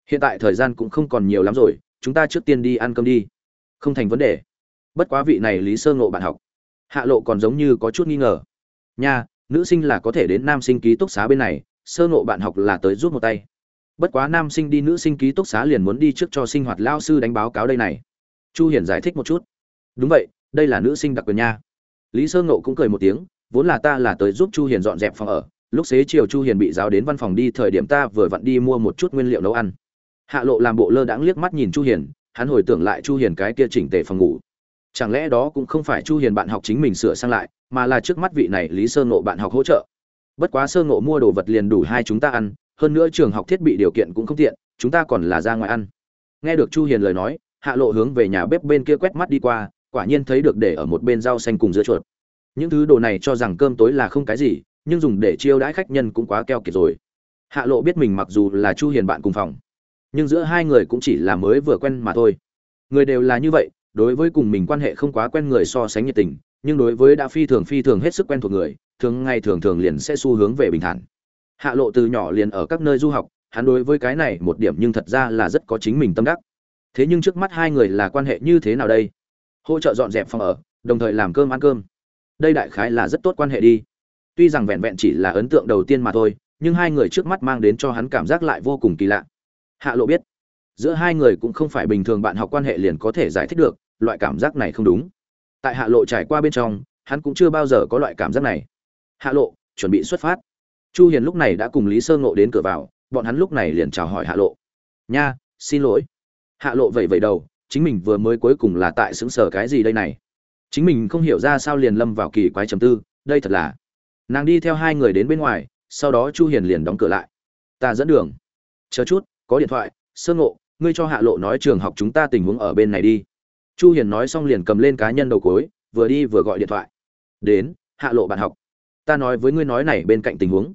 Hiện tại thời gian cũng không còn nhiều lắm rồi, chúng ta trước tiên đi ăn cơm đi. Không thành vấn đề. Bất quá vị này lý sơ ngộ bạn học. Hạ lộ còn giống như có chút nghi ngờ. Nha, nữ sinh là có thể đến nam sinh ký túc xá bên này, sơ ngộ bạn học là tới rút một tay. Bất quá nam sinh đi nữ sinh ký túc xá liền muốn đi trước cho sinh hoạt lao sư đánh báo cáo đây này chu hiển giải thích một chút. Đúng vậy, đây là nữ sinh đặc quyền nha. Lý sơ ngộ cũng cười một tiếng, vốn là ta là tới giúp chu hiền dọn dẹp phòng ở, lúc xế chiều chu hiền bị giáo đến văn phòng đi, thời điểm ta vừa vặn đi mua một chút nguyên liệu nấu ăn. Hạ lộ làm bộ lơ đãng liếc mắt nhìn chu hiền, hắn hồi tưởng lại chu hiền cái kia chỉnh tề phòng ngủ. Chẳng lẽ đó cũng không phải chu hiền bạn học chính mình sửa sang lại, mà là trước mắt vị này lý sơ ngộ bạn học hỗ trợ. Bất quá sơ ngộ mua đồ vật liền đủ hai chúng ta ăn, hơn nữa trường học thiết bị điều kiện cũng không tiện, chúng ta còn là ra ngoài ăn. Nghe được chu hiền lời nói hạ lộ hướng về nhà bếp bên kia quét mắt đi qua, quả nhiên thấy được để ở một bên rau xanh cùng dưa chuột. Những thứ đồ này cho rằng cơm tối là không cái gì, nhưng dùng để chiêu đãi khách nhân cũng quá keo kiệt rồi. Hạ lộ biết mình mặc dù là chu hiền bạn cùng phòng, nhưng giữa hai người cũng chỉ là mới vừa quen mà thôi. Người đều là như vậy, đối với cùng mình quan hệ không quá quen người so sánh nhiệt tình, nhưng đối với đã phi thường phi thường hết sức quen thuộc người, thường ngày thường thường liền sẽ xu hướng về bình thản. Hạ lộ từ nhỏ liền ở các nơi du học, hắn đối với cái này một điểm nhưng thật ra là rất có chính mình tâm đắc thế nhưng trước mắt hai người là quan hệ như thế nào đây? Hỗ trợ dọn dẹp phòng ở, đồng thời làm cơm ăn cơm. Đây đại khái là rất tốt quan hệ đi. Tuy rằng vẹn vẹn chỉ là ấn tượng đầu tiên mà thôi, nhưng hai người trước mắt mang đến cho hắn cảm giác lại vô cùng kỳ lạ. Hạ lộ biết, giữa hai người cũng không phải bình thường bạn học quan hệ liền có thể giải thích được, loại cảm giác này không đúng. Tại hạ lộ trải qua bên trong, hắn cũng chưa bao giờ có loại cảm giác này. Hạ lộ, chuẩn bị xuất phát. Chu hiền lúc này đã cùng lý sơ ngộ đến cửa vào, bọn hắn lúc này liền chào hỏi hạ lộ. Nha, xin lỗi hạ lộ vậy vậy đầu, chính mình vừa mới cuối cùng là tại xứng sở cái gì đây này? Chính mình không hiểu ra sao liền lâm vào kỳ quái trầm tư, đây thật là. Nàng đi theo hai người đến bên ngoài, sau đó chu hiền liền đóng cửa lại. Ta dẫn đường. Chờ chút, có điện thoại, sơ ngộ, ngươi cho hạ lộ nói trường học chúng ta tình huống ở bên này đi. Chu hiền nói xong liền cầm lên cá nhân đầu cối, vừa đi vừa gọi điện thoại. Đến, hạ lộ bạn học. Ta nói với ngươi nói này bên cạnh tình huống.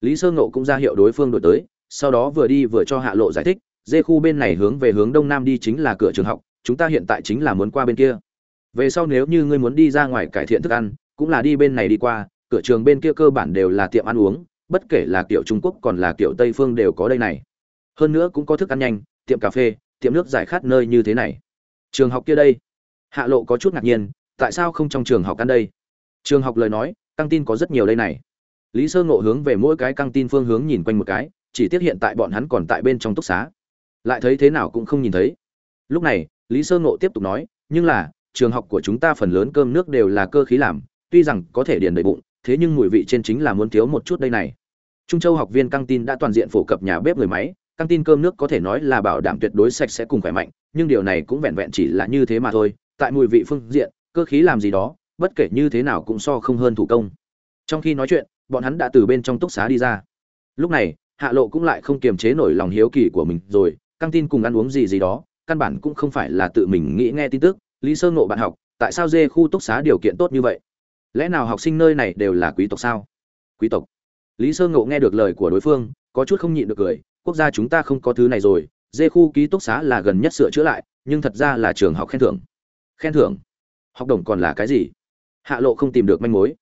Lý sơ ngộ cũng ra hiệu đối phương đổi tới, sau đó vừa đi vừa cho hạ lộ giải thích dê khu bên này hướng về hướng đông nam đi chính là cửa trường học, chúng ta hiện tại chính là muốn qua bên kia. Về sau nếu như ngươi muốn đi ra ngoài cải thiện thức ăn, cũng là đi bên này đi qua, cửa trường bên kia cơ bản đều là tiệm ăn uống, bất kể là kiểu trung quốc còn là kiểu tây phương đều có đây này. Hơn nữa cũng có thức ăn nhanh, tiệm cà phê, tiệm nước giải khát nơi như thế này. Trường học kia đây. Hạ lộ có chút ngạc nhiên, tại sao không trong trường học ăn đây? Trường học lời nói, căng tin có rất nhiều đây này. Lý sơ ngộ hướng về mỗi cái căng tin phương hướng nhìn quanh một cái, chỉ tiếc hiện tại bọn hắn còn tại bên trong túc xá lại thấy thế nào cũng không nhìn thấy. Lúc này, lý sơ ngộ tiếp tục nói, nhưng là, trường học của chúng ta phần lớn cơm nước đều là cơ khí làm, tuy rằng có thể điền đầy bụng, thế nhưng mùi vị trên chính là muốn thiếu một chút đây này. Trung châu học viên căng tin đã toàn diện phổ cập nhà bếp người máy, căng tin cơm nước có thể nói là bảo đảm tuyệt đối sạch sẽ cùng khỏe mạnh, nhưng điều này cũng vẹn vẹn chỉ là như thế mà thôi, tại mùi vị phương diện, cơ khí làm gì đó, bất kể như thế nào cũng so không hơn thủ công. Trong khi nói chuyện, bọn hắn đã từ bên trong túc xá đi ra. Lúc này, hạ lộ cũng lại không kiềm chế nổi lòng hiếu kỳ của mình rồi căng tin cùng ăn uống gì gì đó, căn bản cũng không phải là tự mình nghĩ nghe tin tức, lý sơ ngộ bạn học, tại sao dê khu túc xá điều kiện tốt như vậy? Lẽ nào học sinh nơi này đều là quý tộc sao? Quý tộc. Lý sơ ngộ nghe được lời của đối phương, có chút không nhịn được cười, quốc gia chúng ta không có thứ này rồi, dê khu ký túc xá là gần nhất sửa chữa lại, nhưng thật ra là trường học khen thưởng. Khen thưởng? Học đồng còn là cái gì? Hạ lộ không tìm được manh mối.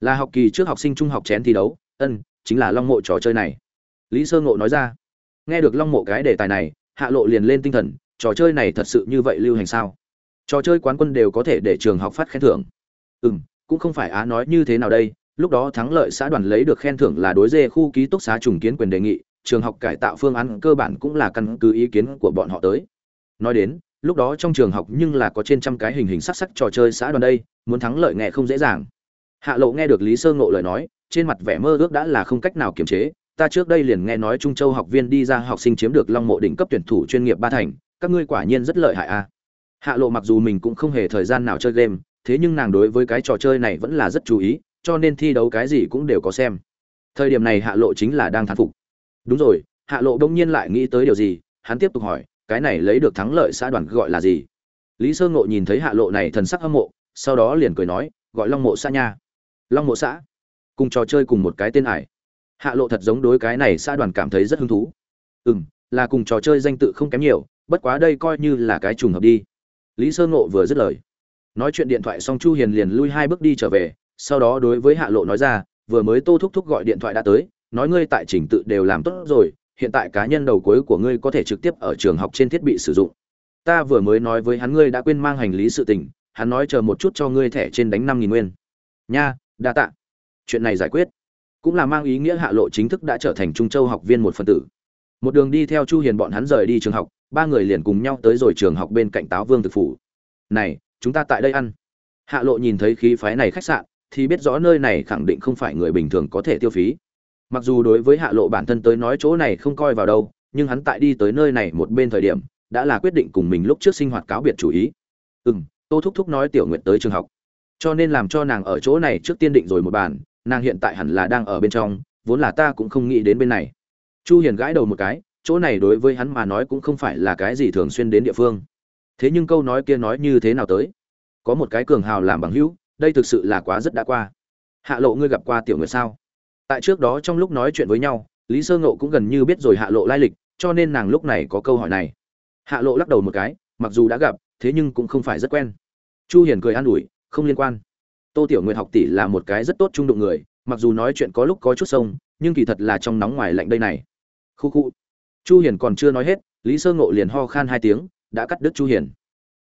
Là học kỳ trước học sinh trung học chén thi đấu, ân, chính là long mộ trò chơi này. Lý sơ ngộ nói ra. Nghe được long mộ cái đề tài này hạ lộ liền lên tinh thần, trò chơi này thật sự như vậy lưu hành sao? Trò chơi quán quân đều có thể để trường học phát khen thưởng. Ừ m cũng không phải á nói như thế nào đây, lúc đó thắng lợi xã đoàn lấy được khen thưởng là đối dê khu ký túc xá trùng kiến quyền đề nghị, trường học cải tạo phương án cơ bản cũng là căn cứ ý kiến của bọn họ tới. Nói đến, lúc đó trong trường học nhưng là có trên trăm cái hình hình sắc sắc trò chơi xã đoàn đây, muốn thắng lợi nghe không dễ dàng. Hạ lộ nghe được lý sơ ngộ lời nói, trên mặt vẻ mơ ước đã là không cách nào kiềm chế ta trước đây liền nghe nói trung châu học viên đi ra học sinh chiếm được long mộ đỉnh cấp tuyển thủ chuyên nghiệp ba thành, các ngươi quả nhiên rất lợi hại a hạ lộ mặc dù mình cũng không hề thời gian nào chơi game, thế nhưng nàng đối với cái trò chơi này vẫn là rất chú ý, cho nên thi đấu cái gì cũng đều có xem. Thời điểm này hạ lộ chính là đang thán phục. Đúng rồi, hạ lộ đông nhiên lại nghĩ tới điều gì, hắn tiếp tục hỏi, cái này lấy được thắng lợi xã đoàn gọi là gì? Lý sơ ngộ nhìn thấy hạ lộ này thần sắc hâm mộ, sau đó liền cười nói, gọi long mộ xã nha. Long mộ xã. Cùng trò chơi cùng một cái tên ải hạ lộ thật giống đối cái này xã đoàn cảm thấy rất hứng thú. Ừ m là cùng trò chơi danh tự không kém nhiều, bất quá đây coi như là cái trùng hợp đi. Lý sơ ngộ vừa dứt lời. Nói chuyện điện thoại xong chu hiền liền lui hai bước đi trở về, sau đó đối với hạ lộ nói ra, vừa mới tô thúc thúc gọi điện thoại đã tới, nói ngươi tại trình tự đều làm tốt rồi, hiện tại cá nhân đầu cuối của ngươi có thể trực tiếp ở trường học trên thiết bị sử dụng. Ta vừa mới nói với hắn ngươi đã quên mang hành lý sự tình, hắn nói chờ một chút cho ngươi thẻ trên đánh năm nghìn nguyên. Nha, đa tạ. Chuyện này giải quyết cũng là mang ý nghĩa hạ lộ chính thức đã trở thành trung châu học viên một phần tử. Một đường đi theo chu hiền bọn hắn rời đi trường học, ba người liền cùng nhau tới rồi trường học bên cạnh táo vương thực phủ. Này, chúng ta tại đây ăn. Hạ lộ nhìn thấy khí phái này khách sạn, thì biết rõ nơi này khẳng định không phải người bình thường có thể tiêu phí. Mặc dù đối với hạ lộ bản thân tới nói chỗ này không coi vào đâu, nhưng hắn tại đi tới nơi này một bên thời điểm, đã là quyết định cùng mình lúc trước sinh hoạt cáo biệt chủ ý. Ừ m tô thúc thúc nói tiểu nguyện tới trường học. Cho nên làm cho nàng ở chỗ này trước tiên định rồi một bàn nàng hiện tại hẳn là đang ở bên trong, vốn là ta cũng không nghĩ đến bên này. Chu hiền gãi đầu một cái, chỗ này đối với hắn mà nói cũng không phải là cái gì thường xuyên đến địa phương. Thế nhưng câu nói kia nói như thế nào tới? Có một cái cường hào làm bằng hữu, đây thực sự là quá rất đã qua. Hạ lộ ngươi gặp qua tiểu nguyệt sao? Tại trước đó trong lúc nói chuyện với nhau, lý sơ ngộ cũng gần như biết rồi hạ lộ lai lịch, cho nên nàng lúc này có câu hỏi này. Hạ lộ lắc đầu một cái, mặc dù đã gặp, thế nhưng cũng không phải rất quen. Chu hiền cười an ủi, không liên quan tô tiểu nguyệt học tỷ là một cái rất tốt trung đụng người, mặc dù nói chuyện có lúc có chút sông, nhưng kỳ thật là trong nóng ngoài lạnh đây này. Khu khu. Chu hiền còn chưa nói hết, lý sơ ngộ liền ho khan hai tiếng, đã cắt đứt chu hiền.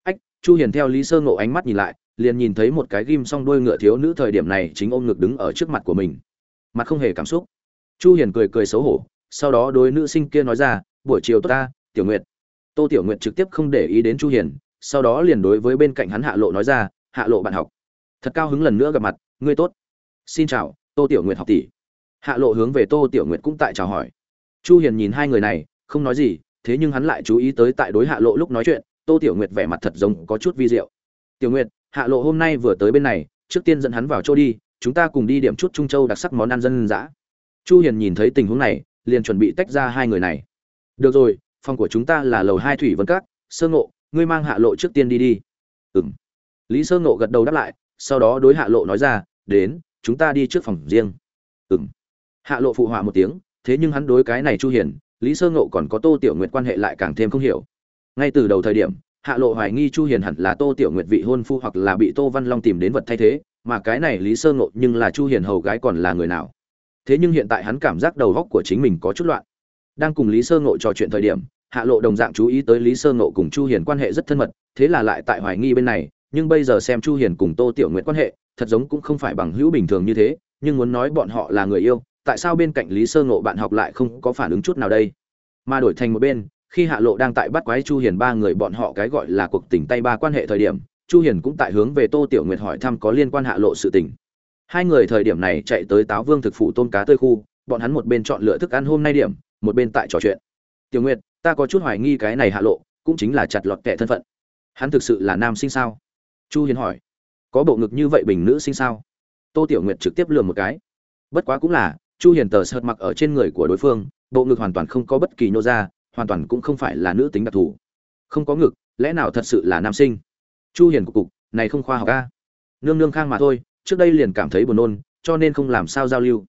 Ách, chu hiền theo lý sơ ngộ ánh mắt nhìn lại, liền nhìn thấy một cái ghim song đuôi ngựa thiếu nữ thời điểm này chính ôm ngực đứng ở trước mặt của mình. Mặt không hề cảm xúc. Chu hiền cười cười xấu hổ, sau đó đối nữ sinh kia nói ra, buổi chiều tốt ta, tiểu nguyệt. Tô tiểu nguyệt trực tiếp không để ý đến chu hiền, sau đó liền đối với bên cạnh hắn hạ lộ nói ra, hạ lộ bạn học thật cao hứng lần nữa gặp mặt, ngươi tốt. Xin chào, tô tiểu nguyệt học tỷ. Hạ lộ hướng về tô tiểu nguyệt cũng tại chào hỏi. Chu hiền nhìn hai người này, không nói gì, thế nhưng hắn lại chú ý tới tại đối hạ lộ lúc nói chuyện, tô tiểu nguyệt vẻ mặt thật giống có chút vi diệu. Tiểu nguyệt, hạ lộ hôm nay vừa tới bên này, trước tiên dẫn hắn vào chỗ đi, chúng ta cùng đi điểm chút trung châu đặc sắc món ăn dân dã. Chu hiền nhìn thấy tình huống này, liền chuẩn bị tách ra hai người này. Được rồi, phòng của chúng ta là lầu hai thủy vân các, sơ ngộ, ngươi mang hạ lộ trước tiên đi đi. Ừm. Lý sơ ngộ gật đầu đáp lại sau đó đối hạ lộ nói ra, đến, chúng ta đi trước phòng riêng. Ừm. Hạ lộ phụ họa một tiếng, thế nhưng hắn đối cái này chu hiền, lý sơ ngộ còn có tô tiểu nguyệt quan hệ lại càng thêm không hiểu. Ngay từ đầu thời điểm, hạ lộ hoài nghi chu hiền hẳn là tô tiểu nguyệt vị hôn phu hoặc là bị tô văn long tìm đến vật thay thế, mà cái này lý sơ ngộ nhưng là chu hiền hầu gái còn là người nào. Thế nhưng hiện tại hắn cảm giác đầu góc của chính mình có chút loạn. Đang cùng lý sơ ngộ trò chuyện thời điểm, hạ lộ đồng dạng chú ý tới lý sơ ngộ cùng chu hiền quan hệ rất thân mật, thế là lại tại hoài nghi bên này nhưng bây giờ xem chu hiền cùng tô tiểu nguyệt quan hệ, thật giống cũng không phải bằng hữu bình thường như thế, nhưng muốn nói bọn họ là người yêu, tại sao bên cạnh lý sơ ngộ bạn học lại không có phản ứng chút nào đây? Mà đổi thành một bên, khi hạ lộ đang tại bắt quái chu hiền ba người bọn họ cái gọi là cuộc tình tay ba quan hệ thời điểm, chu hiền cũng tại hướng về tô tiểu nguyệt hỏi thăm có liên quan hạ lộ sự tình. Hai người thời điểm này chạy tới táo vương thực phụ tôm cá tươi khu, bọn hắn một bên chọn lựa thức ăn hôm nay điểm, một bên tại trò chuyện. Tiểu nguyệt, ta có chút hoài nghi cái này hạ lộ, cũng chính là chặt lọt kẻ thân phận. Hắn thực sự là nam sinh sao? Chu hiền hỏi, có bộ ngực như vậy bình nữ sinh sao? Tô tiểu nguyệt trực tiếp lừa một cái. Bất quá cũng là, chu hiền tờ sợt mặc ở trên người của đối phương, bộ ngực hoàn toàn không có bất kỳ nô ra, hoàn toàn cũng không phải là nữ tính đặc thù. Không có ngực, lẽ nào thật sự là nam sinh? Chu hiền cục cục, này không khoa học a. Nương nương khang mà thôi, trước đây liền cảm thấy buồn nôn, cho nên không làm sao giao lưu.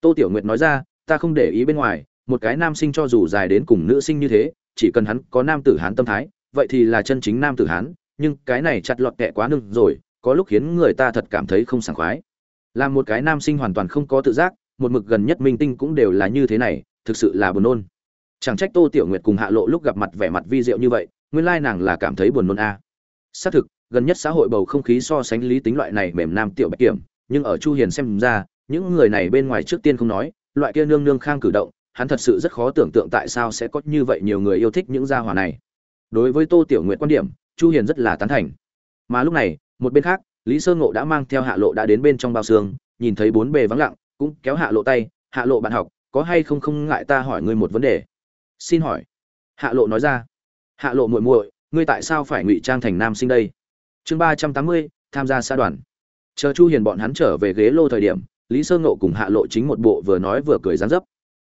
Tô tiểu nguyệt nói ra, ta không để ý bên ngoài, một cái nam sinh cho dù dài đến cùng nữ sinh như thế, chỉ cần hắn có nam tử hán tâm thái, vậy thì là chân chính nam tử hán nhưng cái này chặt lọt kẹ quá nưng rồi, có lúc khiến người ta thật cảm thấy không sảng khoái. Làm một cái nam sinh hoàn toàn không có tự giác, một mực gần nhất minh tinh cũng đều là như thế này, thực sự là buồn nôn. Chẳng trách tô tiểu nguyệt cùng hạ lộ lúc gặp mặt vẻ mặt vi diệu như vậy, nguyên lai nàng là cảm thấy buồn nôn a. Xác thực, gần nhất xã hội bầu không khí so sánh lý tính loại này mềm nam tiểu bạch kiểm, nhưng ở chu hiền xem ra, những người này bên ngoài trước tiên không nói, loại kia nương nương khang cử động, hắn thật sự rất khó tưởng tượng tại sao sẽ có như vậy nhiều người yêu thích những gia hỏa này. Đối với tô tiểu nguyệt quan điểm chu hiền rất là tán thành. Mà lúc này, một bên khác, lý sơ ngộ đã mang theo hạ lộ đã đến bên trong bao xương, nhìn thấy bốn bề vắng lặng, cũng kéo hạ lộ tay, hạ lộ bạn học, có hay không không ngại ta hỏi ngươi một vấn đề? Xin hỏi. Hạ lộ nói ra. Hạ lộ muội muội, ngươi tại sao phải ngụy trang thành nam sinh đây? Chương ba trăm tám mươi, tham gia xã đoàn. Chờ chu hiền bọn hắn trở về ghế lô thời điểm, lý sơ ngộ cùng hạ lộ chính một bộ vừa nói vừa cười gián dấp.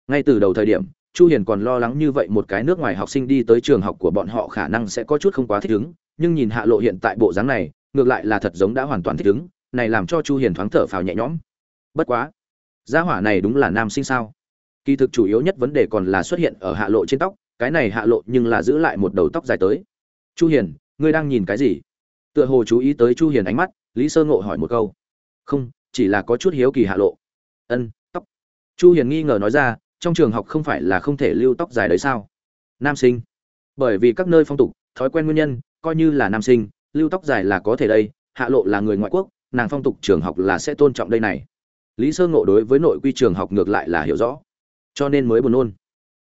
Ngay từ đầu thời điểm chu hiền còn lo lắng như vậy một cái nước ngoài học sinh đi tới trường học của bọn họ khả năng sẽ có chút không quá thích ứng, nhưng nhìn hạ lộ hiện tại bộ dáng này, ngược lại là thật giống đã hoàn toàn thích ứng, này làm cho chu hiền thoáng thở phào nhẹ nhõm. Bất quá, gia hỏa này đúng là nam sinh sao? Kỳ thực chủ yếu nhất vấn đề còn là xuất hiện ở hạ lộ trên tóc, cái này hạ lộ nhưng là giữ lại một đầu tóc dài tới. Chu hiền, ngươi đang nhìn cái gì? Tựa hồ chú ý tới chu hiền ánh mắt, lý sơ ngộ hỏi một câu. Không, chỉ là có chút hiếu kỳ hạ lộ. Ân, tóc. Chu hiền nghi ngờ nói ra trong trường học không phải là không thể lưu tóc dài đấy sao? Nam sinh. Bởi vì các nơi phong tục, thói quen nguyên nhân, coi như là nam sinh, lưu tóc dài là có thể đây, hạ lộ là người ngoại quốc, nàng phong tục trường học là sẽ tôn trọng đây này. Lý sơ ngộ đối với nội quy trường học ngược lại là hiểu rõ. Cho nên mới buồn nôn.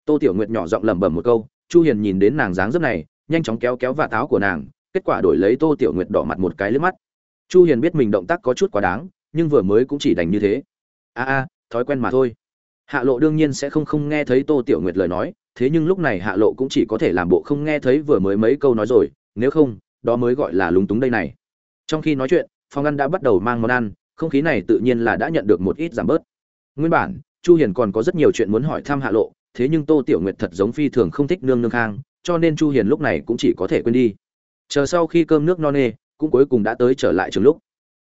Tô tiểu nguyệt nhỏ giọng lẩm bẩm một câu, chu hiền nhìn đến nàng dáng dấp này, nhanh chóng kéo kéo vạt áo của nàng, kết quả đổi lấy tô tiểu nguyệt đỏ mặt một cái lướt mắt. Chu hiền biết mình động tác có chút quá đáng, nhưng vừa mới cũng chỉ đành như thế. A a, thói quen mà thôi hạ lộ đương nhiên sẽ không không nghe thấy tô tiểu nguyệt lời nói, thế nhưng lúc này hạ lộ cũng chỉ có thể làm bộ không nghe thấy vừa mới mấy câu nói rồi, nếu không, đó mới gọi là lúng túng đây này. Trong khi nói chuyện phòng ăn đã bắt đầu mang món ăn, không khí này tự nhiên là đã nhận được một ít giảm bớt. Nguyên bản, chu hiền còn có rất nhiều chuyện muốn hỏi thăm hạ lộ, thế nhưng tô tiểu nguyệt thật giống phi thường không thích nương nương khang, cho nên chu hiền lúc này cũng chỉ có thể quên đi. Chờ sau khi cơm nước no nê, cũng cuối cùng đã tới trở lại trường lúc.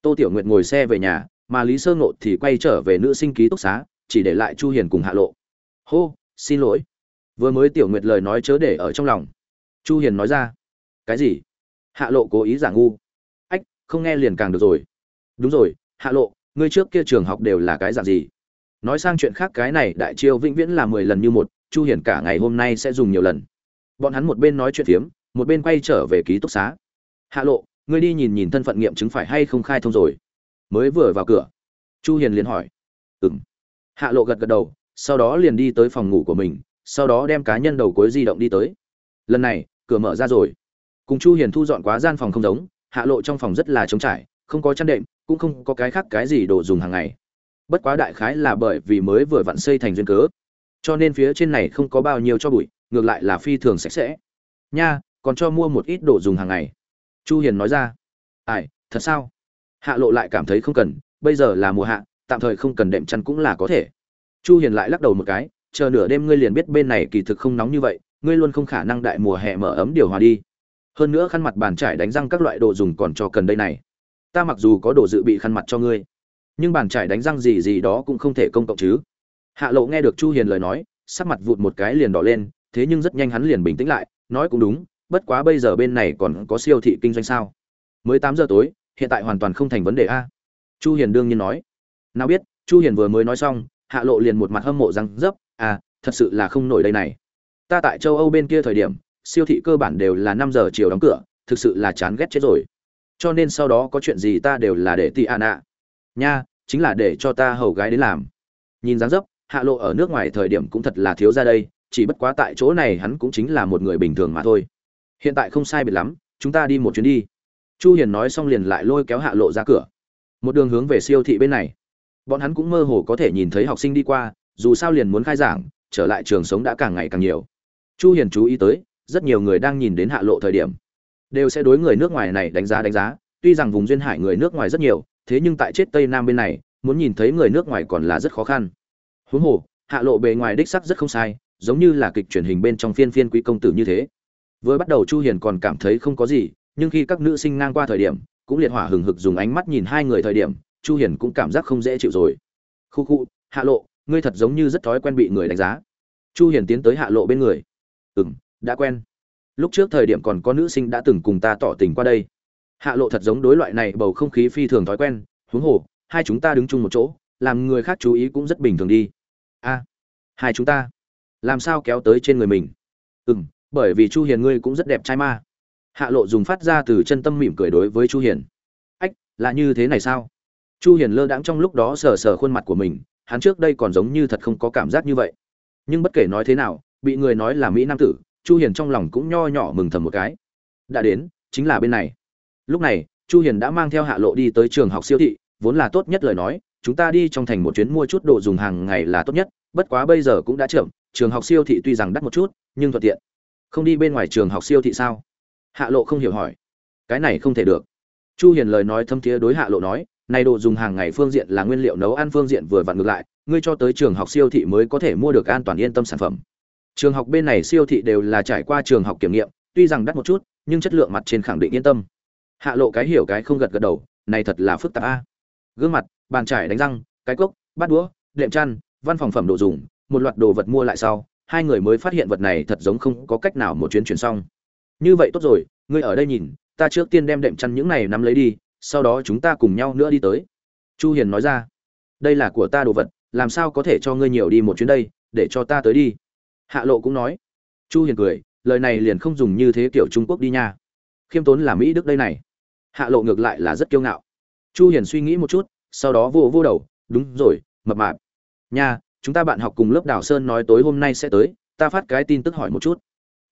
Tô tiểu nguyệt ngồi xe về nhà, mà lý sơ ngộ thì quay trở về nữ sinh ký túc xá chỉ để lại chu hiền cùng hạ lộ. Hô, xin lỗi. Vừa mới tiểu nguyệt lời nói chớ để ở trong lòng. Chu hiền nói ra. Cái gì? Hạ lộ cố ý giả ngu. Ách, không nghe liền càng được rồi. Đúng rồi, hạ lộ, ngươi trước kia trường học đều là cái dạng gì? Nói sang chuyện khác, cái này đại chiêu vĩnh viễn là mười lần như một, chu Hiền cả ngày hôm nay sẽ dùng nhiều lần. Bọn hắn một bên nói chuyện phiếm, một bên quay trở về ký túc xá. Hạ lộ, ngươi đi nhìn nhìn thân phận nghiệm chứng phải hay không khai thông rồi. Mới vừa vào cửa, chu hiền liền hỏi. Ừm hạ lộ gật gật đầu, sau đó liền đi tới phòng ngủ của mình, sau đó đem cá nhân đầu cuối di động đi tới. Lần này, cửa mở ra rồi. Cùng chu hiền thu dọn quá gian phòng không giống, hạ lộ trong phòng rất là trống trải, không có chăn đệm, cũng không có cái khác cái gì đồ dùng hàng ngày. Bất quá đại khái là bởi vì mới vừa vặn xây thành duyên cớ. Cho nên phía trên này không có bao nhiêu cho bụi, ngược lại là phi thường sạch sẽ. Nha, còn cho mua một ít đồ dùng hàng ngày. Chu hiền nói ra. Ai, thật sao? Hạ lộ lại cảm thấy không cần, bây giờ là mùa hạ tạm thời không cần đệm chăn cũng là có thể. Chu hiền lại lắc đầu một cái, chờ nửa đêm ngươi liền biết bên này kỳ thực không nóng như vậy, ngươi luôn không khả năng đại mùa hè mở ấm điều hòa đi. Hơn nữa khăn mặt bàn trải đánh răng các loại đồ dùng còn cho cần đây này. Ta mặc dù có đồ dự bị khăn mặt cho ngươi, nhưng bàn trải đánh răng gì gì đó cũng không thể công cộng chứ. Hạ lộ nghe được chu hiền lời nói, sắc mặt vụt một cái liền đỏ lên, thế nhưng rất nhanh hắn liền bình tĩnh lại, nói cũng đúng, bất quá bây giờ bên này còn có siêu thị kinh doanh sao? Mới 8 giờ tối, hiện tại hoàn toàn không thành vấn đề a. Chu hiền đương nhiên nói nào biết, chu hiền vừa mới nói xong, hạ lộ liền một mặt hâm mộ răng dấp à thật sự là không nổi đây này. Ta tại châu âu bên kia thời điểm, siêu thị cơ bản đều là 5 giờ chiều đóng cửa, thực sự là chán ghét chết rồi. Cho nên sau đó có chuyện gì ta đều là để tị an ạ nha, chính là để cho ta hầu gái đến làm. Nhìn dáng dấp, hạ lộ ở nước ngoài thời điểm cũng thật là thiếu ra đây, chỉ bất quá tại chỗ này hắn cũng chính là một người bình thường mà thôi. Hiện tại không sai biệt lắm, chúng ta đi một chuyến đi. Chu hiền nói xong liền lại lôi kéo hạ lộ ra cửa. Một đường hướng về siêu thị bên này bọn hắn cũng mơ hồ có thể nhìn thấy học sinh đi qua, dù sao liền muốn khai giảng, trở lại trường sống đã càng ngày càng nhiều. Chu hiền chú ý tới, rất nhiều người đang nhìn đến hạ lộ thời điểm, đều sẽ đối người nước ngoài này đánh giá đánh giá. Tuy rằng vùng duyên hải người nước ngoài rất nhiều, thế nhưng tại chết tây nam bên này, muốn nhìn thấy người nước ngoài còn là rất khó khăn. Huống hồ, hạ lộ bề ngoài đích sắc rất không sai, giống như là kịch truyền hình bên trong phiên phiên quý công tử như thế. Vừa bắt đầu chu hiền còn cảm thấy không có gì, nhưng khi các nữ sinh ngang qua thời điểm, cũng liệt hỏa hừng hực dùng ánh mắt nhìn hai người thời điểm chu hiền cũng cảm giác không dễ chịu rồi. Khu khu hạ lộ ngươi thật giống như rất thói quen bị người đánh giá. Chu hiền tiến tới hạ lộ bên người. Ừm đã quen. Lúc trước thời điểm còn có nữ sinh đã từng cùng ta tỏ tình qua đây. Hạ lộ thật giống đối loại này bầu không khí phi thường thói quen. Huống hồ hai chúng ta đứng chung một chỗ làm người khác chú ý cũng rất bình thường đi. A hai chúng ta. Làm sao kéo tới trên người mình? Ừm, bởi vì chu hiền ngươi cũng rất đẹp trai ma. Hạ lộ dùng phát ra từ chân tâm mỉm cười đối với chu hiền. Ách là như thế này sao? Chu hiền lơ đãng trong lúc đó sờ sờ khuôn mặt của mình, hắn trước đây còn giống như thật không có cảm giác như vậy. Nhưng bất kể nói thế nào, bị người nói là mỹ nam tử, chu hiền trong lòng cũng nho nhỏ mừng thầm một cái. Đã đến, chính là bên này. Lúc này, chu hiền đã mang theo hạ lộ đi tới trường học siêu thị, vốn là tốt nhất lời nói, chúng ta đi trong thành một chuyến mua chút đồ dùng hàng ngày là tốt nhất, bất quá bây giờ cũng đã chậm, trường học siêu thị tuy rằng đắt một chút, nhưng thuận tiện. Không đi bên ngoài trường học siêu thị sao? Hạ lộ không hiểu hỏi. Cái này không thể được. Chu hiền lời nói thâm thiế đối hạ lộ nói này đồ dùng hàng ngày phương diện là nguyên liệu nấu ăn phương diện vừa vặn ngược lại, ngươi cho tới trường học siêu thị mới có thể mua được an toàn yên tâm sản phẩm. Trường học bên này siêu thị đều là trải qua trường học kiểm nghiệm, tuy rằng đắt một chút, nhưng chất lượng mặt trên khẳng định yên tâm. Hạ lộ cái hiểu cái không gật gật đầu, này thật là phức tạp a. Gương mặt, bàn trải đánh răng, cái cốc, bát đũa, đệm chăn, văn phòng phẩm đồ dùng, một loạt đồ vật mua lại sau, hai người mới phát hiện vật này thật giống không có cách nào một chuyến chuyển xong. Như vậy tốt rồi, ngươi ở đây nhìn, ta trước tiên đem đệm chăn những này nắm lấy đi sau đó chúng ta cùng nhau nữa đi tới. Chu hiền nói ra, đây là của ta đồ vật, làm sao có thể cho ngươi nhiều đi một chuyến đây, để cho ta tới đi. Hạ lộ cũng nói. Chu hiền cười, lời này liền không dùng như thế kiểu trung quốc đi nha. Khiêm tốn là mỹ đức đây này. Hạ lộ ngược lại là rất kiêu ngạo. Chu hiền suy nghĩ một chút, sau đó vô vô đầu, đúng rồi, mập mạp. Nha, chúng ta bạn học cùng lớp đào sơn nói tối hôm nay sẽ tới, ta phát cái tin tức hỏi một chút.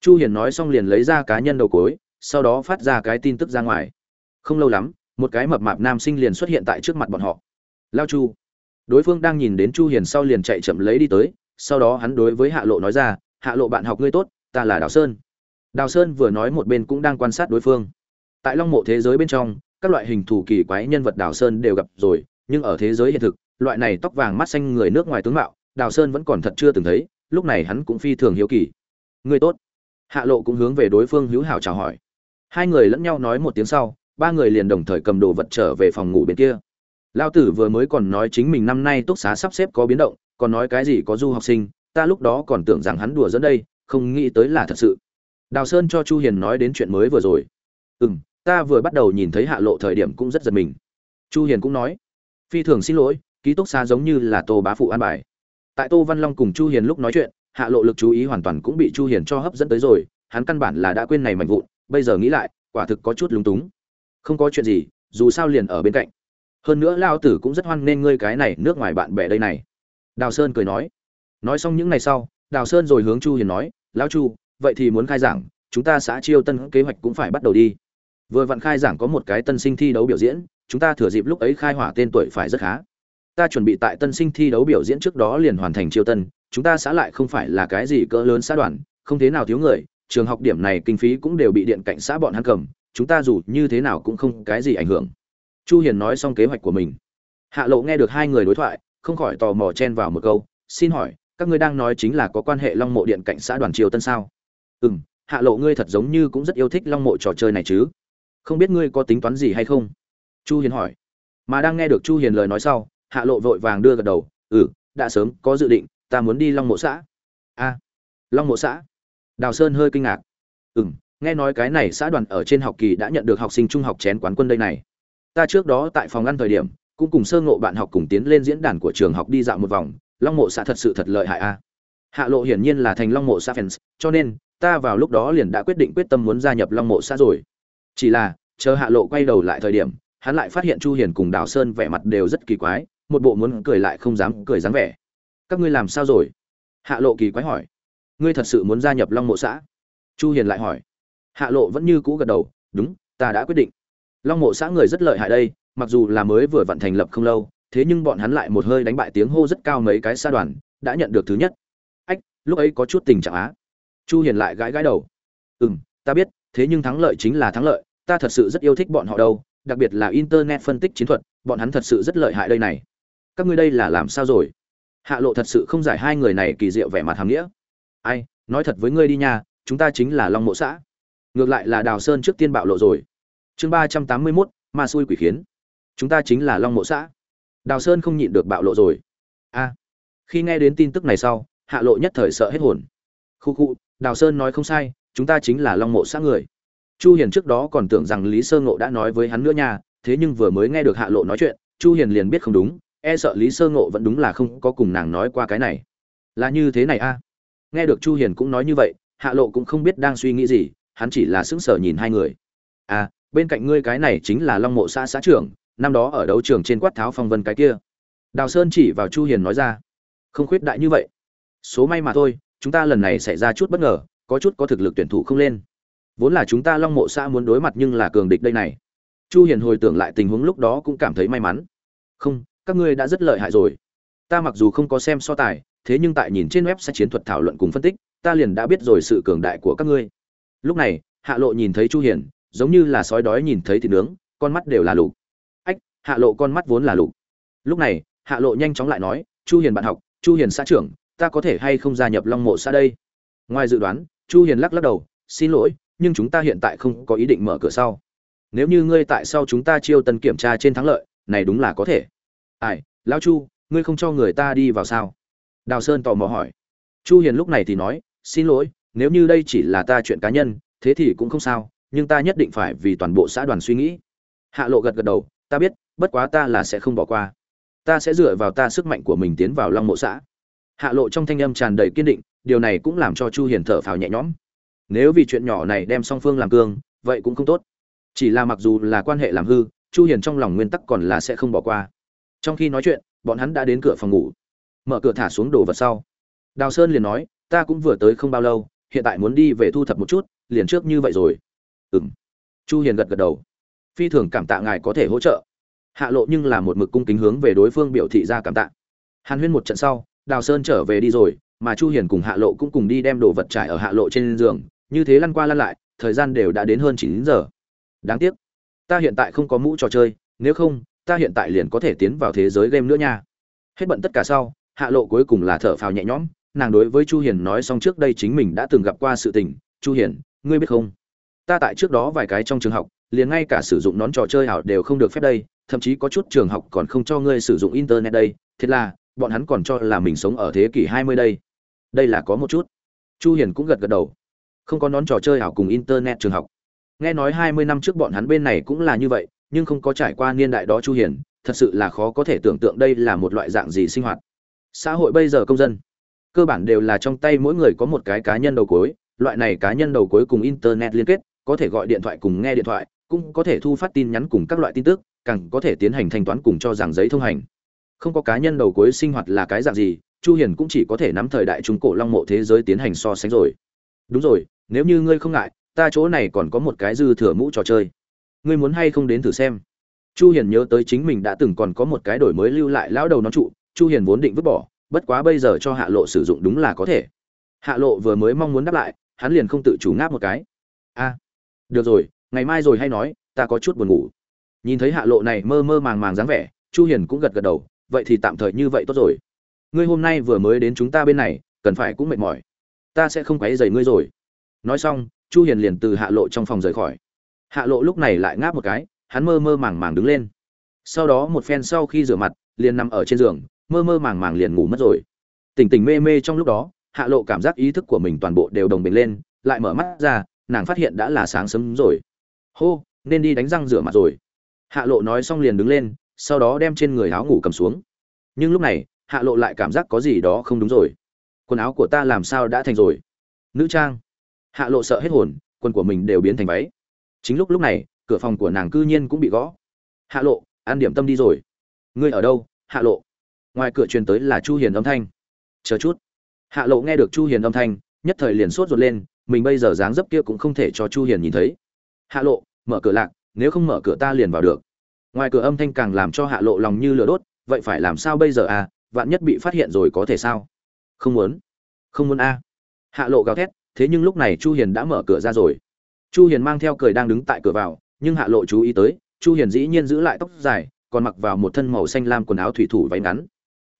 Chu hiền nói xong liền lấy ra cá nhân đầu cối, sau đó phát ra cái tin tức ra ngoài. Không lâu lắm một cái mập mạp nam sinh liền xuất hiện tại trước mặt bọn họ. Lao chu. Đối phương đang nhìn đến chu hiền sau liền chạy chậm lấy đi tới, sau đó hắn đối với hạ lộ nói ra, hạ lộ bạn học ngươi tốt, ta là đào sơn. Đào sơn vừa nói một bên cũng đang quan sát đối phương. Tại long mộ thế giới bên trong, các loại hình thủ kỳ quái nhân vật đào sơn đều gặp rồi, nhưng ở thế giới hiện thực, loại này tóc vàng mắt xanh người nước ngoài tướng mạo, đào sơn vẫn còn thật chưa từng thấy, lúc này hắn cũng phi thường hiếu kỳ. Ngươi tốt. Hạ lộ cũng hướng về đối phương hữu hảo chào hỏi. Hai người lẫn nhau nói một tiếng sau ba người liền đồng thời cầm đồ vật trở về phòng ngủ bên kia. Lao tử vừa mới còn nói chính mình năm nay túc xá sắp xếp có biến động, còn nói cái gì có du học sinh, ta lúc đó còn tưởng rằng hắn đùa dẫn đây, không nghĩ tới là thật sự. Đào sơn cho chu hiền nói đến chuyện mới vừa rồi. Ừ m ta vừa bắt đầu nhìn thấy hạ lộ thời điểm cũng rất giật mình. Chu hiền cũng nói, phi thường xin lỗi, ký túc xá giống như là tô bá phụ an bài. Tại tô văn long cùng chu hiền lúc nói chuyện, hạ lộ lực chú ý hoàn toàn cũng bị chu hiền cho hấp dẫn tới rồi, hắn căn bản là đã quên này mạnh vụn, bây giờ nghĩ lại, quả thực có chút lúng túng không có chuyện gì, dù sao liền ở bên cạnh. Hơn nữa lao tử cũng rất hoan nên ngươi cái này nước ngoài bạn bè đây này. Đào sơn cười nói. Nói xong những ngày sau, đào sơn rồi hướng chu hiền nói, lão chu, vậy thì muốn khai giảng, chúng ta xã chiêu tân kế hoạch cũng phải bắt đầu đi. Vừa vặn khai giảng có một cái tân sinh thi đấu biểu diễn, chúng ta thừa dịp lúc ấy khai hỏa tên tuổi phải rất khá. Ta chuẩn bị tại tân sinh thi đấu biểu diễn trước đó liền hoàn thành chiêu tân, chúng ta xã lại không phải là cái gì cỡ lớn xã đoàn, không thế nào thiếu người, trường học điểm này kinh phí cũng đều bị điện cảnh xã bọn hắn cầm chúng ta dù như thế nào cũng không cái gì ảnh hưởng. Chu hiền nói xong kế hoạch của mình. Hạ lộ nghe được hai người đối thoại, không khỏi tò mò chen vào một câu, xin hỏi, các ngươi đang nói chính là có quan hệ long mộ điện cảnh xã đoàn triều tân sao? Ừm, hạ lộ ngươi thật giống như cũng rất yêu thích long mộ trò chơi này chứ. Không biết ngươi có tính toán gì hay không? Chu hiền hỏi. Mà đang nghe được chu hiền lời nói sau, hạ lộ vội vàng đưa gật đầu ừ đã sớm, có dự định, ta muốn đi long mộ xã. A, long mộ xã? Đào sơn hơi kinh ngạc. Ừm nghe nói cái này xã đoàn ở trên học kỳ đã nhận được học sinh trung học chén quán quân đây này. Ta trước đó tại phòng ăn thời điểm, cũng cùng sơ ngộ bạn học cùng tiến lên diễn đàn của trường học đi dạo một vòng. Long mộ xã thật sự thật lợi hại a. Hạ lộ hiển nhiên là thành long mộ xã fans, cho nên, ta vào lúc đó liền đã quyết định quyết tâm muốn gia nhập long mộ xã rồi. Chỉ là, chờ hạ lộ quay đầu lại thời điểm, hắn lại phát hiện chu hiền cùng đào sơn vẻ mặt đều rất kỳ quái, một bộ muốn cười lại không dám cười dáng vẻ. Các ngươi làm sao rồi? Hạ lộ kỳ quái hỏi. Ngươi thật sự muốn gia nhập long mộ xã? Chu hiền lại hỏi hạ lộ vẫn như cũ gật đầu, đúng, ta đã quyết định. Long mộ xã người rất lợi hại đây, mặc dù là mới vừa vận thành lập không lâu, thế nhưng bọn hắn lại một hơi đánh bại tiếng hô rất cao mấy cái xa đoàn, đã nhận được thứ nhất. Ách, lúc ấy có chút tình trạng á. Chu hiền lại gãi gãi đầu. Ừm, ta biết, thế nhưng thắng lợi chính là thắng lợi, ta thật sự rất yêu thích bọn họ đâu, đặc biệt là internet phân tích chiến thuật, bọn hắn thật sự rất lợi hại đây này. Các ngươi đây là làm sao rồi? Hạ lộ thật sự không giải hai người này kỳ diệu vẻ mặt hàm nghĩa. Ai, nói thật với ngươi đi nha, chúng ta chính là long mộ xã ngược lại là đào sơn trước tiên bạo lộ rồi. Chương ba trăm tám mươi mốt, ma xui quỷ khiến. Chúng ta chính là long mộ xã. Đào sơn không nhịn được bạo lộ rồi. A. Khi nghe đến tin tức này sau, hạ lộ nhất thời sợ hết hồn. Khu khu, đào sơn nói không sai, chúng ta chính là long mộ xã người. Chu hiền trước đó còn tưởng rằng lý sơ ngộ đã nói với hắn nữa nha, thế nhưng vừa mới nghe được hạ lộ nói chuyện, chu hiền liền biết không đúng e sợ lý sơ ngộ vẫn đúng là không có cùng nàng nói qua cái này. Là như thế này a. Nghe được chu hiền cũng nói như vậy, hạ lộ cũng không biết đang suy nghĩ gì hắn chỉ là sững sờ nhìn hai người. À bên cạnh ngươi cái này chính là long mộ xã xã trưởng, năm đó ở đấu trường trên quát tháo phong vân cái kia. Đào sơn chỉ vào chu hiền nói ra, không khuyết đại như vậy. Số may mà thôi, chúng ta lần này xảy ra chút bất ngờ, có chút có thực lực tuyển thủ không lên. Vốn là chúng ta long mộ xã muốn đối mặt nhưng là cường địch đây này. Chu hiền hồi tưởng lại tình huống lúc đó cũng cảm thấy may mắn. Không, các ngươi đã rất lợi hại rồi. Ta mặc dù không có xem so tài, thế nhưng tại nhìn trên web sẽ chiến thuật thảo luận cùng phân tích, ta liền đã biết rồi sự cường đại của các ngươi lúc này, hạ lộ nhìn thấy chu hiền, giống như là sói đói nhìn thấy thịt nướng, con mắt đều là lục. Ách, hạ lộ con mắt vốn là lục. Lúc này, hạ lộ nhanh chóng lại nói, chu hiền bạn học, chu hiền xã trưởng, ta có thể hay không gia nhập long mộ xã đây? Ngoài dự đoán, chu hiền lắc lắc đầu, xin lỗi, nhưng chúng ta hiện tại không có ý định mở cửa sau. Nếu như ngươi tại sau chúng ta chiêu tân kiểm tra trên thắng lợi, này đúng là có thể. Ai, lão chu, ngươi không cho người ta đi vào sao? Đào sơn tò mò hỏi. Chu hiền lúc này thì nói, xin lỗi nếu như đây chỉ là ta chuyện cá nhân, thế thì cũng không sao, nhưng ta nhất định phải vì toàn bộ xã đoàn suy nghĩ. Hạ lộ gật gật đầu, ta biết, bất quá ta là sẽ không bỏ qua. Ta sẽ dựa vào ta sức mạnh của mình tiến vào long mộ xã. Hạ lộ trong thanh âm tràn đầy kiên định, điều này cũng làm cho chu hiền thở phào nhẹ nhõm. Nếu vì chuyện nhỏ này đem song phương làm cương, vậy cũng không tốt. Chỉ là mặc dù là quan hệ làm hư, chu hiền trong lòng nguyên tắc còn là sẽ không bỏ qua. Trong khi nói chuyện, bọn hắn đã đến cửa phòng ngủ. Mở cửa thả xuống đồ vật sau. Đào sơn liền nói, ta cũng vừa tới không bao lâu hiện tại muốn đi về thu thập một chút, liền trước như vậy rồi. Ừm. Chu hiền gật gật đầu. Phi thường cảm tạ ngài có thể hỗ trợ. Hạ lộ nhưng là một mực cung kính hướng về đối phương biểu thị ra cảm tạ. Hàn huyên một trận sau, đào sơn trở về đi rồi, mà chu hiền cùng hạ lộ cũng cùng đi đem đồ vật trải ở hạ lộ trên giường, như thế lăn qua lăn lại, thời gian đều đã đến hơn 9 giờ. Đáng tiếc, ta hiện tại không có mũ trò chơi, nếu không, ta hiện tại liền có thể tiến vào thế giới game nữa nha. Hết bận tất cả sau, hạ lộ cuối cùng là thở phào nhẹ nhõm nàng đối với chu hiền nói xong trước đây chính mình đã từng gặp qua sự tình, chu hiền, ngươi biết không? Ta tại trước đó vài cái trong trường học, liền ngay cả sử dụng nón trò chơi ảo đều không được phép đây, thậm chí có chút trường học còn không cho ngươi sử dụng internet đây thế là, bọn hắn còn cho là mình sống ở thế kỷ 20 đây. Đây là có một chút. Chu hiền cũng gật gật đầu. Không có nón trò chơi ảo cùng internet trường học. Nghe nói 20 năm trước bọn hắn bên này cũng là như vậy, nhưng không có trải qua niên đại đó chu hiền, thật sự là khó có thể tưởng tượng đây là một loại dạng gì sinh hoạt. Xã hội bây giờ công dân cơ bản đều là trong tay mỗi người có một cái cá nhân đầu cuối loại này cá nhân đầu cuối cùng internet liên kết, có thể gọi điện thoại cùng nghe điện thoại, cũng có thể thu phát tin nhắn cùng các loại tin tức, càng có thể tiến hành thanh toán cùng cho rằng giấy thông hành. Không có cá nhân đầu cuối sinh hoạt là cái dạng gì, chu hiền cũng chỉ có thể nắm thời đại trung cổ long mộ thế giới tiến hành so sánh rồi. Đúng rồi, nếu như ngươi không ngại, ta chỗ này còn có một cái dư thừa mũ trò chơi. Ngươi muốn hay không đến thử xem? Chu hiền nhớ tới chính mình đã từng còn có một cái đổi mới lưu lại lão đầu nó trụ, chu hiền vốn định vứt bỏ bất quá bây giờ cho hạ lộ sử dụng đúng là có thể. Hạ lộ vừa mới mong muốn đáp lại, hắn liền không tự chủ ngáp một cái. A, được rồi, ngày mai rồi hay nói, ta có chút buồn ngủ. Nhìn thấy hạ lộ này mơ mơ màng màng dáng vẻ, chu hiền cũng gật gật đầu, vậy thì tạm thời như vậy tốt rồi. Ngươi hôm nay vừa mới đến chúng ta bên này, cần phải cũng mệt mỏi. Ta sẽ không quấy rầy ngươi rồi. Nói xong, chu hiền liền từ hạ lộ trong phòng rời khỏi. Hạ lộ lúc này lại ngáp một cái, hắn mơ mơ màng màng đứng lên. Sau đó một phen sau khi rửa mặt, liền nằm ở trên giường mơ mơ màng màng liền ngủ mất rồi. Tỉnh tỉnh mê mê trong lúc đó, hạ lộ cảm giác ý thức của mình toàn bộ đều đồng bình lên, lại mở mắt ra, nàng phát hiện đã là sáng sớm rồi. Hô, nên đi đánh răng rửa mặt rồi. Hạ lộ nói xong liền đứng lên, sau đó đem trên người áo ngủ cầm xuống. Nhưng lúc này, hạ lộ lại cảm giác có gì đó không đúng rồi. Quần áo của ta làm sao đã thành rồi? Nữ trang. Hạ lộ sợ hết hồn, quần của mình đều biến thành váy. Chính lúc lúc này, cửa phòng của nàng cư nhiên cũng bị gõ. Hạ lộ, ăn điểm tâm đi rồi. Ngươi ở đâu, hạ lộ? Ngoài cửa truyền tới là chu hiền âm thanh. Chờ chút. Hạ lộ nghe được chu hiền âm thanh, nhất thời liền sốt ruột lên, mình bây giờ dáng dấp kia cũng không thể cho chu hiền nhìn thấy. Hạ lộ, mở cửa lạc, nếu không mở cửa ta liền vào được. Ngoài cửa âm thanh càng làm cho hạ lộ lòng như lửa đốt, vậy phải làm sao bây giờ à vạn nhất bị phát hiện rồi có thể sao? Không muốn. Không muốn a. À. hạ lộ gào thét, thế nhưng lúc này chu hiền đã mở cửa ra rồi. Chu hiền mang theo cười đang đứng tại cửa vào, nhưng hạ lộ chú ý tới, chu hiền dĩ nhiên giữ lại tóc dài, còn mặc vào một thân màu xanh lam quần áo thủy thủ váy ngắn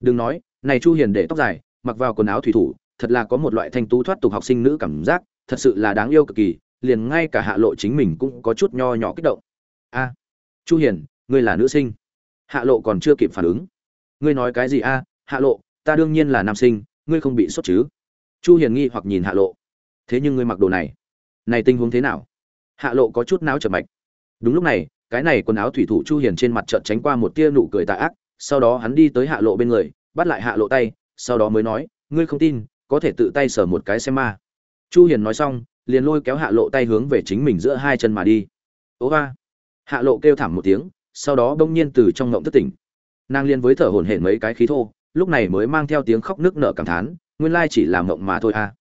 đừng nói, này chu hiền để tóc dài, mặc vào quần áo thủy thủ, thật là có một loại thanh tú thoát tục học sinh nữ cảm giác, thật sự là đáng yêu cực kỳ, liền ngay cả hạ lộ chính mình cũng có chút nho nhỏ kích động. A, chu hiền, ngươi là nữ sinh. Hạ lộ còn chưa kịp phản ứng. Ngươi nói cái gì a? Hạ lộ, ta đương nhiên là nam sinh, ngươi không bị sốt chứ? Chu hiền nghi hoặc nhìn hạ lộ. Thế nhưng ngươi mặc đồ này này tình huống thế nào? Hạ lộ có chút não trở mạch. Đúng lúc này, cái này quần áo thủy thủ chu hiền trên mặt chợt tránh qua một tia nụ cười tà ác sau đó hắn đi tới hạ lộ bên người, bắt lại hạ lộ tay, sau đó mới nói, ngươi không tin, có thể tự tay sờ một cái xem ma. Chu hiền nói xong, liền lôi kéo hạ lộ tay hướng về chính mình giữa hai chân mà đi. Ố ga hạ lộ kêu thảm một tiếng, sau đó bỗng nhiên từ trong ngộng thức tỉnh. Nàng liên với thở hổn hển mấy cái khí thô, lúc này mới mang theo tiếng khóc nước nở cảm thán, nguyên lai chỉ là ngộng mà thôi à.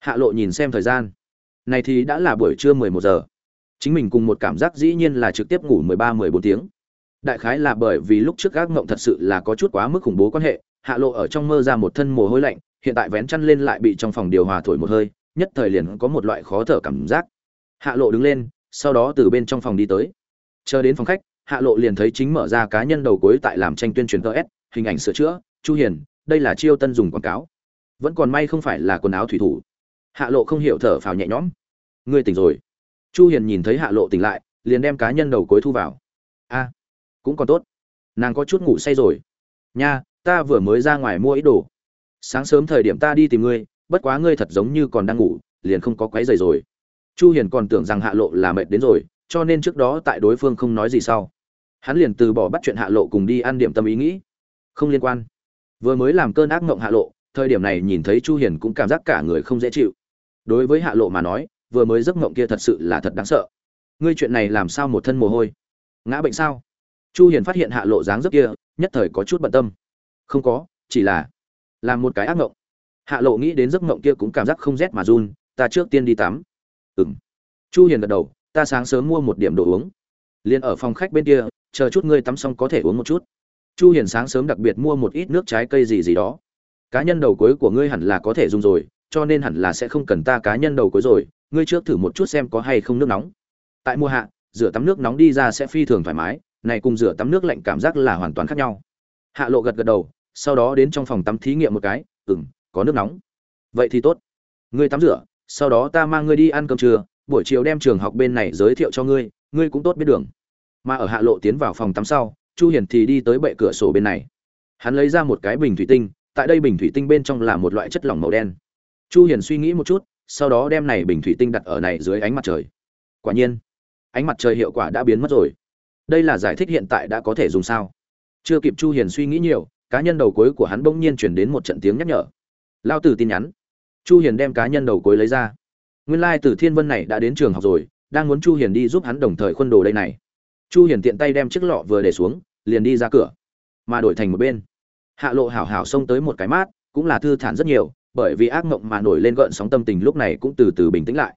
Hạ lộ nhìn xem thời gian. Này thì đã là buổi trưa 11 giờ. Chính mình cùng một cảm giác dĩ nhiên là trực tiếp ngủ 13-14 tiếng đại khái là bởi vì lúc trước gác ngộng thật sự là có chút quá mức khủng bố quan hệ, hạ lộ ở trong mơ ra một thân mồ hôi lạnh, hiện tại vén chăn lên lại bị trong phòng điều hòa thổi một hơi, nhất thời liền có một loại khó thở cảm giác. Hạ lộ đứng lên, sau đó từ bên trong phòng đi tới. Chờ đến phòng khách, hạ lộ liền thấy chính mở ra cá nhân đầu cuối tại làm tranh tuyên truyền ts hình ảnh sửa chữa, chu hiền, đây là chiêu tân dùng quảng cáo. Vẫn còn may không phải là quần áo thủy thủ. Hạ lộ không hiểu thở phào nhẹ nhõm. Ngươi tỉnh rồi. Chu hiền nhìn thấy hạ lộ tỉnh lại, liền đem cá nhân đầu cuối thu vào. A cũng còn tốt. Nàng có chút ngủ say rồi. Nha, ta vừa mới ra ngoài mua ít đồ. Sáng sớm thời điểm ta đi tìm ngươi, bất quá ngươi thật giống như còn đang ngủ, liền không có quấy dày rồi. Chu hiền còn tưởng rằng hạ lộ là mệt đến rồi, cho nên trước đó tại đối phương không nói gì sau, hắn liền từ bỏ bắt chuyện hạ lộ cùng đi ăn điểm tâm ý nghĩ. Không liên quan. Vừa mới làm cơn ác mộng hạ lộ, thời điểm này nhìn thấy chu hiền cũng cảm giác cả người không dễ chịu. Đối với hạ lộ mà nói, vừa mới giấc mộng kia thật sự là thật đáng sợ. Ngươi chuyện này làm sao một thân mồ hôi? Ngã bệnh sao? Chu hiền phát hiện hạ lộ dáng dấp kia, nhất thời có chút bận tâm. Không có, chỉ là làm một cái ác ngộng. Hạ lộ nghĩ đến giấc ngộng kia cũng cảm giác không rét mà run, ta trước tiên đi tắm. Ừm. Chu hiền gật đầu, ta sáng sớm mua một điểm đồ uống. Liền ở phòng khách bên kia, chờ chút ngươi tắm xong có thể uống một chút. Chu hiền sáng sớm đặc biệt mua một ít nước trái cây gì gì đó. Cá nhân đầu cuối của ngươi hẳn là có thể dùng rồi, cho nên hẳn là sẽ không cần ta cá nhân đầu cuối rồi, ngươi trước thử một chút xem có hay không nước nóng. Tại mùa hạ, rửa tắm nước nóng đi ra sẽ phi thường thoải mái này cùng rửa tắm nước lạnh cảm giác là hoàn toàn khác nhau. Hạ lộ gật gật đầu, sau đó đến trong phòng tắm thí nghiệm một cái, ừm, có nước nóng. Vậy thì tốt. Ngươi tắm rửa, sau đó ta mang ngươi đi ăn cơm trưa, buổi chiều đem trường học bên này giới thiệu cho ngươi ngươi cũng tốt biết đường. Mà ở hạ lộ tiến vào phòng tắm sau, chu hiền thì đi tới bệ cửa sổ bên này. Hắn lấy ra một cái bình thủy tinh, tại đây bình thủy tinh bên trong là một loại chất lỏng màu đen. Chu hiền suy nghĩ một chút, sau đó đem này bình thủy tinh đặt ở này dưới ánh mặt trời. Quả nhiên, ánh mặt trời hiệu quả đã biến mất rồi đây là giải thích hiện tại đã có thể dùng sao? Chưa kịp chu hiền suy nghĩ nhiều, cá nhân đầu cuối của hắn bỗng nhiên chuyển đến một trận tiếng nhắc nhở. Lao tử tin nhắn. Chu hiền đem cá nhân đầu cuối lấy ra. Nguyên lai like từ thiên vân này đã đến trường học rồi, đang muốn chu hiền đi giúp hắn đồng thời khuôn đồ đây này. Chu hiền tiện tay đem chiếc lọ vừa để xuống, liền đi ra cửa, mà đổi thành một bên. Hạ lộ hảo hảo xông tới một cái mát, cũng là thư thản rất nhiều, bởi vì ác mộng mà nổi lên gợn sóng tâm tình lúc này cũng từ từ bình tĩnh lại.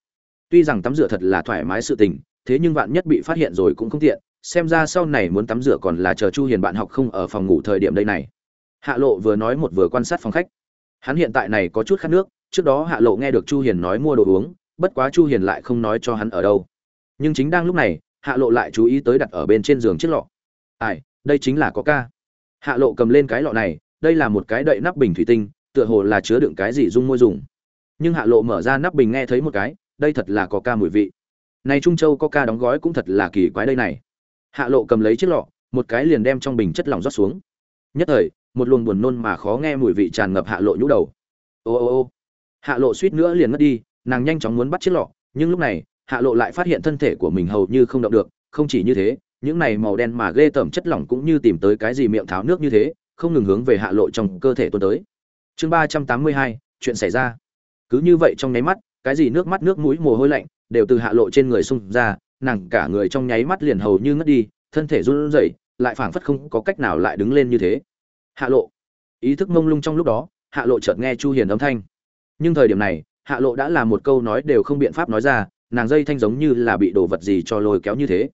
Tuy rằng tắm rửa thật là thoải mái sự tình, thế nhưng vạn nhất bị phát hiện rồi cũng không tiện xem ra sau này muốn tắm rửa còn là chờ chu hiền bạn học không ở phòng ngủ thời điểm đây này. Hạ lộ vừa nói một vừa quan sát phòng khách. Hắn hiện tại này có chút khát nước, trước đó hạ lộ nghe được chu hiền nói mua đồ uống, bất quá chu hiền lại không nói cho hắn ở đâu. Nhưng chính đang lúc này, hạ lộ lại chú ý tới đặt ở bên trên giường chiếc lọ. Ai, đây chính là có ca. Hạ lộ cầm lên cái lọ này, đây là một cái đậy nắp bình thủy tinh, tựa hồ là chứa đựng cái gì dung môi dùng. Nhưng hạ lộ mở ra nắp bình nghe thấy một cái, đây thật là có ca mùi vị. Này trung châu có ca đóng gói cũng thật là kỳ quái đây này hạ lộ cầm lấy chiếc lọ, một cái liền đem trong bình chất lỏng rót xuống. Nhất thời, một luồng buồn nôn mà khó nghe mùi vị tràn ngập hạ lộ nhũ đầu. Ô ô ô. Hạ lộ suýt nữa liền ngất đi, nàng nhanh chóng muốn bắt chiếc lọ, nhưng lúc này, hạ lộ lại phát hiện thân thể của mình hầu như không động được, không chỉ như thế, những này màu đen mà ghê tởm chất lỏng cũng như tìm tới cái gì miệng tháo nước như thế, không ngừng hướng về hạ lộ trong cơ thể tuôn tới. Chương ba trăm tám mươi hai, chuyện xảy ra. Cứ như vậy trong nháy mắt, cái gì nước mắt nước mũi mồ hôi lạnh đều từ hạ lộ trên người xung ra nàng cả người trong nháy mắt liền hầu như ngất đi, thân thể run rẩy, lại phảng phất không có cách nào lại đứng lên như thế. Hạ lộ. Ý thức mông lung trong lúc đó, hạ lộ chợt nghe chu hiền âm thanh. Nhưng thời điểm này, hạ lộ đã là một câu nói đều không biện pháp nói ra, nàng dây thanh giống như là bị đồ vật gì cho lôi kéo như thế.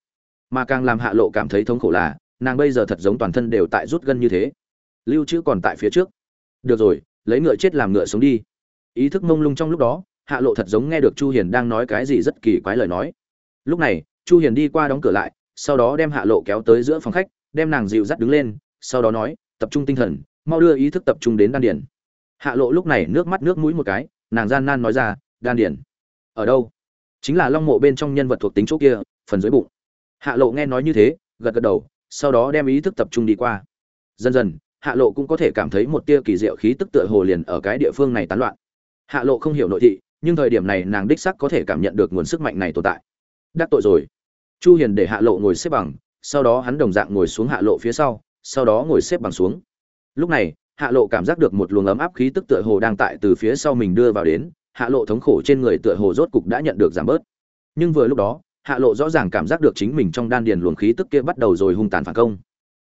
Mà càng làm hạ lộ cảm thấy thống khổ là, nàng bây giờ thật giống toàn thân đều tại rút gân như thế. Lưu trữ còn tại phía trước. Được rồi, lấy ngựa chết làm ngựa sống đi. Ý thức mông lung trong lúc đó, hạ lộ thật giống nghe được chu hiền đang nói cái gì rất kỳ quái lời nói lúc này, chu hiền đi qua đóng cửa lại, sau đó đem hạ lộ kéo tới giữa phòng khách, đem nàng dịu dắt đứng lên, sau đó nói, tập trung tinh thần, mau đưa ý thức tập trung đến đan điển hạ lộ lúc này nước mắt nước mũi một cái, nàng gian nan nói ra, đan điển ở đâu? Chính là long mộ bên trong nhân vật thuộc tính chỗ kia, phần dưới bụng. Hạ lộ nghe nói như thế, gật gật đầu, sau đó đem ý thức tập trung đi qua. Dần dần, hạ lộ cũng có thể cảm thấy một tia kỳ diệu khí tức tựa hồ liền ở cái địa phương này tán loạn. Hạ lộ không hiểu nội thị, nhưng thời điểm này nàng đích sắc có thể cảm nhận được nguồn sức mạnh này tồn tại đắc tội rồi. Chu hiền để hạ lộ ngồi xếp bằng, sau đó hắn đồng dạng ngồi xuống hạ lộ phía sau sau đó ngồi xếp bằng xuống. Lúc này, hạ lộ cảm giác được một luồng ấm áp khí tức tựa hồ đang tại từ phía sau mình đưa vào đến, hạ lộ thống khổ trên người tựa hồ rốt cục đã nhận được giảm bớt. Nhưng vừa lúc đó, hạ lộ rõ ràng cảm giác được chính mình trong đan điền luồng khí tức kia bắt đầu rồi hung tàn phản công.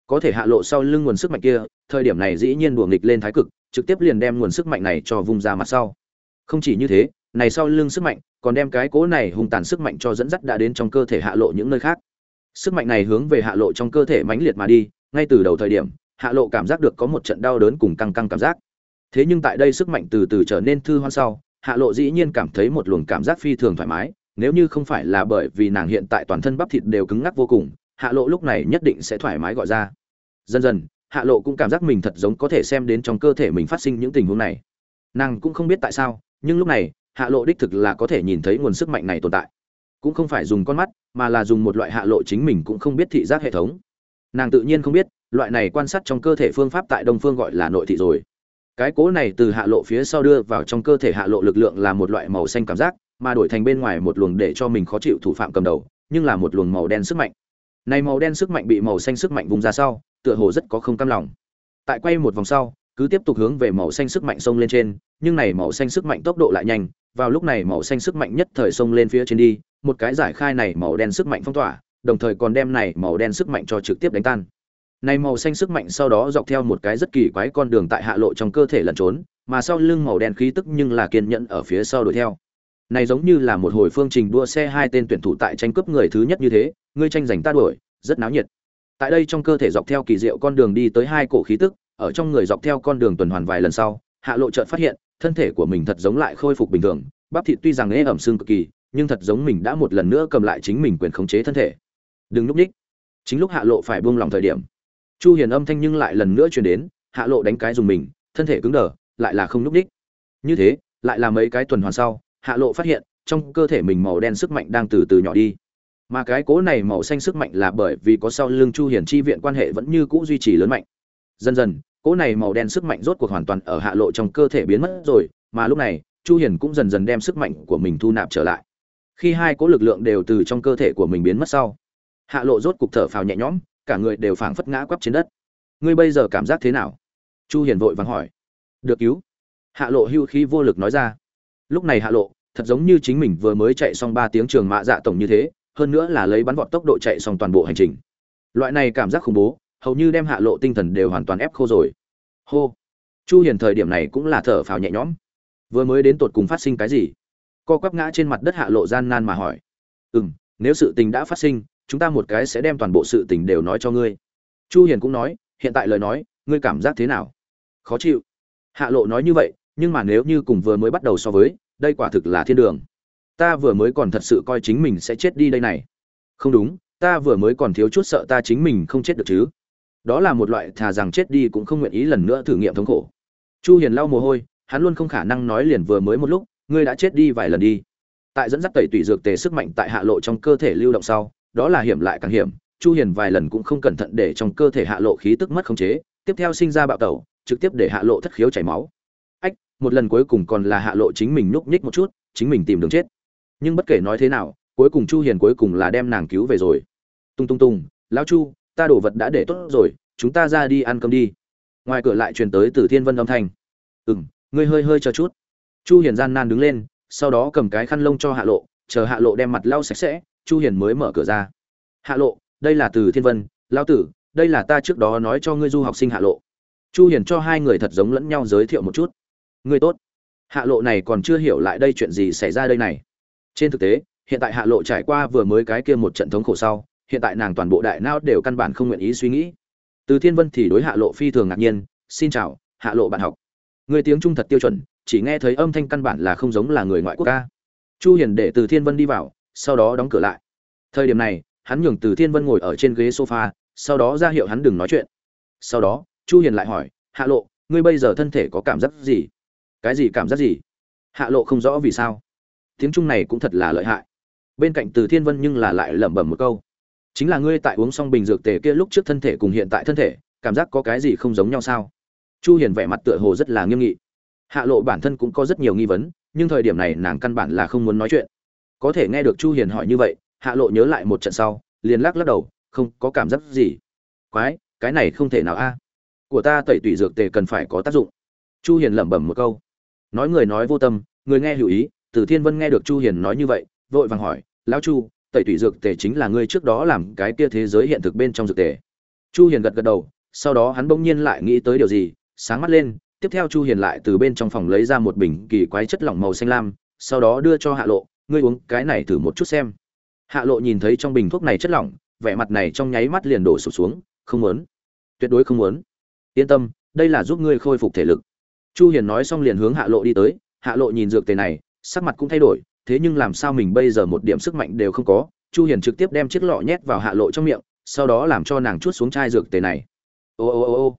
Có thể hạ lộ sau lưng nguồn sức mạnh kia, thời điểm này dĩ nhiên đùa nghịch lên thái cực, trực tiếp liền đem nguồn sức mạnh này cho vùng ra mặt sau. Không chỉ như thế này sau lưng sức mạnh, còn đem cái cố này hung tàn sức mạnh cho dẫn dắt đã đến trong cơ thể hạ lộ những nơi khác. Sức mạnh này hướng về hạ lộ trong cơ thể mãnh liệt mà đi, ngay từ đầu thời điểm, hạ lộ cảm giác được có một trận đau đớn cùng căng căng cảm giác. Thế nhưng tại đây sức mạnh từ từ trở nên thư hoan sau, hạ lộ dĩ nhiên cảm thấy một luồng cảm giác phi thường thoải mái, nếu như không phải là bởi vì nàng hiện tại toàn thân bắp thịt đều cứng ngắc vô cùng, hạ lộ lúc này nhất định sẽ thoải mái gọi ra. Dần dần, hạ lộ cũng cảm giác mình thật giống có thể xem đến trong cơ thể mình phát sinh những tình huống này. Nàng cũng không biết tại sao, nhưng lúc này hạ lộ đích thực là có thể nhìn thấy nguồn sức mạnh này tồn tại. Cũng không phải dùng con mắt, mà là dùng một loại hạ lộ chính mình cũng không biết thị giác hệ thống. Nàng tự nhiên không biết, loại này quan sát trong cơ thể phương pháp tại đông phương gọi là nội thị rồi. Cái cố này từ hạ lộ phía sau đưa vào trong cơ thể hạ lộ lực lượng là một loại màu xanh cảm giác, mà đổi thành bên ngoài một luồng để cho mình khó chịu thủ phạm cầm đầu, nhưng là một luồng màu đen sức mạnh. Này màu đen sức mạnh bị màu xanh sức mạnh vùng ra sau, tựa hồ rất có không cam lòng. Tại quay một vòng sau cứ tiếp tục hướng về màu xanh sức mạnh sông lên trên, nhưng này màu xanh sức mạnh tốc độ lại nhanh, vào lúc này màu xanh sức mạnh nhất thời sông lên phía trên đi, một cái giải khai này màu đen sức mạnh phong tỏa, đồng thời còn đem này màu đen sức mạnh cho trực tiếp đánh tan. Này màu xanh sức mạnh sau đó dọc theo một cái rất kỳ quái con đường tại hạ lộ trong cơ thể lẩn trốn, mà sau lưng màu đen khí tức nhưng là kiên nhẫn ở phía sau đuổi theo. Này giống như là một hồi phương trình đua xe hai tên tuyển thủ tại tranh cướp người thứ nhất như thế, ngươi tranh giành ta đuổi, rất náo nhiệt. Tại đây trong cơ thể dọc theo kỳ diệu con đường đi tới hai cổ khí tức ở trong người dọc theo con đường tuần hoàn vài lần sau, hạ lộ chợt phát hiện, thân thể của mình thật giống lại khôi phục bình thường, bắp thịt tuy rằng ế ẩm xương cực kỳ, nhưng thật giống mình đã một lần nữa cầm lại chính mình quyền khống chế thân thể. Đừng núp ních. Chính lúc hạ lộ phải buông lòng thời điểm, chu hiền âm thanh nhưng lại lần nữa truyền đến, hạ lộ đánh cái dùng mình, thân thể cứng đờ, lại là không núp ních. Như thế, lại là mấy cái tuần hoàn sau, hạ lộ phát hiện, trong cơ thể mình màu đen sức mạnh đang từ từ nhỏ đi. Mà cái cố này màu xanh sức mạnh là bởi vì có sau lưng chu hiền chi viện quan hệ vẫn như cũ duy trì lớn mạnh. Dần dần Cỗ này màu đen sức mạnh rốt cuộc hoàn toàn ở hạ lộ trong cơ thể biến mất rồi, mà lúc này, chu hiền cũng dần dần đem sức mạnh của mình thu nạp trở lại. Khi hai cỗ lực lượng đều từ trong cơ thể của mình biến mất sau, hạ lộ rốt cục thở phào nhẹ nhõm, cả người đều phảng phất ngã quắp trên đất. Ngươi bây giờ cảm giác thế nào? Chu hiền vội vàng hỏi. Được cứu. Hạ lộ hưu khí vô lực nói ra. Lúc này hạ lộ, thật giống như chính mình vừa mới chạy xong 3 tiếng trường mạ dạ tổng như thế, hơn nữa là lấy bắn vọt tốc độ chạy xong toàn bộ hành trình. Loại này cảm giác khủng bố hầu như đem hạ lộ tinh thần đều hoàn toàn ép khô rồi. Hô. Chu hiền thời điểm này cũng là thở phào nhẹ nhõm. Vừa mới đến tột cùng phát sinh cái gì? Co quắp ngã trên mặt đất hạ lộ gian nan mà hỏi. Ừm, nếu sự tình đã phát sinh, chúng ta một cái sẽ đem toàn bộ sự tình đều nói cho ngươi. Chu hiền cũng nói, hiện tại lời nói, ngươi cảm giác thế nào? Khó chịu. Hạ lộ nói như vậy, nhưng mà nếu như cùng vừa mới bắt đầu so với, đây quả thực là thiên đường. Ta vừa mới còn thật sự coi chính mình sẽ chết đi đây này. Không đúng, ta vừa mới còn thiếu chút sợ ta chính mình không chết được chứ đó là một loại thà rằng chết đi cũng không nguyện ý lần nữa thử nghiệm thống khổ. Chu hiền lau mồ hôi, hắn luôn không khả năng nói liền vừa mới một lúc, ngươi đã chết đi vài lần đi. Tại dẫn dắt tẩy tủy dược tề sức mạnh tại hạ lộ trong cơ thể lưu động sau, đó là hiểm lại càng hiểm, chu hiền vài lần cũng không cẩn thận để trong cơ thể hạ lộ khí tức mất khống chế, tiếp theo sinh ra bạo tẩu, trực tiếp để hạ lộ thất khiếu chảy máu. Ách, một lần cuối cùng còn là hạ lộ chính mình núp nhích một chút, chính mình tìm đường chết. Nhưng bất kể nói thế nào, cuối cùng chu hiền cuối cùng là đem nàng cứu về rồi. Tung tung tung, lão chu ta đổ vật đã để tốt rồi, chúng ta ra đi ăn cơm đi. Ngoài cửa lại truyền tới từ thiên vân âm thanh. Ừm, ngươi hơi hơi chờ chút. Chu hiền gian nan đứng lên, sau đó cầm cái khăn lông cho hạ lộ, chờ hạ lộ đem mặt lau sạch sẽ, chu hiền mới mở cửa ra. Hạ lộ, đây là từ thiên vân, lão tử, đây là ta trước đó nói cho ngươi du học sinh hạ lộ. Chu hiền cho hai người thật giống lẫn nhau giới thiệu một chút. Ngươi tốt. Hạ lộ này còn chưa hiểu lại đây chuyện gì xảy ra đây này. Trên thực tế, hiện tại hạ lộ trải qua vừa mới cái kia một trận thống khổ sau hiện tại nàng toàn bộ đại não đều căn bản không nguyện ý suy nghĩ. Từ thiên vân thì đối hạ lộ phi thường ngạc nhiên, xin chào, hạ lộ bạn học. Người tiếng trung thật tiêu chuẩn, chỉ nghe thấy âm thanh căn bản là không giống là người ngoại quốc ca. Chu hiền để từ thiên vân đi vào, sau đó đóng cửa lại. Thời điểm này, hắn nhường từ thiên vân ngồi ở trên ghế sofa, sau đó ra hiệu hắn đừng nói chuyện. Sau đó, chu hiền lại hỏi, hạ lộ, ngươi bây giờ thân thể có cảm giác gì? Cái gì cảm giác gì? Hạ lộ không rõ vì sao. Tiếng trung này cũng thật là lợi hại. Bên cạnh từ thiên vân nhưng là lại lẩm bẩm một câu chính là ngươi tại uống xong bình dược tề kia lúc trước thân thể cùng hiện tại thân thể, cảm giác có cái gì không giống nhau sao? Chu hiền vẻ mặt tựa hồ rất là nghiêm nghị. Hạ lộ bản thân cũng có rất nhiều nghi vấn, nhưng thời điểm này nàng căn bản là không muốn nói chuyện. Có thể nghe được chu hiền hỏi như vậy, hạ lộ nhớ lại một trận sau, liền lắc lắc đầu, không có cảm giác gì. Quái, cái này không thể nào a. Của ta tẩy tủy dược tề cần phải có tác dụng. Chu hiền lẩm bẩm một câu. Nói người nói vô tâm, người nghe hữu ý, từ thiên vân nghe được chu hiền nói như vậy, vội vàng hỏi, lão chu tẩy tủy dược tề chính là ngươi trước đó làm cái kia thế giới hiện thực bên trong dược tề. Chu hiền gật gật đầu, sau đó hắn bỗng nhiên lại nghĩ tới điều gì, sáng mắt lên, tiếp theo chu hiền lại từ bên trong phòng lấy ra một bình kỳ quái chất lỏng màu xanh lam, sau đó đưa cho hạ lộ, ngươi uống cái này thử một chút xem. Hạ lộ nhìn thấy trong bình thuốc này chất lỏng, vẻ mặt này trong nháy mắt liền đổ sụp xuống, không muốn. Tuyệt đối không muốn. Yên tâm, đây là giúp ngươi khôi phục thể lực. Chu hiền nói xong liền hướng hạ lộ đi tới, hạ lộ nhìn dược tề này, sắc mặt cũng thay đổi thế nhưng làm sao mình bây giờ một điểm sức mạnh đều không có? Chu hiền trực tiếp đem chiếc lọ nhét vào hạ lộ trong miệng, sau đó làm cho nàng chuốt xuống chai dược tề này. Ô ô ô ô.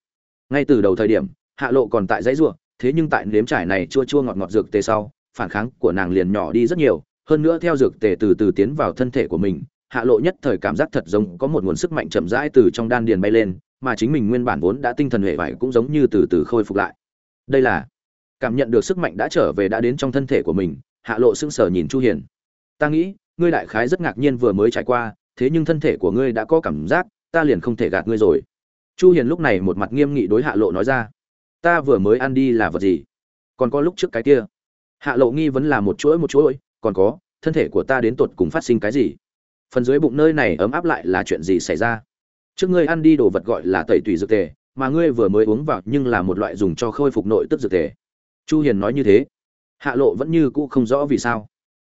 Ngay từ đầu thời điểm, hạ lộ còn tại dãy ruộng, thế nhưng tại nếm trải này chua chua ngọt ngọt dược tề sau, phản kháng của nàng liền nhỏ đi rất nhiều. Hơn nữa theo dược tề từ từ tiến vào thân thể của mình, hạ lộ nhất thời cảm giác thật giống có một nguồn sức mạnh chậm rãi từ trong đan điền bay lên, mà chính mình nguyên bản vốn đã tinh thần hệ vải cũng giống như từ từ khôi phục lại. Đây là cảm nhận được sức mạnh đã trở về đã đến trong thân thể của mình hạ lộ sững sờ nhìn chu hiền. Ta nghĩ, ngươi đại khái rất ngạc nhiên vừa mới trải qua, thế nhưng thân thể của ngươi đã có cảm giác, ta liền không thể gạt ngươi rồi. Chu hiền lúc này một mặt nghiêm nghị đối hạ lộ nói ra. Ta vừa mới ăn đi là vật gì? Còn có lúc trước cái kia. Hạ lộ nghi vấn là một chuỗi một chuỗi, còn có, thân thể của ta đến tột cùng phát sinh cái gì? Phần dưới bụng nơi này ấm áp lại là chuyện gì xảy ra? Trước ngươi ăn đi đồ vật gọi là tẩy tùy dược tề, mà ngươi vừa mới uống vào nhưng là một loại dùng cho khôi phục nội tức dược tề. Chu hiền nói như thế hạ lộ vẫn như cũ không rõ vì sao.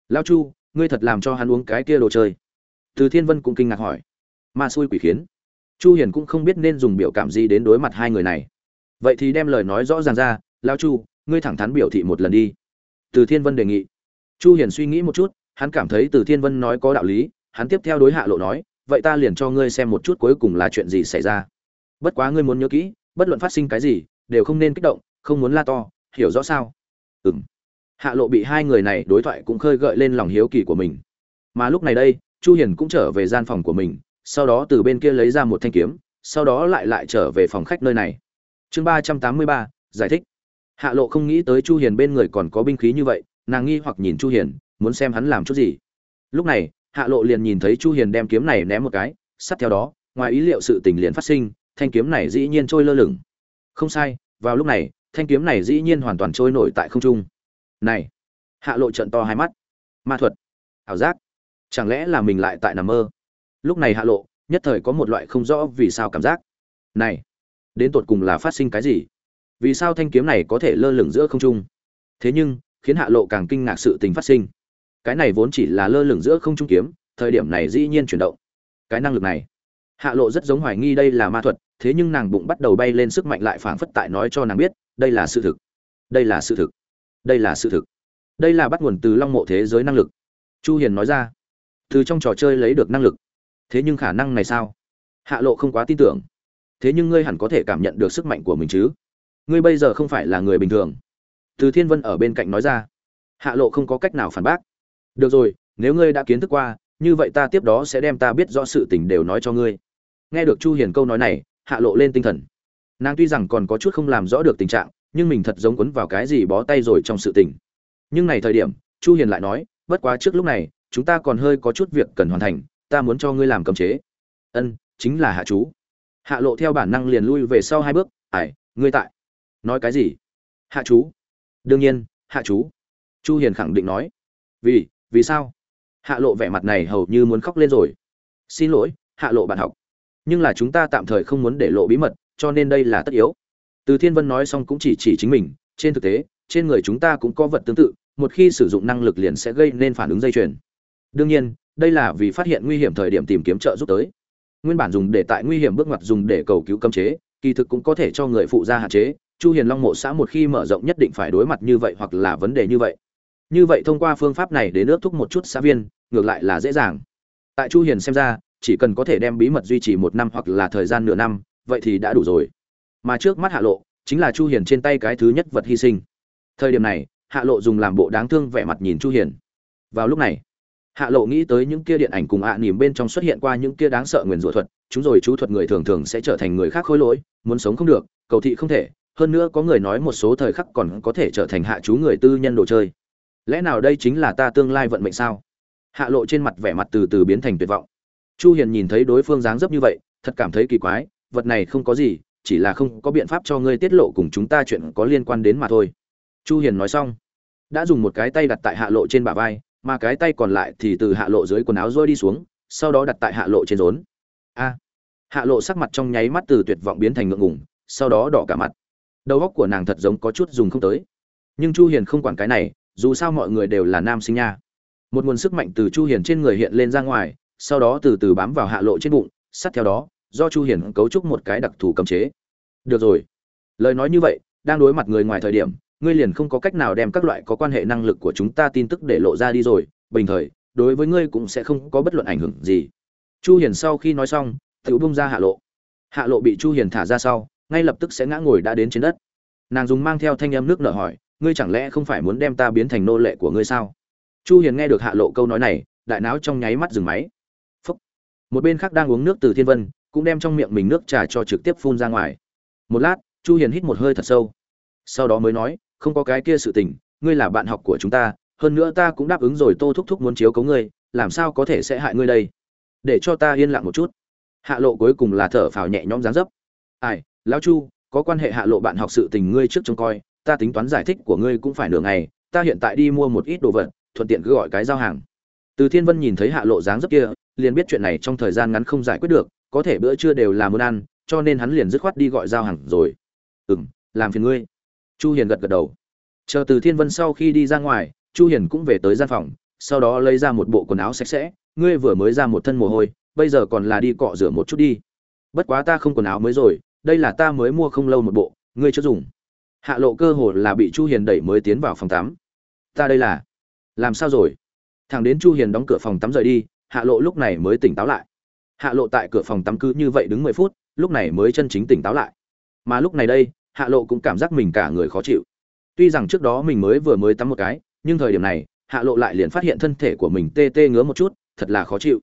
Lao chu, ngươi thật làm cho hắn uống cái kia đồ chơi? Từ thiên vân cũng kinh ngạc hỏi. Ma xui quỷ khiến. Chu hiền cũng không biết nên dùng biểu cảm gì đến đối mặt hai người này. Vậy thì đem lời nói rõ ràng ra lao chu, ngươi thẳng thắn biểu thị một lần đi. Từ thiên vân đề nghị. Chu hiền suy nghĩ một chút, hắn cảm thấy từ thiên vân nói có đạo lý, hắn tiếp theo đối hạ lộ nói, vậy ta liền cho ngươi xem một chút cuối cùng là chuyện gì xảy ra. Bất quá ngươi muốn nhớ kỹ, bất luận phát sinh cái gì, đều không nên kích động, không muốn la to, hiểu rõ sao? Ừm hạ lộ bị hai người này đối thoại cũng khơi gợi lên lòng hiếu kỳ của mình. Mà lúc này đây chu hiền cũng trở về gian phòng của mình sau đó từ bên kia lấy ra một thanh kiếm sau đó lại lại trở về phòng khách nơi này. Chương 383, giải thích. Hạ lộ không nghĩ tới chu hiền bên người còn có binh khí như vậy nàng nghi hoặc nhìn chu hiền muốn xem hắn làm chút gì. Lúc này hạ lộ liền nhìn thấy chu hiền đem kiếm này ném một cái sát theo đó ngoài ý liệu sự tình liền phát sinh thanh kiếm này dĩ nhiên trôi lơ lửng. Không sai vào lúc này thanh kiếm này dĩ nhiên hoàn toàn trôi nổi tại không trung này, hạ lộ trận to hai mắt. Ma thuật. Ảo giác. Chẳng lẽ là mình lại tại nằm mơ? Lúc này hạ lộ, nhất thời có một loại không rõ vì sao cảm giác. Này, đến tột cùng là phát sinh cái gì? Vì sao thanh kiếm này có thể lơ lửng giữa không trung? Thế nhưng, khiến hạ lộ càng kinh ngạc sự tình phát sinh. Cái này vốn chỉ là lơ lửng giữa không trung kiếm, thời điểm này dĩ nhiên chuyển động. Cái năng lực này. Hạ lộ rất giống hoài nghi đây là ma thuật, thế nhưng nàng bụng bắt đầu bay lên sức mạnh lại phảng phất tại nói cho nàng biết, đây là sự thực. Đây là sự thực đây là sự thực. Đây là bắt nguồn từ long mộ thế giới năng lực. Chu hiền nói ra. Từ trong trò chơi lấy được năng lực. Thế nhưng khả năng này sao? Hạ lộ không quá tin tưởng. Thế nhưng ngươi hẳn có thể cảm nhận được sức mạnh của mình chứ? Ngươi bây giờ không phải là người bình thường. Từ thiên vân ở bên cạnh nói ra. Hạ lộ không có cách nào phản bác. Được rồi, nếu ngươi đã kiến thức qua, như vậy ta tiếp đó sẽ đem ta biết rõ sự tình đều nói cho ngươi. Nghe được chu hiền câu nói này, hạ lộ lên tinh thần. Nàng tuy rằng còn có chút không làm rõ được tình trạng nhưng mình thật giống quấn vào cái gì bó tay rồi trong sự tình. Nhưng này thời điểm, chu hiền lại nói, bất quá trước lúc này, chúng ta còn hơi có chút việc cần hoàn thành, ta muốn cho ngươi làm cấm chế. Ân, chính là hạ chú. Hạ lộ theo bản năng liền lui về sau hai bước ải ngươi tại? Nói cái gì? Hạ chú. Đương nhiên, hạ chú. Chu hiền khẳng định nói. Vì vì sao? Hạ lộ vẻ mặt này hầu như muốn khóc lên rồi. Xin lỗi, hạ lộ bạn học. Nhưng là chúng ta tạm thời không muốn để lộ bí mật, cho nên đây là tất yếu từ thiên vân nói xong cũng chỉ chỉ chính mình, trên thực tế, trên người chúng ta cũng có vật tương tự, một khi sử dụng năng lực liền sẽ gây nên phản ứng dây chuyền. Đương nhiên, đây là vì phát hiện nguy hiểm thời điểm tìm kiếm trợ giúp tới. Nguyên bản dùng để tại nguy hiểm bước ngoặt dùng để cầu cứu cấm chế, kỳ thực cũng có thể cho người phụ ra hạn chế, chu hiền long mộ xã một khi mở rộng nhất định phải đối mặt như vậy hoặc là vấn đề như vậy. Như vậy thông qua phương pháp này đến ước thúc một chút xã viên, ngược lại là dễ dàng. Tại chu hiền xem ra, chỉ cần có thể đem bí mật duy trì một năm hoặc là thời gian nửa năm, vậy thì đã đủ rồi mà trước mắt hạ lộ chính là chu hiền trên tay cái thứ nhất vật hy sinh. Thời điểm này, hạ lộ dùng làm bộ đáng thương vẻ mặt nhìn chu hiền. Vào lúc này, hạ lộ nghĩ tới những kia điện ảnh cùng ạ à nỉm bên trong xuất hiện qua những kia đáng sợ nguyền rủa thuật, chúng rồi chú thuật người thường thường sẽ trở thành người khác khối lỗi, muốn sống không được, cầu thị không thể, hơn nữa có người nói một số thời khắc còn có thể trở thành hạ chú người tư nhân đồ chơi. Lẽ nào đây chính là ta tương lai vận mệnh sao? Hạ lộ trên mặt vẻ mặt từ từ biến thành tuyệt vọng. Chu hiền nhìn thấy đối phương dáng dấp như vậy, thật cảm thấy kỳ quái, vật này không có gì chỉ là không có biện pháp cho ngươi tiết lộ cùng chúng ta chuyện có liên quan đến mà thôi. Chu hiền nói xong, đã dùng một cái tay đặt tại hạ lộ trên bả vai, mà cái tay còn lại thì từ hạ lộ dưới quần áo rơi đi xuống, sau đó đặt tại hạ lộ trên rốn. A! Hạ lộ sắc mặt trong nháy mắt từ tuyệt vọng biến thành ngượng ngùng, sau đó đỏ cả mặt. Đầu óc của nàng thật giống có chút dùng không tới. Nhưng chu hiền không quản cái này, dù sao mọi người đều là nam sinh nha. Một nguồn sức mạnh từ chu hiền trên người hiện lên ra ngoài, sau đó từ từ bám vào hạ lộ trên bụng, sát theo đó do chu hiền cấu trúc một cái đặc thù cấm chế. Được rồi. Lời nói như vậy, đang đối mặt người ngoài thời điểm, ngươi liền không có cách nào đem các loại có quan hệ năng lực của chúng ta tin tức để lộ ra đi rồi. Bình thời, đối với ngươi cũng sẽ không có bất luận ảnh hưởng gì. Chu hiền sau khi nói xong tự bung ra hạ lộ. Hạ lộ bị chu hiền thả ra sau, ngay lập tức sẽ ngã ngồi đã đến trên đất. Nàng dùng mang theo thanh âm nước nở hỏi, ngươi chẳng lẽ không phải muốn đem ta biến thành nô lệ của ngươi sao? Chu hiền nghe được hạ lộ câu nói này, đại não trong nháy mắt dừng máy. Phúc. một bên khác đang uống nước từ thiên vân cũng đem trong miệng mình nước trà cho trực tiếp phun ra ngoài. Một lát, chu hiền hít một hơi thật sâu. Sau đó mới nói, không có cái kia sự tình, ngươi là bạn học của chúng ta, hơn nữa ta cũng đáp ứng rồi tô thúc thúc muốn chiếu cấu ngươi, làm sao có thể sẽ hại ngươi đây? Để cho ta yên lặng một chút. Hạ lộ cuối cùng là thở phào nhẹ nhõm dáng dấp. Ai, lão chu, có quan hệ hạ lộ bạn học sự tình ngươi trước trông coi, ta tính toán giải thích của ngươi cũng phải nửa ngày, ta hiện tại đi mua một ít đồ vật, thuận tiện cứ gọi cái giao hàng. Từ thiên vân nhìn thấy hạ lộ dáng dấp kia liền biết chuyện này trong thời gian ngắn không giải quyết được, có thể bữa trưa đều là muốn ăn, cho nên hắn liền dứt khoát đi gọi giao hàng rồi. Ừ m làm phiền ngươi. Chu hiền gật gật đầu. Chờ từ thiên vân sau khi đi ra ngoài, chu hiền cũng về tới gian phòng, sau đó lấy ra một bộ quần áo sạch sẽ, ngươi vừa mới ra một thân mồ hôi, bây giờ còn là đi cọ rửa một chút đi. Bất quá ta không quần áo mới rồi, đây là ta mới mua không lâu một bộ, ngươi chưa dùng. Hạ lộ cơ hồ là bị chu hiền đẩy mới tiến vào phòng tắm. Ta đây là, làm sao rồi? Thằng đến chu hiền đóng cửa phòng tắm rời đi hạ lộ lúc này mới tỉnh táo lại. Hạ lộ tại cửa phòng tắm cứ như vậy đứng 10 phút, lúc này mới chân chính tỉnh táo lại. Mà lúc này đây, hạ lộ cũng cảm giác mình cả người khó chịu. Tuy rằng trước đó mình mới vừa mới tắm một cái, nhưng thời điểm này, hạ lộ lại liền phát hiện thân thể của mình tê tê ngứa một chút, thật là khó chịu.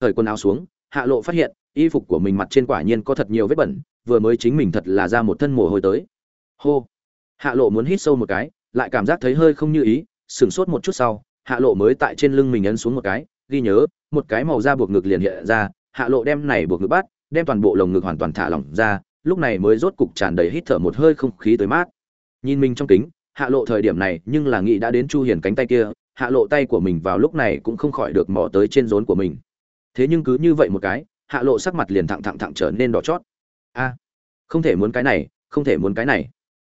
Thời quần áo xuống, hạ lộ phát hiện, y phục của mình mặt trên quả nhiên có thật nhiều vết bẩn, vừa mới chính mình thật là ra một thân mồ hôi tới. Hô! Hạ lộ muốn hít sâu một cái, lại cảm giác thấy hơi không như ý, sửng sốt một chút sau, hạ lộ mới tại trên lưng mình ấn xuống một cái ghi nhớ, một cái màu da buộc ngực liền hiện ra, hạ lộ đem này buộc ngực bắt, đem toàn bộ lồng ngực hoàn toàn thả lỏng ra, lúc này mới rốt cục tràn đầy hít thở một hơi không khí tới mát. Nhìn mình trong kính, hạ lộ thời điểm này nhưng là nghĩ đã đến chu hiền cánh tay kia, hạ lộ tay của mình vào lúc này cũng không khỏi được mò tới trên rốn của mình. Thế nhưng cứ như vậy một cái, hạ lộ sắc mặt liền thẳng thẳng thẳng trở nên đỏ chót. A, không thể muốn cái này, không thể muốn cái này.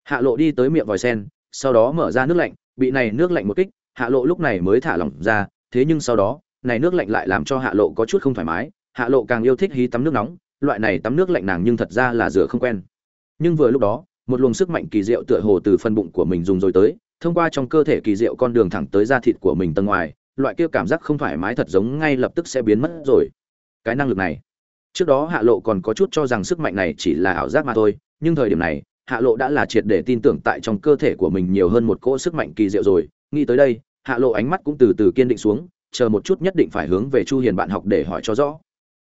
Hạ lộ đi tới miệng vòi sen, sau đó mở ra nước lạnh, bị này nước lạnh một kích, hạ lộ lúc này mới thả lỏng ra, thế nhưng sau đó này nước lạnh lại làm cho hạ lộ có chút không thoải mái, hạ lộ càng yêu thích hí tắm nước nóng, loại này tắm nước lạnh nàng nhưng thật ra là rửa không quen. Nhưng vừa lúc đó, một luồng sức mạnh kỳ diệu tựa hồ từ phân bụng của mình dùng rồi tới, thông qua trong cơ thể kỳ diệu con đường thẳng tới da thịt của mình tầng ngoài, loại kia cảm giác không thoải mái thật giống ngay lập tức sẽ biến mất rồi. Cái năng lực này, trước đó hạ lộ còn có chút cho rằng sức mạnh này chỉ là ảo giác mà thôi, nhưng thời điểm này, hạ lộ đã là triệt để tin tưởng tại trong cơ thể của mình nhiều hơn một cỗ sức mạnh kỳ diệu rồi. Nghĩ tới đây, hạ lộ ánh mắt cũng từ từ kiên định xuống chờ một chút nhất định phải hướng về chu hiền bạn học để hỏi cho rõ.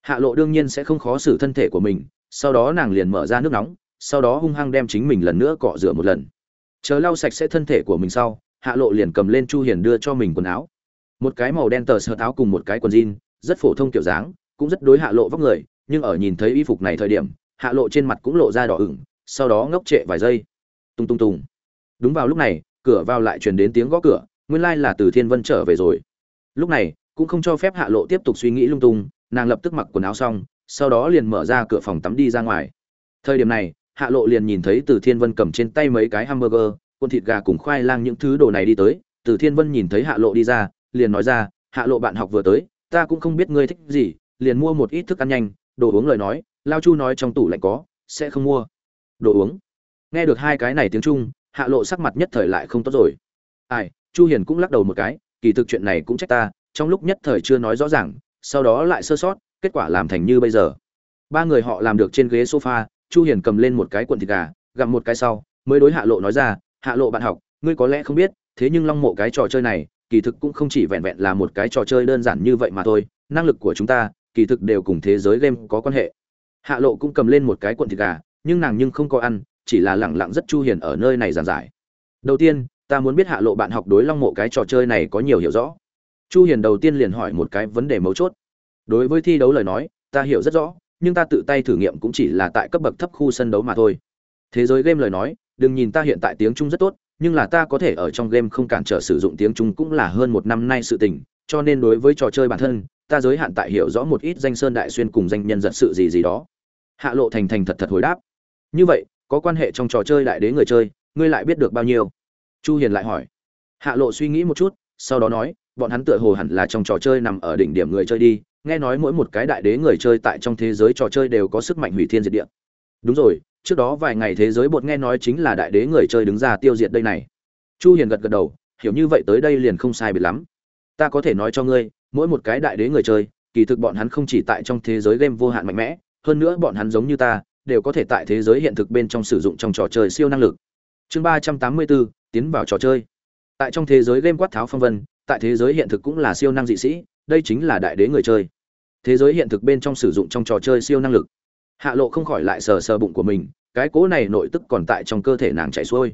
Hạ lộ đương nhiên sẽ không khó xử thân thể của mình, sau đó nàng liền mở ra nước nóng, sau đó hung hăng đem chính mình lần nữa cọ rửa một lần. Chờ lau sạch sẽ thân thể của mình sau, hạ lộ liền cầm lên chu hiền đưa cho mình quần áo. Một cái màu đen tờ sơ áo cùng một cái quần jean, rất phổ thông kiểu dáng, cũng rất đối hạ lộ vóc người, nhưng ở nhìn thấy y phục này thời điểm, hạ lộ trên mặt cũng lộ ra đỏ ửng, sau đó ngốc trệ vài giây. Tung tung tung đúng vào lúc này, cửa vào lại truyền đến tiếng gõ cửa, nguyên lai là từ thiên vân trở về rồi lúc này, cũng không cho phép hạ lộ tiếp tục suy nghĩ lung tung, nàng lập tức mặc quần áo xong, sau đó liền mở ra cửa phòng tắm đi ra ngoài. Thời điểm này, hạ lộ liền nhìn thấy từ thiên vân cầm trên tay mấy cái hamburger con thịt gà cùng khoai lang những thứ đồ này đi tới. Từ thiên vân nhìn thấy hạ lộ đi ra, liền nói ra, hạ lộ bạn học vừa tới, ta cũng không biết ngươi thích gì, liền mua một ít thức ăn nhanh, đồ uống lời nói, lao chu nói trong tủ lạnh có, sẽ không mua. Đồ uống? Nghe được hai cái này tiếng trung, hạ lộ sắc mặt nhất thời lại không tốt rồi. Ai? Chu hiền cũng lắc đầu một cái kỳ thực chuyện này cũng trách ta, trong lúc nhất thời chưa nói rõ ràng, sau đó lại sơ sót, kết quả làm thành như bây giờ. Ba người họ làm được trên ghế sofa, chu hiền cầm lên một cái cuộn thịt gà, gặm một cái sau, mới đối hạ lộ nói ra, hạ lộ bạn học, ngươi có lẽ không biết, thế nhưng long mộ cái trò chơi này, kỳ thực cũng không chỉ vẹn vẹn là một cái trò chơi đơn giản như vậy mà thôi, năng lực của chúng ta, kỳ thực đều cùng thế giới game có quan hệ. Hạ lộ cũng cầm lên một cái cuộn thịt gà, nhưng nàng nhưng không có ăn, chỉ là lẳng lặng rất chu hiền ở nơi này giảng giải. Đầu tiên ta muốn biết hạ lộ bạn học đối long mộ cái trò chơi này có nhiều hiểu rõ. Chu hiền đầu tiên liền hỏi một cái vấn đề mấu chốt. Đối với thi đấu lời nói, ta hiểu rất rõ, nhưng ta tự tay thử nghiệm cũng chỉ là tại cấp bậc thấp khu sân đấu mà thôi. Thế giới game lời nói, đừng nhìn ta hiện tại tiếng trung rất tốt, nhưng là ta có thể ở trong game không cản trở sử dụng tiếng trung cũng là hơn một năm nay sự tình, cho nên đối với trò chơi bản thân, ta giới hạn tại hiểu rõ một ít danh sơn đại xuyên cùng danh nhân giật sự gì gì đó. Hạ lộ thành thành thật thật hồi đáp. Như vậy, có quan hệ trong trò chơi đại đế người chơi, ngươi lại biết được bao nhiêu? chu hiền lại hỏi. Hạ lộ suy nghĩ một chút sau đó nói bọn hắn tựa hồ hẳn là trong trò chơi nằm ở đỉnh điểm người chơi đi. Nghe nói mỗi một cái đại đế người chơi tại trong thế giới trò chơi đều có sức mạnh hủy thiên diệt địa. Đúng rồi trước đó vài ngày thế giới bột nghe nói chính là đại đế người chơi đứng ra tiêu diệt đây này. Chu hiền gật gật đầu hiểu như vậy tới đây liền không sai biệt lắm. Ta có thể nói cho ngươi mỗi một cái đại đế người chơi kỳ thực bọn hắn không chỉ tại trong thế giới game vô hạn mạnh mẽ hơn nữa bọn hắn giống như ta đều có thể tại thế giới hiện thực bên trong sử dụng trong trò chơi siêu năng lực. Chương 384, tiến vào trò chơi. Tại trong thế giới game quát tháo phong vân, tại thế giới hiện thực cũng là siêu năng dị sĩ, đây chính là đại đế người chơi. Thế giới hiện thực bên trong sử dụng trong trò chơi siêu năng lực. Hạ lộ không khỏi lại sờ sờ bụng của mình, cái cố này nội tức còn tại trong cơ thể nàng chảy xuôi.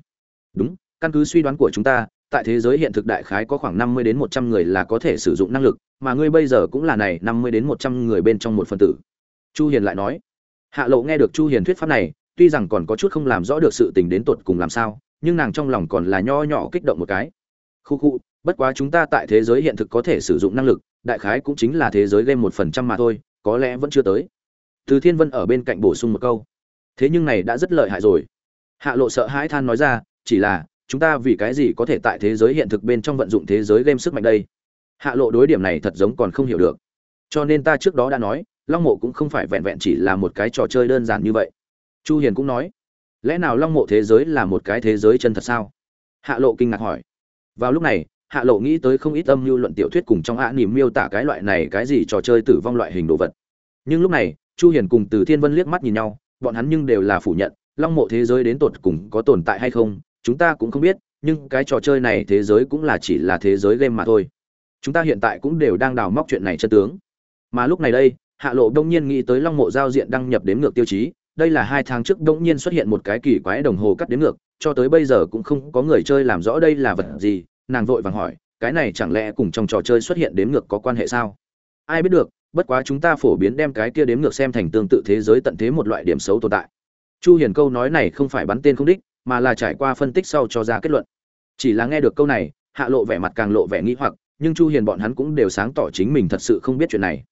Đúng, căn cứ suy đoán của chúng ta, tại thế giới hiện thực đại khái có khoảng năm mươi đến một trăm người là có thể sử dụng năng lực, mà ngươi bây giờ cũng là này, năm mươi đến một trăm người bên trong một phần tử. Chu hiền lại nói. Hạ lộ nghe được chu hiền thuyết pháp này, tuy rằng còn có chút không làm rõ được sự tình đến tột cùng làm sao nhưng nàng trong lòng còn là nho nhỏ kích động một cái. Khu khu, bất quá chúng ta tại thế giới hiện thực có thể sử dụng năng lực, đại khái cũng chính là thế giới game một phần trăm mà thôi, có lẽ vẫn chưa tới. Từ thiên vân ở bên cạnh bổ sung một câu. Thế nhưng này đã rất lợi hại rồi. Hạ lộ sợ hãi than nói ra, chỉ là, chúng ta vì cái gì có thể tại thế giới hiện thực bên trong vận dụng thế giới game sức mạnh đây? Hạ lộ đối điểm này thật giống còn không hiểu được. Cho nên ta trước đó đã nói, long mộ cũng không phải vẹn vẹn chỉ là một cái trò chơi đơn giản như vậy. Chu hiền cũng nói lẽ nào long mộ thế giới là một cái thế giới chân thật sao? Hạ lộ kinh ngạc hỏi. Vào lúc này, hạ lộ nghĩ tới không ít âm mưu luận tiểu thuyết cùng trong ạ niềm miêu tả cái loại này cái gì trò chơi tử vong loại hình đồ vật. Nhưng lúc này, chu hiền cùng từ thiên vân liếc mắt nhìn nhau, bọn hắn nhưng đều là phủ nhận, long mộ thế giới đến tột cùng có tồn tại hay không, chúng ta cũng không biết, nhưng cái trò chơi này thế giới cũng là chỉ là thế giới game mà thôi. Chúng ta hiện tại cũng đều đang đào móc chuyện này chân tướng. Mà lúc này đây, hạ lộ đông nhiên nghĩ tới long mộ giao diện đăng nhập đến ngược tiêu chí đây là hai tháng trước đông nhiên xuất hiện một cái kỳ quái đồng hồ cắt đến ngược, cho tới bây giờ cũng không có người chơi làm rõ đây là vật gì, nàng vội vàng hỏi, cái này chẳng lẽ cùng trong trò chơi xuất hiện đến ngược có quan hệ sao? Ai biết được, bất quá chúng ta phổ biến đem cái kia đếm ngược xem thành tương tự thế giới tận thế một loại điểm xấu tồn tại. Chu hiền câu nói này không phải bắn tên không đích, mà là trải qua phân tích sau cho ra kết luận. Chỉ là nghe được câu này, hạ lộ vẻ mặt càng lộ vẻ nghi hoặc, nhưng chu hiền bọn hắn cũng đều sáng tỏ chính mình thật sự không biết chuyện này.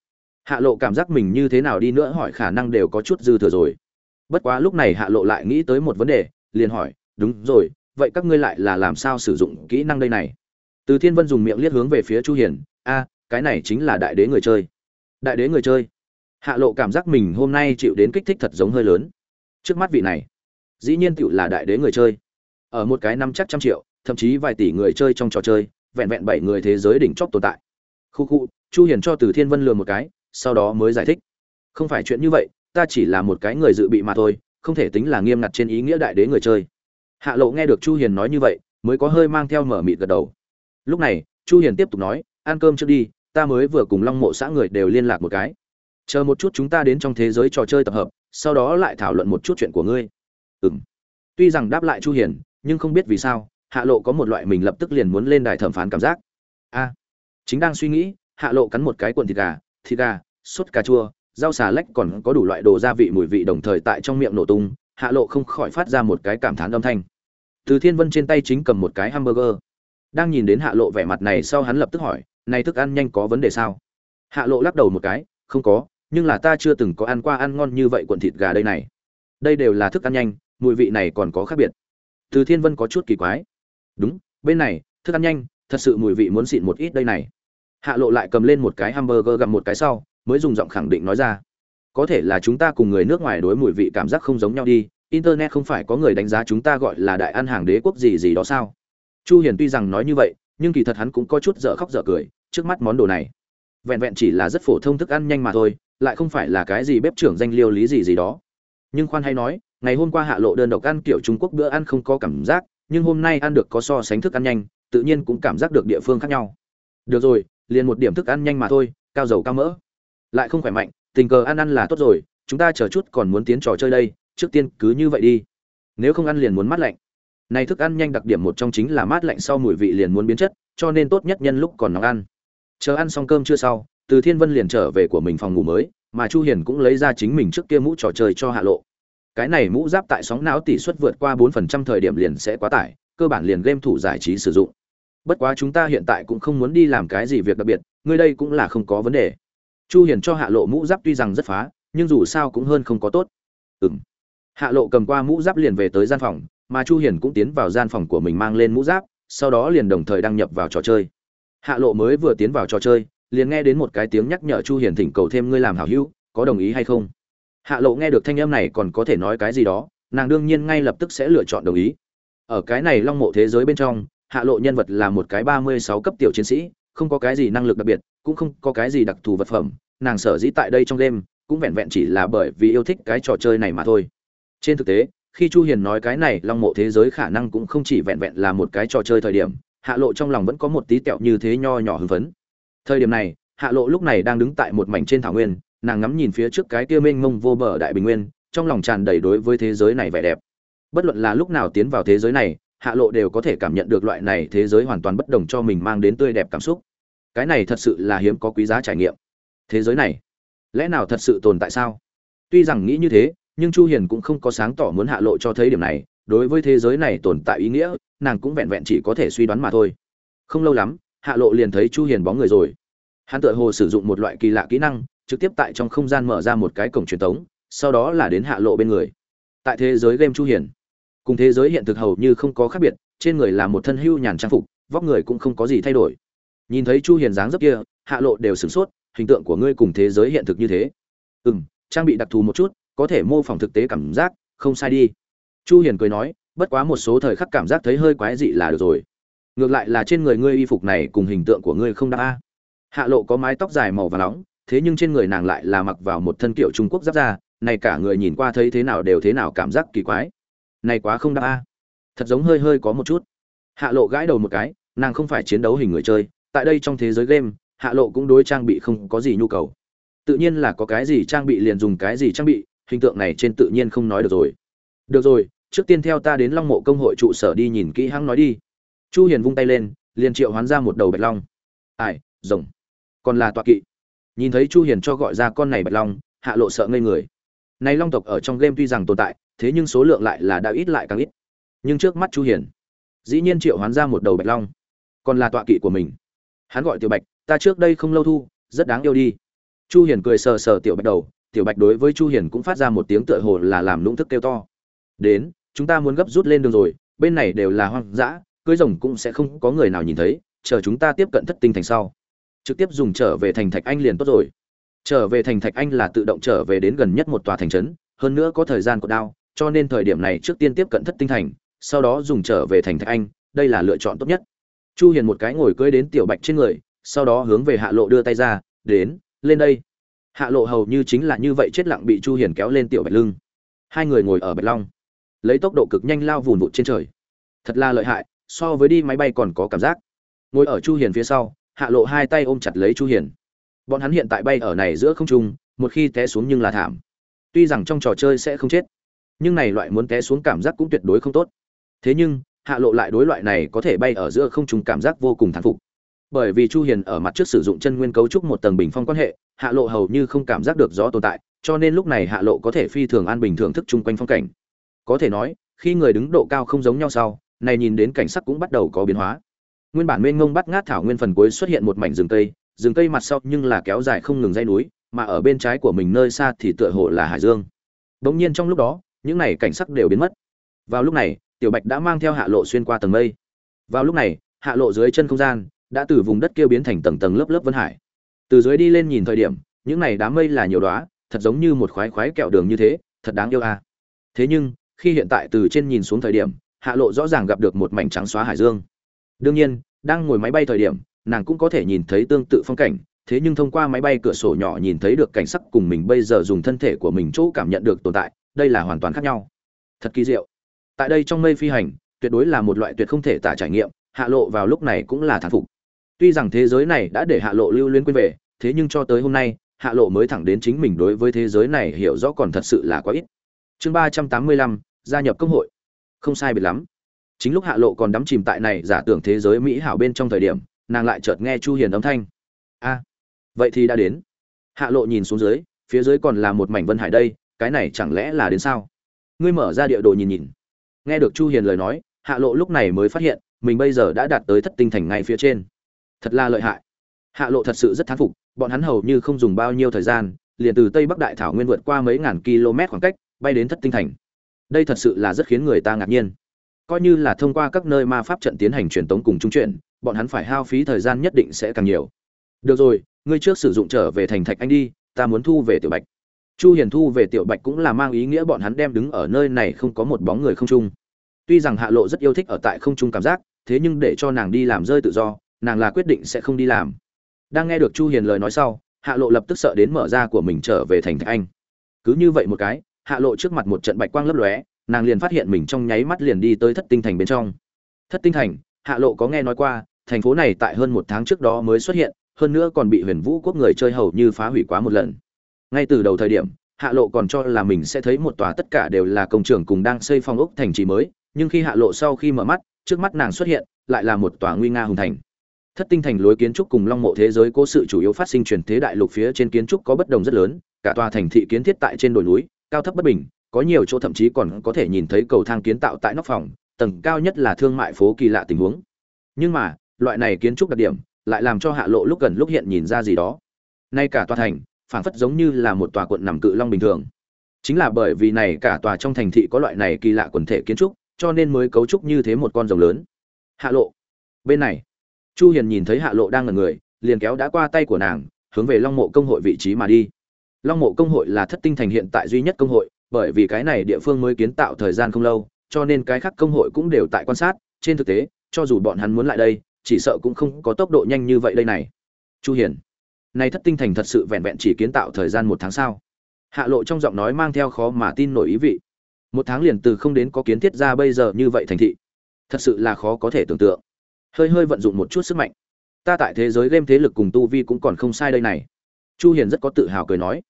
Hạ lộ cảm giác mình như thế nào đi nữa hỏi khả năng đều có chút dư thừa rồi bất quá lúc này hạ lộ lại nghĩ tới một vấn đề, liền hỏi, đúng rồi, vậy các ngươi lại là làm sao sử dụng kỹ năng đây này? Từ thiên vân dùng miệng liếc hướng về phía chu hiền, a, cái này chính là đại đế người chơi. Đại đế người chơi? Hạ lộ cảm giác mình hôm nay chịu đến kích thích thật giống hơi lớn. Trước mắt vị này, dĩ nhiên tựu là đại đế người chơi. Ở một cái năm chắc trăm triệu, thậm chí vài tỷ người chơi trong trò chơi, vẹn vẹn bảy người thế giới đỉnh chóp tồn tại. Khu khu, chu hiền cho từ thiên vân lừa một cái, sau đó mới giải thích. Không phải chuyện như vậy ta chỉ là một cái người dự bị mà thôi, không thể tính là nghiêm ngặt trên ý nghĩa đại đế người chơi. Hạ lộ nghe được chu hiền nói như vậy, mới có hơi mang theo mở mịt gật đầu. Lúc này, chu hiền tiếp tục nói, ăn cơm trước đi, ta mới vừa cùng long mộ xã người đều liên lạc một cái. Chờ một chút chúng ta đến trong thế giới trò chơi tập hợp, sau đó lại thảo luận một chút chuyện của ngươi. Ừm. Tuy rằng đáp lại chu hiền, nhưng không biết vì sao, hạ lộ có một loại mình lập tức liền muốn lên đài thẩm phán cảm giác. A. Chính đang suy nghĩ, hạ lộ cắn một cái cuộn thịt gà thịt gà, sốt cà chua rau xà lách còn có đủ loại đồ gia vị mùi vị đồng thời tại trong miệng nổ tung, hạ lộ không khỏi phát ra một cái cảm thán âm thanh. Từ thiên vân trên tay chính cầm một cái hamburger. Đang nhìn đến hạ lộ vẻ mặt này sau hắn lập tức hỏi, này thức ăn nhanh có vấn đề sao? Hạ lộ lắc đầu một cái, không có, nhưng là ta chưa từng có ăn qua ăn ngon như vậy cuộn thịt gà đây này. Đây đều là thức ăn nhanh, mùi vị này còn có khác biệt. Từ thiên vân có chút kỳ quái. Đúng, bên này, thức ăn nhanh, thật sự mùi vị muốn xịn một ít đây này. Hạ lộ lại cầm lên một cái hamburger gặm một cái sau mới dùng giọng khẳng định nói ra. Có thể là chúng ta cùng người nước ngoài đối mùi vị cảm giác không giống nhau đi, internet không phải có người đánh giá chúng ta gọi là đại ăn hàng đế quốc gì gì đó sao? Chu hiền tuy rằng nói như vậy, nhưng kỳ thật hắn cũng có chút dở khóc dở cười trước mắt món đồ này. Vẹn vẹn chỉ là rất phổ thông thức ăn nhanh mà thôi, lại không phải là cái gì bếp trưởng danh liêu lý gì gì đó. Nhưng khoan hay nói, ngày hôm qua hạ lộ đơn độc ăn kiểu trung quốc bữa ăn không có cảm giác, nhưng hôm nay ăn được có so sánh thức ăn nhanh, tự nhiên cũng cảm giác được địa phương khác nhau. Được rồi, liền một điểm thức ăn nhanh mà thôi, cao dầu cao mỡ lại không khỏe mạnh, tình cờ ăn ăn là tốt rồi, chúng ta chờ chút còn muốn tiến trò chơi đây, trước tiên cứ như vậy đi. Nếu không ăn liền muốn mát lạnh. Này thức ăn nhanh đặc điểm một trong chính là mát lạnh sau mùi vị liền muốn biến chất, cho nên tốt nhất nhân lúc còn nóng ăn. Chờ ăn xong cơm chưa sau, từ thiên vân liền trở về của mình phòng ngủ mới, mà chu hiền cũng lấy ra chính mình trước kia mũ trò chơi cho hạ lộ. Cái này mũ giáp tại sóng não tỷ suất vượt qua 4% thời điểm liền sẽ quá tải, cơ bản liền game thủ giải trí sử dụng. Bất quá chúng ta hiện tại cũng không muốn đi làm cái gì việc đặc biệt ngươi đây cũng là không có vấn đề chu hiền cho hạ lộ mũ giáp tuy rằng rất phá, nhưng dù sao cũng hơn không có tốt. Ừm. Hạ lộ cầm qua mũ giáp liền về tới gian phòng, mà chu hiền cũng tiến vào gian phòng của mình mang lên mũ giáp, sau đó liền đồng thời đăng nhập vào trò chơi. Hạ lộ mới vừa tiến vào trò chơi, liền nghe đến một cái tiếng nhắc nhở chu hiền thỉnh cầu thêm ngươi làm hảo hữu, có đồng ý hay không? Hạ lộ nghe được thanh âm này còn có thể nói cái gì đó, nàng đương nhiên ngay lập tức sẽ lựa chọn đồng ý. Ở cái này long mộ thế giới bên trong, hạ lộ nhân vật là một cái 36 cấp tiểu chiến sĩ không có cái gì năng lực đặc biệt, cũng không có cái gì đặc thù vật phẩm, nàng sở dĩ tại đây trong đêm, cũng vẹn vẹn chỉ là bởi vì yêu thích cái trò chơi này mà thôi. Trên thực tế, khi chu hiền nói cái này, long mộ thế giới khả năng cũng không chỉ vẹn vẹn là một cái trò chơi thời điểm, hạ lộ trong lòng vẫn có một tí tẹo như thế nho nhỏ hưng phấn. Thời điểm này, hạ lộ lúc này đang đứng tại một mảnh trên thảo nguyên, nàng ngắm nhìn phía trước cái kia mênh mông vô bờ đại bình nguyên, trong lòng tràn đầy đối với thế giới này vẻ đẹp. Bất luận là lúc nào tiến vào thế giới này hạ lộ đều có thể cảm nhận được loại này thế giới hoàn toàn bất đồng cho mình mang đến tươi đẹp cảm xúc. Cái này thật sự là hiếm có quý giá trải nghiệm. Thế giới này, lẽ nào thật sự tồn tại sao? Tuy rằng nghĩ như thế, nhưng chu hiền cũng không có sáng tỏ muốn hạ lộ cho thấy điểm này. Đối với thế giới này tồn tại ý nghĩa, nàng cũng vẹn vẹn chỉ có thể suy đoán mà thôi. Không lâu lắm, hạ lộ liền thấy chu hiền bóng người rồi. Hắn tựa hồ sử dụng một loại kỳ lạ kỹ năng, trực tiếp tại trong không gian mở ra một cái cổng truyền tống, sau đó là đến hạ lộ bên người. Tại thế giới game chu hiền cùng thế giới hiện thực hầu như không có khác biệt, trên người là một thân hưu nhàn trang phục, vóc người cũng không có gì thay đổi. Nhìn thấy chu hiền dáng dấp kia, hạ lộ đều sửng sốt, hình tượng của ngươi cùng thế giới hiện thực như thế. Ừ trang bị đặc thù một chút, có thể mô phỏng thực tế cảm giác, không sai đi. Chu hiền cười nói, bất quá một số thời khắc cảm giác thấy hơi quái dị là được rồi. Ngược lại là trên người ngươi y phục này cùng hình tượng của ngươi không đáp a. Hạ lộ có mái tóc dài màu và nóng, thế nhưng trên người nàng lại là mặc vào một thân kiểu trung quốc giáp da, này cả người nhìn qua thấy thế nào đều thế nào cảm giác kỳ quái này quá không đáp a. Thật giống hơi hơi có một chút. Hạ lộ gãi đầu một cái, nàng không phải chiến đấu hình người chơi, tại đây trong thế giới game, hạ lộ cũng đối trang bị không có gì nhu cầu. Tự nhiên là có cái gì trang bị liền dùng cái gì trang bị, hình tượng này trên tự nhiên không nói được rồi. Được rồi, trước tiên theo ta đến long mộ công hội trụ sở đi nhìn kỹ hãng nói đi. Chu hiền vung tay lên, liền triệu hoán ra một đầu bạch long. Ải rồng. Còn là tọa kỵ. Nhìn thấy chu hiền cho gọi ra con này bạch long, hạ lộ sợ ngây người này long tộc ở trong game tuy rằng tồn tại, thế nhưng số lượng lại là đã ít lại càng ít. Nhưng trước mắt chu hiền, dĩ nhiên triệu hoán ra một đầu bạch long, còn là tọa kỵ của mình. Hắn gọi tiểu bạch, ta trước đây không lâu thu, rất đáng yêu đi. Chu hiền cười sờ sờ tiểu bạch đầu, tiểu bạch đối với chu hiền cũng phát ra một tiếng tựa hồ là làm lũng thức kêu to. Đến, chúng ta muốn gấp rút lên đường rồi, bên này đều là hoang dã, cưới rồng cũng sẽ không có người nào nhìn thấy, chờ chúng ta tiếp cận thất tinh thành sau. Trực tiếp dùng trở về thành thạch anh liền tốt rồi trở về thành thạch anh là tự động trở về đến gần nhất một tòa thành trấn, hơn nữa có thời gian cột đao, cho nên thời điểm này trước tiên tiếp cận thất tinh thành, sau đó dùng trở về thành thạch anh, đây là lựa chọn tốt nhất. Chu hiền một cái ngồi cưỡi đến tiểu bạch trên người, sau đó hướng về hạ lộ đưa tay ra, đến, lên đây. Hạ lộ hầu như chính là như vậy chết lặng bị chu hiền kéo lên tiểu bạch lưng. Hai người ngồi ở bạch long, lấy tốc độ cực nhanh lao vùn vụt trên trời. Thật là lợi hại, so với đi máy bay còn có cảm giác. Ngồi ở chu hiền phía sau, hạ lộ hai tay ôm chặt lấy chu hiền bọn hắn hiện tại bay ở này giữa không trung, một khi té xuống nhưng là thảm. Tuy rằng trong trò chơi sẽ không chết, nhưng này loại muốn té xuống cảm giác cũng tuyệt đối không tốt. Thế nhưng, hạ lộ lại đối loại này có thể bay ở giữa không trung cảm giác vô cùng thán phục. Bởi vì chu hiền ở mặt trước sử dụng chân nguyên cấu trúc một tầng bình phong quan hệ, hạ lộ hầu như không cảm giác được gió tồn tại, cho nên lúc này hạ lộ có thể phi thường an bình thường thức chung quanh phong cảnh. Có thể nói, khi người đứng độ cao không giống nhau sau, này nhìn đến cảnh sắc cũng bắt đầu có biến hóa. Nguyên bản mênh ngông bắt ngát thảo nguyên phần cuối xuất hiện một mảnh rừng tây rừng cây mặt sau nhưng là kéo dài không ngừng dây núi, mà ở bên trái của mình nơi xa thì tựa hồ là hải dương. Đống nhiên trong lúc đó, những này cảnh sắc đều biến mất. Vào lúc này, tiểu bạch đã mang theo hạ lộ xuyên qua tầng mây. Vào lúc này, hạ lộ dưới chân không gian đã từ vùng đất kia biến thành tầng tầng lớp lớp vân hải. Từ dưới đi lên nhìn thời điểm, những này đám mây là nhiều đóa, thật giống như một khoái khoái kẹo đường như thế, thật đáng yêu a. Thế nhưng, khi hiện tại từ trên nhìn xuống thời điểm, hạ lộ rõ ràng gặp được một mảnh trắng xóa hải dương. Đương nhiên, đang ngồi máy bay thời điểm nàng cũng có thể nhìn thấy tương tự phong cảnh, thế nhưng thông qua máy bay cửa sổ nhỏ nhìn thấy được cảnh sắc cùng mình bây giờ dùng thân thể của mình chỗ cảm nhận được tồn tại, đây là hoàn toàn khác nhau. Thật kỳ diệu. Tại đây trong mây phi hành, tuyệt đối là một loại tuyệt không thể tả trải nghiệm, hạ lộ vào lúc này cũng là thán phục. Tuy rằng thế giới này đã để hạ lộ lưu luyến quên về, thế nhưng cho tới hôm nay, hạ lộ mới thẳng đến chính mình đối với thế giới này hiểu rõ còn thật sự là quá ít. Chương ba trăm tám mươi lăm, gia nhập công hội. Không sai biệt lắm. Chính lúc hạ lộ còn đắm chìm tại này, giả tưởng thế giới mỹ hảo bên trong thời điểm nàng lại chợt nghe chu hiền âm thanh. A, vậy thì đã đến. Hạ lộ nhìn xuống dưới, phía dưới còn là một mảnh vân hải đây, cái này chẳng lẽ là đến sao? Ngươi mở ra địa đồ nhìn nhìn. Nghe được chu hiền lời nói, hạ lộ lúc này mới phát hiện, mình bây giờ đã đạt tới thất tinh thành ngay phía trên. Thật là lợi hại. Hạ lộ thật sự rất thán phục, bọn hắn hầu như không dùng bao nhiêu thời gian, liền từ tây bắc đại thảo nguyên vượt qua mấy ngàn km khoảng cách, bay đến thất tinh thành. Đây thật sự là rất khiến người ta ngạc nhiên. Coi như là thông qua các nơi ma pháp trận tiến hành truyền tống cùng trung chuyển bọn hắn phải hao phí thời gian nhất định sẽ càng nhiều. Được rồi, ngươi trước sử dụng trở về thành thạch anh đi, ta muốn thu về tiểu bạch. Chu hiền thu về tiểu bạch cũng là mang ý nghĩa bọn hắn đem đứng ở nơi này không có một bóng người không trung tuy rằng hạ lộ rất yêu thích ở tại không trung cảm giác, thế nhưng để cho nàng đi làm rơi tự do, nàng là quyết định sẽ không đi làm. Đang nghe được chu hiền lời nói sau, hạ lộ lập tức sợ đến mở ra của mình trở về thành thạch anh. Cứ như vậy một cái, hạ lộ trước mặt một trận bạch quang lấp lóe, nàng liền phát hiện mình trong nháy mắt liền đi tới thất tinh thành bên trong. Thất tinh thành hạ lộ có nghe nói qua, thành phố này tại hơn một tháng trước đó mới xuất hiện, hơn nữa còn bị huyền vũ quốc người chơi hầu như phá hủy quá một lần. Ngay từ đầu thời điểm, hạ lộ còn cho là mình sẽ thấy một tòa tất cả đều là công trường cùng đang xây phong ốc thành trì mới, nhưng khi hạ lộ sau khi mở mắt, trước mắt nàng xuất hiện, lại là một tòa nguy nga hùng thành. Thất tinh thành lối kiến trúc cùng long mộ thế giới cố sự chủ yếu phát sinh truyền thế đại lục phía trên kiến trúc có bất đồng rất lớn, cả tòa thành thị kiến thiết tại trên đồi núi, cao thấp bất bình, có nhiều chỗ thậm chí còn có thể nhìn thấy cầu thang kiến tạo tại nóc phòng tầng cao nhất là thương mại phố kỳ lạ tình huống. Nhưng mà, loại này kiến trúc đặc điểm lại làm cho hạ lộ lúc gần lúc hiện nhìn ra gì đó. Nay cả tòa thành, phảng phất giống như là một tòa quận nằm cự long bình thường. Chính là bởi vì này cả tòa trong thành thị có loại này kỳ lạ quần thể kiến trúc, cho nên mới cấu trúc như thế một con rồng lớn. Hạ lộ. Bên này, chu hiền nhìn thấy hạ lộ đang ngẩn người, liền kéo đã qua tay của nàng, hướng về long mộ công hội vị trí mà đi. Long mộ công hội là thất tinh thành hiện tại duy nhất công hội, bởi vì cái này địa phương mới kiến tạo thời gian không lâu cho nên cái khác công hội cũng đều tại quan sát. Trên thực tế, cho dù bọn hắn muốn lại đây, chỉ sợ cũng không có tốc độ nhanh như vậy đây này. Chu hiền nay thất tinh thành thật sự vẹn vẹn chỉ kiến tạo thời gian một tháng sao? Hạ lộ trong giọng nói mang theo khó mà tin nổi ý vị. Một tháng liền từ không đến có kiến thiết ra bây giờ như vậy thành thị. Thật sự là khó có thể tưởng tượng. Hơi hơi vận dụng một chút sức mạnh. Ta tại thế giới game thế lực cùng tu vi cũng còn không sai đây này. Chu hiền rất có tự hào cười nói.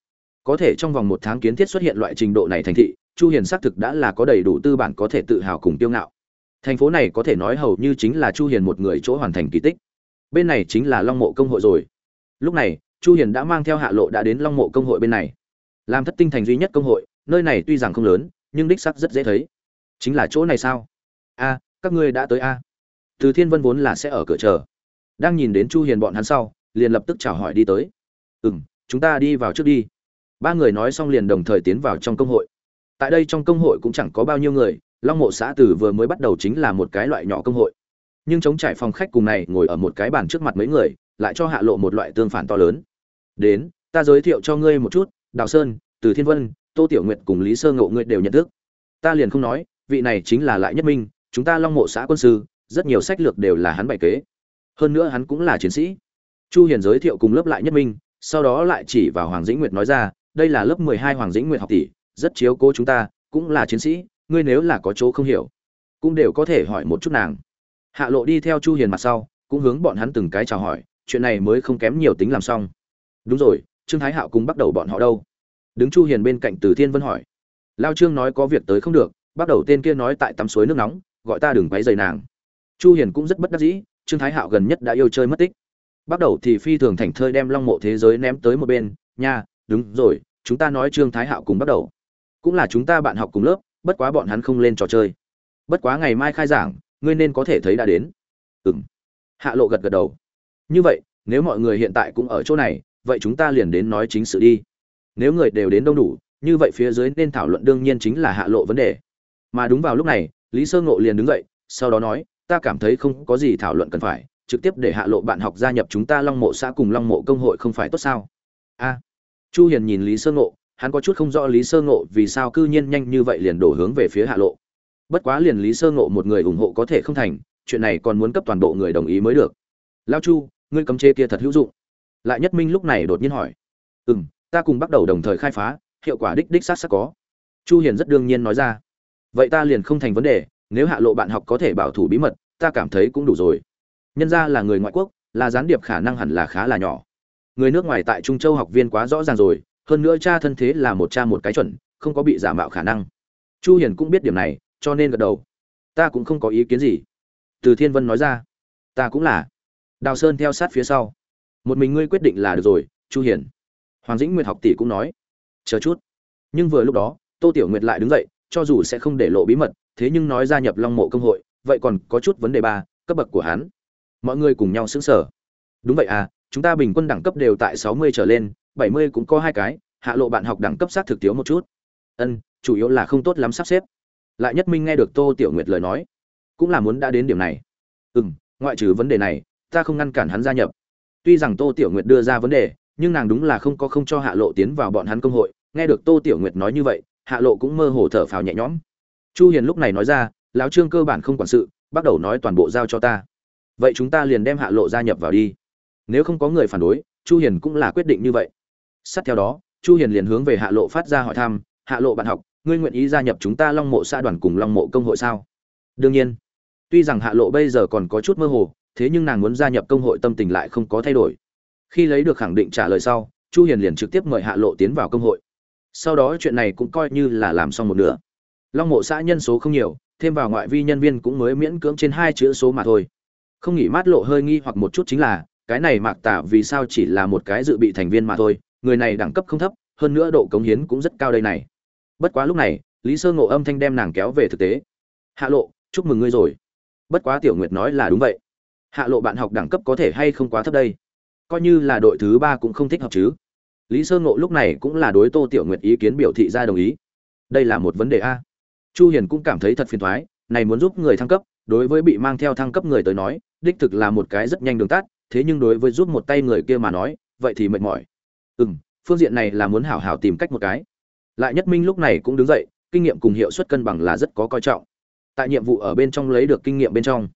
Có thể trong vòng một tháng kiến thiết xuất hiện loại trình độ này thành thị chu hiền xác thực đã là có đầy đủ tư bản có thể tự hào cùng tiêu ngạo. Thành phố này có thể nói hầu như chính là chu hiền một người chỗ hoàn thành kỳ tích. Bên này chính là long mộ công hội rồi. Lúc này, chu hiền đã mang theo hạ lộ đã đến long mộ công hội bên này. Làm thất tinh thành duy nhất công hội, nơi này tuy rằng không lớn, nhưng đích sắc rất dễ thấy. Chính là chỗ này sao? A, các ngươi đã tới a. Từ thiên vân vốn là sẽ ở cửa chờ. Đang nhìn đến chu hiền bọn hắn sau, liền lập tức chào hỏi đi tới. Ừm, chúng ta đi vào trước đi. Ba người nói xong liền đồng thời tiến vào trong công hội tại đây trong công hội cũng chẳng có bao nhiêu người, long mộ xã từ vừa mới bắt đầu chính là một cái loại nhỏ công hội. Nhưng chống trải phòng khách cùng này, ngồi ở một cái bàn trước mặt mấy người, lại cho hạ lộ một loại tương phản to lớn. Đến, ta giới thiệu cho ngươi một chút, đào sơn, từ thiên vân, tô tiểu nguyệt cùng lý sơ ngộ ngươi đều nhận thức. Ta liền không nói, vị này chính là lại nhất minh, chúng ta long mộ xã quân sư, rất nhiều sách lược đều là hắn bày kế. Hơn nữa hắn cũng là chiến sĩ. Chu hiền giới thiệu cùng lớp lại nhất minh, sau đó lại chỉ vào hoàng dĩnh nguyệt nói ra, đây là lớp 12 hoàng dĩnh nguyệt học tỷ rất chiếu cố chúng ta, cũng là chiến sĩ, ngươi nếu là có chỗ không hiểu, cũng đều có thể hỏi một chút nàng. Hạ lộ đi theo chu hiền mặt sau, cũng hướng bọn hắn từng cái chào hỏi, chuyện này mới không kém nhiều tính làm xong. Đúng rồi, trương thái hạo cùng bắt đầu bọn họ đâu? Đứng chu hiền bên cạnh từ thiên vân hỏi. Lao trương nói có việc tới không được, bắt đầu tên kia nói tại tắm suối nước nóng, gọi ta đừng quấy rầy nàng. Chu hiền cũng rất bất đắc dĩ, trương thái hạo gần nhất đã yêu chơi mất tích. Bắt đầu thì phi thường thành thơi đem long mộ thế giới ném tới một bên, nha, đúng rồi, chúng ta nói trương thái hạo cùng bắt đầu cũng là chúng ta bạn học cùng lớp, bất quá bọn hắn không lên trò chơi. Bất quá ngày mai khai giảng, ngươi nên có thể thấy đã đến. Ừm. Hạ lộ gật gật đầu. Như vậy, nếu mọi người hiện tại cũng ở chỗ này, vậy chúng ta liền đến nói chính sự đi. Nếu người đều đến đông đủ, như vậy phía dưới nên thảo luận đương nhiên chính là hạ lộ vấn đề. Mà đúng vào lúc này, lý sơ ngộ liền đứng dậy, sau đó nói, ta cảm thấy không có gì thảo luận cần phải, trực tiếp để hạ lộ bạn học gia nhập chúng ta long mộ xã cùng long mộ công hội không phải tốt sao? A. Chu hiền nhìn lý sơ ngộ hắn có chút không rõ lý sơ ngộ vì sao cư nhiên nhanh như vậy liền đổ hướng về phía hạ lộ. Bất quá liền lý sơ ngộ một người ủng hộ có thể không thành, chuyện này còn muốn cấp toàn bộ người đồng ý mới được. Lao chu, ngươi cấm chê kia thật hữu dụng. Lại nhất minh lúc này đột nhiên hỏi. Ừ m ta cùng bắt đầu đồng thời khai phá, hiệu quả đích đích sát t có. Chu hiền rất đương nhiên nói ra. Vậy ta liền không thành vấn đề, nếu hạ lộ bạn học có thể bảo thủ bí mật, ta cảm thấy cũng đủ rồi. Nhân ra là người ngoại quốc, là gián điệp khả năng hẳn là khá là nhỏ. Người nước ngoài tại trung châu học viên quá rõ ràng rồi hơn nữa cha thân thế là một cha một cái chuẩn, không có bị giả mạo khả năng. Chu hiền cũng biết điểm này, cho nên gật đầu. Ta cũng không có ý kiến gì. Từ thiên vân nói ra. Ta cũng là. Đào sơn theo sát phía sau. Một mình ngươi quyết định là được rồi, chu hiền. Hoàng dĩnh nguyệt học tỷ cũng nói. Chờ chút. Nhưng vừa lúc đó, tô tiểu nguyệt lại đứng dậy, cho dù sẽ không để lộ bí mật, thế nhưng nói gia nhập long mộ công hội, vậy còn có chút vấn đề ba, cấp bậc của hắn. Mọi người cùng nhau sững sờ. Đúng vậy à chúng ta bình quân đẳng cấp đều tại 60 trở lên 70 cũng có hai cái, hạ lộ bạn học đẳng cấp sát thực thiếu một chút. Ân, chủ yếu là không tốt lắm sắp xếp. Lại nhất minh nghe được tô tiểu nguyệt lời nói, cũng là muốn đã đến điểm này. Ừ m ngoại trừ vấn đề này, ta không ngăn cản hắn gia nhập. Tuy rằng tô tiểu nguyệt đưa ra vấn đề, nhưng nàng đúng là không có không cho hạ lộ tiến vào bọn hắn công hội. Nghe được tô tiểu nguyệt nói như vậy, hạ lộ cũng mơ hồ thở phào nhẹ nhõm. Chu hiền lúc này nói ra, lão trương cơ bản không quản sự, bắt đầu nói toàn bộ giao cho ta. Vậy chúng ta liền đem hạ lộ gia nhập vào đi. Nếu không có người phản đối, chu hiền cũng là quyết định như vậy sát theo đó, chu hiền liền hướng về hạ lộ phát ra hỏi thăm, hạ lộ bạn học, ngươi nguyện ý gia nhập chúng ta long mộ xã đoàn cùng long mộ công hội sao? Đương nhiên. Tuy rằng hạ lộ bây giờ còn có chút mơ hồ, thế nhưng nàng muốn gia nhập công hội tâm tình lại không có thay đổi. Khi lấy được khẳng định trả lời sau, chu hiền liền trực tiếp mời hạ lộ tiến vào công hội. Sau đó chuyện này cũng coi như là làm xong một nửa. Long mộ xã nhân số không nhiều, thêm vào ngoại vi nhân viên cũng mới miễn cưỡng trên hai chữ số mà thôi. Không nghĩ mát lộ hơi nghi hoặc một chút chính là, cái này mạc tả vì sao chỉ là một cái dự bị thành viên mà thôi người này đẳng cấp không thấp, hơn nữa độ cống hiến cũng rất cao đây này. Bất quá lúc này, lý sơ ngộ âm thanh đem nàng kéo về thực tế. Hạ lộ, chúc mừng ngươi rồi. Bất quá tiểu nguyệt nói là đúng vậy. Hạ lộ bạn học đẳng cấp có thể hay không quá thấp đây? Coi như là đội thứ ba cũng không thích hợp chứ. Lý sơ ngộ lúc này cũng là đối tô tiểu nguyệt ý kiến biểu thị ra đồng ý. Đây là một vấn đề a. Chu hiền cũng cảm thấy thật phiền thoái, này muốn giúp người thăng cấp, đối với bị mang theo thăng cấp người tới nói, đích thực là một cái rất nhanh đường tắt, thế nhưng đối với giúp một tay người kia mà nói, vậy thì mệt mỏi ừm, phương diện này là muốn hảo hảo tìm cách một cái. Lại nhất minh lúc này cũng đứng dậy, kinh nghiệm cùng hiệu suất cân bằng là rất có coi trọng. Tại nhiệm vụ ở bên trong lấy được kinh nghiệm bên trong,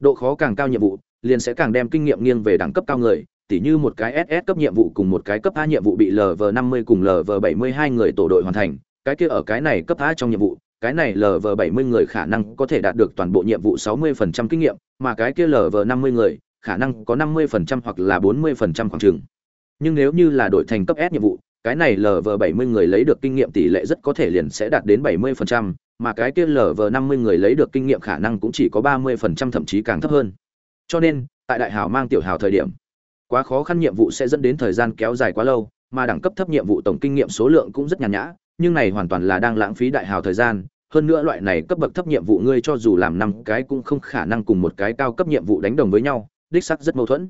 độ khó càng cao nhiệm vụ, liền sẽ càng đem kinh nghiệm nghiêng về đẳng cấp cao người, tỉ như một cái ss cấp nhiệm vụ cùng một cái cấp a nhiệm vụ bị lv 50 cùng lv 72 người tổ đội hoàn thành, cái kia ở cái này cấp a trong nhiệm vụ, cái này lv 70 người khả năng có thể đạt được toàn bộ nhiệm vụ 60% kinh nghiệm, mà cái kia lv 50 người khả năng có 50% hoặc là 40% khoảng chừng nhưng nếu như là đổi thành cấp s nhiệm vụ cái này LV70 người lấy được kinh nghiệm tỷ lệ rất có thể liền sẽ đạt đến 70%, mà cái kia LV50 người lấy được kinh nghiệm khả năng cũng chỉ có 30% thậm chí càng thấp hơn. Cho nên, tại đại hào mang tiểu hào thời điểm, quá khó khăn nhiệm vụ sẽ dẫn đến thời gian kéo dài quá lâu, mà đẳng cấp thấp nhiệm vụ tổng kinh nghiệm số lượng cũng rất nhàn nhã, nhưng này hoàn toàn là đang lãng phí đại hào thời gian, hơn nữa loại này cấp bậc thấp nhiệm vụ ngươi cho dù làm năm cái cũng không khả năng cùng một cái cao cấp nhiệm vụ đánh đồng với nhau, đích xác rất mâu thuẫn.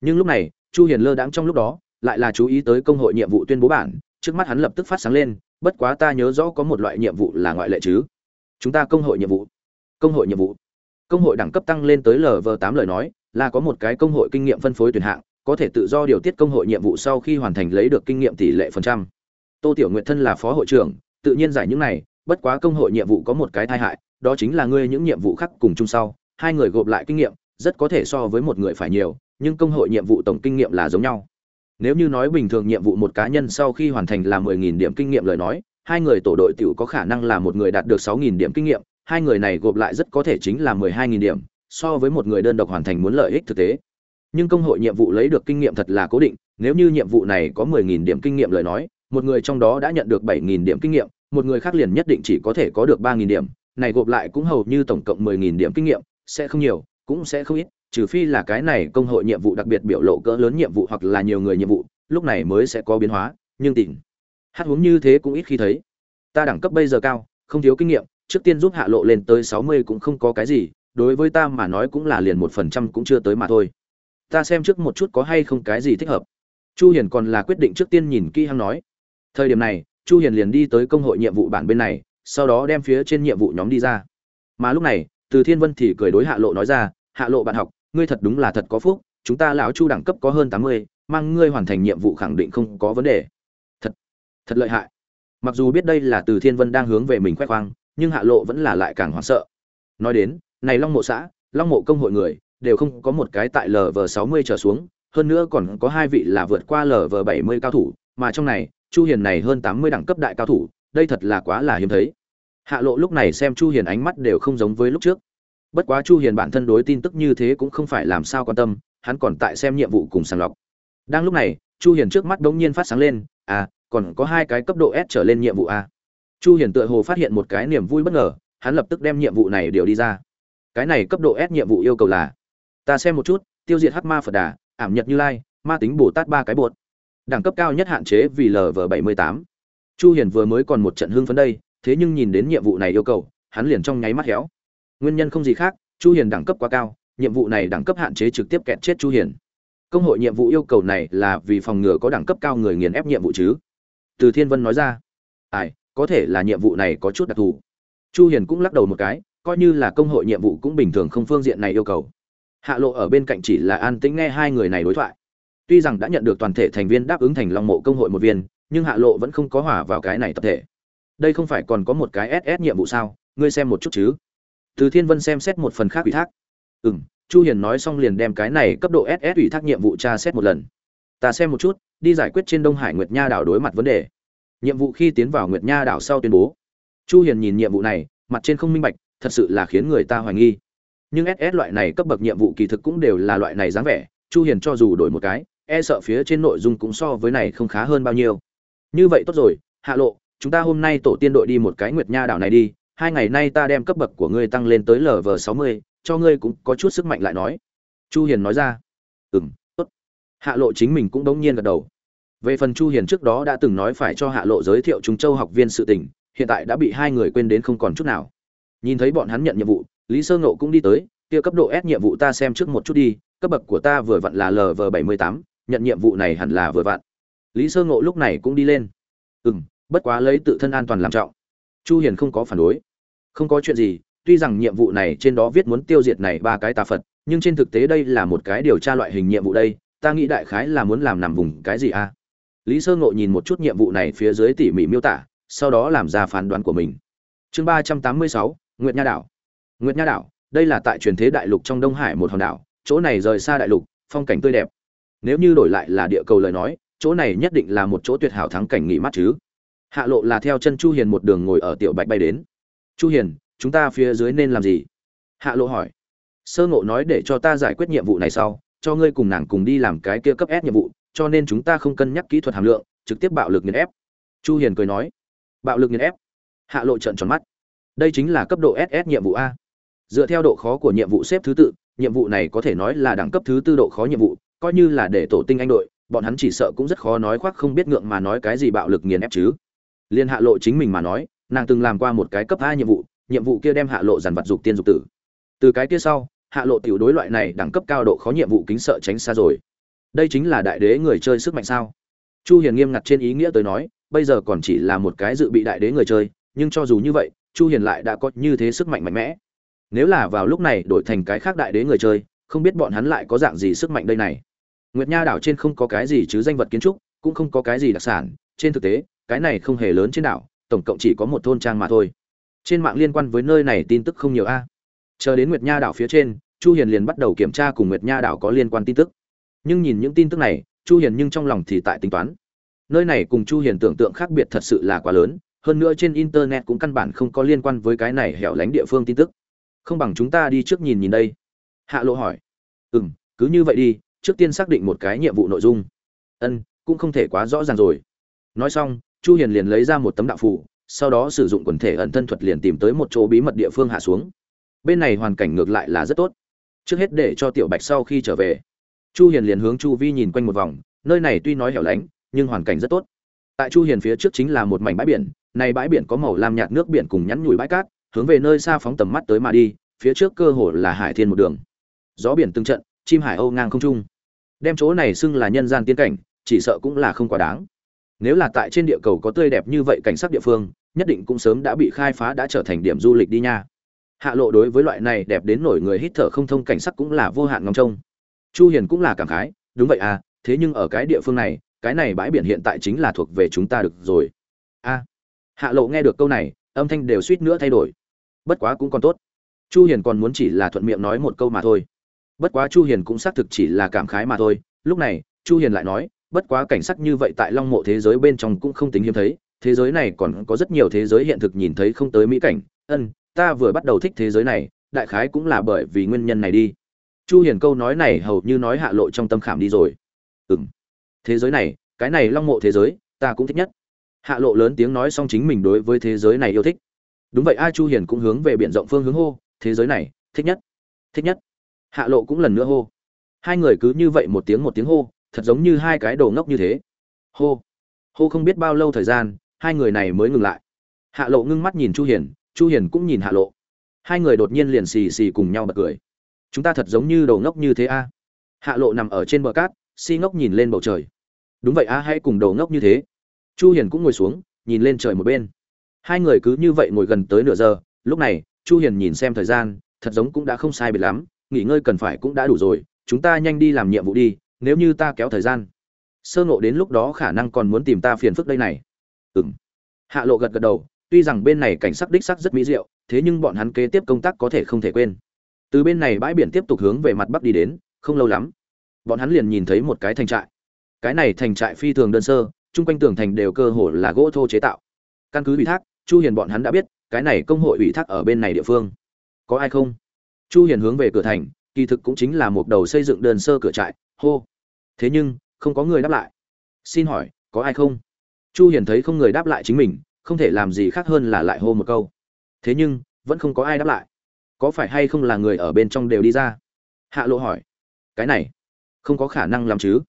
Nhưng lúc này, Chu Hiền lơ đãng trong lúc đó, lại là chú ý tới công hội nhiệm vụ tuyên bố bản, trước mắt hắn lập tức phát sáng lên, bất quá ta nhớ rõ có một loại nhiệm vụ là ngoại lệ chứ. Chúng ta công hội nhiệm vụ. Công hội nhiệm vụ. Công hội đẳng cấp tăng lên tới lv tám lời nói, là có một cái công hội kinh nghiệm phân phối tuyển hạng, có thể tự do điều tiết công hội nhiệm vụ sau khi hoàn thành lấy được kinh nghiệm tỷ lệ phần trăm. Tô tiểu nguyệt thân là phó hội trưởng, tự nhiên giải những này, bất quá công hội nhiệm vụ có một cái tai hại, đó chính là ngươi những nhiệm vụ khác cùng chung sau, hai người gộp lại kinh nghiệm, rất có thể so với một người phải nhiều, nhưng công hội nhiệm vụ tổng kinh nghiệm là giống nhau nếu như nói bình thường nhiệm vụ một cá nhân sau khi hoàn thành là 10.000 điểm kinh nghiệm lời nói, hai người tổ đội tiểu có khả năng là một người đạt được 6.000 điểm kinh nghiệm, hai người này gộp lại rất có thể chính là 12.000 điểm, so với một người đơn độc hoàn thành muốn lợi ích thực tế. Nhưng công hội nhiệm vụ lấy được kinh nghiệm thật là cố định, nếu như nhiệm vụ này có 10.000 điểm kinh nghiệm lời nói, một người trong đó đã nhận được 7.000 điểm kinh nghiệm, một người khác liền nhất định chỉ có thể có được 3.000 điểm, này gộp lại cũng hầu như tổng cộng 10.000 điểm kinh nghiệm, sẽ không nhiều, cũng sẽ không ít trừ phi là cái này công hội nhiệm vụ đặc biệt biểu lộ cỡ lớn nhiệm vụ hoặc là nhiều người nhiệm vụ, lúc này mới sẽ có biến hóa, nhưng tỉnh hát huống như thế cũng ít khi thấy. Ta đẳng cấp bây giờ cao, không thiếu kinh nghiệm, trước tiên giúp hạ lộ lên tới 60 cũng không có cái gì, đối với ta mà nói cũng là liền một phần trăm cũng chưa tới mà thôi. Ta xem trước một chút có hay không cái gì thích hợp. Chu hiền còn là quyết định trước tiên nhìn kỹ hăng nói. Thời điểm này, chu hiền liền đi tới công hội nhiệm vụ bản bên này, sau đó đem phía trên nhiệm vụ nhóm đi ra. Mà lúc này, từ thiên vân thì cười đối hạ lộ nói ra, hạ lộ bạn học ngươi thật đúng là thật có phúc chúng ta lão chu đẳng cấp có hơn 80, mang ngươi hoàn thành nhiệm vụ khẳng định không có vấn đề. Thật thật lợi hại. Mặc dù biết đây là từ thiên vân đang hướng về mình khoe khoang nhưng hạ lộ vẫn là lại càng hoảng sợ. Nói đến này long mộ xã long mộ công hội người đều không có một cái tại lv 60 trở xuống hơn nữa còn có hai vị là vượt qua lv 70 cao thủ mà trong này chu hiền này hơn 80 đẳng cấp đại cao thủ đây thật là quá là hiếm thấy. Hạ lộ lúc này xem chu hiền ánh mắt đều không giống với lúc trước bất quá chu hiền bản thân đối tin tức như thế cũng không phải làm sao quan tâm, hắn còn tại xem nhiệm vụ cùng sàng lọc. Đang lúc này, chu hiền trước mắt đống nhiên phát sáng lên à còn có hai cái cấp độ s trở lên nhiệm vụ a chu hiền tựa hồ phát hiện một cái niềm vui bất ngờ, hắn lập tức đem nhiệm vụ này điều đi ra. Cái này cấp độ s nhiệm vụ yêu cầu là, ta xem một chút, tiêu diệt hắc ma phật đà, ảm nhật như lai, ma tính bồ tát ba cái bột. Đẳng cấp cao nhất hạn chế vì lv 78 chu hiền vừa mới còn một trận hưng phấn đây, thế nhưng nhìn đến nhiệm vụ này yêu cầu, hắn liền trong nháy mắt héo nguyên nhân không gì khác, chu hiền đẳng cấp quá cao, nhiệm vụ này đẳng cấp hạn chế trực tiếp kẹt chết chu hiền. Công hội nhiệm vụ yêu cầu này là vì phòng ngừa có đẳng cấp cao người nghiền ép nhiệm vụ chứ? Từ thiên vân nói ra. Ai, có thể là nhiệm vụ này có chút đặc thù. Chu hiền cũng lắc đầu một cái, coi như là công hội nhiệm vụ cũng bình thường không phương diện này yêu cầu. Hạ lộ ở bên cạnh chỉ là an tĩnh nghe hai người này đối thoại. Tuy rằng đã nhận được toàn thể thành viên đáp ứng thành long mộ công hội một viên, nhưng hạ lộ vẫn không có hỏa vào cái này tập thể. Đây không phải còn có một cái ss nhiệm vụ sao? Ngươi xem một chút chứ từ thiên vân xem xét một phần khác ủy thác. Ừ m chu hiền nói xong liền đem cái này cấp độ ss ủy thác nhiệm vụ tra xét một lần. Ta xem một chút, đi giải quyết trên đông hải nguyệt nha đảo đối mặt vấn đề. Nhiệm vụ khi tiến vào nguyệt nha đảo sau tuyên bố. Chu hiền nhìn nhiệm vụ này, mặt trên không minh bạch, thật sự là khiến người ta hoài nghi. Nhưng ss loại này cấp bậc nhiệm vụ kỳ thực cũng đều là loại này dáng vẻ, chu hiền cho dù đổi một cái e sợ phía trên nội dung cũng so với này không khá hơn bao nhiêu. Như vậy tốt rồi, hạ lộ, chúng ta hôm nay tổ tiên đội đi một cái nguyệt nha đảo này đi hai ngày nay ta đem cấp bậc của ngươi tăng lên tới lv 60, cho ngươi cũng có chút sức mạnh lại nói. Chu hiền nói ra. Ừm tốt. Hạ lộ chính mình cũng đống nhiên gật đầu. Về phần chu hiền trước đó đã từng nói phải cho hạ lộ giới thiệu trung châu học viên sự tình hiện tại đã bị hai người quên đến không còn chút nào. Nhìn thấy bọn hắn nhận nhiệm vụ lý sơ ngộ cũng đi tới kia cấp độ s nhiệm vụ ta xem trước một chút đi cấp bậc của ta vừa vặn là lv 78, nhận nhiệm vụ này hẳn là vừa vặn. Lý sơ ngộ lúc này cũng đi lên. Ừm bất quá lấy tự thân an toàn làm trọng. Chu hiền không có phản đối không có chuyện gì, tuy rằng nhiệm vụ này trên đó viết muốn tiêu diệt này ba cái tà phật, nhưng trên thực tế đây là một cái điều tra loại hình nhiệm vụ đây, ta nghĩ đại khái là muốn làm nằm vùng cái gì a? Lý sơ ngộ nhìn một chút nhiệm vụ này phía dưới tỉ mỉ miêu tả, sau đó làm ra phán đoán của mình. Chương ba trăm tám mươi sáu, nguyệt nha đảo. Nguyệt nha đảo, đây là tại truyền thế đại lục trong đông hải một hòn đảo, chỗ này rời xa đại lục, phong cảnh tươi đẹp. Nếu như đổi lại là địa cầu lời nói, chỗ này nhất định là một chỗ tuyệt hảo thắng cảnh nghỉ mát chứ. Hạ lộ là theo chân chu hiền một đường ngồi ở tiểu bạch bay đến chu hiền, chúng ta phía dưới nên làm gì? Hạ lộ hỏi. Sơ ngộ nói để cho ta giải quyết nhiệm vụ này sau, cho ngươi cùng nàng cùng đi làm cái kia cấp S nhiệm vụ, cho nên chúng ta không cân nhắc kỹ thuật hàm lượng, trực tiếp bạo lực nghiền ép. Chu hiền cười nói. Bạo lực nghiền ép? Hạ lộ trợn tròn mắt. Đây chính là cấp độ ss nhiệm vụ a. Dựa theo độ khó của nhiệm vụ xếp thứ tự, nhiệm vụ này có thể nói là đẳng cấp thứ tư độ khó nhiệm vụ, coi như là để tổ tinh anh đội, bọn hắn chỉ sợ cũng rất khó nói khoác không biết ngượng mà nói cái gì bạo lực nghiền ép chứ. Liên hạ lộ chính mình mà nói nàng từng làm qua một cái cấp hai nhiệm vụ nhiệm vụ kia đem hạ lộ dàn vật dục tiên dục tử. Từ cái kia sau, hạ lộ tiểu đối loại này đẳng cấp cao độ khó nhiệm vụ kính sợ tránh xa rồi. Đây chính là đại đế người chơi sức mạnh sao? Chu hiền nghiêm ngặt trên ý nghĩa tới nói, bây giờ còn chỉ là một cái dự bị đại đế người chơi, nhưng cho dù như vậy, chu hiền lại đã có như thế sức mạnh mạnh mẽ. Nếu là vào lúc này đổi thành cái khác đại đế người chơi, không biết bọn hắn lại có dạng gì sức mạnh đây này. Nguyệt nha đảo trên không có cái gì chứ danh vật kiến trúc, cũng không có cái gì đặc sản, trên thực tế, cái này không hề lớn trên đảo tổng cộng chỉ có một thôn trang mà thôi. Trên mạng liên quan với nơi này tin tức không nhiều a. Chờ đến nguyệt nha đảo phía trên, chu hiền liền bắt đầu kiểm tra cùng nguyệt nha đảo có liên quan tin tức. Nhưng nhìn những tin tức này, chu hiền nhưng trong lòng thì tại tính toán. Nơi này cùng chu hiền tưởng tượng khác biệt thật sự là quá lớn, hơn nữa trên internet cũng căn bản không có liên quan với cái này hẻo lánh địa phương tin tức. Không bằng chúng ta đi trước nhìn nhìn đây. Hạ lộ hỏi. Ừm, cứ như vậy đi, trước tiên xác định một cái nhiệm vụ nội dung. Ân, cũng không thể quá rõ ràng rồi. Nói xong chu hiền liền lấy ra một tấm đạo phù, sau đó sử dụng quần thể ẩn thân thuật liền tìm tới một chỗ bí mật địa phương hạ xuống. Bên này hoàn cảnh ngược lại là rất tốt. Trước hết để cho tiểu bạch sau khi trở về. Chu hiền liền hướng chu vi nhìn quanh một vòng, nơi này tuy nói hẻo lánh, nhưng hoàn cảnh rất tốt. Tại chu hiền phía trước chính là một mảnh bãi biển, này bãi biển có màu lam nhạt nước biển cùng nhắn nhủi bãi cát, hướng về nơi xa phóng tầm mắt tới mà đi, phía trước cơ hồ là hải thiên một đường. Gió biển từng trận, chim hải âu ngang không trung. Đem chỗ này xưng là nhân gian tiên cảnh, chỉ sợ cũng là không quá đáng nếu là tại trên địa cầu có tươi đẹp như vậy cảnh sắc địa phương, nhất định cũng sớm đã bị khai phá đã trở thành điểm du lịch đi nha. Hạ lộ đối với loại này đẹp đến nổi người hít thở không thông cảnh sắc cũng là vô hạn ngóng trông. Chu hiền cũng là cảm khái, đúng vậy à thế nhưng ở cái địa phương này, cái này bãi biển hiện tại chính là thuộc về chúng ta được rồi. A. Hạ lộ nghe được câu này, âm thanh đều suýt nữa thay đổi. Bất quá cũng còn tốt. Chu hiền còn muốn chỉ là thuận miệng nói một câu mà thôi. Bất quá chu hiền cũng xác thực chỉ là cảm khái mà thôi. Lúc này, chu hiền lại nói bất quá cảnh sắc như vậy tại long mộ thế giới bên trong cũng không tính hiếm thấy, thế giới này còn có rất nhiều thế giới hiện thực nhìn thấy không tới mỹ cảnh. Ân, ta vừa bắt đầu thích thế giới này, đại khái cũng là bởi vì nguyên nhân này đi. Chu hiền câu nói này hầu như nói hạ lộ trong tâm khảm đi rồi. Ừm. Thế giới này, cái này long mộ thế giới, ta cũng thích nhất. Hạ lộ lớn tiếng nói xong chính mình đối với thế giới này yêu thích. Đúng vậy, a, chu hiền cũng hướng về biển rộng phương hướng hô, thế giới này, thích nhất thích nhất. Hạ lộ cũng lần nữa hô. Hai người cứ như vậy một tiếng một tiếng hô thật giống như hai cái đồ ngốc như thế. Hô hô không biết bao lâu thời gian, hai người này mới ngừng lại. Hạ lộ ngưng mắt nhìn chu hiền chu hiền cũng nhìn hạ lộ. Hai người đột nhiên liền xì xì cùng nhau bật cười. Chúng ta thật giống như đồ ngốc như thế a. Hạ lộ nằm ở trên bờ cát, si ngốc nhìn lên bầu trời. Đúng vậy a, hãy cùng đồ ngốc như thế. Chu hiền cũng ngồi xuống, nhìn lên trời một bên. Hai người cứ như vậy ngồi gần tới nửa giờ, lúc này, chu hiền nhìn xem thời gian, thật giống cũng đã không sai biệt lắm, nghỉ ngơi cần phải cũng đã đủ rồi, chúng ta nhanh đi làm nhiệm vụ đi nếu như ta kéo thời gian, sơ ngộ đến lúc đó khả năng còn muốn tìm ta phiền phức đây này. Ừm. Hạ lộ gật gật đầu, tuy rằng bên này cảnh sắc đích sắc rất mỹ diệu, thế nhưng bọn hắn kế tiếp công tác có thể không thể quên. Từ bên này bãi biển tiếp tục hướng về mặt bắc đi đến, không lâu lắm, bọn hắn liền nhìn thấy một cái thành trại. Cái này thành trại phi thường đơn sơ, chung quanh tường thành đều cơ hồ là gỗ thô chế tạo. Căn cứ ủy thác, chu hiền bọn hắn đã biết, cái này công hội ủy thác ở bên này địa phương. Có ai không? Chu hiền hướng về cửa thành, kỳ thực cũng chính là một đầu xây dựng đơn sơ cửa trại hô. Thế nhưng, không có người đáp lại. Xin hỏi, có ai không? Chu hiền thấy không người đáp lại chính mình, không thể làm gì khác hơn là lại hô một câu. Thế nhưng, vẫn không có ai đáp lại. Có phải hay không là người ở bên trong đều đi ra? Hạ lộ hỏi. Cái này, không có khả năng làm chứ.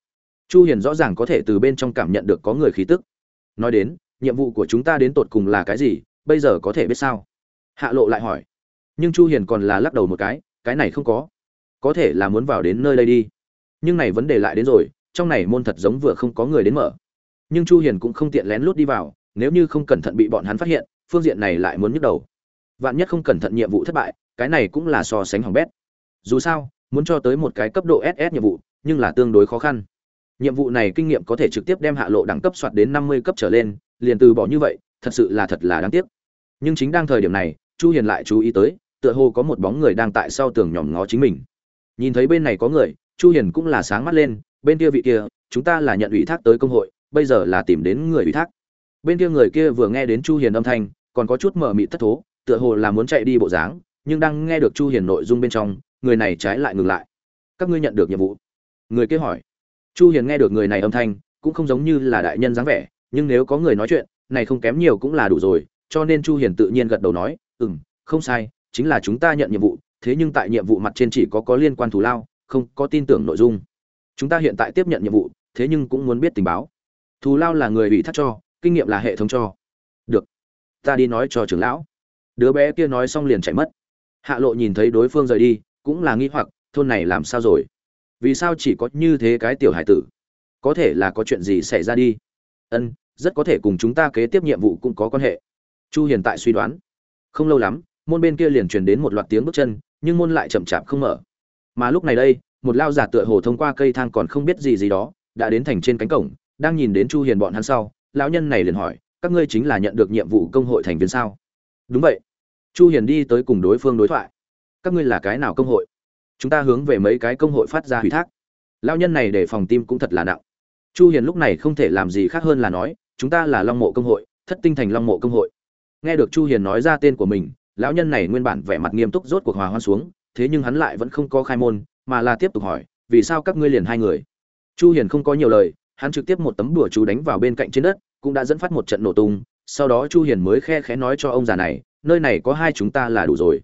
Chu hiền rõ ràng có thể từ bên trong cảm nhận được có người khí tức. Nói đến, nhiệm vụ của chúng ta đến tột cùng là cái gì, bây giờ có thể biết sao? Hạ lộ lại hỏi. Nhưng chu hiền còn là lắc đầu một cái cái này không có. Có thể là muốn vào đến nơi đây đi nhưng này vấn đề lại đến rồi, trong này môn thật giống vừa không có người đến mở. Nhưng chu hiền cũng không tiện lén lút đi vào, nếu như không cẩn thận bị bọn hắn phát hiện, phương diện này lại muốn nhức đầu. Vạn nhất không cẩn thận nhiệm vụ thất bại, cái này cũng là so sánh hỏng bét. Dù sao, muốn cho tới một cái cấp độ ss nhiệm vụ, nhưng là tương đối khó khăn. Nhiệm vụ này kinh nghiệm có thể trực tiếp đem hạ lộ đẳng cấp soạt đến 50 cấp trở lên, liền từ bỏ như vậy, thật sự là thật là đáng tiếc. Nhưng chính đang thời điểm này, chu hiền lại chú ý tới, tựa hồ có một bóng người đang tại sau tường nhòm ngó chính mình. Nhìn thấy bên này có người chu hiền cũng là sáng mắt lên, bên kia vị kia, chúng ta là nhận ủy thác tới công hội, bây giờ là tìm đến người ủy thác. Bên kia người kia vừa nghe đến chu hiền âm thanh, còn có chút mở mị thất thố, tựa hồ là muốn chạy đi bộ dáng, nhưng đang nghe được chu hiền nội dung bên trong, người này trái lại ngừng lại. Các ngươi nhận được nhiệm vụ? Người kia hỏi. Chu hiền nghe được người này âm thanh, cũng không giống như là đại nhân dáng vẻ, nhưng nếu có người nói chuyện, này không kém nhiều cũng là đủ rồi, cho nên chu hiền tự nhiên gật đầu nói, ừm, không sai, chính là chúng ta nhận nhiệm vụ, thế nhưng tại nhiệm vụ mặt trên chỉ có có liên quan thù lao không có tin tưởng nội dung. Chúng ta hiện tại tiếp nhận nhiệm vụ, thế nhưng cũng muốn biết tình báo. Thù lao là người bị thắt cho, kinh nghiệm là hệ thống cho. Được. Ta đi nói cho trưởng lão. Đứa bé kia nói xong liền chạy mất. Hạ lộ nhìn thấy đối phương rời đi, cũng là nghi hoặc, thôn này làm sao rồi? Vì sao chỉ có như thế cái tiểu hải tử? Có thể là có chuyện gì xảy ra đi? Ân, rất có thể cùng chúng ta kế tiếp nhiệm vụ cũng có quan hệ. Chu hiền tại suy đoán. Không lâu lắm, môn bên kia liền truyền đến một loạt tiếng bước chân, nhưng môn lại chậm chạp không mở mà lúc này đây, một lao giả tựa hồ thông qua cây thang còn không biết gì gì đó, đã đến thành trên cánh cổng, đang nhìn đến chu hiền bọn hắn sau, lão nhân này liền hỏi, các ngươi chính là nhận được nhiệm vụ công hội thành viên sao? Đúng vậy. Chu hiền đi tới cùng đối phương đối thoại. Các ngươi là cái nào công hội? Chúng ta hướng về mấy cái công hội phát ra hủy thác. Lão nhân này để phòng tim cũng thật là nặng. Chu hiền lúc này không thể làm gì khác hơn là nói, chúng ta là long mộ công hội, thất tinh thành long mộ công hội. Nghe được chu hiền nói ra tên của mình, lão nhân này nguyên bản vẻ mặt nghiêm túc rốt cuộc hòa hoan xuống thế nhưng hắn lại vẫn không có khai môn, mà là tiếp tục hỏi, vì sao các ngươi liền hai người? Chu hiền không có nhiều lời, hắn trực tiếp một tấm bùa chú đánh vào bên cạnh trên đất, cũng đã dẫn phát một trận nổ tung, sau đó chu hiền mới khe khẽ nói cho ông già này, nơi này có hai chúng ta là đủ rồi.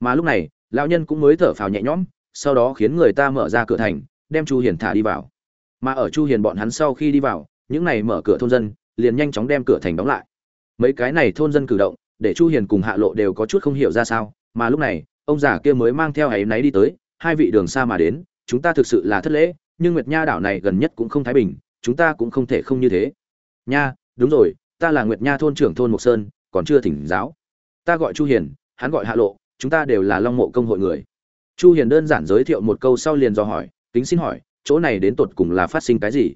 Mà lúc này, lão nhân cũng mới thở phào nhẹ nhõm, sau đó khiến người ta mở ra cửa thành, đem chu hiền thả đi vào. Mà ở chu hiền bọn hắn sau khi đi vào, những này mở cửa thôn dân, liền nhanh chóng đem cửa thành đóng lại. Mấy cái này thôn dân cử động, để chu hiền cùng hạ lộ đều có chút không hiểu ra sao, mà lúc này ông già kia mới mang theo ấy náy đi tới, hai vị đường xa mà đến, chúng ta thực sự là thất lễ, nhưng nguyệt nha đảo này gần nhất cũng không thái bình, chúng ta cũng không thể không như thế. Nha, đúng rồi, ta là nguyệt nha thôn trưởng thôn mộc sơn, còn chưa thỉnh giáo. Ta gọi chu hiền, hắn gọi hạ lộ, chúng ta đều là long mộ công hội người. Chu hiền đơn giản giới thiệu một câu sau liền do hỏi, kính xin hỏi, chỗ này đến tột cùng là phát sinh cái gì?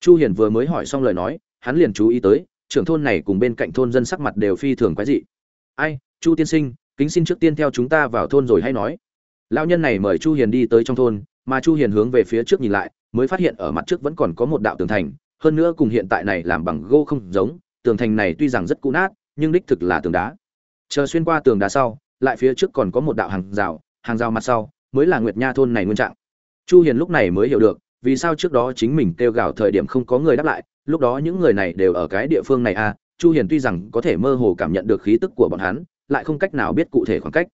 Chu hiền vừa mới hỏi xong lời nói, hắn liền chú ý tới, trưởng thôn này cùng bên cạnh thôn dân sắc mặt đều phi thường quái dị. Ai, chu tiên sinh kính xin trước tiên theo chúng ta vào thôn rồi hay nói. Lão nhân này mời chu hiền đi tới trong thôn, mà chu hiền hướng về phía trước nhìn lại, mới phát hiện ở mặt trước vẫn còn có một đạo tường thành, hơn nữa cùng hiện tại này làm bằng gỗ không giống, tường thành này tuy rằng rất cũ nát, nhưng đích thực là tường đá. Chờ xuyên qua tường đá sau, lại phía trước còn có một đạo hàng rào hàng rào mặt sau mới là nguyệt nha thôn này nguyên trạng. Chu hiền lúc này mới hiểu được, vì sao trước đó chính mình kêu gào thời điểm không có người đáp lại, lúc đó những người này đều ở cái địa phương này à chu hiền tuy rằng có thể mơ hồ cảm nhận được khí tức của bọn hắn lại không cách nào biết cụ thể khoảng cách.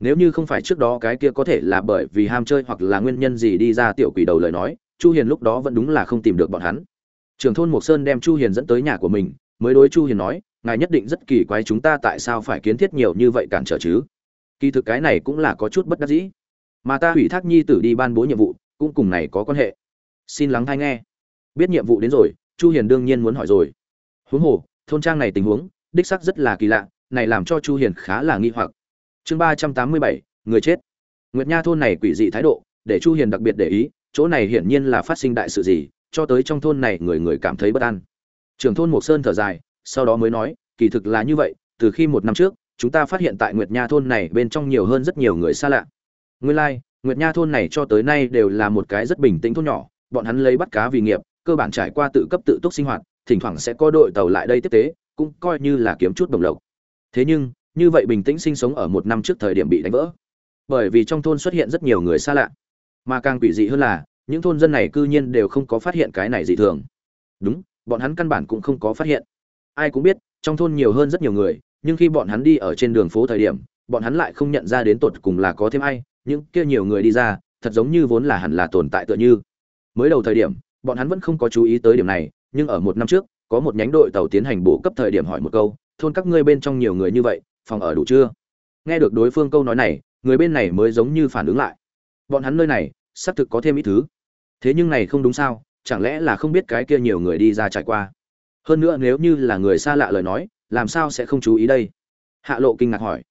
Nếu như không phải trước đó cái kia có thể là bởi vì ham chơi hoặc là nguyên nhân gì đi ra tiểu quỷ đầu lời nói, chu hiền lúc đó vẫn đúng là không tìm được bọn hắn. Trưởng thôn mộc sơn đem chu hiền dẫn tới nhà của mình, mới đối chu hiền nói, ngài nhất định rất kỳ quái chúng ta tại sao phải kiến thiết nhiều như vậy cản trở chứ? Kỳ thực cái này cũng là có chút bất đắc dĩ. Mà ta hủy thác nhi tử đi ban bố nhiệm vụ, cũng cùng này có quan hệ. Xin lắng hay nghe. Biết nhiệm vụ đến rồi, chu hiền đương nhiên muốn hỏi rồi. Huống hồ, thôn trang này tình huống, đích xác rất là kỳ lạ này làm cho chu hiền khá là nghi hoặc. Chương 387, người chết. Nguyệt nha thôn này quỷ dị thái độ để chu hiền đặc biệt để ý chỗ này hiển nhiên là phát sinh đại sự gì cho tới trong thôn này người người cảm thấy bất an. Trưởng thôn mộc sơn thở dài sau đó mới nói kỳ thực là như vậy từ khi một năm trước chúng ta phát hiện tại nguyệt nha thôn này bên trong nhiều hơn rất nhiều người xa lạ. Nguyên lai like, nguyệt nha thôn này cho tới nay đều là một cái rất bình tĩnh thôn nhỏ bọn hắn lấy bắt cá vì nghiệp cơ bản trải qua tự cấp tự túc sinh hoạt thỉnh thoảng sẽ có đội tàu lại đây tiếp tế cũng coi như là kiếm chút đồng lộc thế nhưng, như vậy bình tĩnh sinh sống ở một năm trước thời điểm bị đánh vỡ. Bởi vì trong thôn xuất hiện rất nhiều người xa lạ. Mà càng quỷ dị hơn là, những thôn dân này cư nhiên đều không có phát hiện cái này dị thường. Đúng, bọn hắn căn bản cũng không có phát hiện. Ai cũng biết, trong thôn nhiều hơn rất nhiều người, nhưng khi bọn hắn đi ở trên đường phố thời điểm, bọn hắn lại không nhận ra đến tột cùng là có thêm ai, những kia nhiều người đi ra, thật giống như vốn là hẳn là tồn tại tựa như. Mới đầu thời điểm, bọn hắn vẫn không có chú ý tới điểm này, nhưng ở một năm trước, có một nhánh đội tàu tiến hành bổ cấp thời điểm hỏi một câu thôn các ngươi bên trong nhiều người như vậy, phòng ở đủ chưa? Nghe được đối phương câu nói này, người bên này mới giống như phản ứng lại. Bọn hắn nơi này, xác thực có thêm ít thứ. Thế nhưng này không đúng sao, chẳng lẽ là không biết cái kia nhiều người đi ra trải qua? Hơn nữa nếu như là người xa lạ lời nói, làm sao sẽ không chú ý đây? Hạ lộ kinh ngạc hỏi.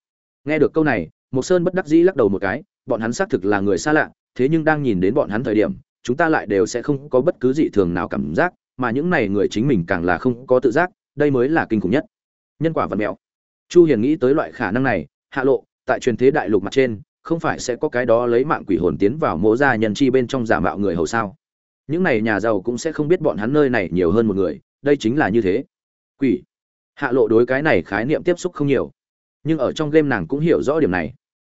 Nghe được câu này một sơn bất đắc dĩ lắc đầu một cái, bọn hắn xác thực là người xa lạ, thế nhưng đang nhìn đến bọn hắn thời điểm, chúng ta lại đều sẽ không có bất cứ dị thường nào cảm giác, mà những này người chính mình càng là không có tự giác, đây mới là kinh khủng nhất nhân quả vật mẹo. Chu hiền nghĩ tới loại khả năng này, hạ lộ, tại truyền thế đại lục mặt trên, không phải sẽ có cái đó lấy mạng quỷ hồn tiến vào mỗ gia nhân chi bên trong giả mạo người hầu sao? Những này nhà giàu cũng sẽ không biết bọn hắn nơi này nhiều hơn một người, đây chính là như thế. Quỷ. Hạ lộ đối cái này khái niệm tiếp xúc không nhiều. Nhưng ở trong game nàng cũng hiểu rõ điểm này.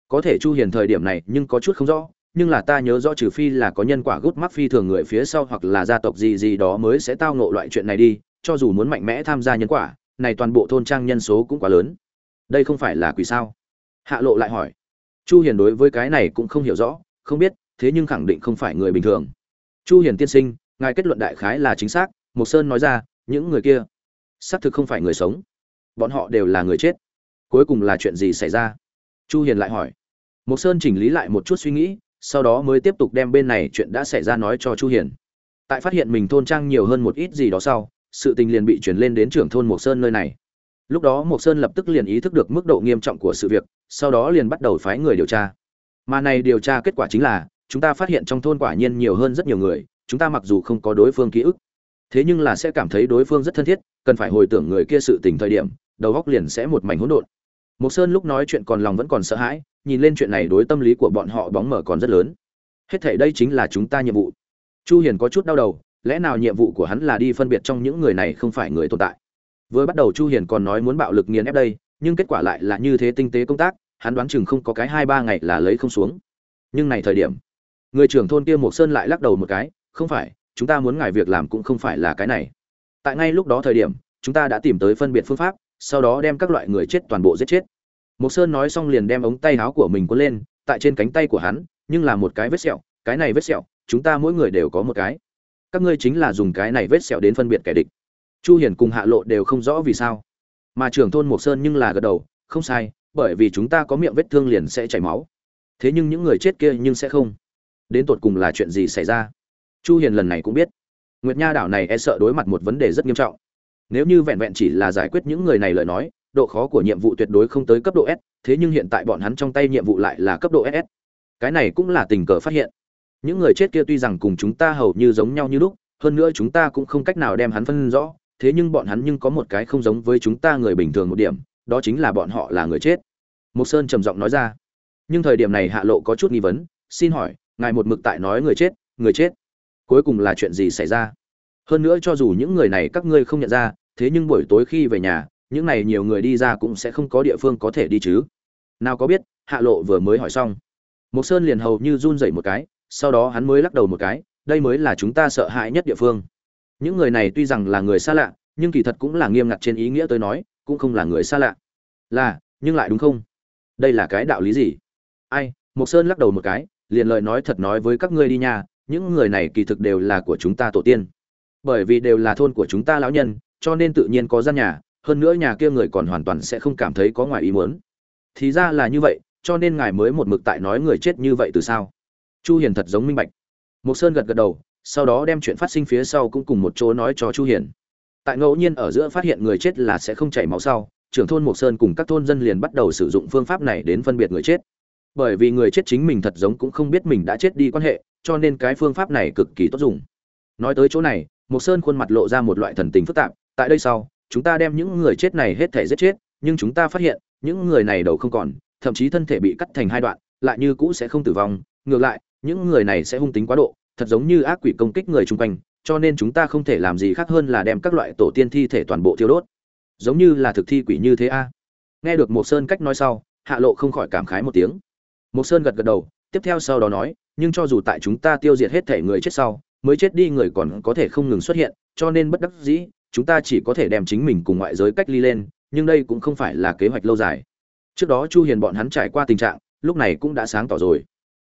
Có thể chu hiền thời điểm này nhưng có chút không rõ, nhưng là ta nhớ rõ trừ phi là có nhân quả gút mắc phi thường người phía sau hoặc là gia tộc gì gì đó mới sẽ tao ngộ loại chuyện này đi, cho dù muốn mạnh mẽ tham gia nhân quả này toàn bộ thôn trang nhân số cũng quá lớn. Đây không phải là quỷ sao? Hạ lộ lại hỏi. Chu hiền đối với cái này cũng không hiểu rõ, không biết, thế nhưng khẳng định không phải người bình thường. Chu hiền tiên sinh, ngài kết luận đại khái là chính xác, mộc sơn nói ra, những người kia, xác thực không phải người sống. Bọn họ đều là người chết. Cuối cùng là chuyện gì xảy ra? Chu hiền lại hỏi. Mộc sơn chỉnh lý lại một chút suy nghĩ, sau đó mới tiếp tục đem bên này chuyện đã xảy ra nói cho chu hiền. Tại phát hiện mình thôn trang nhiều hơn một ít gì đó sau sự tình liền bị chuyển lên đến trưởng thôn mộc sơn nơi này lúc đó mộc sơn lập tức liền ý thức được mức độ nghiêm trọng của sự việc sau đó liền bắt đầu phái người điều tra mà này điều tra kết quả chính là chúng ta phát hiện trong thôn quả nhiên nhiều hơn rất nhiều người chúng ta mặc dù không có đối phương ký ức thế nhưng là sẽ cảm thấy đối phương rất thân thiết cần phải hồi tưởng người kia sự tình thời điểm đầu óc liền sẽ một mảnh hỗn độn Mộc Sơn lúc nói chuyện còn lòng vẫn còn sợ hãi, nhìn lên chuyện này đối tâm lý của bọn họ bóng mở còn rất lớn. Hết thảy đây chính là chúng ta nhiệm vụ. Chu Hiền có chút đau đầu, lẽ nào nhiệm vụ của hắn là đi phân biệt trong những người này không phải người tồn tại. Vừa bắt đầu Chu Hiền còn nói muốn bạo lực nghiền ép đây, nhưng kết quả lại là như thế tinh tế công tác, hắn đoán chừng không có cái 2 3 ngày là lấy không xuống. Nhưng này thời điểm, người trưởng thôn kia một Sơn lại lắc đầu một cái, không phải, chúng ta muốn ngài việc làm cũng không phải là cái này. Tại ngay lúc đó thời điểm, chúng ta đã tìm tới phân biệt phương pháp, sau đó đem các loại người chết toàn bộ giết chết một Sơn nói xong liền đem ống tay áo của mình quấn lên, tại trên cánh tay của hắn, nhưng là một cái vết sẹo, cái này vết sẹo, chúng ta mỗi người đều có một cái. Các ngươi chính là dùng cái này vết sẹo đến phân biệt kẻ địch. Chu Hiền cùng Hạ Lộ đều không rõ vì sao. Mà trưởng thôn Mộc Sơn nhưng là gật đầu, không sai, bởi vì chúng ta có miệng vết thương liền sẽ chảy máu. Thế nhưng những người chết kia nhưng sẽ không. Đến tột cùng là chuyện gì xảy ra? Chu Hiền lần này cũng biết. Nguyệt Nha đảo này e sợ đối mặt một vấn đề rất nghiêm trọng. Nếu như vẹn vẹn chỉ là giải quyết những người này lời nói, độ khó của nhiệm vụ tuyệt đối không tới cấp độ S, thế nhưng hiện tại bọn hắn trong tay nhiệm vụ lại là cấp độ SS. Cái này cũng là tình cờ phát hiện. Những người chết kia tuy rằng cùng chúng ta hầu như giống nhau như lúc, hơn nữa chúng ta cũng không cách nào đem hắn phân rõ, thế nhưng bọn hắn nhưng có một cái không giống với chúng ta người bình thường một điểm, đó chính là bọn họ là người chết. Mộc Sơn trầm giọng nói ra. Nhưng thời điểm này Hạ Lộ có chút nghi vấn, xin hỏi, ngài một mực tại nói người chết, người chết. Cuối cùng là chuyện gì xảy ra? Hơn nữa cho dù những người này các ngươi không nhận ra, thế nhưng buổi tối khi về nhà, những này nhiều người đi ra cũng sẽ không có địa phương có thể đi chứ nào có biết hạ lộ vừa mới hỏi xong Mục sơn liền hầu như run rẩy một cái sau đó hắn mới lắc đầu một cái, đây mới là chúng ta sợ hãi nhất địa phương. Những người này tuy rằng là người xa lạ, nhưng kỳ thật cũng là nghiêm ngặt trên ý nghĩa tôi nói, cũng không là người xa lạ. Là, nhưng lại đúng không? Đây là cái đạo lý gì? Ai, mộc sơn lắc đầu một cái, liền lời nói thật nói với các ngươi đi nha, những người này kỳ thực đều là của chúng ta tổ tiên. Bởi vì đều là thôn của chúng ta lão nhân, cho nên tự nhiên có gian nhà, hơn nữa nhà kia người còn hoàn toàn sẽ không cảm thấy có ngoài ý muốn. Thì ra là như vậy, cho nên ngài mới một mực tại nói người chết như vậy từ sao? Chu hiền thật giống minh bạch. Mục sơn gật gật đầu, sau đó đem chuyện phát sinh phía sau cũng cùng một chỗ nói cho chu hiền. Tại ngẫu nhiên ở giữa phát hiện người chết là sẽ không chảy máu sau, trưởng thôn mục sơn cùng các thôn dân liền bắt đầu sử dụng phương pháp này đến phân biệt người chết. Bởi vì người chết chính mình thật giống cũng không biết mình đã chết đi quan hệ, cho nên cái phương pháp này cực kỳ tốt dùng. Nói tới chỗ này mục sơn khuôn mặt lộ ra một loại thần tình phức tạp, tại đây sau, chúng ta đem những người chết này hết thể giết chết, nhưng chúng ta phát hiện, những người này đầu không còn, thậm chí thân thể bị cắt thành hai đoạn, lại như cũ sẽ không tử vong, ngược lại những người này sẽ hung tính quá độ, thật giống như ác quỷ công kích người chung quanh, cho nên chúng ta không thể làm gì khác hơn là đem các loại tổ tiên thi thể toàn bộ thiêu đốt. Giống như là thực thi quỷ như thế a. Nghe được một sơn cách nói sau, hạ lộ không khỏi cảm khái một tiếng. Một sơn gật gật đầu, tiếp theo sau đó nói, nhưng cho dù tại chúng ta tiêu diệt hết thể người chết sau, mới chết đi người còn có thể không ngừng xuất hiện, cho nên bất đắc dĩ, chúng ta chỉ có thể đem chính mình cùng ngoại giới cách ly lên, nhưng đây cũng không phải là kế hoạch lâu dài. Trước đó chu hiền bọn hắn trải qua tình trạng, lúc này cũng đã sáng tỏ rồi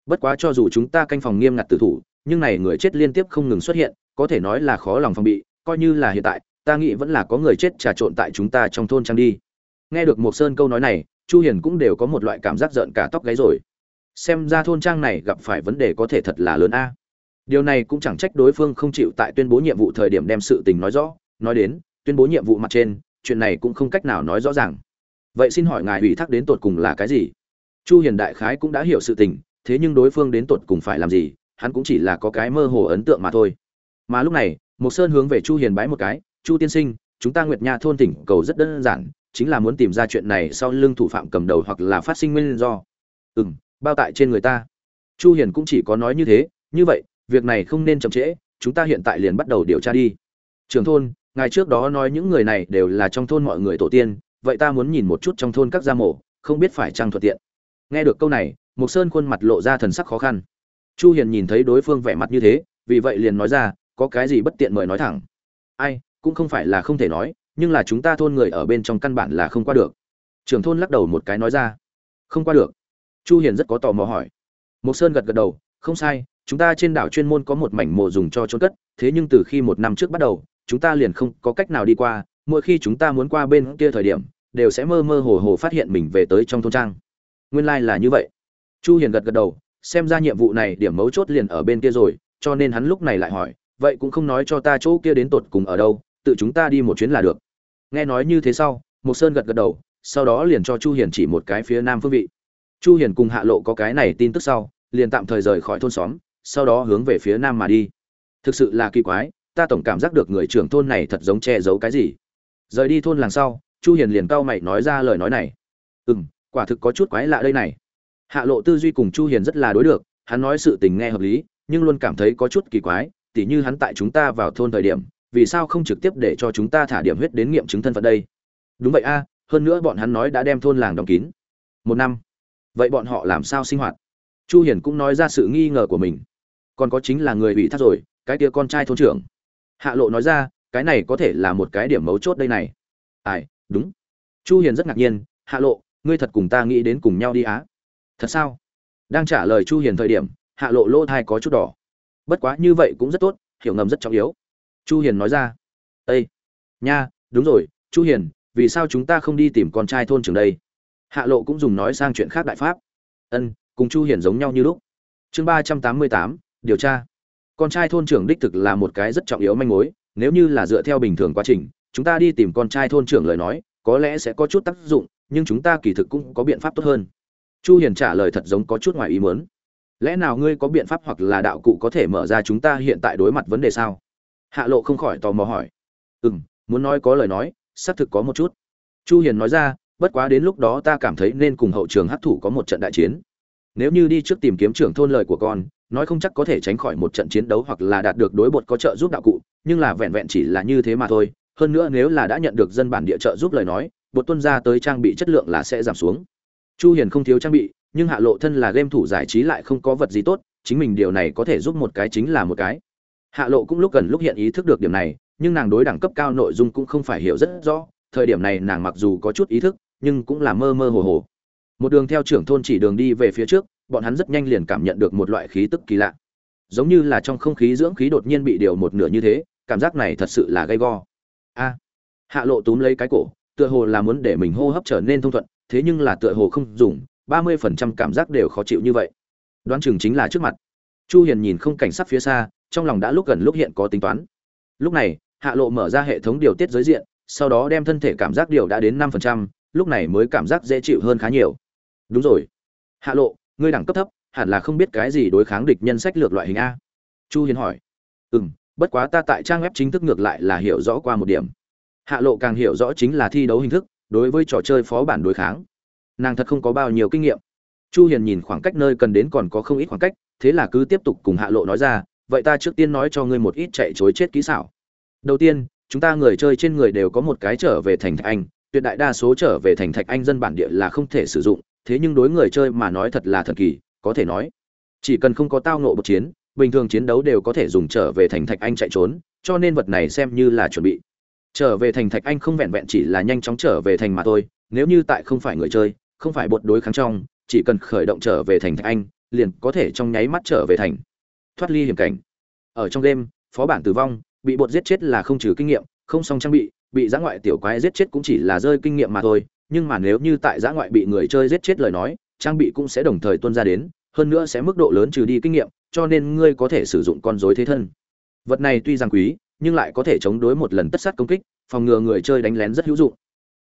bất quá cho dù chúng ta canh phòng nghiêm ngặt tử thủ, nhưng này người chết liên tiếp không ngừng xuất hiện, có thể nói là khó lòng phòng bị, coi như là hiện tại, ta nghĩ vẫn là có người chết trà trộn tại chúng ta trong thôn trang đi. Nghe được một sơn câu nói này, chu hiền cũng đều có một loại cảm giác giận cả tóc gáy rồi. Xem ra thôn trang này gặp phải vấn đề có thể thật là lớn a. Điều này cũng chẳng trách đối phương không chịu tại tuyên bố nhiệm vụ thời điểm đem sự tình nói rõ, nói đến, tuyên bố nhiệm vụ mặt trên, chuyện này cũng không cách nào nói rõ ràng. Vậy xin hỏi ngài ủy thác đến tột cùng là cái gì? Chu hiền đại khái cũng đã hiểu sự tình thế nhưng đối phương đến tột cùng phải làm gì, hắn cũng chỉ là có cái mơ hồ ấn tượng mà thôi. Mà lúc này một sơn hướng về chu hiền bái một cái, chu tiên sinh, chúng ta nguyệt nha thôn tỉnh cầu rất đơn giản, chính là muốn tìm ra chuyện này sau lưng thủ phạm cầm đầu hoặc là phát sinh nguyên do. Ừm, bao tại trên người ta. Chu hiền cũng chỉ có nói như thế, như vậy, việc này không nên chậm trễ, chúng ta hiện tại liền bắt đầu điều tra đi. Trưởng thôn, ngài trước đó nói những người này đều là trong thôn mọi người tổ tiên, vậy ta muốn nhìn một chút trong thôn các gia mộ, không biết phải chăng thuận tiện. Nghe được câu này Mộc sơn khuôn mặt lộ ra thần sắc khó khăn. Chu hiền nhìn thấy đối phương vẻ mặt như thế, vì vậy liền nói ra, có cái gì bất tiện mời nói thẳng? Ai, cũng không phải là không thể nói, nhưng là chúng ta thôn người ở bên trong căn bản là không qua được. Trưởng thôn lắc đầu một cái nói ra, không qua được. Chu hiền rất có tò mò hỏi. Mộc sơn gật gật đầu, không sai, chúng ta trên đảo chuyên môn có một mảnh mộ dùng cho trôn cất, thế nhưng từ khi một năm trước bắt đầu, chúng ta liền không có cách nào đi qua, mỗi khi chúng ta muốn qua bên kia thời điểm, đều sẽ mơ mơ hồ hồ phát hiện mình về tới trong thôn trang. Nguyên lai là như vậy chu hiền gật gật đầu, xem ra nhiệm vụ này điểm mấu chốt liền ở bên kia rồi, cho nên hắn lúc này lại hỏi, vậy cũng không nói cho ta chỗ kia đến tột cùng ở đâu, tự chúng ta đi một chuyến là được. Nghe nói như thế sau một sơn gật gật đầu, sau đó liền cho chu hiền chỉ một cái phía nam phương vị. Chu hiền cùng hạ lộ có cái này tin tức sau, liền tạm thời rời khỏi thôn xóm, sau đó hướng về phía nam mà đi. Thực sự là kỳ quái, ta tổng cảm giác được người trưởng thôn này thật giống che giấu cái gì. Rời đi thôn làng sau, chu hiền liền cau mày nói ra lời nói này. Ừm, quả thực có chút quái lạ đây này hạ lộ tư duy cùng chu hiền rất là đối được, hắn nói sự tình nghe hợp lý, nhưng luôn cảm thấy có chút kỳ quái, tỉ như hắn tại chúng ta vào thôn thời điểm, vì sao không trực tiếp để cho chúng ta thả điểm huyết đến nghiệm chứng thân phận đây? Đúng vậy a, hơn nữa bọn hắn nói đã đem thôn làng đóng kín. Một năm. Vậy bọn họ làm sao sinh hoạt? Chu hiền cũng nói ra sự nghi ngờ của mình. Còn có chính là người bị thắt rồi, cái kia con trai thôn trưởng. Hạ lộ nói ra, cái này có thể là một cái điểm mấu chốt đây này. Ai, đúng. Chu hiền rất ngạc nhiên, hạ lộ, ngươi thật cùng ta nghĩ đến cùng nhau đi á thật sao? Đang trả lời chu hiền thời điểm hạ lộ lỗ thai có chút đỏ. Bất quá như vậy cũng rất tốt hiểu ngầm rất trọng yếu. Chu hiền nói ra ây nha đúng rồi chu hiền vì sao chúng ta không đi tìm con trai thôn trưởng đây? Hạ lộ cũng dùng nói sang chuyện khác đại pháp. Ân cùng chu hiền giống nhau như lúc. Chương 388, điều tra. Con trai thôn trưởng đích thực là một cái rất trọng yếu manh mối nếu như là dựa theo bình thường quá trình chúng ta đi tìm con trai thôn trưởng lời nói có lẽ sẽ có chút tác dụng nhưng chúng ta kỳ thực cũng có biện pháp tốt hơn chu hiền trả lời thật giống có chút ngoài ý muốn. Lẽ nào ngươi có biện pháp hoặc là đạo cụ có thể mở ra chúng ta hiện tại đối mặt vấn đề sao? Hạ lộ không khỏi tò mò hỏi. Ừm, muốn nói có lời nói, xác thực có một chút. Chu hiền nói ra, bất quá đến lúc đó ta cảm thấy nên cùng hậu trường hấp thủ có một trận đại chiến. Nếu như đi trước tìm kiếm trưởng thôn lời của con, nói không chắc có thể tránh khỏi một trận chiến đấu hoặc là đạt được đối bột có trợ giúp đạo cụ, nhưng là vẹn vẹn chỉ là như thế mà thôi. Hơn nữa nếu là đã nhận được dân bản địa trợ giúp lời nói, bột tuân ra tới trang bị chất lượng là sẽ giảm xuống chu hiền không thiếu trang bị, nhưng hạ lộ thân là game thủ giải trí lại không có vật gì tốt, chính mình điều này có thể giúp một cái chính là một cái. Hạ lộ cũng lúc gần lúc hiện ý thức được điểm này, nhưng nàng đối đẳng cấp cao nội dung cũng không phải hiểu rất rõ, thời điểm này nàng mặc dù có chút ý thức, nhưng cũng là mơ mơ hồ hồ. Một đường theo trưởng thôn chỉ đường đi về phía trước, bọn hắn rất nhanh liền cảm nhận được một loại khí tức kỳ lạ. Giống như là trong không khí dưỡng khí đột nhiên bị điều một nửa như thế, cảm giác này thật sự là gay go. A. Hạ lộ túm lấy cái cổ, tựa hồ là muốn để mình hô hấp trở nên thông thuận thế nhưng là tựa hồ không dùng, ba mươi phần trăm cảm giác đều khó chịu như vậy. Đoán chừng chính là trước mặt. Chu hiền nhìn không cảnh sát phía xa, trong lòng đã lúc gần lúc hiện có tính toán. Lúc này, hạ lộ mở ra hệ thống điều tiết giới diện, sau đó đem thân thể cảm giác điều đã đến năm phần trăm, lúc này mới cảm giác dễ chịu hơn khá nhiều. Đúng rồi. Hạ lộ, ngươi đẳng cấp thấp, hẳn là không biết cái gì đối kháng địch nhân sách lược loại hình a. Chu hiền hỏi. Ừm, bất quá ta tại trang web chính thức ngược lại là hiểu rõ qua một điểm. Hạ lộ càng hiểu rõ chính là thi đấu hình thức đối với trò chơi phó bản đối kháng. Nàng thật không có bao nhiêu kinh nghiệm. Chu hiền nhìn khoảng cách nơi cần đến còn có không ít khoảng cách, thế là cứ tiếp tục cùng hạ lộ nói ra, vậy ta trước tiên nói cho ngươi một ít chạy chối chết kỹ xảo. Đầu tiên, chúng ta người chơi trên người đều có một cái trở về thành thạch anh, tuyệt đại đa số trở về thành thạch anh dân bản địa là không thể sử dụng, thế nhưng đối người chơi mà nói thật là thần kỳ, có thể nói, chỉ cần không có tao nộ một chiến, bình thường chiến đấu đều có thể dùng trở về thành thạch anh chạy trốn, cho nên vật này xem như là chuẩn bị trở về thành thạch anh không vẹn vẹn chỉ là nhanh chóng trở về thành mà thôi, nếu như tại không phải người chơi, không phải bột đối kháng trong, chỉ cần khởi động trở về thành thạch anh, liền có thể trong nháy mắt trở về thành. Thoát ly hiểm cảnh. Ở trong đêm, phó bản tử vong, bị bột giết chết là không trừ kinh nghiệm, không xong trang bị bị giã ngoại tiểu quái giết chết cũng chỉ là rơi kinh nghiệm mà thôi. Nhưng mà nếu như tại giã ngoại bị người chơi giết chết lời nói, trang bị cũng sẽ đồng thời tuân ra đến, hơn nữa sẽ mức độ lớn trừ đi kinh nghiệm, cho nên ngươi có thể sử dụng con dối thế thân. Vật này tuy rằng quý nhưng lại có thể chống đối một lần tất sát công kích, phòng ngừa người chơi đánh lén rất hữu dụng.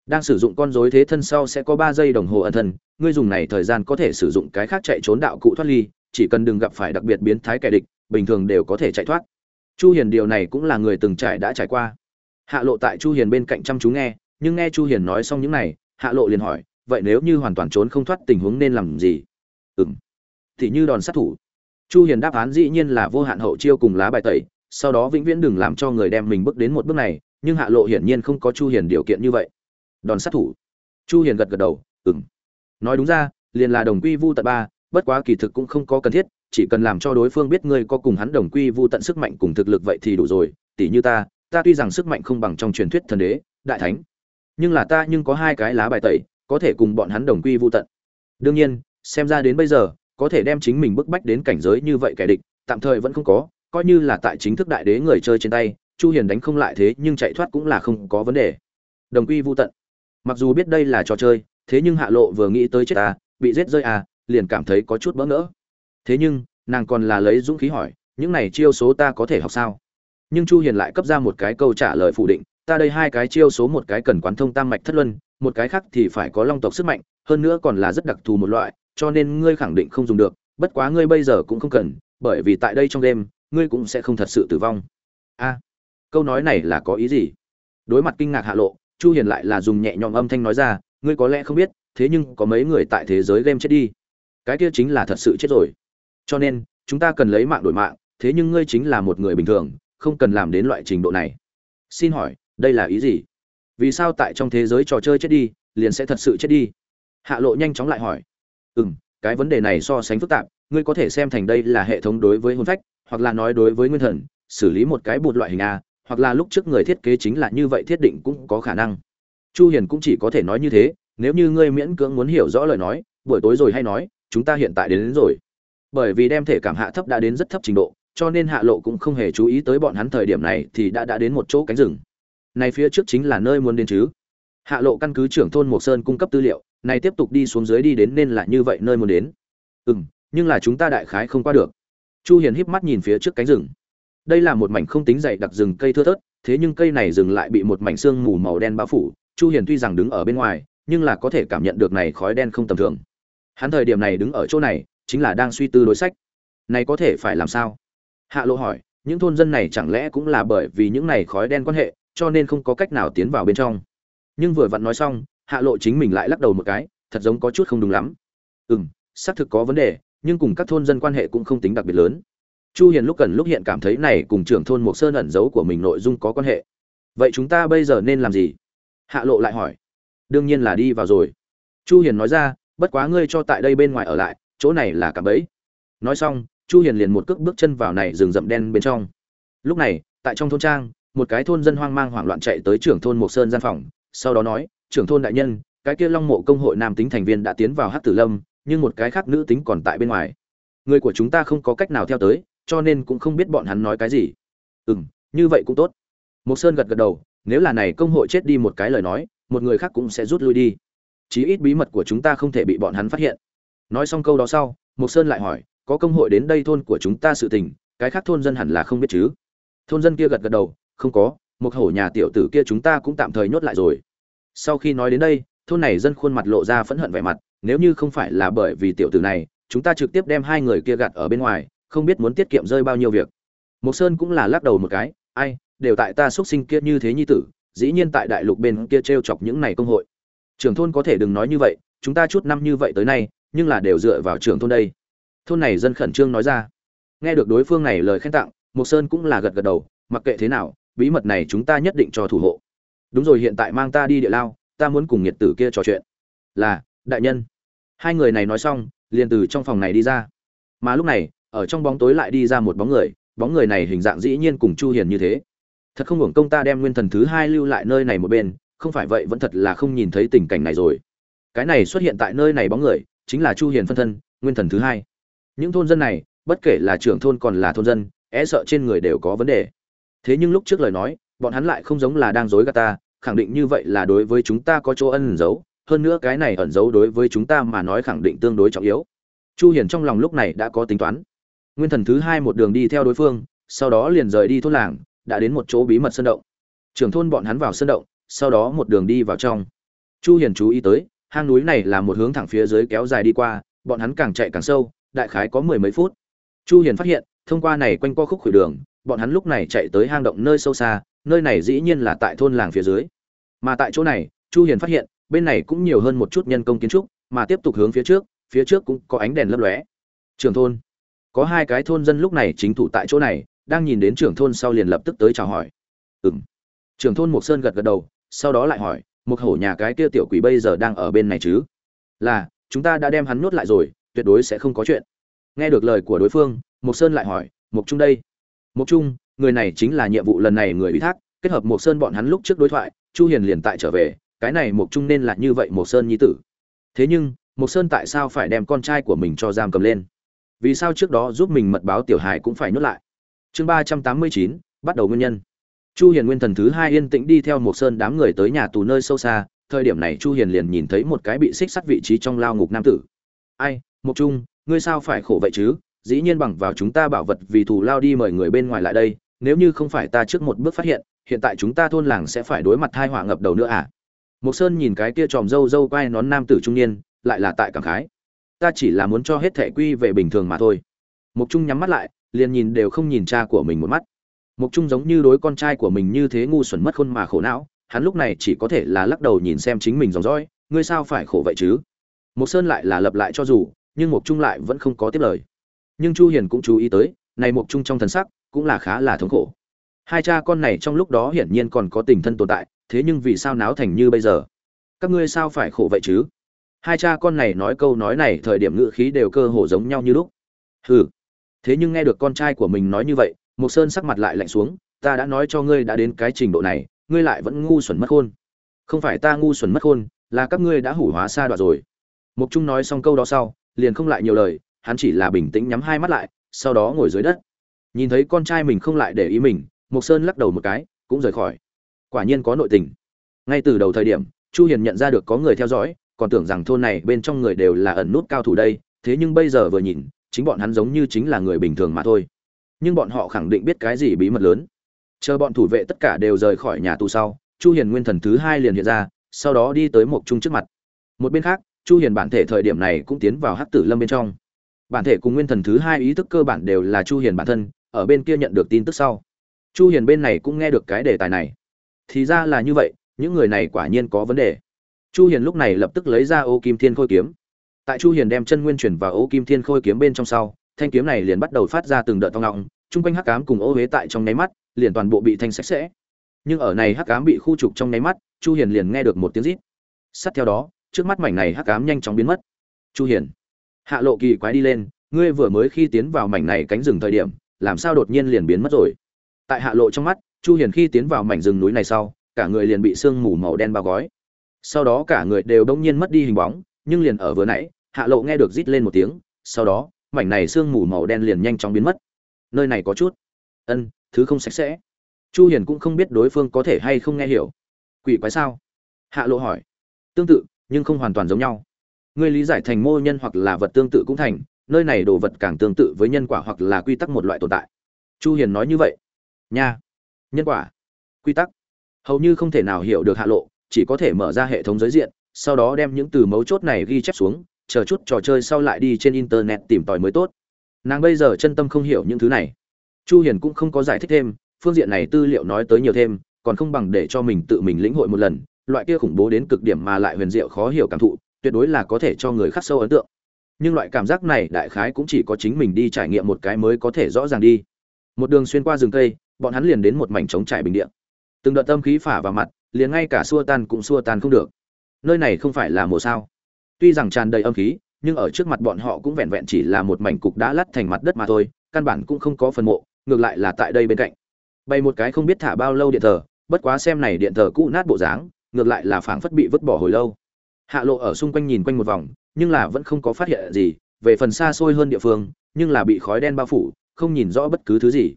Đang sử dụng con dối thế thân sau sẽ có ba giây đồng hồ ẩn thân ngươi dùng này thời gian có thể sử dụng cái khác chạy trốn đạo cụ thoát ly, chỉ cần đừng gặp phải đặc biệt biến thái kẻ địch, bình thường đều có thể chạy thoát. Chu hiền điều này cũng là người từng trải đã trải qua. Hạ lộ tại chu hiền bên cạnh chăm chú nghe, nhưng nghe chu hiền nói xong những này, hạ lộ liền hỏi, vậy nếu như hoàn toàn trốn không thoát tình huống nên làm gì? Ừm, thì như đòn sát thủ. Chu hiền đáp án dĩ nhiên là vô hạn hậu chiêu cùng lá bài tẩy sau đó vĩnh viễn đừng làm cho người đem mình bước đến một bước này, nhưng hạ lộ hiển nhiên không có chu hiền điều kiện như vậy. Đòn sát thủ. Chu hiền gật gật đầu, ừm. Nói đúng ra, liền là đồng quy vu tận ba, bất quá kỳ thực cũng không có cần thiết, chỉ cần làm cho đối phương biết ngươi có cùng hắn đồng quy vu tận sức mạnh cùng thực lực vậy thì đủ rồi tỷ như ta ta tuy rằng sức mạnh không bằng trong truyền thuyết thần đế, đại thánh, nhưng là ta nhưng có hai cái lá bài tẩy, có thể cùng bọn hắn đồng quy vu tận. Đương nhiên, xem ra đến bây giờ, có thể đem chính mình bức bách đến cảnh giới như vậy kẻ địch, tạm thời vẫn không có coi như là tại chính thức đại đế người chơi trên tay, chu hiền đánh không lại thế nhưng chạy thoát cũng là không có vấn đề. Đồng quy vu tận. Mặc dù biết đây là trò chơi, thế nhưng hạ lộ vừa nghĩ tới chết ta, bị giết rơi à liền cảm thấy có chút bỡ ngỡ. Thế nhưng, nàng còn là lấy dũng khí hỏi, những này chiêu số ta có thể học sao? Nhưng chu hiền lại cấp ra một cái câu trả lời phủ định, ta đây hai cái chiêu số một cái cần quán thông tam mạch thất luân, một cái khác thì phải có long tộc sức mạnh, hơn nữa còn là rất đặc thù một loại, cho nên ngươi khẳng định không dùng được, bất quá ngươi bây giờ cũng không cần, bởi vì tại đây trong đêm ngươi cũng sẽ không thật sự tử vong. A, câu nói này là có ý gì? Đối mặt kinh ngạc hạ lộ, chu hiền lại là dùng nhẹ nhõm âm thanh nói ra, ngươi có lẽ không biết, thế nhưng có mấy người tại thế giới game chết đi. Cái kia chính là thật sự chết rồi. Cho nên, chúng ta cần lấy mạng đổi mạng, thế nhưng ngươi chính là một người bình thường, không cần làm đến loại trình độ này. Xin hỏi, đây là ý gì? Vì sao tại trong thế giới trò chơi chết đi, liền sẽ thật sự chết đi? Hạ lộ nhanh chóng lại hỏi. Ừ m cái vấn đề này so sánh phức tạp ngươi có thể xem thành đây là hệ thống đối với hồn phách hoặc là nói đối với nguyên thần xử lý một cái bột loại hình a hoặc là lúc trước người thiết kế chính là như vậy thiết định cũng có khả năng. Chu hiền cũng chỉ có thể nói như thế nếu như ngươi miễn cưỡng muốn hiểu rõ lời nói buổi tối rồi hay nói chúng ta hiện tại đến, đến rồi. Bởi vì đem thể cảm hạ thấp đã đến rất thấp trình độ cho nên hạ lộ cũng không hề chú ý tới bọn hắn thời điểm này thì đã đã đến một chỗ cánh rừng. Này phía trước chính là nơi muốn đến chứ. Hạ lộ căn cứ trưởng thôn mộc sơn cung cấp tư liệu này tiếp tục đi xuống dưới đi đến nên là như vậy nơi muốn đến. Ừ nhưng là chúng ta đại khái không qua được. Chu hiền híp mắt nhìn phía trước cánh rừng. Đây là một mảnh không tính dày đặc rừng cây thưa thớt, thế nhưng cây này rừng lại bị một mảnh xương mù màu đen bao phủ, chu hiền tuy rằng đứng ở bên ngoài, nhưng là có thể cảm nhận được này khói đen không tầm thường. Hắn thời điểm này đứng ở chỗ này, chính là đang suy tư đối sách. Này có thể phải làm sao? Hạ lộ hỏi, những thôn dân này chẳng lẽ cũng là bởi vì những này khói đen quan hệ, cho nên không có cách nào tiến vào bên trong? Nhưng vừa vặn nói xong, hạ lộ chính mình lại lắc đầu một cái, thật giống có chút không đúng lắm. Ừ m xác thực có vấn đề nhưng cùng các thôn dân quan hệ cũng không tính đặc biệt lớn. Chu hiền lúc cần lúc hiện cảm thấy này cùng trưởng thôn mộc sơn ẩn giấu của mình nội dung có quan hệ. Vậy chúng ta bây giờ nên làm gì? Hạ lộ lại hỏi. Đương nhiên là đi vào rồi. Chu hiền nói ra, bất quá ngươi cho tại đây bên ngoài ở lại, chỗ này là cạm bẫy. Nói xong, chu hiền liền một cước bước chân vào này rừng rậm đen bên trong. Lúc này, tại trong thôn trang, một cái thôn dân hoang mang hoảng loạn chạy tới trưởng thôn mộc sơn gian phòng, sau đó nói, trưởng thôn đại nhân, cái kia long mộ công hội nam tính thành viên đã tiến vào hắc tử lâm nhưng một cái khác nữ tính còn tại bên ngoài. Người của chúng ta không có cách nào theo tới, cho nên cũng không biết bọn hắn nói cái gì. Ừ như vậy cũng tốt. Mộc sơn gật gật đầu, nếu là này công hội chết đi một cái lời nói, một người khác cũng sẽ rút lui đi. Chí ít bí mật của chúng ta không thể bị bọn hắn phát hiện. Nói xong câu đó sau, mộc sơn lại hỏi, có công hội đến đây thôn của chúng ta sự tình, cái khác thôn dân hẳn là không biết chứ? Thôn dân kia gật gật đầu, không có, một hổ nhà tiểu tử kia chúng ta cũng tạm thời nhốt lại rồi. Sau khi nói đến đây, thôn này dân khuôn mặt lộ ra phẫn hận vẻ mặt nếu như không phải là bởi vì tiểu tử này, chúng ta trực tiếp đem hai người kia gạt ở bên ngoài, không biết muốn tiết kiệm rơi bao nhiêu việc. Mộc sơn cũng là lắc đầu một cái, ai, đều tại ta xuất sinh kia như thế nhi tử, dĩ nhiên tại đại lục bên kia t chọc những này công hội. Trưởng thôn có thể đừng nói như vậy, chúng ta chút năm như vậy tới nay, nhưng là đều dựa vào trưởng thôn đây. Thôn này dân khẩn trương nói ra. Nghe được đối phương này lời khen tặng, mộc sơn cũng là gật gật đầu, mặc kệ thế nào, bí mật này chúng ta nhất định cho thủ hộ. Đúng rồi, hiện tại mang ta đi địa lao, ta muốn cùng nhiệt tử kia trò chuyện. Là đại nhân. Hai người này nói xong, liền từ trong phòng này đi ra. Mà lúc này, ở trong bóng tối lại đi ra một bóng người bóng người này hình dạng dĩ nhiên cùng chu hiền như thế. Thật không hưởng công ta đem nguyên thần thứ hai lưu lại nơi này một bên, không phải vậy vẫn thật là không nhìn thấy tình cảnh này rồi. Cái này xuất hiện tại nơi này bóng người, chính là chu hiền phân thân, nguyên thần thứ hai. Những thôn dân này, bất kể là trưởng thôn còn là thôn dân e sợ trên người đều có vấn đề. Thế nhưng lúc trước lời nói, bọn hắn lại không giống là đang dối gạt ta, khẳng định như vậy là đối với chúng ta có chỗ ân giấu hơn nữa cái này ẩn giấu đối với chúng ta mà nói khẳng định tương đối trọng yếu. Chu hiền trong lòng lúc này đã có tính toán. Nguyên thần thứ hai một đường đi theo đối phương, sau đó liền rời đi thôn làng, đã đến một chỗ bí mật sơn động. Trưởng thôn bọn hắn vào sơn động, sau đó một đường đi vào trong. Chu hiền chú ý tới, hang núi này là một hướng thẳng phía dưới kéo dài đi qua, bọn hắn càng chạy càng sâu, đại khái có mười mấy phút. Chu hiền phát hiện, thông qua này quanh qua khúc khuỷu đường, bọn hắn lúc này chạy tới hang động nơi sâu xa, nơi này dĩ nhiên là tại thôn làng phía dưới. Mà tại chỗ này, chu hiền phát hiện bên này cũng nhiều hơn một chút nhân công kiến trúc, mà tiếp tục hướng phía trước phía trước cũng có ánh đèn lấp lóe. Trường thôn. Có hai cái thôn dân lúc này chính thủ tại chỗ này, đang nhìn đến trưởng thôn sau liền lập tức tới chào hỏi. Ừm. Trưởng thôn mộc sơn gật gật đầu, sau đó lại hỏi một hổ nhà cái kia tiểu quỷ bây giờ đang ở bên này chứ? Là, chúng ta đã đem hắn nuốt lại rồi, tuyệt đối sẽ không có chuyện. Nghe được lời của đối phương, mộc sơn lại hỏi, mộc trung đây? Mộc trung, người này chính là nhiệm vụ lần này người ủy thác, kết hợp mộc sơn bọn hắn lúc trước đối thoại, chu hiền liền tại trở về cái này mộc trung nên là như vậy mộc sơn nhi tử. Thế nhưng, mộc sơn tại sao phải đem con trai của mình cho giam cầm lên? Vì sao trước đó giúp mình mật báo tiểu hải cũng phải nhốt lại? Chương ba trăm tám mươi chín, bắt đầu nguyên nhân. Chu hiền nguyên thần thứ hai yên tĩnh đi theo mộc sơn đám người tới nhà tù nơi sâu xa, thời điểm này chu hiền liền nhìn thấy một cái bị xích sắt vị trí trong lao ngục nam tử. Ai, mộc trung, ngươi sao phải khổ vậy chứ? Dĩ nhiên bằng vào chúng ta bảo vật vì thù lao đi mời người bên ngoài lại đây, nếu như không phải ta trước một bước phát hiện hiện tại chúng ta thôn làng sẽ phải đối mặt thai họa ngập đầu nữa à? Mộc sơn nhìn cái kia tròm râu râu quai nón nam tử trung niên, lại là tại cảm khái. Ta chỉ là muốn cho hết thể quy về bình thường mà thôi. Mộc trung nhắm mắt lại, liền nhìn đều không nhìn cha của mình một mắt. Mộc trung giống như đối con trai của mình như thế ngu xuẩn mất khôn mà khổ não, hắn lúc này chỉ có thể là lắc đầu nhìn xem chính mình dòng dõi, ngươi sao phải khổ vậy chứ? Mộc sơn lại là lập lại cho dù, nhưng Mộc trung lại vẫn không có tiếp lời. Nhưng chu hiền cũng chú ý tới, này Mộc trung trong thần sắc cũng là khá là thống khổ hai cha con này trong lúc đó hiển nhiên còn có tình thân tồn tại, thế nhưng vì sao náo thành như bây giờ? Các ngươi sao phải khổ vậy chứ? Hai cha con này nói câu nói này thời điểm ngữ khí đều cơ hồ giống nhau như lúc. Hừ. Thế nhưng nghe được con trai của mình nói như vậy mục sơn sắc mặt lại lạnh xuống, ta đã nói cho ngươi đã đến cái trình độ này, ngươi lại vẫn ngu xuẩn mất khôn. Không phải ta ngu xuẩn mất khôn, là các ngươi đã hủ hóa xa đoạn rồi. Mục trung nói xong câu đó sau, liền không lại nhiều lời, hắn chỉ là bình tĩnh nhắm hai mắt lại, sau đó ngồi dưới đất. Nhìn thấy con trai mình không lại để ý mình Mộc sơn lắc đầu một cái, cũng rời khỏi. Quả nhiên có nội tình. Ngay từ đầu thời điểm, chu hiền nhận ra được có người theo dõi, còn tưởng rằng thôn này bên trong người đều là ẩn nút cao thủ đây, thế nhưng bây giờ vừa nhìn, chính bọn hắn giống như chính là người bình thường mà thôi. Nhưng bọn họ khẳng định biết cái gì bí mật lớn. Chờ bọn thủ vệ tất cả đều rời khỏi nhà tù sau, chu hiền nguyên thần thứ hai liền hiện ra, sau đó đi tới một trung trước mặt. Một bên khác, chu hiền bản thể thời điểm này cũng tiến vào hắc tử lâm bên trong. Bản thể cùng nguyên thần thứ hai ý thức cơ bản đều là chu hiền bản thân, ở bên kia nhận được tin tức sau chu hiền bên này cũng nghe được cái đề tài này. Thì ra là như vậy, những người này quả nhiên có vấn đề. Chu hiền lúc này lập tức lấy ra ô kim thiên khôi kiếm. Tại chu hiền đem chân nguyên chuyển vào ô kim thiên khôi kiếm bên trong sau, thanh kiếm này liền bắt đầu phát ra từng đợt thong ngọng, chung quanh hắc ám cùng ô huế tại trong nháy mắt, liền toàn bộ bị thanh sạch sẽ. Nhưng ở này hắc ám bị khu trục trong nháy mắt, chu hiền liền nghe được một tiếng rít. Sát theo đó, trước mắt mảnh này hắc ám nhanh chóng biến mất. Chu hiền, hạ lộ kỳ quái đi lên, ngươi vừa mới khi tiến vào mảnh này cánh rừng thời điểm, làm sao đột nhiên liền biến mất rồi? Tại hạ lộ trong mắt, chu hiền khi tiến vào mảnh rừng núi này sau, cả người liền bị sương mù màu đen bao gói. Sau đó cả người đều đông nhiên mất đi hình bóng, nhưng liền ở vừa nãy, hạ lộ nghe được rít lên một tiếng, sau đó, mảnh này sương mù màu đen liền nhanh chóng biến mất. Nơi này có chút. Ân, thứ không sạch sẽ. Chu hiền cũng không biết đối phương có thể hay không nghe hiểu. Quỷ quái sao? Hạ lộ hỏi. Tương tự, nhưng không hoàn toàn giống nhau. Ngươi lý giải thành mô nhân hoặc là vật tương tự cũng thành, nơi này đồ vật càng tương tự với nhân quả hoặc là quy tắc một loại tồn tại. Chu hiền nói như vậy nha. Nhân quả. Quy tắc. Hầu như không thể nào hiểu được hạ lộ, chỉ có thể mở ra hệ thống giới diện, sau đó đem những từ mấu chốt này ghi chép xuống, chờ chút trò chơi sau lại đi trên internet tìm tòi mới tốt. Nàng bây giờ chân tâm không hiểu những thứ này. Chu hiền cũng không có giải thích thêm, phương diện này tư liệu nói tới nhiều thêm, còn không bằng để cho mình tự mình lĩnh hội một lần, loại kia khủng bố đến cực điểm mà lại huyền diệu khó hiểu cảm thụ, tuyệt đối là có thể cho người khác sâu ấn tượng. Nhưng loại cảm giác này đại khái cũng chỉ có chính mình đi trải nghiệm một cái mới có thể rõ ràng đi. Một đường xuyên qua rừng cây bọn hắn liền đến một mảnh trống trải bình địa. Từng đợt tâm khí phả vào mặt, liền ngay cả xua tan cũng xua tan không được. Nơi này không phải là mùa sao. Tuy rằng tràn đầy âm khí, nhưng ở trước mặt bọn họ cũng vẹn vẹn chỉ là một mảnh cục đã lắt thành mặt đất mà thôi, căn bản cũng không có phần mộ, ngược lại là tại đây bên cạnh. Bày một cái không biết thả bao lâu điện thờ, bất quá xem này điện thờ cũ nát bộ dáng, ngược lại là phảng phất bị vứt bỏ hồi lâu. Hạ lộ ở xung quanh nhìn quanh một vòng, nhưng là vẫn không có phát hiện gì, về phần xa xôi hơn địa phương, nhưng là bị khói đen bao phủ, không nhìn rõ bất cứ thứ gì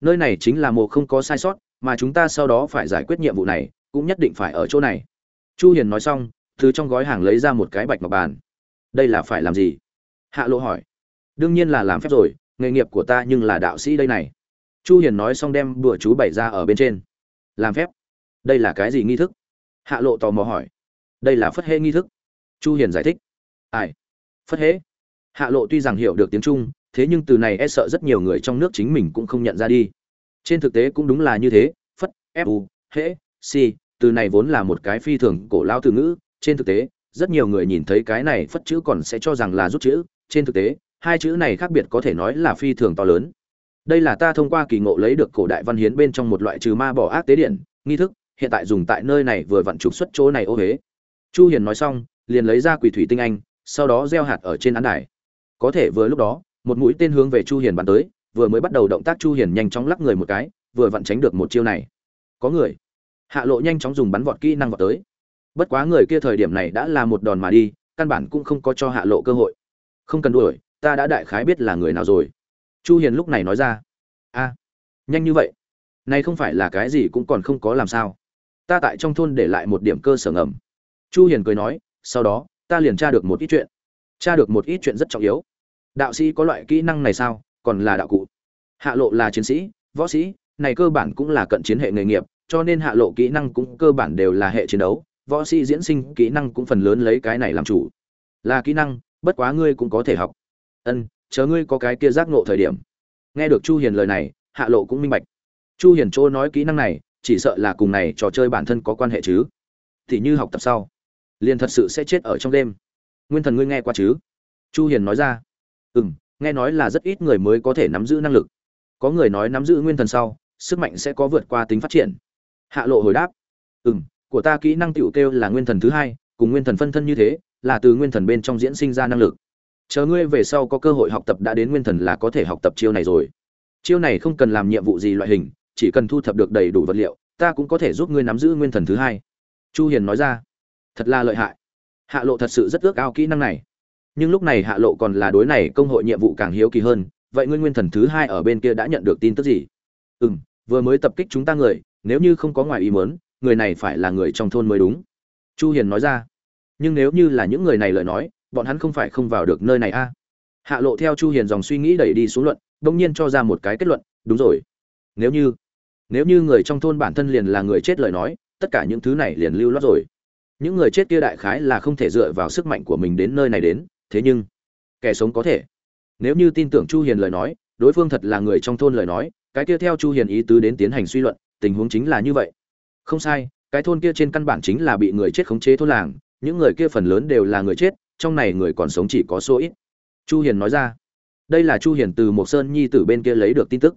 nơi này chính là mộ không có sai sót, mà chúng ta sau đó phải giải quyết nhiệm vụ này, cũng nhất định phải ở chỗ này. Chu hiền nói xong, từ trong gói hàng lấy ra một cái bạch ngọc bàn. Đây là phải làm gì? Hạ lộ hỏi. Đương nhiên là làm phép rồi, nghề nghiệp của ta nhưng là đạo sĩ đây này. Chu hiền nói xong đem bữa chú bày ra ở bên trên. Làm phép? Đây là cái gì nghi thức? Hạ lộ tò mò hỏi. Đây là phất hê nghi thức. Chu hiền giải thích. Ai? Phất hễ? Hạ lộ tuy rằng hiểu được tiếng trung thế nhưng từ này e sợ rất nhiều người trong nước chính mình cũng không nhận ra đi. Trên thực tế cũng đúng là như thế, phất fu u, hễ, si, từ này vốn là một cái phi thường cổ lao từ ngữ. Trên thực tế, rất nhiều người nhìn thấy cái này phất chữ còn sẽ cho rằng là rút chữ. Trên thực tế, hai chữ này khác biệt có thể nói là phi thường to lớn. Đây là ta thông qua kỳ ngộ lấy được cổ đại văn hiến bên trong một loại trừ ma bỏ ác tế điện nghi thức, hiện tại dùng tại nơi này vừa vặn trục xuất chỗ này ô huế chu hiền nói xong, liền lấy ra quỷ thủy tinh anh, sau đó gieo hạt ở trên án đài. Có thể vừa lúc đó một mũi tên hướng về chu hiền bắn tới, vừa mới bắt đầu động tác chu hiền nhanh chóng lắc người một cái, vừa vặn tránh được một chiêu này. Có người. Hạ lộ nhanh chóng dùng bắn vọt kỹ năng vọt tới. Bất quá người kia thời điểm này đã là một đòn mà đi, căn bản cũng không có cho hạ lộ cơ hội. Không cần đuổi, ta đã đại khái biết là người nào rồi. Chu hiền lúc này nói ra. A, nhanh như vậy? Này không phải là cái gì cũng còn không có làm sao. Ta tại trong thôn để lại một điểm cơ sở ngầm. Chu hiền cười nói, sau đó, ta liền tra được một ít chuyện. Tra được một ít chuyện rất trọng yếu đạo sĩ có loại kỹ năng này sao? Còn là đạo cụ. Hạ lộ là chiến sĩ, võ sĩ, này cơ bản cũng là cận chiến hệ nghề nghiệp, cho nên hạ lộ kỹ năng cũng cơ bản đều là hệ chiến đấu, võ sĩ diễn sinh kỹ năng cũng phần lớn lấy cái này làm chủ. Là kỹ năng, bất quá ngươi cũng có thể học. Ân, chờ ngươi có cái kia giác ngộ thời điểm. Nghe được chu hiền lời này, hạ lộ cũng minh bạch. Chu hiền chỗ nói kỹ năng này, chỉ sợ là cùng này trò chơi bản thân có quan hệ chứ. Thì như học tập sau, liền thật sự sẽ chết ở trong đêm. Nguyên thần ngươi nghe qua chứ? Chu hiền nói ra ừm, nghe nói là rất ít người mới có thể nắm giữ năng lực. Có người nói nắm giữ nguyên thần sau, sức mạnh sẽ có vượt qua tính phát triển. Hạ lộ hồi đáp, ừm, của ta kỹ năng tiểu kêu là nguyên thần thứ hai, cùng nguyên thần phân thân như thế, là từ nguyên thần bên trong diễn sinh ra năng lực. Chờ ngươi về sau có cơ hội học tập đã đến nguyên thần là có thể học tập chiêu này rồi. Chiêu này không cần làm nhiệm vụ gì loại hình, chỉ cần thu thập được đầy đủ vật liệu, ta cũng có thể giúp ngươi nắm giữ nguyên thần thứ hai. Chu hiền nói ra, thật là lợi hại. Hạ lộ thật sự rất ước ao kỹ năng này nhưng lúc này hạ lộ còn là đối này công hội nhiệm vụ càng hiếu kỳ hơn, vậy ngươi nguyên thần thứ hai ở bên kia đã nhận được tin tức gì? Ừ m vừa mới tập kích chúng ta người, nếu như không có ngoài ý mớn người này phải là người trong thôn mới đúng. Chu hiền nói ra. Nhưng nếu như là những người này lời nói, bọn hắn không phải không vào được nơi này a? Hạ lộ theo chu hiền dòng suy nghĩ đẩy đi xuống luận đông nhiên cho ra một cái kết luận, đúng rồi. Nếu như nếu như người trong thôn bản thân liền là người chết lời nói, tất cả những thứ này liền lưu loát rồi. Những người chết kia đại khái là không thể dựa vào sức mạnh của mình đến nơi này đến thế nhưng, kẻ sống có thể. Nếu như tin tưởng chu hiền lời nói, đối phương thật là người trong thôn lời nói, cái kia theo chu hiền ý tứ đến tiến hành suy luận, tình huống chính là như vậy. Không sai, cái thôn kia trên căn bản chính là bị người chết khống chế thôn làng, những người kia phần lớn đều là người chết, trong này người còn sống chỉ có số ít. Chu hiền nói ra, đây là chu hiền từ một sơn nhi tử bên kia lấy được tin tức.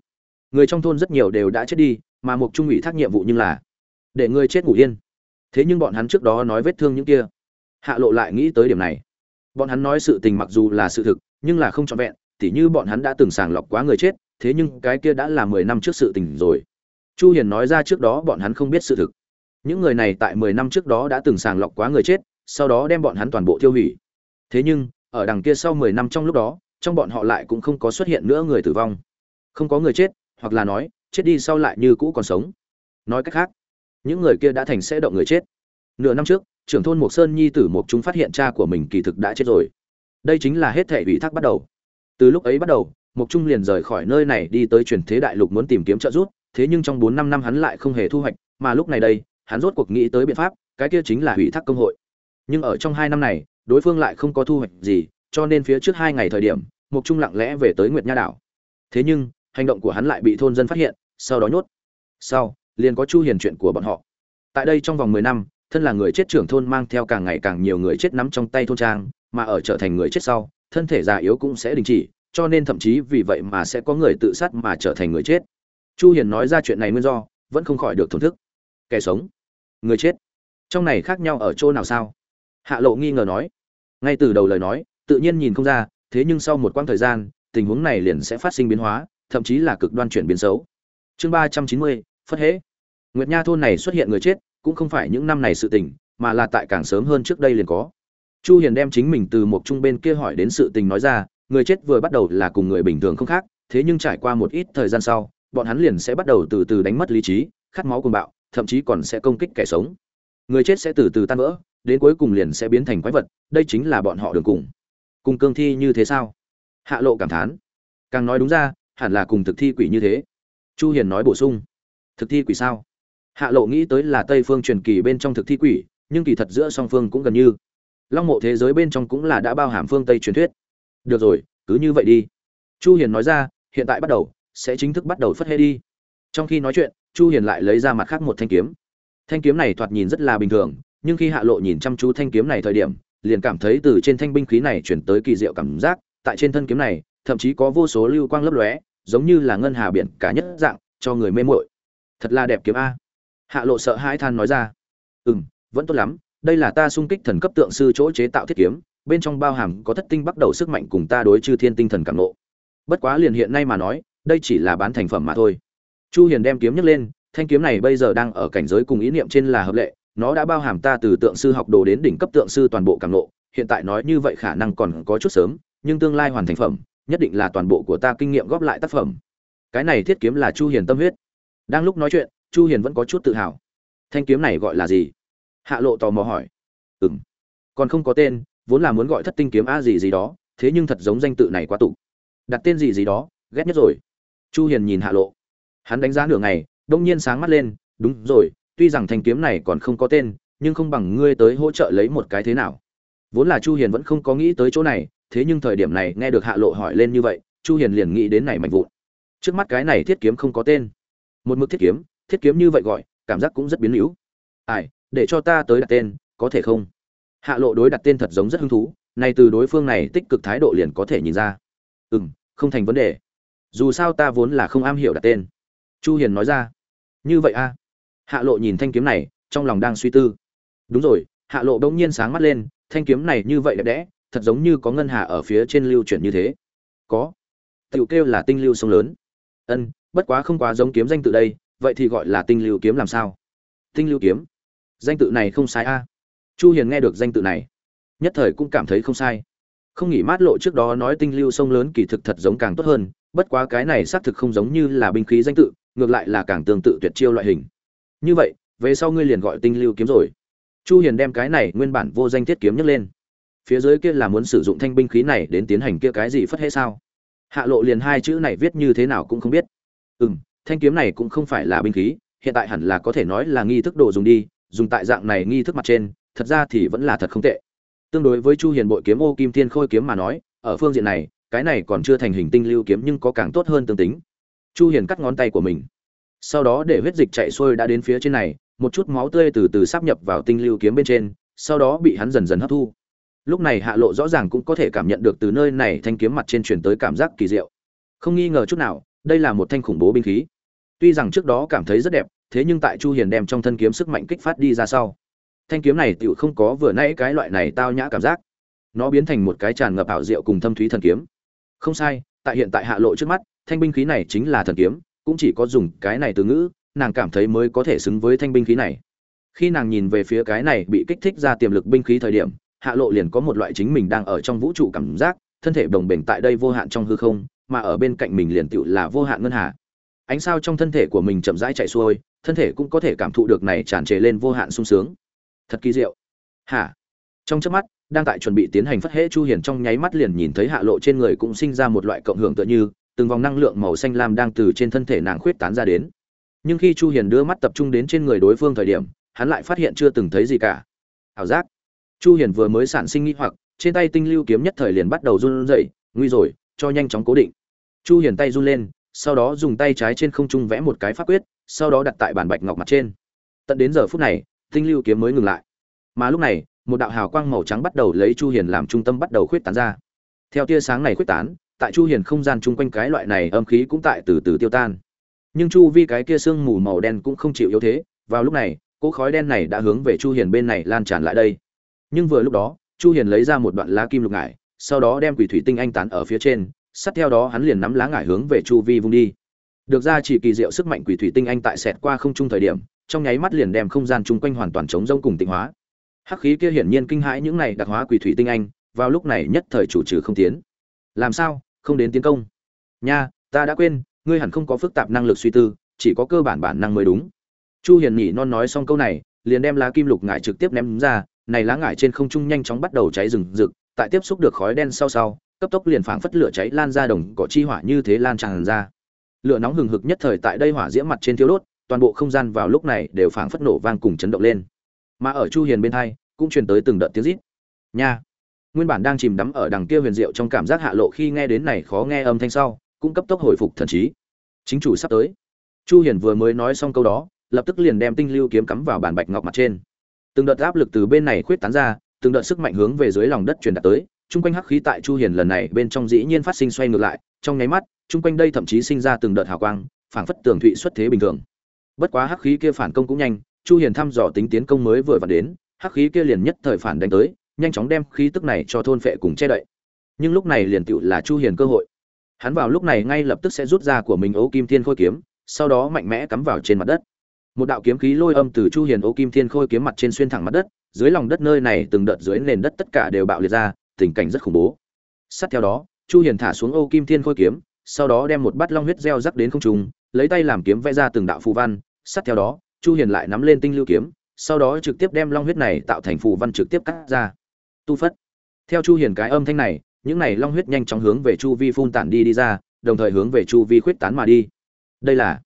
Người trong thôn rất nhiều đều đã chết đi, mà một trung ủy thác nhiệm vụ nhưng là để người chết ngủ yên. Thế nhưng bọn hắn trước đó nói vết thương những kia, hạ lộ lại nghĩ tới điểm này bọn hắn nói sự tình mặc dù là sự thực, nhưng là không trọn vẹn, tỉ như bọn hắn đã từng sàng lọc quá người chết, thế nhưng cái kia đã là mười năm trước sự tình rồi. Chu hiền nói ra trước đó bọn hắn không biết sự thực. Những người này tại mười năm trước đó đã từng sàng lọc quá người chết, sau đó đem bọn hắn toàn bộ tiêu hủy. Thế nhưng, ở đằng kia sau mười năm trong lúc đó, trong bọn họ lại cũng không có xuất hiện nữa người tử vong. Không có người chết, hoặc là nói, chết đi sau lại như cũ còn sống. Nói cách khác, những người kia đã thành sẽ động người chết. Nửa năm trước trưởng thôn mộc sơn nhi tử mộc chúng phát hiện cha của mình kỳ thực đã chết rồi. Đây chính là hết thể ủy thác bắt đầu. Từ lúc ấy bắt đầu, mộc trung liền rời khỏi nơi này đi tới truyền thế đại lục muốn tìm kiếm trợ giúp, thế nhưng trong bốn năm năm hắn lại không hề thu hoạch, mà lúc này đây, hắn rốt cuộc nghĩ tới biện pháp, cái kia chính là ủy thác công hội. Nhưng ở trong hai năm này, đối phương lại không có thu hoạch gì, cho nên phía trước hai ngày thời điểm, mộc trung lặng lẽ về tới nguyệt nha đảo. Thế nhưng, hành động của hắn lại bị thôn dân phát hiện, sau đó nhốt. Sau, liền có chu hiền chuyện của bọn họ. Tại đây trong vòng 10 năm thân là người chết trưởng thôn mang theo càng ngày càng nhiều người chết nắm trong tay thôn trang, mà ở trở thành người chết sau, thân thể già yếu cũng sẽ đình chỉ, cho nên thậm chí vì vậy mà sẽ có người tự sát mà trở thành người chết. Chu hiền nói ra chuyện này nguyên do, vẫn không khỏi được thổn thức. Kẻ sống, người chết. Trong này khác nhau ở chỗ nào sao? Hạ lộ nghi ngờ nói. Ngay từ đầu lời nói, tự nhiên nhìn không ra, thế nhưng sau một quãng thời gian, tình huống này liền sẽ phát sinh biến hóa, thậm chí là cực đoan chuyển biến xấu. Chương ba trăm chín mươi, phất hễ. Nguyệt nha thôn này xuất hiện người chết cũng không phải những năm này sự tình, mà là tại càng sớm hơn trước đây liền có. Chu hiền đem chính mình từ một trung bên kia hỏi đến sự tình nói ra, người chết vừa bắt đầu là cùng người bình thường không khác, thế nhưng trải qua một ít thời gian sau, bọn hắn liền sẽ bắt đầu từ từ đánh mất lý trí, khát máu cuồng bạo, thậm chí còn sẽ công kích kẻ sống. Người chết sẽ từ từ tan vỡ, đến cuối cùng liền sẽ biến thành quái vật, đây chính là bọn họ đường cùng. Cùng cương thi như thế sao? Hạ lộ cảm thán. Càng nói đúng ra, hẳn là cùng thực thi quỷ như thế. Chu hiền nói bổ sung. Thực thi quỷ sao? Hạ lộ nghĩ tới là tây phương truyền kỳ bên trong thực thi quỷ, nhưng kỳ thật giữa song phương cũng gần như. Long mộ thế giới bên trong cũng là đã bao hàm phương tây truyền thuyết. Được rồi, cứ như vậy đi. Chu hiền nói ra, hiện tại bắt đầu, sẽ chính thức bắt đầu phất hê đi. Trong khi nói chuyện, chu hiền lại lấy ra mặt khác một thanh kiếm. Thanh kiếm này thoạt nhìn rất là bình thường, nhưng khi hạ lộ nhìn chăm chú thanh kiếm này thời điểm, liền cảm thấy từ trên thanh binh khí này chuyển tới kỳ diệu cảm giác, tại trên thân kiếm này, thậm chí có vô số lưu quang lấp lóe, giống như là ngân hà biển cả nhất dạng, cho người mê muội. Thật là đẹp kiếm a hạ lộ sợ hãi than nói ra. Ừ m vẫn tốt lắm, đây là ta sung kích thần cấp tượng sư chỗ chế tạo thiết kiếm, bên trong bao hàm có thất tinh bắt đầu sức mạnh cùng ta đối chư thiên tinh thần cảm nộ bất quá liền hiện nay mà nói, đây chỉ là bán thành phẩm mà thôi. Chu hiền đem kiếm nhấc lên, thanh kiếm này bây giờ đang ở cảnh giới cùng ý niệm trên là hợp lệ, nó đã bao hàm ta từ tượng sư học đồ đến đỉnh cấp tượng sư toàn bộ cảm nộ hiện tại nói như vậy khả năng còn có chút sớm, nhưng tương lai hoàn thành phẩm, nhất định là toàn bộ của ta kinh nghiệm góp lại tác phẩm. Cái này thiết kiếm là chu hiền tâm huyết. Đang lúc nói chuyện chu hiền vẫn có chút tự hào. Thanh kiếm này gọi là gì? Hạ lộ tò mò hỏi. Ừm. Còn không có tên, vốn là muốn gọi thất tinh kiếm a gì gì đó, thế nhưng thật giống danh tự này quá tục đặt tên gì gì đó, ghét nhất rồi. Chu hiền nhìn hạ lộ. Hắn đánh giá nửa ngày, đông nhiên sáng mắt lên, đúng rồi, tuy rằng thanh kiếm này còn không có tên, nhưng không bằng ngươi tới hỗ trợ lấy một cái thế nào. Vốn là chu hiền vẫn không có nghĩ tới chỗ này, thế nhưng thời điểm này nghe được hạ lộ hỏi lên như vậy, chu hiền liền nghĩ đến này mạnh vụn. Trước mắt cái này thiết kiếm không có tên. Một mực thiết kiếm thiết kiếm như vậy gọi, cảm giác cũng rất biến hữu. Ai, để cho ta tới đặt tên, có thể không? Hạ lộ đối đặt tên thật giống rất hứng thú, nay từ đối phương này tích cực thái độ liền có thể nhìn ra. Ừ không thành vấn đề. Dù sao ta vốn là không am hiểu đặt tên. Chu hiền nói ra. Như vậy a hạ lộ nhìn thanh kiếm này, trong lòng đang suy tư. Đúng rồi, hạ lộ bỗng nhiên sáng mắt lên, thanh kiếm này như vậy đẹp đẽ, thật giống như có ngân hà ở phía trên lưu chuyển như thế. Có. Tiểu kêu là tinh lưu sông lớn. Ân, bất quá không quá giống kiếm danh tự đây vậy thì gọi là tinh lưu kiếm làm sao? Tinh lưu kiếm? Danh tự này không sai a. Chu hiền nghe được danh tự này, nhất thời cũng cảm thấy không sai. Không nghỉ mát lộ trước đó nói tinh lưu sông lớn kỳ thực thật giống càng tốt hơn, bất quá cái này xác thực không giống như là binh khí danh tự, ngược lại là càng tương tự tuyệt chiêu loại hình. Như vậy, về sau ngươi liền gọi tinh lưu kiếm rồi. Chu hiền đem cái này nguyên bản vô danh thiết kiếm nhấc lên. Phía dưới kia là muốn sử dụng thanh binh khí này đến tiến hành kia cái gì phất hay sao? Hạ lộ liền hai chữ này viết như thế nào cũng không biết. Ừm thanh kiếm này cũng không phải là binh khí, hiện tại hẳn là có thể nói là nghi thức đồ dùng đi, dùng tại dạng này nghi thức mặt trên, thật ra thì vẫn là thật không tệ. Tương đối với chu hiền bội kiếm ô kim thiên khôi kiếm mà nói, ở phương diện này, cái này còn chưa thành hình tinh lưu kiếm nhưng có càng tốt hơn tương tính. Chu hiền cắt ngón tay của mình. Sau đó để huyết dịch chạy xuôi đã đến phía trên này, một chút máu tươi từ từ sắp nhập vào tinh lưu kiếm bên trên, sau đó bị hắn dần dần hấp thu. Lúc này hạ lộ rõ ràng cũng có thể cảm nhận được từ nơi này thanh kiếm mặt trên truyền tới cảm giác kỳ diệu. Không nghi ngờ chút nào, đây là một thanh khủng bố binh khí tuy rằng trước đó cảm thấy rất đẹp, thế nhưng tại chu hiền đem trong thân kiếm sức mạnh kích phát đi ra sau. Thanh kiếm này tựu không có vừa nãy cái loại này tao nhã cảm giác. Nó biến thành một cái tràn ngập ảo diệu cùng thâm thúy thần kiếm. Không sai, tại hiện tại hạ lộ trước mắt, thanh binh khí này chính là thần kiếm, cũng chỉ có dùng cái này từ ngữ, nàng cảm thấy mới có thể xứng với thanh binh khí này. Khi nàng nhìn về phía cái này bị kích thích ra tiềm lực binh khí thời điểm, hạ lộ liền có một loại chính mình đang ở trong vũ trụ cảm giác, thân thể đồng bền tại đây vô hạn trong hư không, mà ở bên cạnh mình liền tựu là vô hạn ngân hà ánh sao trong thân thể của mình chậm rãi chạy xuôi, thân thể cũng có thể cảm thụ được này tràn trề lên vô hạn sung sướng. Thật kỳ diệu. Hả? Trong chớp mắt, đang tại chuẩn bị tiến hành phất hễ chu hiền trong nháy mắt liền nhìn thấy hạ lộ trên người cũng sinh ra một loại cộng hưởng tựa như, từng vòng năng lượng màu xanh lam đang từ trên thân thể nàng khuyết tán ra đến. Nhưng khi chu hiền đưa mắt tập trung đến trên người đối phương thời điểm, hắn lại phát hiện chưa từng thấy gì cả. Ảo giác. Chu hiền vừa mới sản sinh nghi hoặc, trên tay tinh lưu kiếm nhất thời liền bắt đầu run rẩy, nguy rồi, cho nhanh chóng cố định. Chu hiền tay run lên sau đó dùng tay trái trên không trung vẽ một cái pháp quyết, sau đó đặt tại bản bạch ngọc mặt trên. Tận đến giờ phút này, tinh lưu kiếm mới ngừng lại. Mà lúc này, một đạo hào quang màu trắng bắt đầu lấy chu hiền làm trung tâm bắt đầu khuyết tán ra. Theo tia sáng này khuyết tán, tại chu hiền không gian chung quanh cái loại này âm khí cũng tại từ từ tiêu tan. Nhưng chu vi cái kia sương mù màu đen cũng không chịu yếu thế, vào lúc này, cỗ khói đen này đã hướng về chu hiền bên này lan tràn lại đây. Nhưng vừa lúc đó, chu hiền lấy ra một đoạn lá kim lục ngải, sau đó đem quỷ thủy tinh anh tán ở phía trên sát theo đó hắn liền nắm lá ngải hướng về chu vi vung đi. Được ra chỉ kỳ diệu sức mạnh quỷ thủy tinh anh tại xẹt qua không trung thời điểm, trong nháy mắt liền đem không gian chung quanh hoàn toàn chống rông cùng tịnh hóa. Hắc khí kia hiển nhiên kinh hãi những này đặc hóa quỷ thủy tinh anh, vào lúc này nhất thời chủ trừ không tiến. Làm sao? Không đến tiến công. Nha, ta đã quên, ngươi hẳn không có phức tạp năng lực suy tư, chỉ có cơ bản bản năng mới đúng. Chu hiền nhỉ non nói xong câu này, liền đem lá kim lục ngải trực tiếp ném ra, này lá ngải trên không trung nhanh chóng bắt đầu cháy rừng rực, tại tiếp xúc được khói đen sau sau cấp tốc liền phảng phất lửa cháy lan ra đồng cỏ chi hỏa như thế lan tràn ra. Lửa nóng hừng hực nhất thời tại đây hỏa diễm mặt trên thiêu đốt, toàn bộ không gian vào lúc này đều phảng phất nổ vang cùng chấn động lên. Mà ở chu hiền bên hai, cũng truyền tới từng đợt tiếng rít. Nha! Nguyên bản đang chìm đắm ở đằng kia huyền diệu trong cảm giác hạ lộ khi nghe đến này khó nghe âm thanh sau, cũng cấp tốc hồi phục thần trí. Chính chủ sắp tới. Chu hiền vừa mới nói xong câu đó, lập tức liền đem tinh lưu kiếm cắm vào bản bạch ngọc mặt trên. Từng đợt áp lực từ bên này khuyết tán ra, từng đợt sức mạnh hướng về dưới lòng đất truyền đạt tới chung quanh hắc khí tại chu hiền lần này bên trong dĩ nhiên phát sinh xoay ngược lại, trong nháy mắt, chung quanh đây thậm chí sinh ra từng đợt hào quang, phảng phất tường thụy xuất thế bình thường. Bất quá hắc khí kia phản công cũng nhanh, chu hiền thăm dò tính tiến công mới vừa vặn đến, hắc khí kia liền nhất thời phản đánh tới, nhanh chóng đem khí tức này cho thôn phệ cùng che đậy. Nhưng lúc này liền tựu là chu hiền cơ hội. Hắn vào lúc này ngay lập tức sẽ rút ra của mình ấu kim thiên khôi kiếm, sau đó mạnh mẽ cắm vào trên mặt đất. Một đạo kiếm khí lôi âm từ chu hiền ấu kim thiên khôi kiếm mặt trên xuyên thẳng mặt đất, dưới lòng đất nơi này từng đợt dưới nền đất tất cả đều bạo liệt ra tình cảnh rất khủng bố. Sát theo đó, chu hiền thả xuống âu kim thiên khôi kiếm, sau đó đem một bát long huyết gieo rắc đến không trung, lấy tay làm kiếm vẽ ra từng đạo phù văn. Sát theo đó, chu hiền lại nắm lên tinh lưu kiếm, sau đó trực tiếp đem long huyết này tạo thành phù văn trực tiếp cắt ra. Tu phất. Theo chu hiền cái âm thanh này, những này long huyết nhanh chóng hướng về chu vi phun tản đi đi ra, đồng thời hướng về chu vi khuyết tán mà đi. Đây là,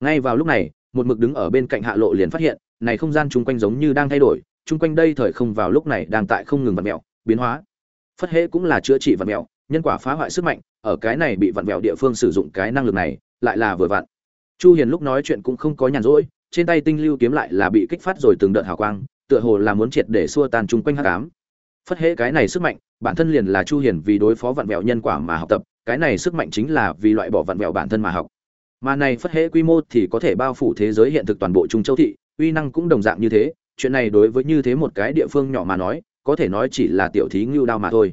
ngay vào lúc này, một mực đứng ở bên cạnh hạ lộ liền phát hiện, này không gian chung quanh giống như đang thay đổi, chung quanh đây thời không vào lúc này đang tại không ngừng vặn mẹo biến hóa phất hễ cũng là chữa trị vặn vẹo, nhân quả phá hoại sức mạnh, ở cái này bị vặn vẹo địa phương sử dụng cái năng lực này, lại là vừa vặn. Chu hiền lúc nói chuyện cũng không có nhàn rỗi, trên tay tinh lưu kiếm lại là bị kích phát rồi từng đợt hào quang, tựa hồ là muốn triệt để xua tan chung quanh hắc ám. Phất hễ cái này sức mạnh, bản thân liền là chu hiền vì đối phó vặn vẹo nhân quả mà học tập, cái này sức mạnh chính là vì loại bỏ vặn vẹo bản thân mà học. Mà này phất hễ quy mô thì có thể bao phủ thế giới hiện thực toàn bộ trung châu thị, uy năng cũng đồng dạng như thế, chuyện này đối với như thế một cái địa phương nhỏ mà nói có thể nói chỉ là tiểu thí ngưu đao mà thôi.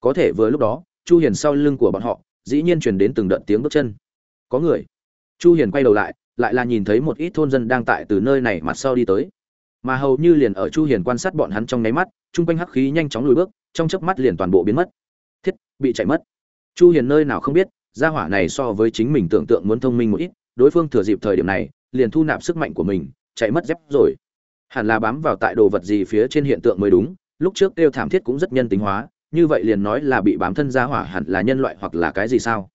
Có thể vừa lúc đó, chu hiền sau lưng của bọn họ, dĩ nhiên truyền đến từng đợt tiếng bước chân. Có người. Chu hiền quay đầu lại lại là nhìn thấy một ít thôn dân đang tại từ nơi này mặt sau đi tới. Mà hầu như liền ở chu hiền quan sát bọn hắn trong nháy mắt trung quanh hắc khí nhanh chóng lùi bước, trong chớp mắt liền toàn bộ biến mất. Thiết, bị chạy mất. Chu hiền nơi nào không biết, gia hỏa này so với chính mình tưởng tượng muốn thông minh một ít, đối phương thừa dịp thời điểm này, liền thu nạp sức mạnh của mình, chạy mất dép rồi. Hẳn là bám vào tại đồ vật gì phía trên hiện tượng mới đúng lúc trước kêu thảm thiết cũng rất nhân tính hóa, như vậy liền nói là bị bám thân gia hỏa hẳn là nhân loại hoặc là cái gì sao?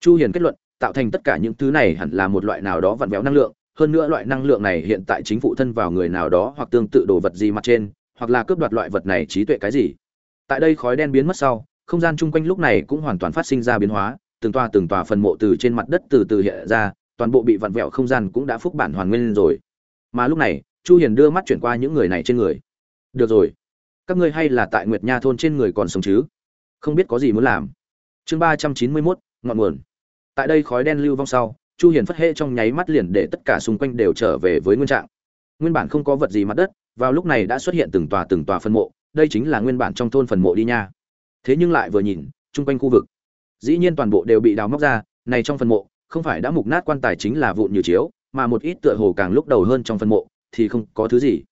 Chu hiền kết luận, tạo thành tất cả những thứ này hẳn là một loại nào đó vặn vẹo năng lượng, hơn nữa loại năng lượng này hiện tại chính phụ thân vào người nào đó hoặc tương tự đồ vật gì mặt trên, hoặc là cướp đoạt loại vật này trí tuệ cái gì. Tại đây khói đen biến mất sau, không gian chung quanh lúc này cũng hoàn toàn phát sinh ra biến hóa, từng tòa từng tòa phần mộ từ trên mặt đất từ từ hiện ra, toàn bộ bị vặn vẹo không gian cũng đã phúc bản hoàn nguyên rồi. Mà lúc này, chu hiền đưa mắt chuyển qua những người này trên người. Được rồi các ngươi hay là tại nguyệt nha thôn trên người còn sống chứ? Không biết có gì muốn làm. Chương ba trăm chín mươi 391, ngọn nguồn. Tại đây khói đen lưu vong sau chu hiền phất hệ trong nháy mắt liền để tất cả xung quanh đều trở về với nguyên trạng. Nguyên bản không có vật gì mặt đất vào lúc này đã xuất hiện từng tòa từng tòa phân mộ đây chính là nguyên bản trong thôn phần mộ đi nha. Thế nhưng lại vừa nhìn chung quanh khu vực dĩ nhiên toàn bộ đều bị đào móc ra này trong phần mộ không phải đã mục nát quan tài chính là vụn như chiếu mà một ít tựa hồ càng lúc đầu hơn trong phần mộ thì không có thứ gì.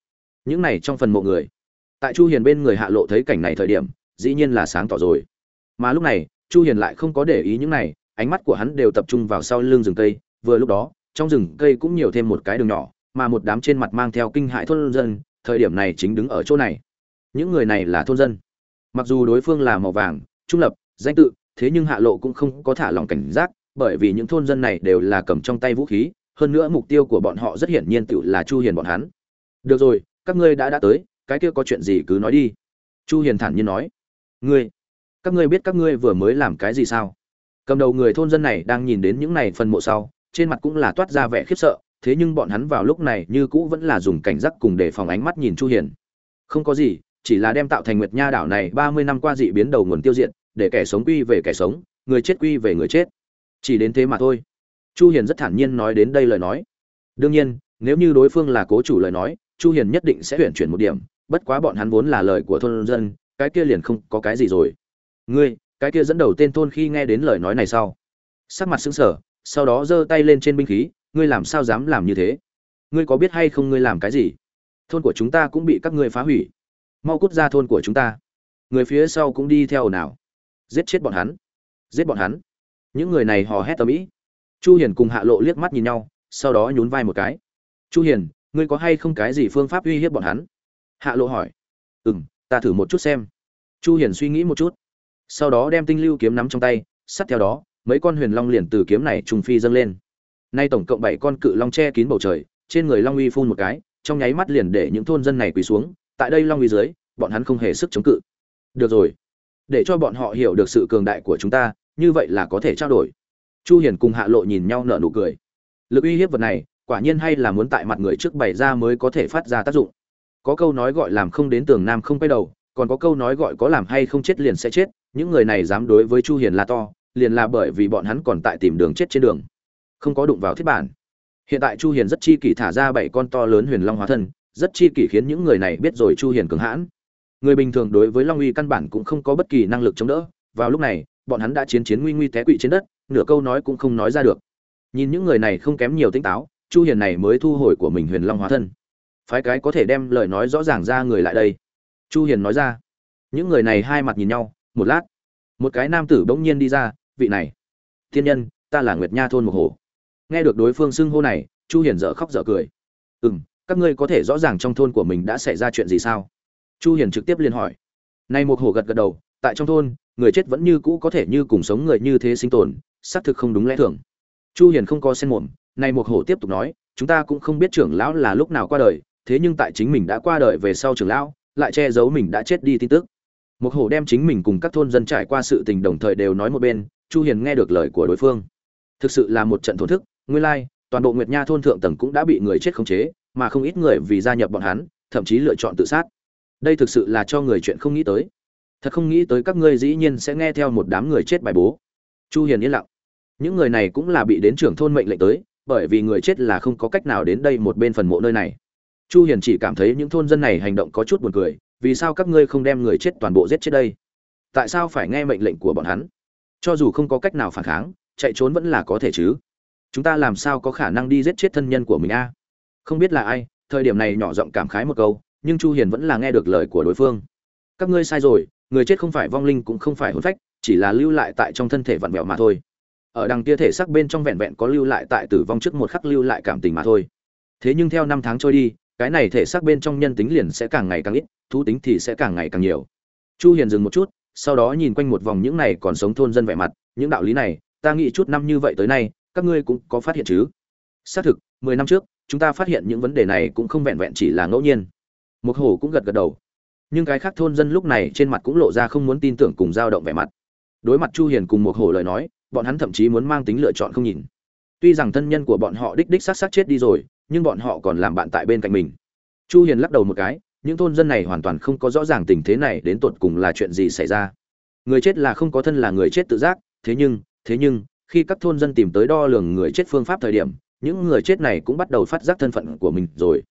Những này trong phần mộ người tại chu hiền bên người hạ lộ thấy cảnh này thời điểm, dĩ nhiên là sáng tỏ rồi. Mà lúc này, chu hiền lại không có để ý những này, ánh mắt của hắn đều tập trung vào sau lưng rừng cây. Vừa lúc đó, trong rừng cây cũng nhiều thêm một cái đường nhỏ, mà một đám trên mặt mang theo kinh hại thôn dân, thời điểm này chính đứng ở chỗ này. Những người này là thôn dân. Mặc dù đối phương là màu vàng, trung lập, danh tự, thế nhưng hạ lộ cũng không có thả lòng cảnh giác, bởi vì những thôn dân này đều là cầm trong tay vũ khí, hơn nữa mục tiêu của bọn họ rất hiển nhiên tự là chu hiền bọn hắn. Được rồi, các ngươi đã đã tới cái kia có chuyện gì cứ nói đi. Chu hiền thản nhiên nói, ngươi, các ngươi biết các ngươi vừa mới làm cái gì sao? Cầm đầu người thôn dân này đang nhìn đến những này phần mộ sau, trên mặt cũng là toát ra vẻ khiếp sợ, thế nhưng bọn hắn vào lúc này như cũ vẫn là dùng cảnh giác cùng để phòng ánh mắt nhìn chu hiền. Không có gì, chỉ là đem tạo thành nguyệt nha đảo này 30 năm qua dị biến đầu nguồn tiêu diệt, để kẻ sống quy về kẻ sống, người chết quy về người chết. Chỉ đến thế mà thôi. Chu hiền rất thản nhiên nói đến đây lời nói. Đương nhiên, nếu như đối phương là cố chủ lời nói, chu hiền nhất định sẽ chuyển chuyển một điểm bất quá bọn hắn vốn là lời của thôn dân, cái kia liền không có cái gì rồi. Ngươi, cái kia dẫn đầu tên thôn khi nghe đến lời nói này sau. Sắc mặt sững sờ, sau đó giơ tay lên trên binh khí, ngươi làm sao dám làm như thế? Ngươi có biết hay không ngươi làm cái gì? Thôn của chúng ta cũng bị các ngươi phá hủy. Mau cút ra thôn của chúng ta. Người phía sau cũng đi theo nào. Giết chết bọn hắn. Giết bọn hắn. Những người này hò hét ầm ĩ. Chu hiền cùng hạ lộ liếc mắt nhìn nhau, sau đó nhún vai một cái. Chu hiền, ngươi có hay không cái gì phương pháp uy hiếp bọn hắn? Hạ lộ hỏi. Ừm, ta thử một chút xem. Chu hiền suy nghĩ một chút, sau đó đem tinh lưu kiếm nắm trong tay, sát theo đó, mấy con huyền long liền từ kiếm này trùng phi dâng lên. Nay tổng cộng bảy con cự long che kín bầu trời, trên người long uy phun một cái, trong nháy mắt liền để những thôn dân này quỳ xuống, tại đây long uy dưới, bọn hắn không hề sức chống cự. Được rồi, để cho bọn họ hiểu được sự cường đại của chúng ta, như vậy là có thể trao đổi. Chu hiền cùng hạ lộ nhìn nhau nở nụ cười. Lực uy hiếp vật này, quả nhiên hay là muốn tại mặt người trước bày ra mới có thể phát ra tác dụng có câu nói gọi làm không đến tường nam không quay đầu, còn có câu nói gọi có làm hay không chết liền sẽ chết, những người này dám đối với chu hiền là to, liền là bởi vì bọn hắn còn tại tìm đường chết trên đường. Không có đụng vào thiết bản. Hiện tại chu hiền rất chi kỷ thả ra bảy con to lớn huyền long hóa thân, rất chi kỷ khiến những người này biết rồi chu hiền cường hãn. Người bình thường đối với long uy căn bản cũng không có bất kỳ năng lực chống đỡ. Vào lúc này, bọn hắn đã chiến chiến nguy nguy té quỵ trên đất, nửa câu nói cũng không nói ra được. Nhìn những người này không kém nhiều tinh táo, chu hiền này mới thu hồi của mình huyền long hóa thân phái cái có thể đem lời nói rõ ràng ra người lại đây. Chu hiền nói ra. Những người này hai mặt nhìn nhau, một lát. Một cái nam tử bỗng nhiên đi ra, vị này. Thiên nhân, ta là nguyệt nha thôn một hồ nghe được đối phương xưng hô này, chu hiền dở khóc dở cười. Ừm, các ngươi có thể rõ ràng trong thôn của mình đã xảy ra chuyện gì sao? Chu hiền trực tiếp liên hỏi. Nay một hồ gật gật đầu, tại trong thôn, người chết vẫn như cũ có thể như cùng sống người như thế sinh tồn, xác thực không đúng lẽ thường. Chu hiền không có sen mồm, nay một hồ tiếp tục nói, chúng ta cũng không biết trưởng lão là lúc nào qua đời thế nhưng tại chính mình đã qua đời về sau trưởng lão lại che giấu mình đã chết đi tin tức. Một hổ đem chính mình cùng các thôn dân trải qua sự tình đồng thời đều nói một bên chu hiền nghe được lời của đối phương. Thực sự là một trận thổn thức nguyên lai like, toàn bộ nguyệt nha thôn thượng tầng cũng đã bị người chết khống chế mà không ít người vì gia nhập bọn hắn thậm chí lựa chọn tự sát. Đây thực sự là cho người chuyện không nghĩ tới. Thật không nghĩ tới các ngươi dĩ nhiên sẽ nghe theo một đám người chết bài bố. Chu hiền yên lặng. Những người này cũng là bị đến trưởng thôn mệnh lệnh tới bởi vì người chết là không có cách nào đến đây một bên phần mộ nơi này chu hiền chỉ cảm thấy những thôn dân này hành động có chút buồn cười, vì sao các ngươi không đem người chết toàn bộ giết chết đây? Tại sao phải nghe mệnh lệnh của bọn hắn? Cho dù không có cách nào phản kháng, chạy trốn vẫn là có thể chứ. Chúng ta làm sao có khả năng đi giết chết thân nhân của mình a? Không biết là ai, thời điểm này nhỏ giọng cảm khái một câu, nhưng chu hiền vẫn là nghe được lời của đối phương. Các ngươi sai rồi, người chết không phải vong linh cũng không phải hồn phách, chỉ là lưu lại tại trong thân thể vặn vẹo mà thôi. Ở đằng kia thể xác bên trong vẹn vẹn có lưu lại tại tử vong trước một khắc lưu lại cảm tình mà thôi. Thế nhưng theo năm tháng trôi đi cái này thể xác bên trong nhân tính liền sẽ càng ngày càng ít, thú tính thì sẽ càng ngày càng nhiều. Chu hiền dừng một chút, sau đó nhìn quanh một vòng những này còn sống thôn dân vẻ mặt, những đạo lý này, ta nghĩ chút năm như vậy tới nay, các ngươi cũng có phát hiện chứ? Xác thực 10 năm trước, chúng ta phát hiện những vấn đề này cũng không vẹn vẹn chỉ là ngẫu nhiên. Một hổ cũng gật gật đầu. Nhưng cái khác thôn dân lúc này trên mặt cũng lộ ra không muốn tin tưởng cùng dao động vẻ mặt. Đối mặt chu hiền cùng một hổ lời nói, bọn hắn thậm chí muốn mang tính lựa chọn không nhìn. Tuy rằng thân nhân của bọn họ đích đích sát sát chết đi rồi nhưng bọn họ còn làm bạn tại bên cạnh mình. Chu hiền lắc đầu một cái, những thôn dân này hoàn toàn không có rõ ràng tình thế này đến tột cùng là chuyện gì xảy ra. Người chết là không có thân là người chết tự giác, thế nhưng thế nhưng, khi các thôn dân tìm tới đo lường người chết phương pháp thời điểm, những người chết này cũng bắt đầu phát giác thân phận của mình rồi.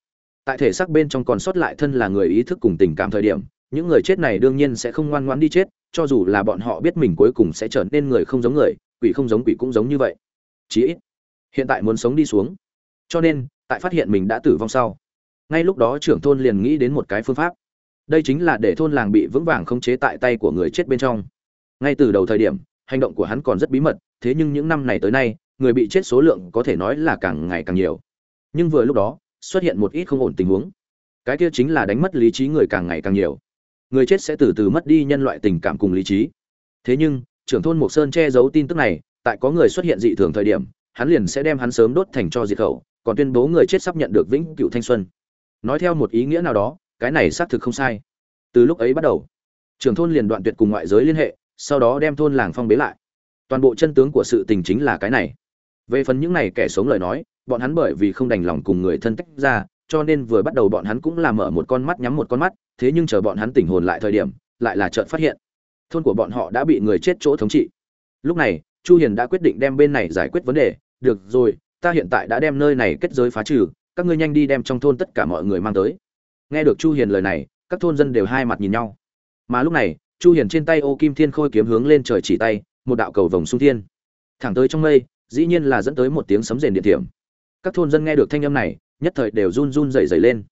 Tại thể xác bên trong còn sót lại thân là người ý thức cùng tình cảm thời điểm, những người chết này đương nhiên sẽ không ngoan ngoãn đi chết, cho dù là bọn họ biết mình cuối cùng sẽ trở nên người không giống người, quỷ không giống quỷ cũng giống như vậy. Chí ít, hiện tại muốn sống đi xuống. Cho nên tại phát hiện mình đã tử vong sau. Ngay lúc đó trưởng thôn liền nghĩ đến một cái phương pháp. Đây chính là để thôn làng bị vững vàng khống chế tại tay của người chết bên trong. Ngay từ đầu thời điểm, hành động của hắn còn rất bí mật, thế nhưng những năm này tới nay, người bị chết số lượng có thể nói là càng ngày càng nhiều. Nhưng vừa lúc đó, xuất hiện một ít không ổn tình huống. Cái kia chính là đánh mất lý trí người càng ngày càng nhiều. Người chết sẽ từ từ mất đi nhân loại tình cảm cùng lý trí. Thế nhưng, trưởng thôn mộc sơn che giấu tin tức này, tại có người xuất hiện dị thường thời điểm, hắn liền sẽ đem hắn sớm đốt thành cho diệt khẩu còn tuyên bố người chết sắp nhận được vĩnh cửu thanh xuân. Nói theo một ý nghĩa nào đó, cái này xác thực không sai. Từ lúc ấy bắt đầu, trưởng thôn liền đoạn tuyệt cùng ngoại giới liên hệ, sau đó đem thôn làng phong bế lại. Toàn bộ chân tướng của sự tình chính là cái này. Về phần những này kẻ sống lời nói, bọn hắn bởi vì không đành lòng cùng người thân tách ra, cho nên vừa bắt đầu bọn hắn cũng làm mở một con mắt nhắm một con mắt, thế nhưng chờ bọn hắn tỉnh hồn lại thời điểm, lại là chợt phát hiện, thôn của bọn họ đã bị người chết chỗ thống trị. Lúc này, chu hiền đã quyết định đem bên này giải quyết vấn đề, được rồi ta hiện tại đã đem nơi này kết giới phá trừ, các ngươi nhanh đi đem trong thôn tất cả mọi người mang tới. Nghe được chu hiền lời này, các thôn dân đều hai mặt nhìn nhau. Mà lúc này, chu hiền trên tay ô kim thiên khôi kiếm hướng lên trời chỉ tay, một đạo cầu vòng xuống thiên. Thẳng tới trong mây, dĩ nhiên là dẫn tới một tiếng sấm rền điện thiểm. Các thôn dân nghe được thanh âm này, nhất thời đều run run rẩy rẩy lên.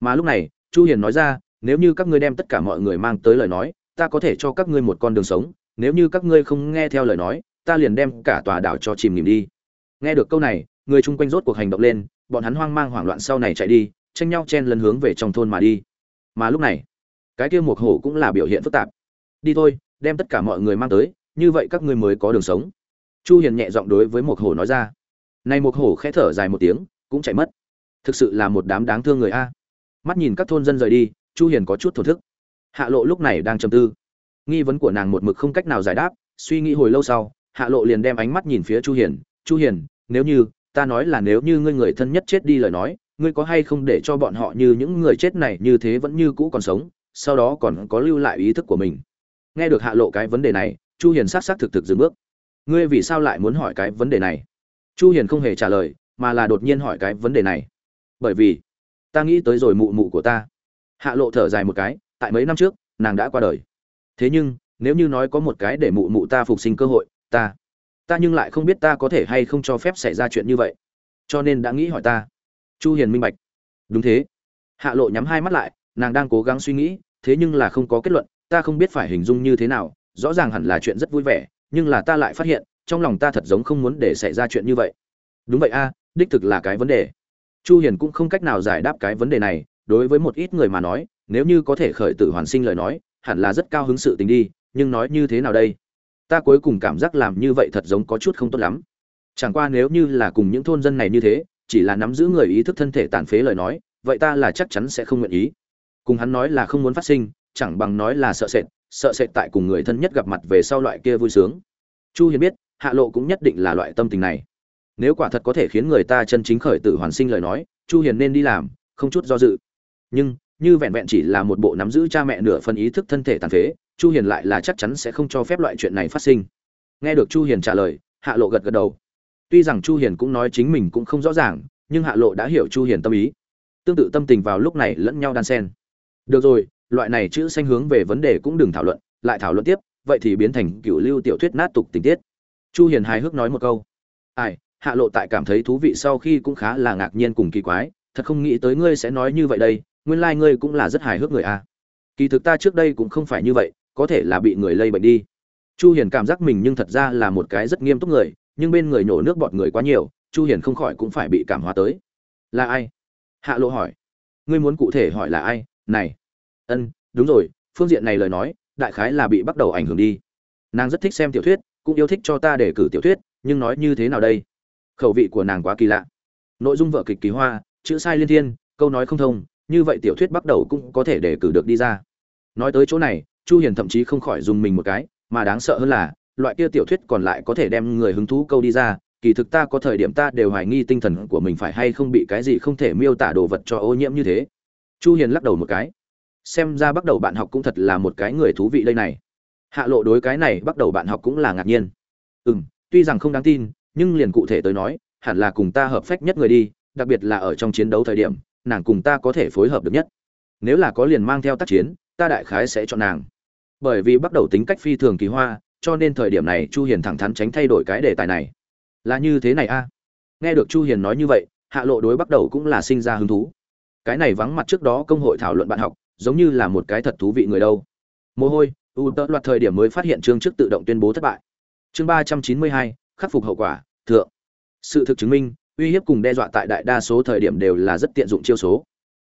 Mà lúc này, chu hiền nói ra, nếu như các ngươi đem tất cả mọi người mang tới lời nói, ta có thể cho các ngươi một con đường sống. Nếu như các ngươi không nghe theo lời nói, ta liền đem cả tòa đảo cho chìm nghỉm đi. Nghe được câu này người chung quanh rốt cuộc hành động lên, bọn hắn hoang mang hoảng loạn sau này chạy đi, tranh nhau chen lấn hướng về trong thôn mà đi. Mà lúc này, cái kia một hổ cũng là biểu hiện phức tạp. Đi thôi, đem tất cả mọi người mang tới, như vậy các ngươi mới có đường sống. Chu hiền nhẹ giọng đối với một hổ nói ra. Này một hổ khẽ thở dài một tiếng, cũng chạy mất. Thực sự là một đám đáng thương người a. Mắt nhìn các thôn dân rời đi, chu hiền có chút thổ thức. Hạ lộ lúc này đang trầm tư. Nghi vấn của nàng một mực không cách nào giải đáp, suy nghĩ hồi lâu sau, hạ lộ liền đem ánh mắt nhìn phía chu hiền. Chu hiền, nếu như ta nói là nếu như ngươi người thân nhất chết đi lời nói, ngươi có hay không để cho bọn họ như những người chết này như thế vẫn như cũ còn sống, sau đó còn có lưu lại ý thức của mình? Nghe được hạ lộ cái vấn đề này, chu hiền sát sát thực thực dừng bước. Ngươi vì sao lại muốn hỏi cái vấn đề này? Chu hiền không hề trả lời, mà là đột nhiên hỏi cái vấn đề này. Bởi vì, ta nghĩ tới rồi mụ mụ của ta. Hạ lộ thở dài một cái, tại mấy năm trước, nàng đã qua đời. Thế nhưng, nếu như nói có một cái để mụ mụ ta phục sinh cơ hội, ta ta nhưng lại không biết ta có thể hay không cho phép xảy ra chuyện như vậy. Cho nên đã nghĩ hỏi ta. Chu hiền minh bạch. Đúng thế. Hạ lộ nhắm hai mắt lại, nàng đang cố gắng suy nghĩ, thế nhưng là không có kết luận, ta không biết phải hình dung như thế nào, rõ ràng hẳn là chuyện rất vui vẻ, nhưng là ta lại phát hiện, trong lòng ta thật giống không muốn để xảy ra chuyện như vậy. Đúng vậy a, đích thực là cái vấn đề. Chu hiền cũng không cách nào giải đáp cái vấn đề này, đối với một ít người mà nói, nếu như có thể khởi tử hoàn sinh lời nói, hẳn là rất cao hứng sự tình đi, nhưng nói như thế nào đây? Ta cuối cùng cảm giác làm như vậy thật giống có chút không tốt lắm. Chẳng qua nếu như là cùng những thôn dân này như thế, chỉ là nắm giữ người ý thức thân thể tàn phế lời nói, vậy ta là chắc chắn sẽ không nguyện ý. Cùng hắn nói là không muốn phát sinh, chẳng bằng nói là sợ sệt sợ sệt tại cùng người thân nhất gặp mặt về sau loại kia vui sướng. Chu hiền biết, hạ lộ cũng nhất định là loại tâm tình này. Nếu quả thật có thể khiến người ta chân chính khởi tử hoàn sinh lời nói, chu hiền nên đi làm, không chút do dự. Nhưng, như vẹn vẹn chỉ là một bộ nắm giữ cha mẹ nửa phần ý thức thân thể tàn phế chu hiền lại là chắc chắn sẽ không cho phép loại chuyện này phát sinh. Nghe được chu hiền trả lời, hạ lộ gật gật đầu. Tuy rằng chu hiền cũng nói chính mình cũng không rõ ràng, nhưng hạ lộ đã hiểu chu hiền tâm ý. Tương tự tâm tình vào lúc này lẫn nhau đan xen. Được rồi, loại này chữ xanh hướng về vấn đề cũng đừng thảo luận, lại thảo luận tiếp, vậy thì biến thành cựu lưu tiểu thuyết nát tục tình tiết. Chu hiền hài hước nói một câu. Ai, hạ lộ tại cảm thấy thú vị sau khi cũng khá là ngạc nhiên cùng kỳ quái, thật không nghĩ tới ngươi sẽ nói như vậy đây, nguyên lai like ngươi cũng là rất hài hước người a. Kỳ thực ta trước đây cũng không phải như vậy có thể là bị người lây bệnh đi. Chu hiền cảm giác mình nhưng thật ra là một cái rất nghiêm túc người, nhưng bên người nhổ nước bọt người quá nhiều, chu hiền không khỏi cũng phải bị cảm hóa tới. Là ai? Hạ lộ hỏi. Ngươi muốn cụ thể hỏi là ai? Này. Ân, đúng rồi, phương diện này lời nói, đại khái là bị bắt đầu ảnh hưởng đi. Nàng rất thích xem tiểu thuyết, cũng yêu thích cho ta để cử tiểu thuyết, nhưng nói như thế nào đây? Khẩu vị của nàng quá kỳ lạ. Nội dung vợ kịch kỳ hoa, chữ sai liên thiên, câu nói không thông, như vậy tiểu thuyết bắt đầu cũng có thể để cử được đi ra. Nói tới chỗ này chu hiền thậm chí không khỏi dùng mình một cái, mà đáng sợ hơn là, loại kia tiểu thuyết còn lại có thể đem người hứng thú câu đi ra, kỳ thực ta có thời điểm ta đều hoài nghi tinh thần của mình phải hay không bị cái gì không thể miêu tả đồ vật cho ô nhiễm như thế. Chu hiền lắc đầu một cái. Xem ra bắt đầu bạn học cũng thật là một cái người thú vị đây này. Hạ lộ đối cái này bắt đầu bạn học cũng là ngạc nhiên. Ừm, tuy rằng không đáng tin, nhưng liền cụ thể tới nói, hẳn là cùng ta hợp phách nhất người đi, đặc biệt là ở trong chiến đấu thời điểm, nàng cùng ta có thể phối hợp được nhất. Nếu là có liền mang theo tác chiến, ta đại khái sẽ chọn nàng bởi vì bắt đầu tính cách phi thường kỳ hoa, cho nên thời điểm này chu hiền thẳng thắn tránh thay đổi cái đề tài này. Là như thế này a. Nghe được chu hiền nói như vậy, hạ lộ đối bắt đầu cũng là sinh ra hứng thú. Cái này vắng mặt trước đó công hội thảo luận bạn học, giống như là một cái thật thú vị người đâu. Mồ hôi, u tớ loạt thời điểm mới phát hiện chương trước tự động tuyên bố thất bại. Chương ba trăm chín mươi hai, khắc phục hậu quả, thượng. Sự thực chứng minh, uy hiếp cùng đe dọa tại đại đa số thời điểm đều là rất tiện dụng chiêu số.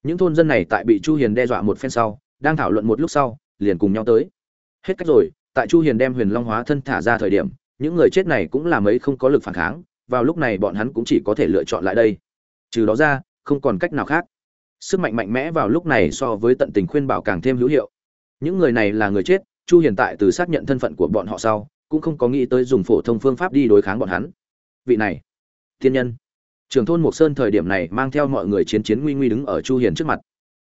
Những thôn dân này tại bị chu hiền đe dọa một phen sau, đang thảo luận một lúc sau liền cùng nhau tới. Hết cách rồi, tại chu hiền đem huyền long hóa thân thả ra thời điểm, những người chết này cũng là mấy không có lực phản kháng, vào lúc này bọn hắn cũng chỉ có thể lựa chọn lại đây. Trừ đó ra, không còn cách nào khác. Sức mạnh mạnh mẽ vào lúc này so với tận tình khuyên bảo càng thêm hữu hiệu. Những người này là người chết, chu hiền tại từ xác nhận thân phận của bọn họ sau, cũng không có nghĩ tới dùng phổ thông phương pháp đi đối kháng bọn hắn. Vị này, thiên nhân. Trưởng thôn mộc sơn thời điểm này mang theo mọi người chiến chiến nguy nguy đứng ở chu hiền trước mặt.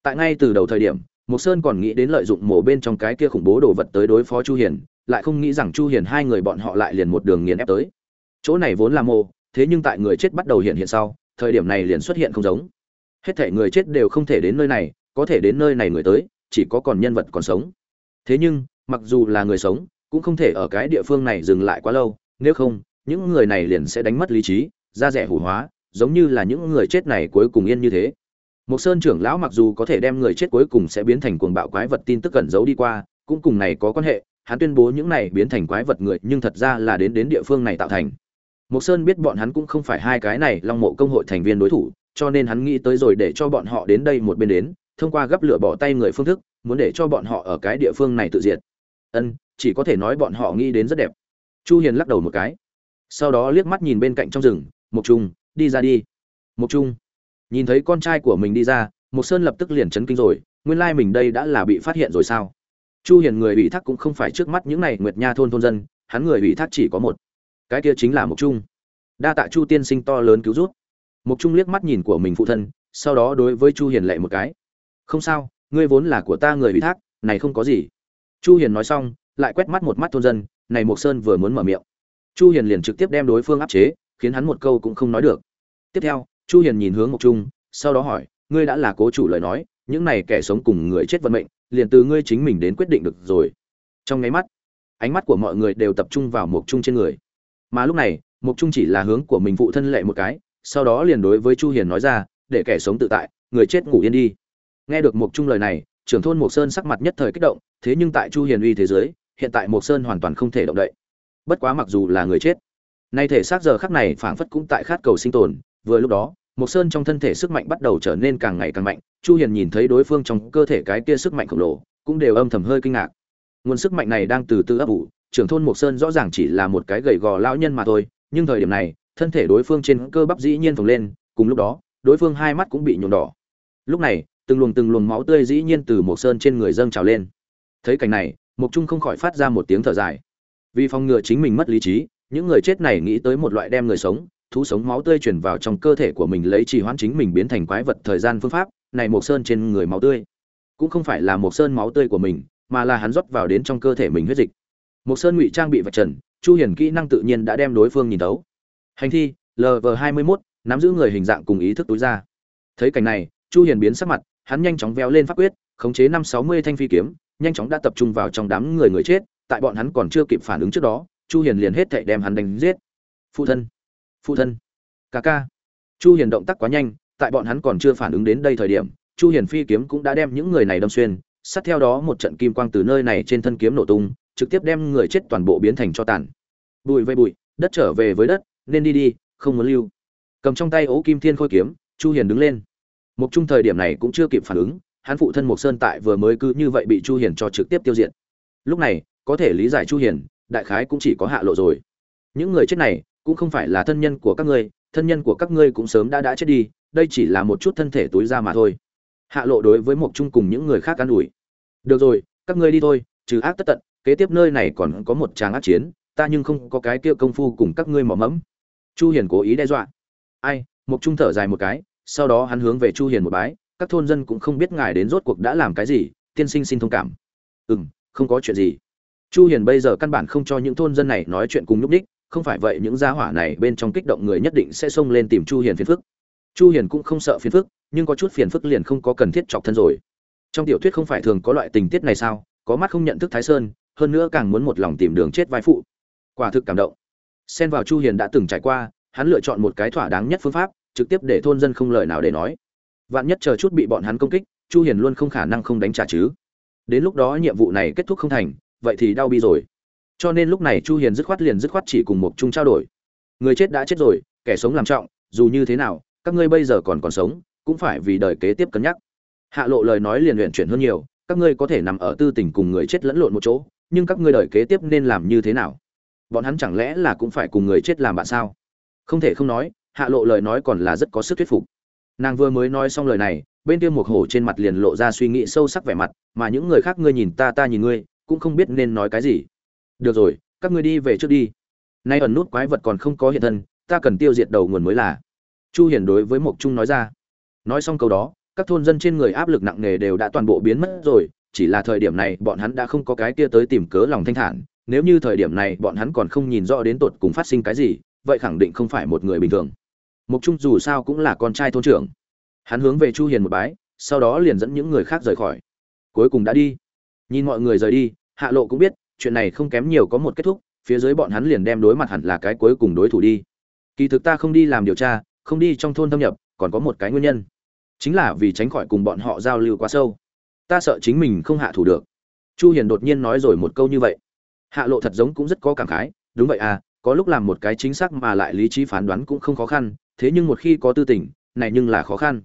Tại ngay từ đầu thời điểm mộc sơn còn nghĩ đến lợi dụng mổ bên trong cái kia khủng bố đồ vật tới đối phó chu hiền lại không nghĩ rằng chu hiền hai người bọn họ lại liền một đường nghiền ép tới. Chỗ này vốn là mộ, thế nhưng tại người chết bắt đầu hiện hiện sau thời điểm này liền xuất hiện không giống. Hết thể người chết đều không thể đến nơi này có thể đến nơi này người tới chỉ có còn nhân vật còn sống. Thế nhưng mặc dù là người sống cũng không thể ở cái địa phương này dừng lại quá lâu nếu không những người này liền sẽ đánh mất lý trí da rẻ hủ hóa giống như là những người chết này cuối cùng yên như thế một sơn trưởng lão mặc dù có thể đem người chết cuối cùng sẽ biến thành cuồng bạo quái vật tin tức cẩn giấu đi qua cũng cùng này có quan hệ hắn tuyên bố những này biến thành quái vật người nhưng thật ra là đến đến địa phương này tạo thành Mộc Sơn biết bọn hắn cũng không phải hai cái này Long Mộ công hội thành viên đối thủ, cho nên hắn nghĩ tới rồi để cho bọn họ đến đây một bên đến, thông qua gấp lửa bỏ tay người phương thức, muốn để cho bọn họ ở cái địa phương này tự diệt. Ân, chỉ có thể nói bọn họ nghĩ đến rất đẹp. Chu Hiền lắc đầu một cái. Sau đó liếc mắt nhìn bên cạnh trong rừng, Mộc Trung, đi ra đi. Mộc Trung. Nhìn thấy con trai của mình đi ra, Mộc Sơn lập tức liền chấn kinh rồi, nguyên lai mình đây đã là bị phát hiện rồi sao? Chu Hiền người ủy thác cũng không phải trước mắt những này Nguyệt Nha thôn thôn dân, hắn người ủy thác chỉ có một. Cái kia chính là Mộc Trung. Đa tạ Chu tiên sinh to lớn cứu giúp Mộc trung liếc mắt nhìn của mình phụ thân sau đó đối với chu hiền lệ một cái không sao ngươi vốn là của ta người ủy thác này không có gì chu hiền nói xong lại quét mắt một mắt thôn dân này Mộc sơn vừa muốn mở miệng chu hiền liền trực tiếp đem đối phương áp chế khiến hắn một câu cũng không nói được tiếp theo chu hiền nhìn hướng mục trung, sau đó hỏi, ngươi đã là cố chủ lời nói, những này kẻ sống cùng người chết vận mệnh, liền từ ngươi chính mình đến quyết định được rồi. Trong ngay mắt, ánh mắt của mọi người đều tập trung vào mục trung trên người. Mà lúc này mục trung chỉ là hướng của mình phụ thân lệ một cái, sau đó liền đối với chu hiền nói ra, để kẻ sống tự tại, người chết ngủ yên đi. Nghe được Mục Trung lời này, trưởng thôn mục sơn sắc mặt nhất thời kích động, thế nhưng tại chu hiền uy thế giới, hiện tại mục sơn hoàn toàn không thể động đậy. Bất quá mặc dù là người chết, nay thể xác giờ khắc này phảng phất cũng tại khát cầu sinh tồn vừa lúc đó mộc sơn trong thân thể sức mạnh bắt đầu trở nên càng ngày càng mạnh, chu hiền nhìn thấy đối phương trong cơ thể cái kia sức mạnh khổng lồ, cũng đều âm thầm hơi kinh ngạc. Nguồn sức mạnh này đang từ từ ấp ủ, trưởng thôn mộc sơn rõ ràng chỉ là một cái gầy gò lão nhân mà thôi, nhưng thời điểm này, thân thể đối phương trên cơ bắp dĩ nhiên phồng lên, cùng lúc đó, đối phương hai mắt cũng bị nhuộm đỏ. Lúc này, từng luồng từng luồng máu tươi dĩ nhiên từ Mộc sơn trên người dâng trào lên. Thấy cảnh này, Mộc trung không khỏi phát ra một tiếng thở dài. Vì phòng ngừa chính mình mất lý trí, những người chết này nghĩ tới một loại đem người sống thú sống máu tươi chuyển vào trong cơ thể của mình lấy trì hoãn chính mình biến thành quái vật thời gian phương pháp, này mộc sơn trên người máu tươi. Cũng không phải là mộc sơn máu tươi của mình, mà là hắn rót vào đến trong cơ thể mình huyết dịch. Mộc sơn ngụy trang bị vạch trần, chu hiển kỹ năng tự nhiên đã đem đối phương nhìn tấu hành thi lv hai mươi mốt, nắm giữ người hình dạng cùng ý thức túi ra. Thấy cảnh này, chu hiền biến sắc mặt, hắn nhanh chóng véo lên pháp quyết, khống chế năm sáu mươi thanh phi kiếm, nhanh chóng đã tập trung vào trong đám người người chết, tại bọn hắn còn chưa kịp phản ứng trước đó, chu hiền liền hết thảy đem hắn đánh giết. Phụ thân phụ thân. Ca ca. Chu hiền động tác quá nhanh tại bọn hắn còn chưa phản ứng đến đây thời điểm chu hiền phi kiếm cũng đã đem những người này đâm xuyên sát theo đó một trận kim quang từ nơi này trên thân kiếm nổ tung trực tiếp đem người chết toàn bộ biến thành cho tàn. Bụi vây bụi đất trở về với đất nên đi đi không muốn lưu. Cầm trong tay ố kim thiên khôi kiếm chu hiền đứng lên. Một trung thời điểm này cũng chưa kịp phản ứng hắn phụ thân một Sơn tại vừa mới cứ như vậy bị Chu Hiền cho trực tiếp tiêu diệt. Lúc này, có thể lý giải Chu Hiền, đại khái cũng chỉ có hạ lộ rồi. Những người chết này cũng không phải là thân nhân của các ngươi, thân nhân của các ngươi cũng sớm đã đã chết đi, đây chỉ là một chút thân thể túi ra mà thôi. Hạ lộ đối với Mộc Trung cùng những người khác an ủi. Được rồi, các ngươi đi thôi, trừ ác tất tận, kế tiếp nơi này còn có một tràng ác chiến, ta nhưng không có cái kia công phu cùng các ngươi mỏ mẫm. Chu Hiền cố ý đe dọa. Ai, Mộc Trung thở dài một cái, sau đó hắn hướng về Chu Hiền một bái, các thôn dân cũng không biết ngài đến rốt cuộc đã làm cái gì tiên sinh xin thông cảm ừ không có chuyện gì chu hiền bây giờ căn bản không cho những thôn dân này nói chuyện cùng nhúc đích không phải vậy những gia hỏa này bên trong kích động người nhất định sẽ xông lên tìm chu hiền phiền phức. Chu hiền cũng không sợ phiền phức, nhưng có chút phiền phức liền không có cần thiết chọc thân rồi. Trong tiểu thuyết không phải thường có loại tình tiết này sao, có mắt không nhận thức thái sơn, hơn nữa càng muốn một lòng tìm đường chết vai phụ. Quả thực cảm động. Xen vào chu hiền đã từng trải qua, hắn lựa chọn một cái thỏa đáng nhất phương pháp, trực tiếp để thôn dân không lời nào để nói. Vạn nhất chờ chút bị bọn hắn công kích, chu hiền luôn không khả năng không đánh trả chứ. Đến lúc đó nhiệm vụ này kết thúc không thành, vậy thì đau bi rồi cho nên lúc này chu hiền dứt khoát liền dứt khoát chỉ cùng một chung trao đổi. Người chết đã chết rồi, kẻ sống làm trọng, dù như thế nào, các ngươi bây giờ còn còn sống, cũng phải vì đời kế tiếp cân nhắc. Hạ lộ lời nói liền luyện chuyển hơn nhiều, các ngươi có thể nằm ở tư tình cùng người chết lẫn lộn một chỗ, nhưng các ngươi đời kế tiếp nên làm như thế nào? Bọn hắn chẳng lẽ là cũng phải cùng người chết làm bạn sao? Không thể không nói, hạ lộ lời nói còn là rất có sức thuyết phục. Nàng vừa mới nói xong lời này, bên kia một hổ trên mặt liền lộ ra suy nghĩ sâu sắc vẻ mặt, mà những người khác ngươi nhìn ta ta nhìn ngươi, cũng không biết nên nói cái gì được rồi, các ngươi đi về trước đi. Nay ẩn nút quái vật còn không có hiện thân, ta cần tiêu diệt đầu nguồn mới là. Chu Hiền đối với mộc trung nói ra. Nói xong câu đó, các thôn dân trên người áp lực nặng nề đều đã toàn bộ biến mất rồi, chỉ là thời điểm này bọn hắn đã không có cái kia tới tìm cớ lòng thanh thản. Nếu như thời điểm này bọn hắn còn không nhìn rõ đến tột cùng phát sinh cái gì, vậy khẳng định không phải một người bình thường. Mộc trung dù sao cũng là con trai thôn trưởng. Hắn hướng về chu hiền một bái, sau đó liền dẫn những người khác rời khỏi. Cuối cùng đã đi. Nhìn mọi người rời đi, hạ lộ cũng biết chuyện này không kém nhiều có một kết thúc, phía dưới bọn hắn liền đem đối mặt hẳn là cái cuối cùng đối thủ đi. Kỳ thực ta không đi làm điều tra, không đi trong thôn thâm nhập, còn có một cái nguyên nhân. Chính là vì tránh khỏi cùng bọn họ giao lưu quá sâu. Ta sợ chính mình không hạ thủ được. Chu hiền đột nhiên nói rồi một câu như vậy. Hạ lộ thật giống cũng rất có cảm khái, đúng vậy à có lúc làm một cái chính xác mà lại lý trí phán đoán cũng không khó khăn, thế nhưng một khi có tư tình, này nhưng là khó khăn.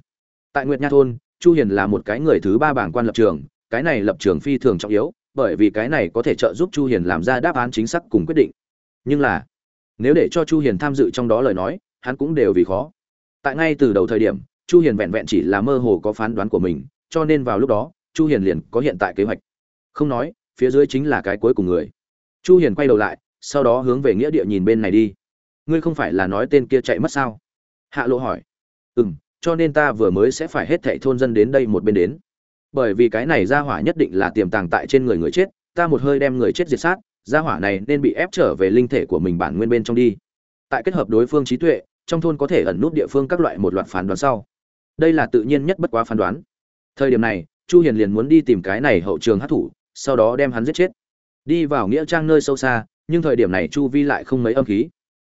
Tại nguyệt nha thôn, chu hiền là một cái người thứ ba bảng quan lập trường, cái này lập trường phi thường trọng yếu bởi vì cái này có thể trợ giúp chu hiền làm ra đáp án chính xác cùng quyết định. Nhưng là nếu để cho chu hiền tham dự trong đó lời nói hắn cũng đều vì khó. Tại ngay từ đầu thời điểm chu hiền vẹn vẹn chỉ là mơ hồ có phán đoán của mình cho nên vào lúc đó chu hiền liền có hiện tại kế hoạch. Không nói phía dưới chính là cái cuối cùng người. Chu hiền quay đầu lại sau đó hướng về nghĩa địa nhìn bên này đi. Ngươi không phải là nói tên kia chạy mất sao? Hạ lộ hỏi. Ừm, cho nên ta vừa mới sẽ phải hết thảy thôn dân đến đây một bên đến bởi vì cái này ra hỏa nhất định là tiềm tàng tại trên người người chết, ta một hơi đem người chết diệt sát, ra hỏa này nên bị ép trở về linh thể của mình bản nguyên bên trong đi. Tại kết hợp đối phương trí tuệ, trong thôn có thể ẩn nút địa phương các loại một loạt phán đoán sau. Đây là tự nhiên nhất bất quá phán đoán. Thời điểm này, chu hiền liền muốn đi tìm cái này hậu trường hát thủ, sau đó đem hắn giết chết. Đi vào nghĩa trang nơi sâu xa, nhưng thời điểm này chu vi lại không mấy âm khí.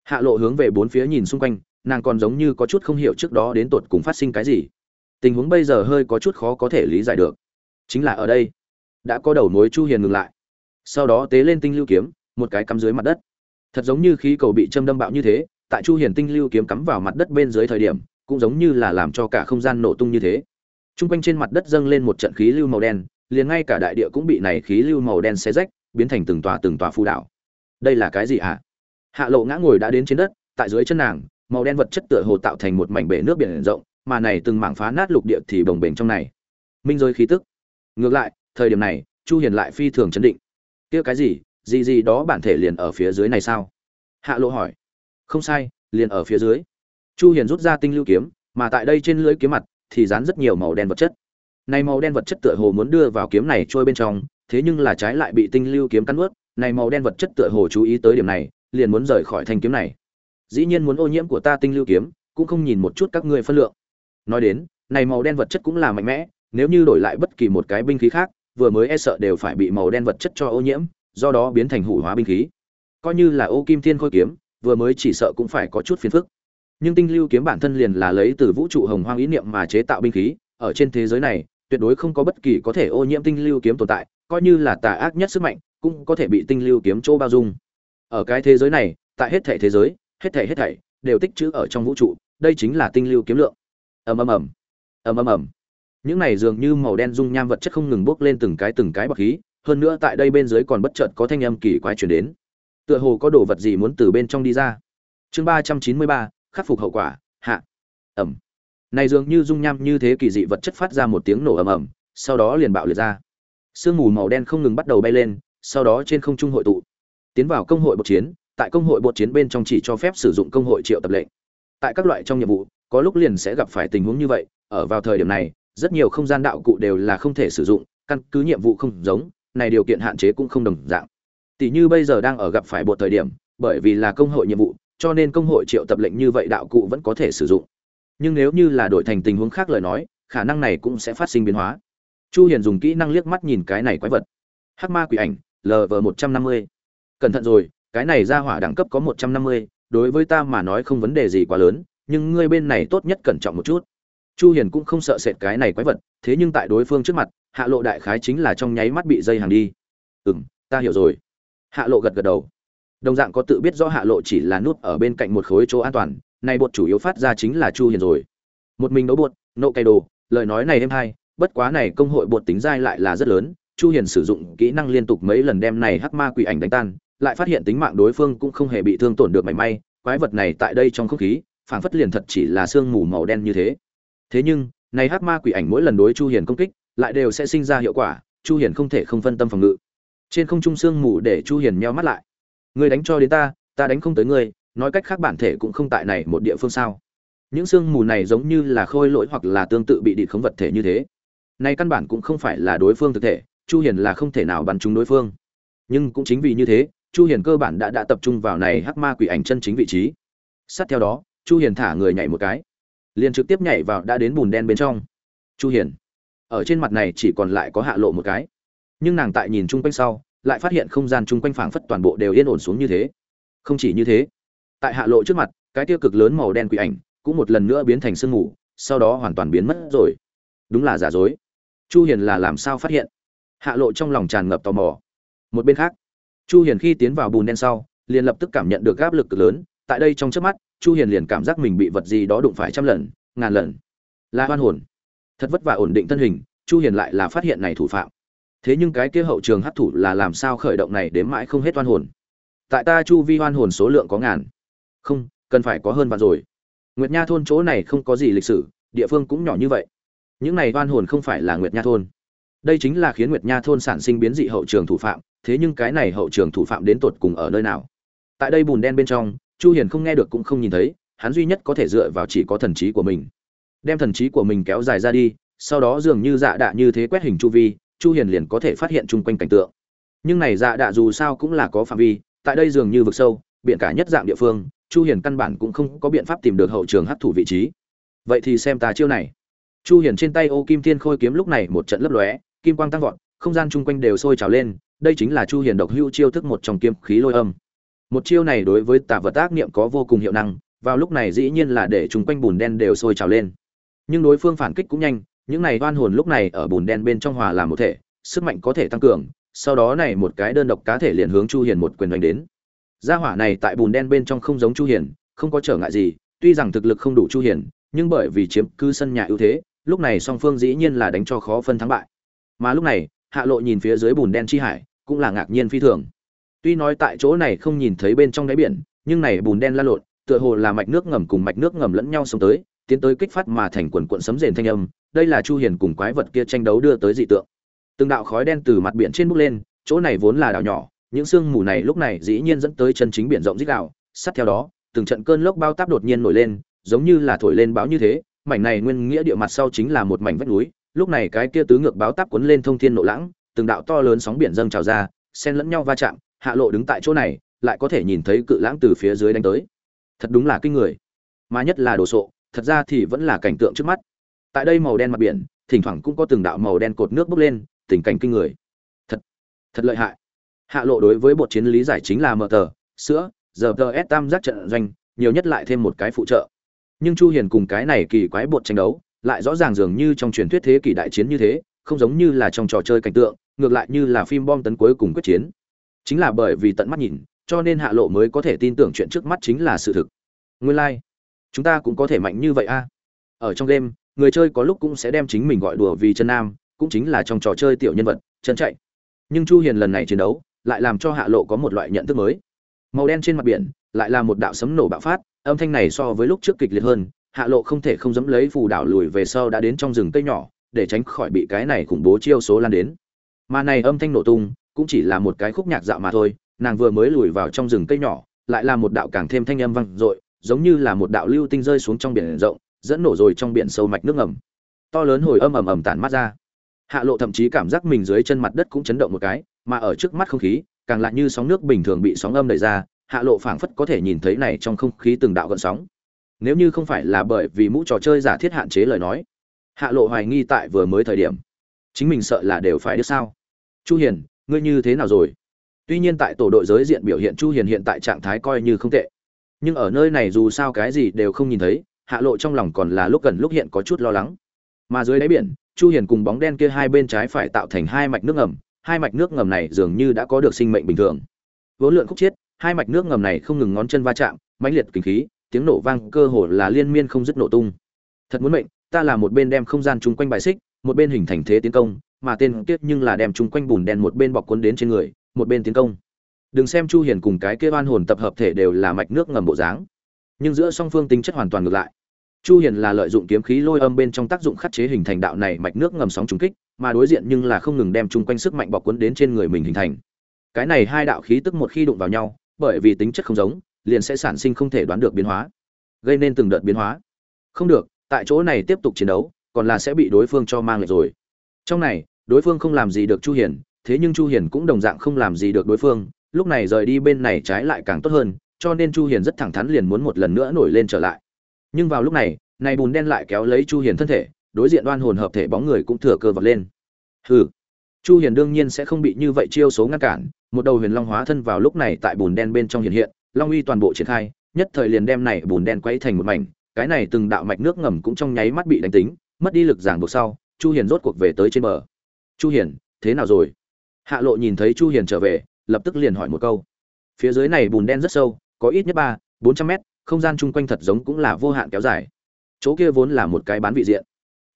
Hạ lộ hướng về bốn phía nhìn xung quanh, nàng còn giống như có chút không hiểu trước đó đến tột cùng phát sinh cái gì tình huống bây giờ hơi có chút khó có thể lý giải được. Chính là ở đây, đã có đầu mối chu hiền ngừng lại. Sau đó tế lên tinh lưu kiếm, một cái cắm dưới mặt đất. Thật giống như khí cầu bị châm đâm bạo như thế, tại chu hiền tinh lưu kiếm cắm vào mặt đất bên dưới thời điểm, cũng giống như là làm cho cả không gian nổ tung như thế. Trung quanh trên mặt đất dâng lên một trận khí lưu màu đen, liền ngay cả đại địa cũng bị này khí lưu màu đen xé rách, biến thành từng tòa từng tòa phù đảo. Đây là cái gì hả hạ lộ ngã ngồi đã đến trên đất, tại dưới chân nàng, màu đen vật chất tựa hồ tạo thành một mảnh bể nước biển rộng mà này từng mảng phá nát lục địa thì bồng bềnh trong này. Minh rơi khí tức. Ngược lại, thời điểm này, chu hiền lại phi thường chấn định. Kia cái gì? Gì gì đó bản thể liền ở phía dưới này sao? Hạ lộ hỏi. Không sai, liền ở phía dưới. Chu hiền rút ra tinh lưu kiếm, mà tại đây trên lưỡi kiếm mặt thì dán rất nhiều màu đen vật chất. Này màu đen vật chất tựa hồ muốn đưa vào kiếm này trôi bên trong, thế nhưng là trái lại bị tinh lưu kiếm cắn nuốt. Này màu đen vật chất tựa hồ chú ý tới điểm này, liền muốn rời khỏi thanh kiếm này. Dĩ nhiên muốn ô nhiễm của ta tinh lưu kiếm, cũng không nhìn một chút các ngươi phân lượng nói đến, này màu đen vật chất cũng là mạnh mẽ, nếu như đổi lại bất kỳ một cái binh khí khác, vừa mới e sợ đều phải bị màu đen vật chất cho ô nhiễm, do đó biến thành hủ hóa binh khí. Coi như là ô kim thiên khôi kiếm, vừa mới chỉ sợ cũng phải có chút phiền phức. Nhưng tinh lưu kiếm bản thân liền là lấy từ vũ trụ hồng hoang ý niệm mà chế tạo binh khí, ở trên thế giới này, tuyệt đối không có bất kỳ có thể ô nhiễm tinh lưu kiếm tồn tại, coi như là tà ác nhất sức mạnh, cũng có thể bị tinh lưu kiếm chỗ bao dung. Ở cái thế giới này, tại hết thảy thế giới, hết thảy hết thảy đều tích trữ ở trong vũ trụ, đây chính là tinh lưu kiếm lượng ầm ầm ầm ầm ầm ầm. Những này dường như màu đen dung nham vật chất không ngừng bốc lên từng cái từng cái bọc khí, hơn nữa tại đây bên dưới còn bất chợt có thanh âm kỳ quái truyền đến. Tựa hồ có đồ vật gì muốn từ bên trong đi ra. Chương ba trăm chín mươi ba, khắc phục hậu quả, hạ. Ẩm này dường như dung nham như thế kỳ dị vật chất phát ra một tiếng nổ ầm ầm, sau đó liền bạo liệt ra. Sương mù màu đen không ngừng bắt đầu bay lên, sau đó trên không trung hội tụ. Tiến vào công hội bột chiến, tại công hội bột chiến bên trong chỉ cho phép sử dụng công hội triệu tập lệnh. Tại các loại trong nhiệm vụ có lúc liền sẽ gặp phải tình huống như vậy, ở vào thời điểm này, rất nhiều không gian đạo cụ đều là không thể sử dụng, căn cứ nhiệm vụ không giống, này điều kiện hạn chế cũng không đồng dạng. Tỷ như bây giờ đang ở gặp phải bột thời điểm, bởi vì là công hội nhiệm vụ, cho nên công hội triệu tập lệnh như vậy đạo cụ vẫn có thể sử dụng. Nhưng nếu như là đổi thành tình huống khác lời nói, khả năng này cũng sẽ phát sinh biến hóa. Chu hiền dùng kỹ năng liếc mắt nhìn cái này quái vật. Hắc ma quỷ ảnh lv 150 cẩn thận rồi, cái này ra hỏa đẳng cấp có 150 đối với ta mà nói không vấn đề gì quá lớn nhưng ngươi bên này tốt nhất cẩn trọng một chút. Chu hiền cũng không sợ sệt cái này quái vật, thế nhưng tại đối phương trước mặt, hạ lộ đại khái chính là trong nháy mắt bị dây hàng đi. Ừm, ta hiểu rồi. Hạ lộ gật gật đầu. Đồng dạng có tự biết rõ hạ lộ chỉ là nút ở bên cạnh một khối chỗ an toàn, này bột chủ yếu phát ra chính là chu hiền rồi. Một mình đấu bột, nộ cày đồ, lời nói này em hay, bất quá này công hội bột tính dai lại là rất lớn, chu hiền sử dụng kỹ năng liên tục mấy lần đem này hắc ma quỷ ảnh đánh tan, lại phát hiện tính mạng đối phương cũng không hề bị thương tổn được mảy may, quái vật này tại đây trong không khí phảng phất liền thật chỉ là sương mù màu đen như thế. Thế nhưng, này hắc ma quỷ ảnh mỗi lần đối chu hiền công kích, lại đều sẽ sinh ra hiệu quả, chu hiền không thể không phân tâm phòng ngự. Trên không trung sương mù để chu hiền meo mắt lại. Ngươi đánh cho đến ta ta đánh không tới ngươi, nói cách khác bản thể cũng không tại này một địa phương sao. Những sương mù này giống như là khôi lỗi hoặc là tương tự bị địch khống vật thể như thế. Này căn bản cũng không phải là đối phương thực thể, chu hiền là không thể nào bắn trúng đối phương. Nhưng cũng chính vì như thế, chu hiền cơ bản đã đã tập trung vào này hắc ma quỷ ảnh chân chính vị trí. Sát theo đó chu hiền thả người nhảy một cái. Liền trực tiếp nhảy vào đã đến bùn đen bên trong. Chu hiền, ở trên mặt này chỉ còn lại có hạ lộ một cái. Nhưng nàng tại nhìn chung quanh sau, lại phát hiện không gian chung quanh phảng phất toàn bộ đều yên ổn xuống như thế. Không chỉ như thế, tại hạ lộ trước mặt, cái tiêu cực lớn màu đen quỷ ảnh cũng một lần nữa biến thành sương mù, sau đó hoàn toàn biến mất rồi. Đúng là giả dối. Chu hiền là làm sao phát hiện? Hạ lộ trong lòng tràn ngập tò mò. Một bên khác, chu hiền khi tiến vào bùn đen sau, liền lập tức cảm nhận được áp lực cực lớn, tại đây trong chớp mắt chu hiền liền cảm giác mình bị vật gì đó đụng phải trăm lần, ngàn lần. Là hoan hồn. Thật vất vả ổn định thân hình, chu hiền lại là phát hiện này thủ phạm. Thế nhưng cái kia hậu trường hấp thủ là làm sao khởi động này đến mãi không hết oan hồn? Tại ta chu vi oan hồn số lượng có ngàn. Không, cần phải có hơn vạn rồi. Nguyệt nha thôn chỗ này không có gì lịch sử, địa phương cũng nhỏ như vậy. Những này oan hồn không phải là nguyệt nha thôn. Đây chính là khiến nguyệt nha thôn sản sinh biến dị hậu trường thủ phạm, thế nhưng cái này hậu trường thủ phạm đến tột cùng ở nơi nào? Tại đây bùn đen bên trong chu hiền không nghe được cũng không nhìn thấy, hắn duy nhất có thể dựa vào chỉ có thần trí của mình. Đem thần trí của mình kéo dài ra đi, sau đó dường như dạ đạ như thế quét hình chu vi, chu hiền liền có thể phát hiện chung quanh cảnh tượng. Nhưng này dạ đạ dù sao cũng là có phạm vi, tại đây dường như vực sâu, biển cả nhất dạng địa phương, chu hiền căn bản cũng không có biện pháp tìm được hậu trường hấp thủ vị trí. Vậy thì xem ta chiêu này. Chu hiền trên tay ô kim thiên khôi kiếm lúc này một trận lấp lóe, kim quang tăng vọt, không gian chung quanh đều sôi trào lên, đây chính là chu hiền độc hưu chiêu thức một trong kiếm khí lôi âm một chiêu này đối với tà vật tác niệm có vô cùng hiệu năng, vào lúc này dĩ nhiên là để chúng quanh bùn đen đều sôi trào lên. Nhưng đối phương phản kích cũng nhanh, những này oan hồn lúc này ở bùn đen bên trong hòa làm một thể, sức mạnh có thể tăng cường, sau đó này một cái đơn độc cá thể liền hướng chu hiền một quyền đánh đến. Gia hỏa này tại bùn đen bên trong không giống chu hiền, không có trở ngại gì, tuy rằng thực lực không đủ chu hiền, nhưng bởi vì chiếm cứ sân nhà ưu thế, lúc này song phương dĩ nhiên là đánh cho khó phân thắng bại. Mà lúc này, hạ lộ nhìn phía dưới bùn đen chi hải, cũng là ngạc nhiên phi thường tuy nói tại chỗ này không nhìn thấy bên trong đáy biển, nhưng này bùn đen la lộn, tựa hồ là mạch nước ngầm cùng mạch nước ngầm lẫn nhau sống tới, tiến tới kích phát mà thành quần cuộn sấm rền thanh âm, đây là chu hiền cùng quái vật kia tranh đấu đưa tới dị tượng. Từng đạo khói đen từ mặt biển trên bốc lên, chỗ này vốn là đảo nhỏ, những sương mù này lúc này dĩ nhiên dẫn tới chân chính biển rộng dích đạo sát theo đó, từng trận cơn lốc bao táp đột nhiên nổi lên, giống như là thổi lên bão như thế, mảnh này nguyên nghĩa địa mặt sau chính là một mảnh vách núi, lúc này cái kia tứ ngược báo táp cuốn lên thông thiên nộ lãng, từng đạo to lớn sóng biển dâng trào ra, xen lẫn nhau va chạm hạ lộ đứng tại chỗ này, lại có thể nhìn thấy cự lãng từ phía dưới đánh tới. Thật đúng là kinh người. Mà nhất là đồ sộ, thật ra thì vẫn là cảnh tượng trước mắt. Tại đây màu đen mặt biển, thỉnh thoảng cũng có từng đạo màu đen cột nước bốc lên, tình cảnh kinh người. Thật thật lợi hại. Hạ lộ đối với bột chiến lý giải chính là mờ tờ, sữa, giờ tờ s tam giác trận doanh, nhiều nhất lại thêm một cái phụ trợ. Nhưng chu hiền cùng cái này kỳ quái bột tranh đấu, lại rõ ràng dường như trong truyền thuyết thế kỷ đại chiến như thế, không giống như là trong trò chơi cảnh tượng, ngược lại như là phim bom tấn cuối cùng quyết chiến chính là bởi vì tận mắt nhìn, cho nên hạ lộ mới có thể tin tưởng chuyện trước mắt chính là sự thực. Nguyên lai、like. chúng ta cũng có thể mạnh như vậy a. Ở trong đêm, người chơi có lúc cũng sẽ đem chính mình gọi đùa vì chân nam, cũng chính là trong trò chơi tiểu nhân vật, chân chạy. Nhưng chu hiền lần này chiến đấu, lại làm cho hạ lộ có một loại nhận thức mới. Màu đen trên mặt biển, lại là một đạo sấm nổ bạo phát, âm thanh này so với lúc trước kịch liệt hơn, hạ lộ không thể không dẫm lấy phù đảo lùi về sau đã đến trong rừng cây nhỏ, để tránh khỏi bị cái này khủng bố chiêu số lan đến. Mà này âm thanh nổ tung cũng chỉ là một cái khúc nhạc dạo mà thôi, nàng vừa mới lùi vào trong rừng cây nhỏ, lại là một đạo càng thêm thanh âm vang dội, giống như là một đạo lưu tinh rơi xuống trong biển rộng, dẫn nổ rồi trong biển sâu mạch nước ngầm. To lớn hồi âm ầm ầm tản mắt ra. Hạ lộ thậm chí cảm giác mình dưới chân mặt đất cũng chấn động một cái, mà ở trước mắt không khí, càng lại như sóng nước bình thường bị sóng âm đẩy ra, hạ lộ phảng phất có thể nhìn thấy này trong không khí từng đạo gợn sóng. Nếu như không phải là bởi vì mũ trò chơi giả thiết hạn chế lời nói, hạ lộ hoài nghi tại vừa mới thời điểm, chính mình sợ là đều phải được sao? Chu hiền ngươi như thế nào rồi? Tuy nhiên tại tổ đội giới diện biểu hiện chu hiền hiện tại trạng thái coi như không tệ. Nhưng ở nơi này dù sao cái gì đều không nhìn thấy, hạ lộ trong lòng còn là lúc gần lúc hiện có chút lo lắng. Mà dưới đáy biển, chu hiền cùng bóng đen kia hai bên trái phải tạo thành hai mạch nước ngầm, hai mạch nước ngầm này dường như đã có được sinh mệnh bình thường. Vốn lượn khúc chiết, hai mạch nước ngầm này không ngừng ngón chân va chạm, mãnh liệt kinh khí, tiếng nổ vang cơ hồ là liên miên không dứt nổ tung. Thật muốn mệnh, ta là một bên đem không gian chung quanh bài xích, một bên hình thành thế tiến công mà tên kiếp nhưng là đem chúng quanh bùn đen một bên bọc cuốn đến trên người, một bên tiến công. Đừng xem chu hiền cùng cái kia oan hồn tập hợp thể đều là mạch nước ngầm bộ dáng, nhưng giữa song phương tính chất hoàn toàn ngược lại. Chu hiền là lợi dụng kiếm khí lôi âm bên trong tác dụng khắc chế hình thành đạo này mạch nước ngầm sóng trùng kích, mà đối diện nhưng là không ngừng đem chung quanh sức mạnh bọc cuốn đến trên người mình hình thành. Cái này hai đạo khí tức một khi đụng vào nhau, bởi vì tính chất không giống, liền sẽ sản sinh không thể đoán được biến hóa, gây nên từng đợt biến hóa. Không được, tại chỗ này tiếp tục chiến đấu, còn là sẽ bị đối phương cho mang lại rồi. Trong này đối phương không làm gì được chu hiền, thế nhưng chu hiền cũng đồng dạng không làm gì được đối phương, lúc này rời đi bên này trái lại càng tốt hơn, cho nên chu hiền rất thẳng thắn liền muốn một lần nữa nổi lên trở lại. Nhưng vào lúc này này bùn đen lại kéo lấy chu hiền thân thể, đối diện đoan hồn hợp thể bóng người cũng thừa cơ vọt lên. Hừ, chu hiền đương nhiên sẽ không bị như vậy chiêu số ngăn cản, một đầu huyền long hóa thân vào lúc này tại bùn đen bên trong hiện hiện, long uy toàn bộ triển khai, nhất thời liền đem này bùn đen quấy thành một mảnh, cái này từng đạo mạch nước ngầm cũng trong nháy mắt bị đánh tính, mất đi lực giảng buộc sau, chu hiền rốt cuộc về tới trên bờ chu hiền, thế nào rồi? Hạ lộ nhìn thấy chu hiền trở về, lập tức liền hỏi một câu. Phía dưới này bùn đen rất sâu, có ít nhất ba, bốn trăm mét, không gian chung quanh thật giống cũng là vô hạn kéo dài. Chỗ kia vốn là một cái bán vị diện.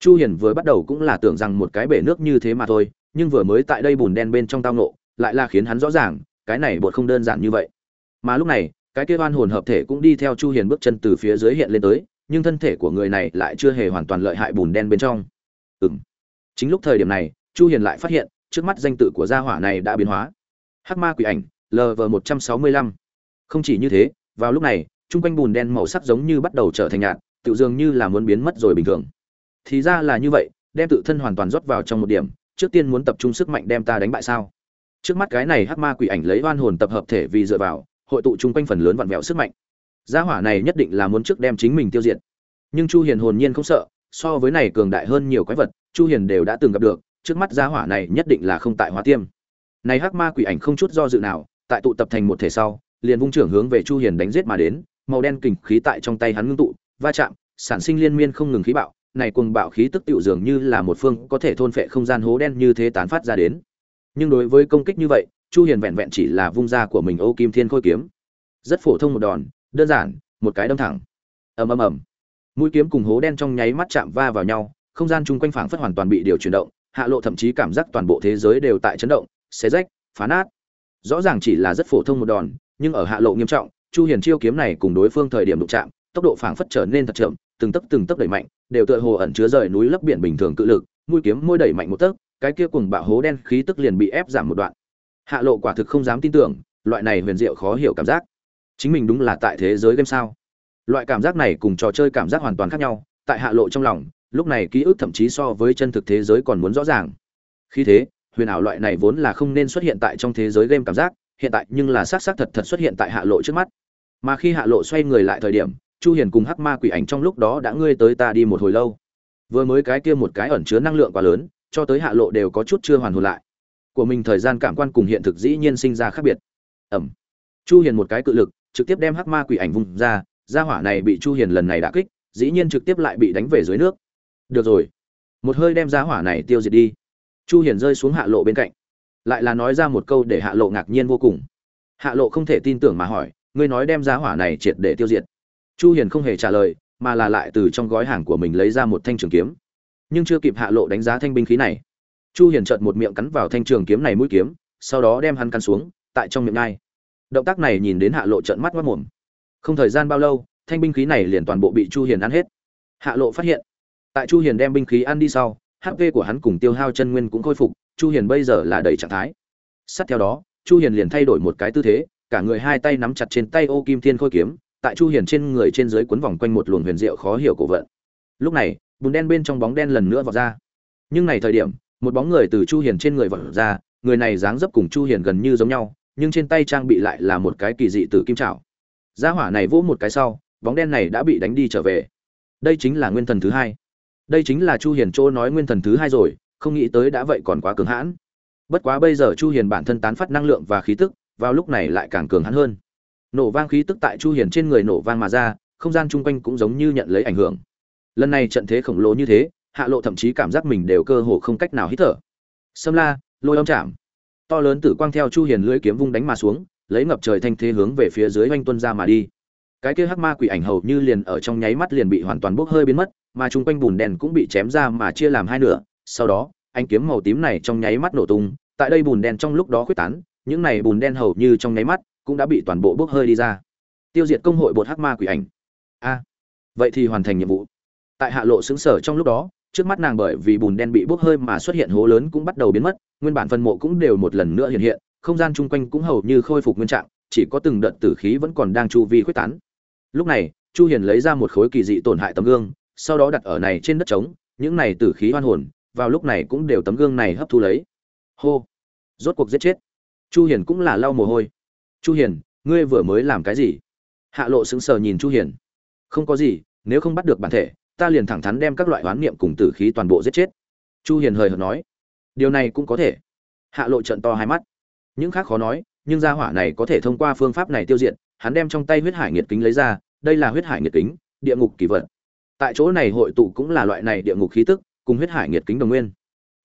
Chu hiền vừa bắt đầu cũng là tưởng rằng một cái bể nước như thế mà thôi, nhưng vừa mới tại đây bùn đen bên trong tao nộ lại là khiến hắn rõ ràng, cái này bột không đơn giản như vậy. Mà lúc này, cái kia oan hồn hợp thể cũng đi theo chu hiền bước chân từ phía dưới hiện lên tới, nhưng thân thể của người này lại chưa hề hoàn toàn lợi hại bùn đen bên trong. Ừm. Chính lúc thời điểm này chu hiền lại phát hiện, trước mắt danh tự của gia hỏa này đã biến hóa. Hắc ma quỷ ảnh lv 165 không chỉ như thế, vào lúc này trung quanh bùn đen màu sắc giống như bắt đầu trở thành nhạt tự dường như là muốn biến mất rồi bình thường. Thì ra là như vậy, đem tự thân hoàn toàn rót vào trong một điểm, trước tiên muốn tập trung sức mạnh đem ta đánh bại sao? Trước mắt cái này hắc ma quỷ ảnh lấy oan hồn tập hợp thể vì dựa vào, hội tụ chung quanh phần lớn vặn vẹo sức mạnh. Gia hỏa này nhất định là muốn trước đem chính mình tiêu diệt. Nhưng chu hiền hồn nhiên không sợ, so với này cường đại hơn nhiều quái vật, chu hiền đều đã từng gặp được trước mắt gia hỏa này nhất định là không tại hóa tiêm. Này hắc ma quỷ ảnh không chút do dự nào, tại tụ tập thành một thể sau, liền vung trưởng hướng về chu hiền đánh giết mà đến, màu đen kình khí tại trong tay hắn ngưng tụ, va chạm, sản sinh liên miên không ngừng khí bạo, này cuồng bạo khí tức tiểu dường như là một phương có thể thôn phệ không gian hố đen như thế tán phát ra đến. Nhưng đối với công kích như vậy, chu hiền vẹn vẹn chỉ là vung ra của mình ô kim thiên khôi kiếm. Rất phổ thông một đòn, đơn giản, một cái đâm thẳng. Ầm ầm ầm. Mũi kiếm cùng hố đen trong nháy mắt chạm va vào nhau, không gian chung quanh phảng phất hoàn toàn bị điều chuyển động hạ lộ thậm chí cảm giác toàn bộ thế giới đều tại chấn động, xé rách, phá nát. Rõ ràng chỉ là rất phổ thông một đòn, nhưng ở hạ lộ nghiêm trọng, chu hiền chiêu kiếm này cùng đối phương thời điểm đụng chạm, tốc độ phảng phất trở nên thật chậm, từng tấc từng tấc đẩy mạnh, đều tựa hồ ẩn chứa rời núi lấp biển bình thường cự lực, mũi kiếm môi đẩy mạnh một tấc, cái kia cùng bạo hố đen khí tức liền bị ép giảm một đoạn. Hạ lộ quả thực không dám tin tưởng, loại này huyền diệu khó hiểu cảm giác. Chính mình đúng là tại thế giới game sao? Loại cảm giác này cùng trò chơi cảm giác hoàn toàn khác nhau, tại hạ lộ trong lòng lúc này ký ức thậm chí so với chân thực thế giới còn muốn rõ ràng. Khi thế, huyền ảo loại này vốn là không nên xuất hiện tại trong thế giới game cảm giác, hiện tại nhưng là xác xác thật thật xuất hiện tại hạ lộ trước mắt. Mà khi hạ lộ xoay người lại thời điểm, chu hiền cùng hắc ma quỷ ảnh trong lúc đó đã ngươi tới ta đi một hồi lâu. Vừa mới cái kia một cái ẩn chứa năng lượng quá lớn, cho tới hạ lộ đều có chút chưa hoàn hồn lại. Của mình thời gian cảm quan cùng hiện thực dĩ nhiên sinh ra khác biệt. Ẩm. Chu hiền một cái cự lực, trực tiếp đem hắc ma quỷ ảnh vùng ra, gia hỏa này bị chu hiền lần này đã kích, dĩ nhiên trực tiếp lại bị đánh về dưới nước được rồi. Một hơi đem giá hỏa này tiêu diệt đi. Chu hiền rơi xuống hạ lộ bên cạnh. Lại là nói ra một câu để hạ lộ ngạc nhiên vô cùng. Hạ lộ không thể tin tưởng mà hỏi, ngươi nói đem giá hỏa này triệt để tiêu diệt? Chu hiền không hề trả lời, mà là lại từ trong gói hàng của mình lấy ra một thanh trường kiếm. Nhưng chưa kịp hạ lộ đánh giá thanh binh khí này, chu hiền chợt một miệng cắn vào thanh trường kiếm này mũi kiếm, sau đó đem hắn cắn xuống, tại trong miệng ngay. Động tác này nhìn đến hạ lộ trợn mắt mắt mồm. Không thời gian bao lâu, thanh binh khí này liền toàn bộ bị chu hiền ăn hết. Hạ lộ phát hiện tại chu hiền đem binh khí ăn đi sau hp của hắn cùng tiêu hao chân nguyên cũng khôi phục, chu hiền bây giờ là đầy trạng thái. Sát theo đó, chu hiền liền thay đổi một cái tư thế, cả người hai tay nắm chặt trên tay ô kim thiên khôi kiếm, tại chu hiền trên người trên dưới cuốn vòng quanh một luồng huyền diệu khó hiểu cổ vận. Lúc này, bùn đen bên trong bóng đen lần nữa vọt ra. Nhưng này thời điểm, một bóng người từ chu hiền trên người vọt ra, người này dáng dấp cùng chu hiền gần như giống nhau, nhưng trên tay trang bị lại là một cái kỳ dị từ kim trảo gia hỏa này vỗ một cái sau, bóng đen này đã bị đánh đi trở về. Đây chính là nguyên thần thứ hai đây chính là chu hiền chỗ nói nguyên thần thứ hai rồi, không nghĩ tới đã vậy còn quá cường hãn. Bất quá bây giờ chu hiền bản thân tán phát năng lượng và khí tức, vào lúc này lại càng cường hãn hơn. Nổ vang khí tức tại chu hiền trên người nổ vang mà ra, không gian chung quanh cũng giống như nhận lấy ảnh hưởng. Lần này trận thế khổng lồ như thế, hạ lộ thậm chí cảm giác mình đều cơ hồ không cách nào hít thở. Sâm la, lôi âm chạm. To lớn tử quang theo chu hiền lưỡi kiếm vung đánh mà xuống, lấy ngập trời thanh thế hướng về phía dưới oanh tuân ra mà đi. Cái kia hắc ma quỷ ảnh hầu như liền ở trong nháy mắt liền bị hoàn toàn bốc hơi biến mất mà chung quanh bùn đen cũng bị chém ra mà chia làm hai nửa. Sau đó anh kiếm màu tím này trong nháy mắt nổ tung, tại đây bùn đen trong lúc đó khuếch tán, những này bùn đen hầu như trong nháy mắt cũng đã bị toàn bộ bốc hơi đi ra. Tiêu diệt công hội bột hắc ma quỷ ảnh. A. Vậy thì hoàn thành nhiệm vụ. Tại hạ lộ xứng sở trong lúc đó, trước mắt nàng bởi vì bùn đen bị bốc hơi mà xuất hiện hố lớn cũng bắt đầu biến mất, nguyên bản phân mộ cũng đều một lần nữa hiện hiện, không gian chung quanh cũng hầu như khôi phục nguyên trạng, chỉ có từng đợt tử khí vẫn còn đang chu vi khuếch tán. Lúc này, chu hiền lấy ra một khối kỳ dị tổn hại tấm gương sau đó đặt ở này trên đất trống, những này tử khí oan hồn, vào lúc này cũng đều tấm gương này hấp thu lấy. Hô! Rốt cuộc giết chết. Chu hiền cũng là lau mồ hôi. Chu hiền, ngươi vừa mới làm cái gì? Hạ lộ sững sờ nhìn chu hiền. Không có gì, nếu không bắt được bản thể, ta liền thẳng thắn đem các loại oán niệm cùng tử khí toàn bộ giết chết. Chu hiền hời hợt nói. Điều này cũng có thể. Hạ lộ trợn to hai mắt. Những khác khó nói, nhưng gia hỏa này có thể thông qua phương pháp này tiêu diệt, hắn đem trong tay huyết hải nghiệt kính lấy ra, đây là huyết hải nghiệt kính, địa ngục kỳ vật tại chỗ này hội tụ cũng là loại này địa ngục khí tức, cùng huyết hải nghiệt kính đồng nguyên.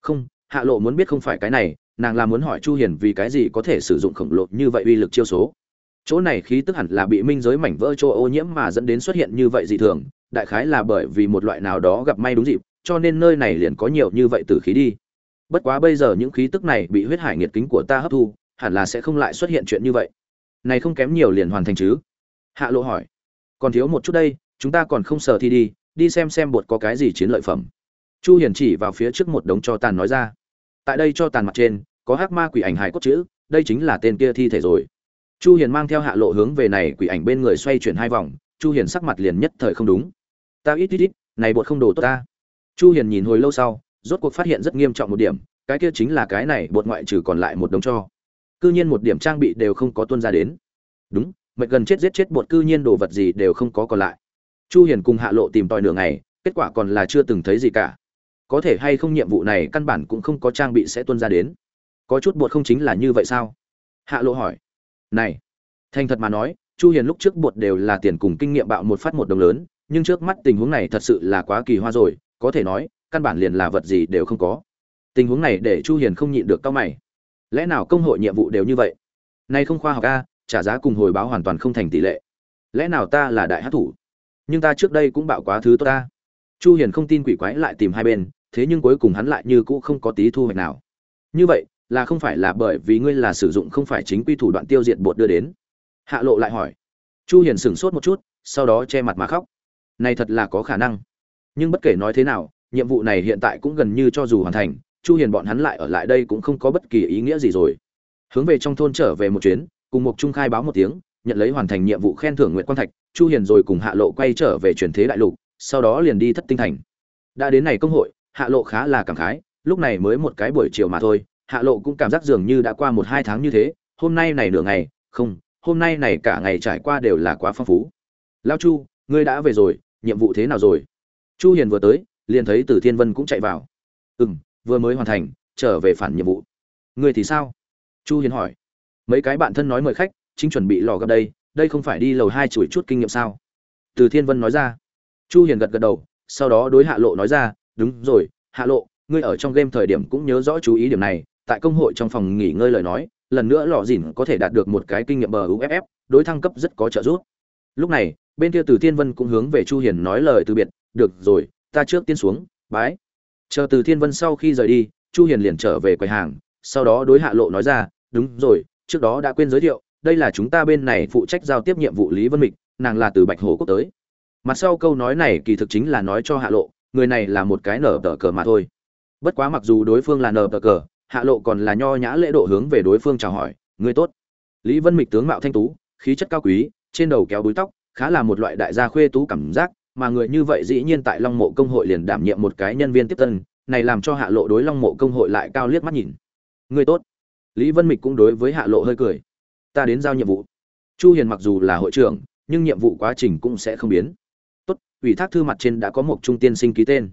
Không, hạ lộ muốn biết không phải cái này, nàng là muốn hỏi chu hiền vì cái gì có thể sử dụng khổng lồ như vậy uy lực chiêu số. Chỗ này khí tức hẳn là bị minh giới mảnh vỡ chỗ ô nhiễm mà dẫn đến xuất hiện như vậy dị thường, đại khái là bởi vì một loại nào đó gặp may đúng dịp, cho nên nơi này liền có nhiều như vậy từ khí đi. Bất quá bây giờ những khí tức này bị huyết hải nghiệt kính của ta hấp thu, hẳn là sẽ không lại xuất hiện chuyện như vậy. Này không kém nhiều liền hoàn thành chứ? Hạ lộ hỏi. Còn thiếu một chút đây, chúng ta còn không sờ thi đi đi xem xem bột có cái gì chiến lợi phẩm. Chu hiền chỉ vào phía trước một đống cho tàn nói ra. Tại đây cho tàn mặt trên, có hắc ma quỷ ảnh hài cốt chữ, đây chính là tên kia thi thể rồi. Chu hiền mang theo hạ lộ hướng về này quỷ ảnh bên người xoay chuyển hai vòng, chu hiền sắc mặt liền nhất thời không đúng. Ta ít ít ít, này bột không đồ tốt ta. Chu hiền nhìn hồi lâu sau, rốt cuộc phát hiện rất nghiêm trọng một điểm, cái kia chính là cái này bột ngoại trừ còn lại một đống cho. Cư nhiên một điểm trang bị đều không có tuân ra đến. Đúng mệt gần chết giết chết bột cư nhiên đồ vật gì đều không có còn lại chu hiền cùng hạ lộ tìm tòi nửa ngày, kết quả còn là chưa từng thấy gì cả. Có thể hay không nhiệm vụ này căn bản cũng không có trang bị sẽ tuân ra đến. Có chút bột không chính là như vậy sao? Hạ lộ hỏi. Này, thành thật mà nói, chu hiền lúc trước bột đều là tiền cùng kinh nghiệm bạo một phát một đồng lớn, nhưng trước mắt tình huống này thật sự là quá kỳ hoa rồi, có thể nói, căn bản liền là vật gì đều không có. Tình huống này để chu hiền không nhịn được cao mày. Lẽ nào công hội nhiệm vụ đều như vậy? Này không khoa học a, trả giá cùng hồi báo hoàn toàn không thành tỷ lệ. Lẽ nào ta là đại hát thủ? Nhưng ta trước đây cũng bảo quá thứ tốt ta. Chu hiền không tin quỷ quái lại tìm hai bên, thế nhưng cuối cùng hắn lại như cũ không có tí thu hoạch nào. Như vậy, là không phải là bởi vì ngươi là sử dụng không phải chính quy thủ đoạn tiêu diệt bột đưa đến? Hạ lộ lại hỏi. Chu hiền sửng sốt một chút, sau đó che mặt mà khóc. Này thật là có khả năng. Nhưng bất kể nói thế nào, nhiệm vụ này hiện tại cũng gần như cho dù hoàn thành, chu hiền bọn hắn lại ở lại đây cũng không có bất kỳ ý nghĩa gì rồi. Hướng về trong thôn trở về một chuyến, cùng một trung khai báo một tiếng nhận lấy hoàn thành nhiệm vụ khen thưởng nguyện quang thạch, chu hiền rồi cùng hạ lộ quay trở về truyền thế đại lục, sau đó liền đi thất tinh thành. Đã đến này công hội, hạ lộ khá là cảm khái, lúc này mới một cái buổi chiều mà thôi, hạ lộ cũng cảm giác dường như đã qua một hai tháng như thế, hôm nay này nửa ngày, không, hôm nay này cả ngày trải qua đều là quá phong phú. Lao chu, ngươi đã về rồi, nhiệm vụ thế nào rồi? Chu hiền vừa tới, liền thấy từ thiên vân cũng chạy vào. Ừm, vừa mới hoàn thành, trở về phản nhiệm vụ. Ngươi thì sao? Chu hiền hỏi. Mấy cái bạn thân nói mời khách chính chuẩn bị lò gặp đây đây không phải đi lầu hai chuỗi chút kinh nghiệm sao? Từ thiên vân nói ra. Chu hiền gật gật đầu, sau đó đối hạ lộ nói ra, đúng rồi, hạ lộ, ngươi ở trong game thời điểm cũng nhớ rõ chú ý điểm này, tại công hội trong phòng nghỉ ngơi lời nói, lần nữa lò dỉn có thể đạt được một cái kinh nghiệm bờ uff đối thăng cấp rất có trợ giúp. Lúc này, bên kia từ thiên vân cũng hướng về chu hiền nói lời từ biệt, được rồi, ta trước tiên xuống, bái. Chờ từ thiên vân sau khi rời đi, chu hiền liền trở về quầy hàng, sau đó đối hạ lộ nói ra, đúng rồi, trước đó đã quên giới thiệu đây là chúng ta bên này phụ trách giao tiếp nhiệm vụ lý vân mịch, nàng là từ bạch hồ quốc tới. Mặt sau câu nói này kỳ thực chính là nói cho hạ lộ, người này là một cái nở tờ cờ mà thôi. Bất quá mặc dù đối phương là nở tờ cờ, hạ lộ còn là nho nhã lễ độ hướng về đối phương chào hỏi người tốt. Lý vân mịch tướng mạo thanh tú, khí chất cao quý, trên đầu kéo búi tóc, khá là một loại đại gia khuê tú cảm giác, mà người như vậy dĩ nhiên tại long mộ công hội liền đảm nhiệm một cái nhân viên tiếp tân, này làm cho hạ lộ đối long mộ công hội lại cao liếc mắt nhìn. Người tốt. Lý vân mịch cũng đối với hạ lộ hơi cười ta đến giao nhiệm vụ. Chu hiền mặc dù là hội trưởng, nhưng nhiệm vụ quá trình cũng sẽ không biến. Tốt, ủy thác thư mặt trên đã có một trung tiên sinh ký tên.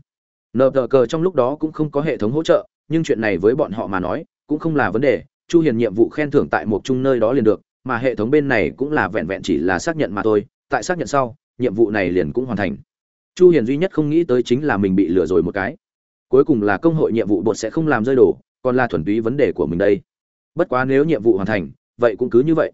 Nợ tờ cờ trong lúc đó cũng không có hệ thống hỗ trợ, nhưng chuyện này với bọn họ mà nói cũng không là vấn đề. Chu hiền nhiệm vụ khen thưởng tại một trung nơi đó liền được, mà hệ thống bên này cũng là vẹn vẹn chỉ là xác nhận mà thôi. Tại xác nhận sau, nhiệm vụ này liền cũng hoàn thành. Chu hiền duy nhất không nghĩ tới chính là mình bị lừa rồi một cái. Cuối cùng là công hội nhiệm vụ bột sẽ không làm rơi đổ, còn là thuần túy vấn đề của mình đây. Bất quá nếu nhiệm vụ hoàn thành vậy cũng cứ như vậy.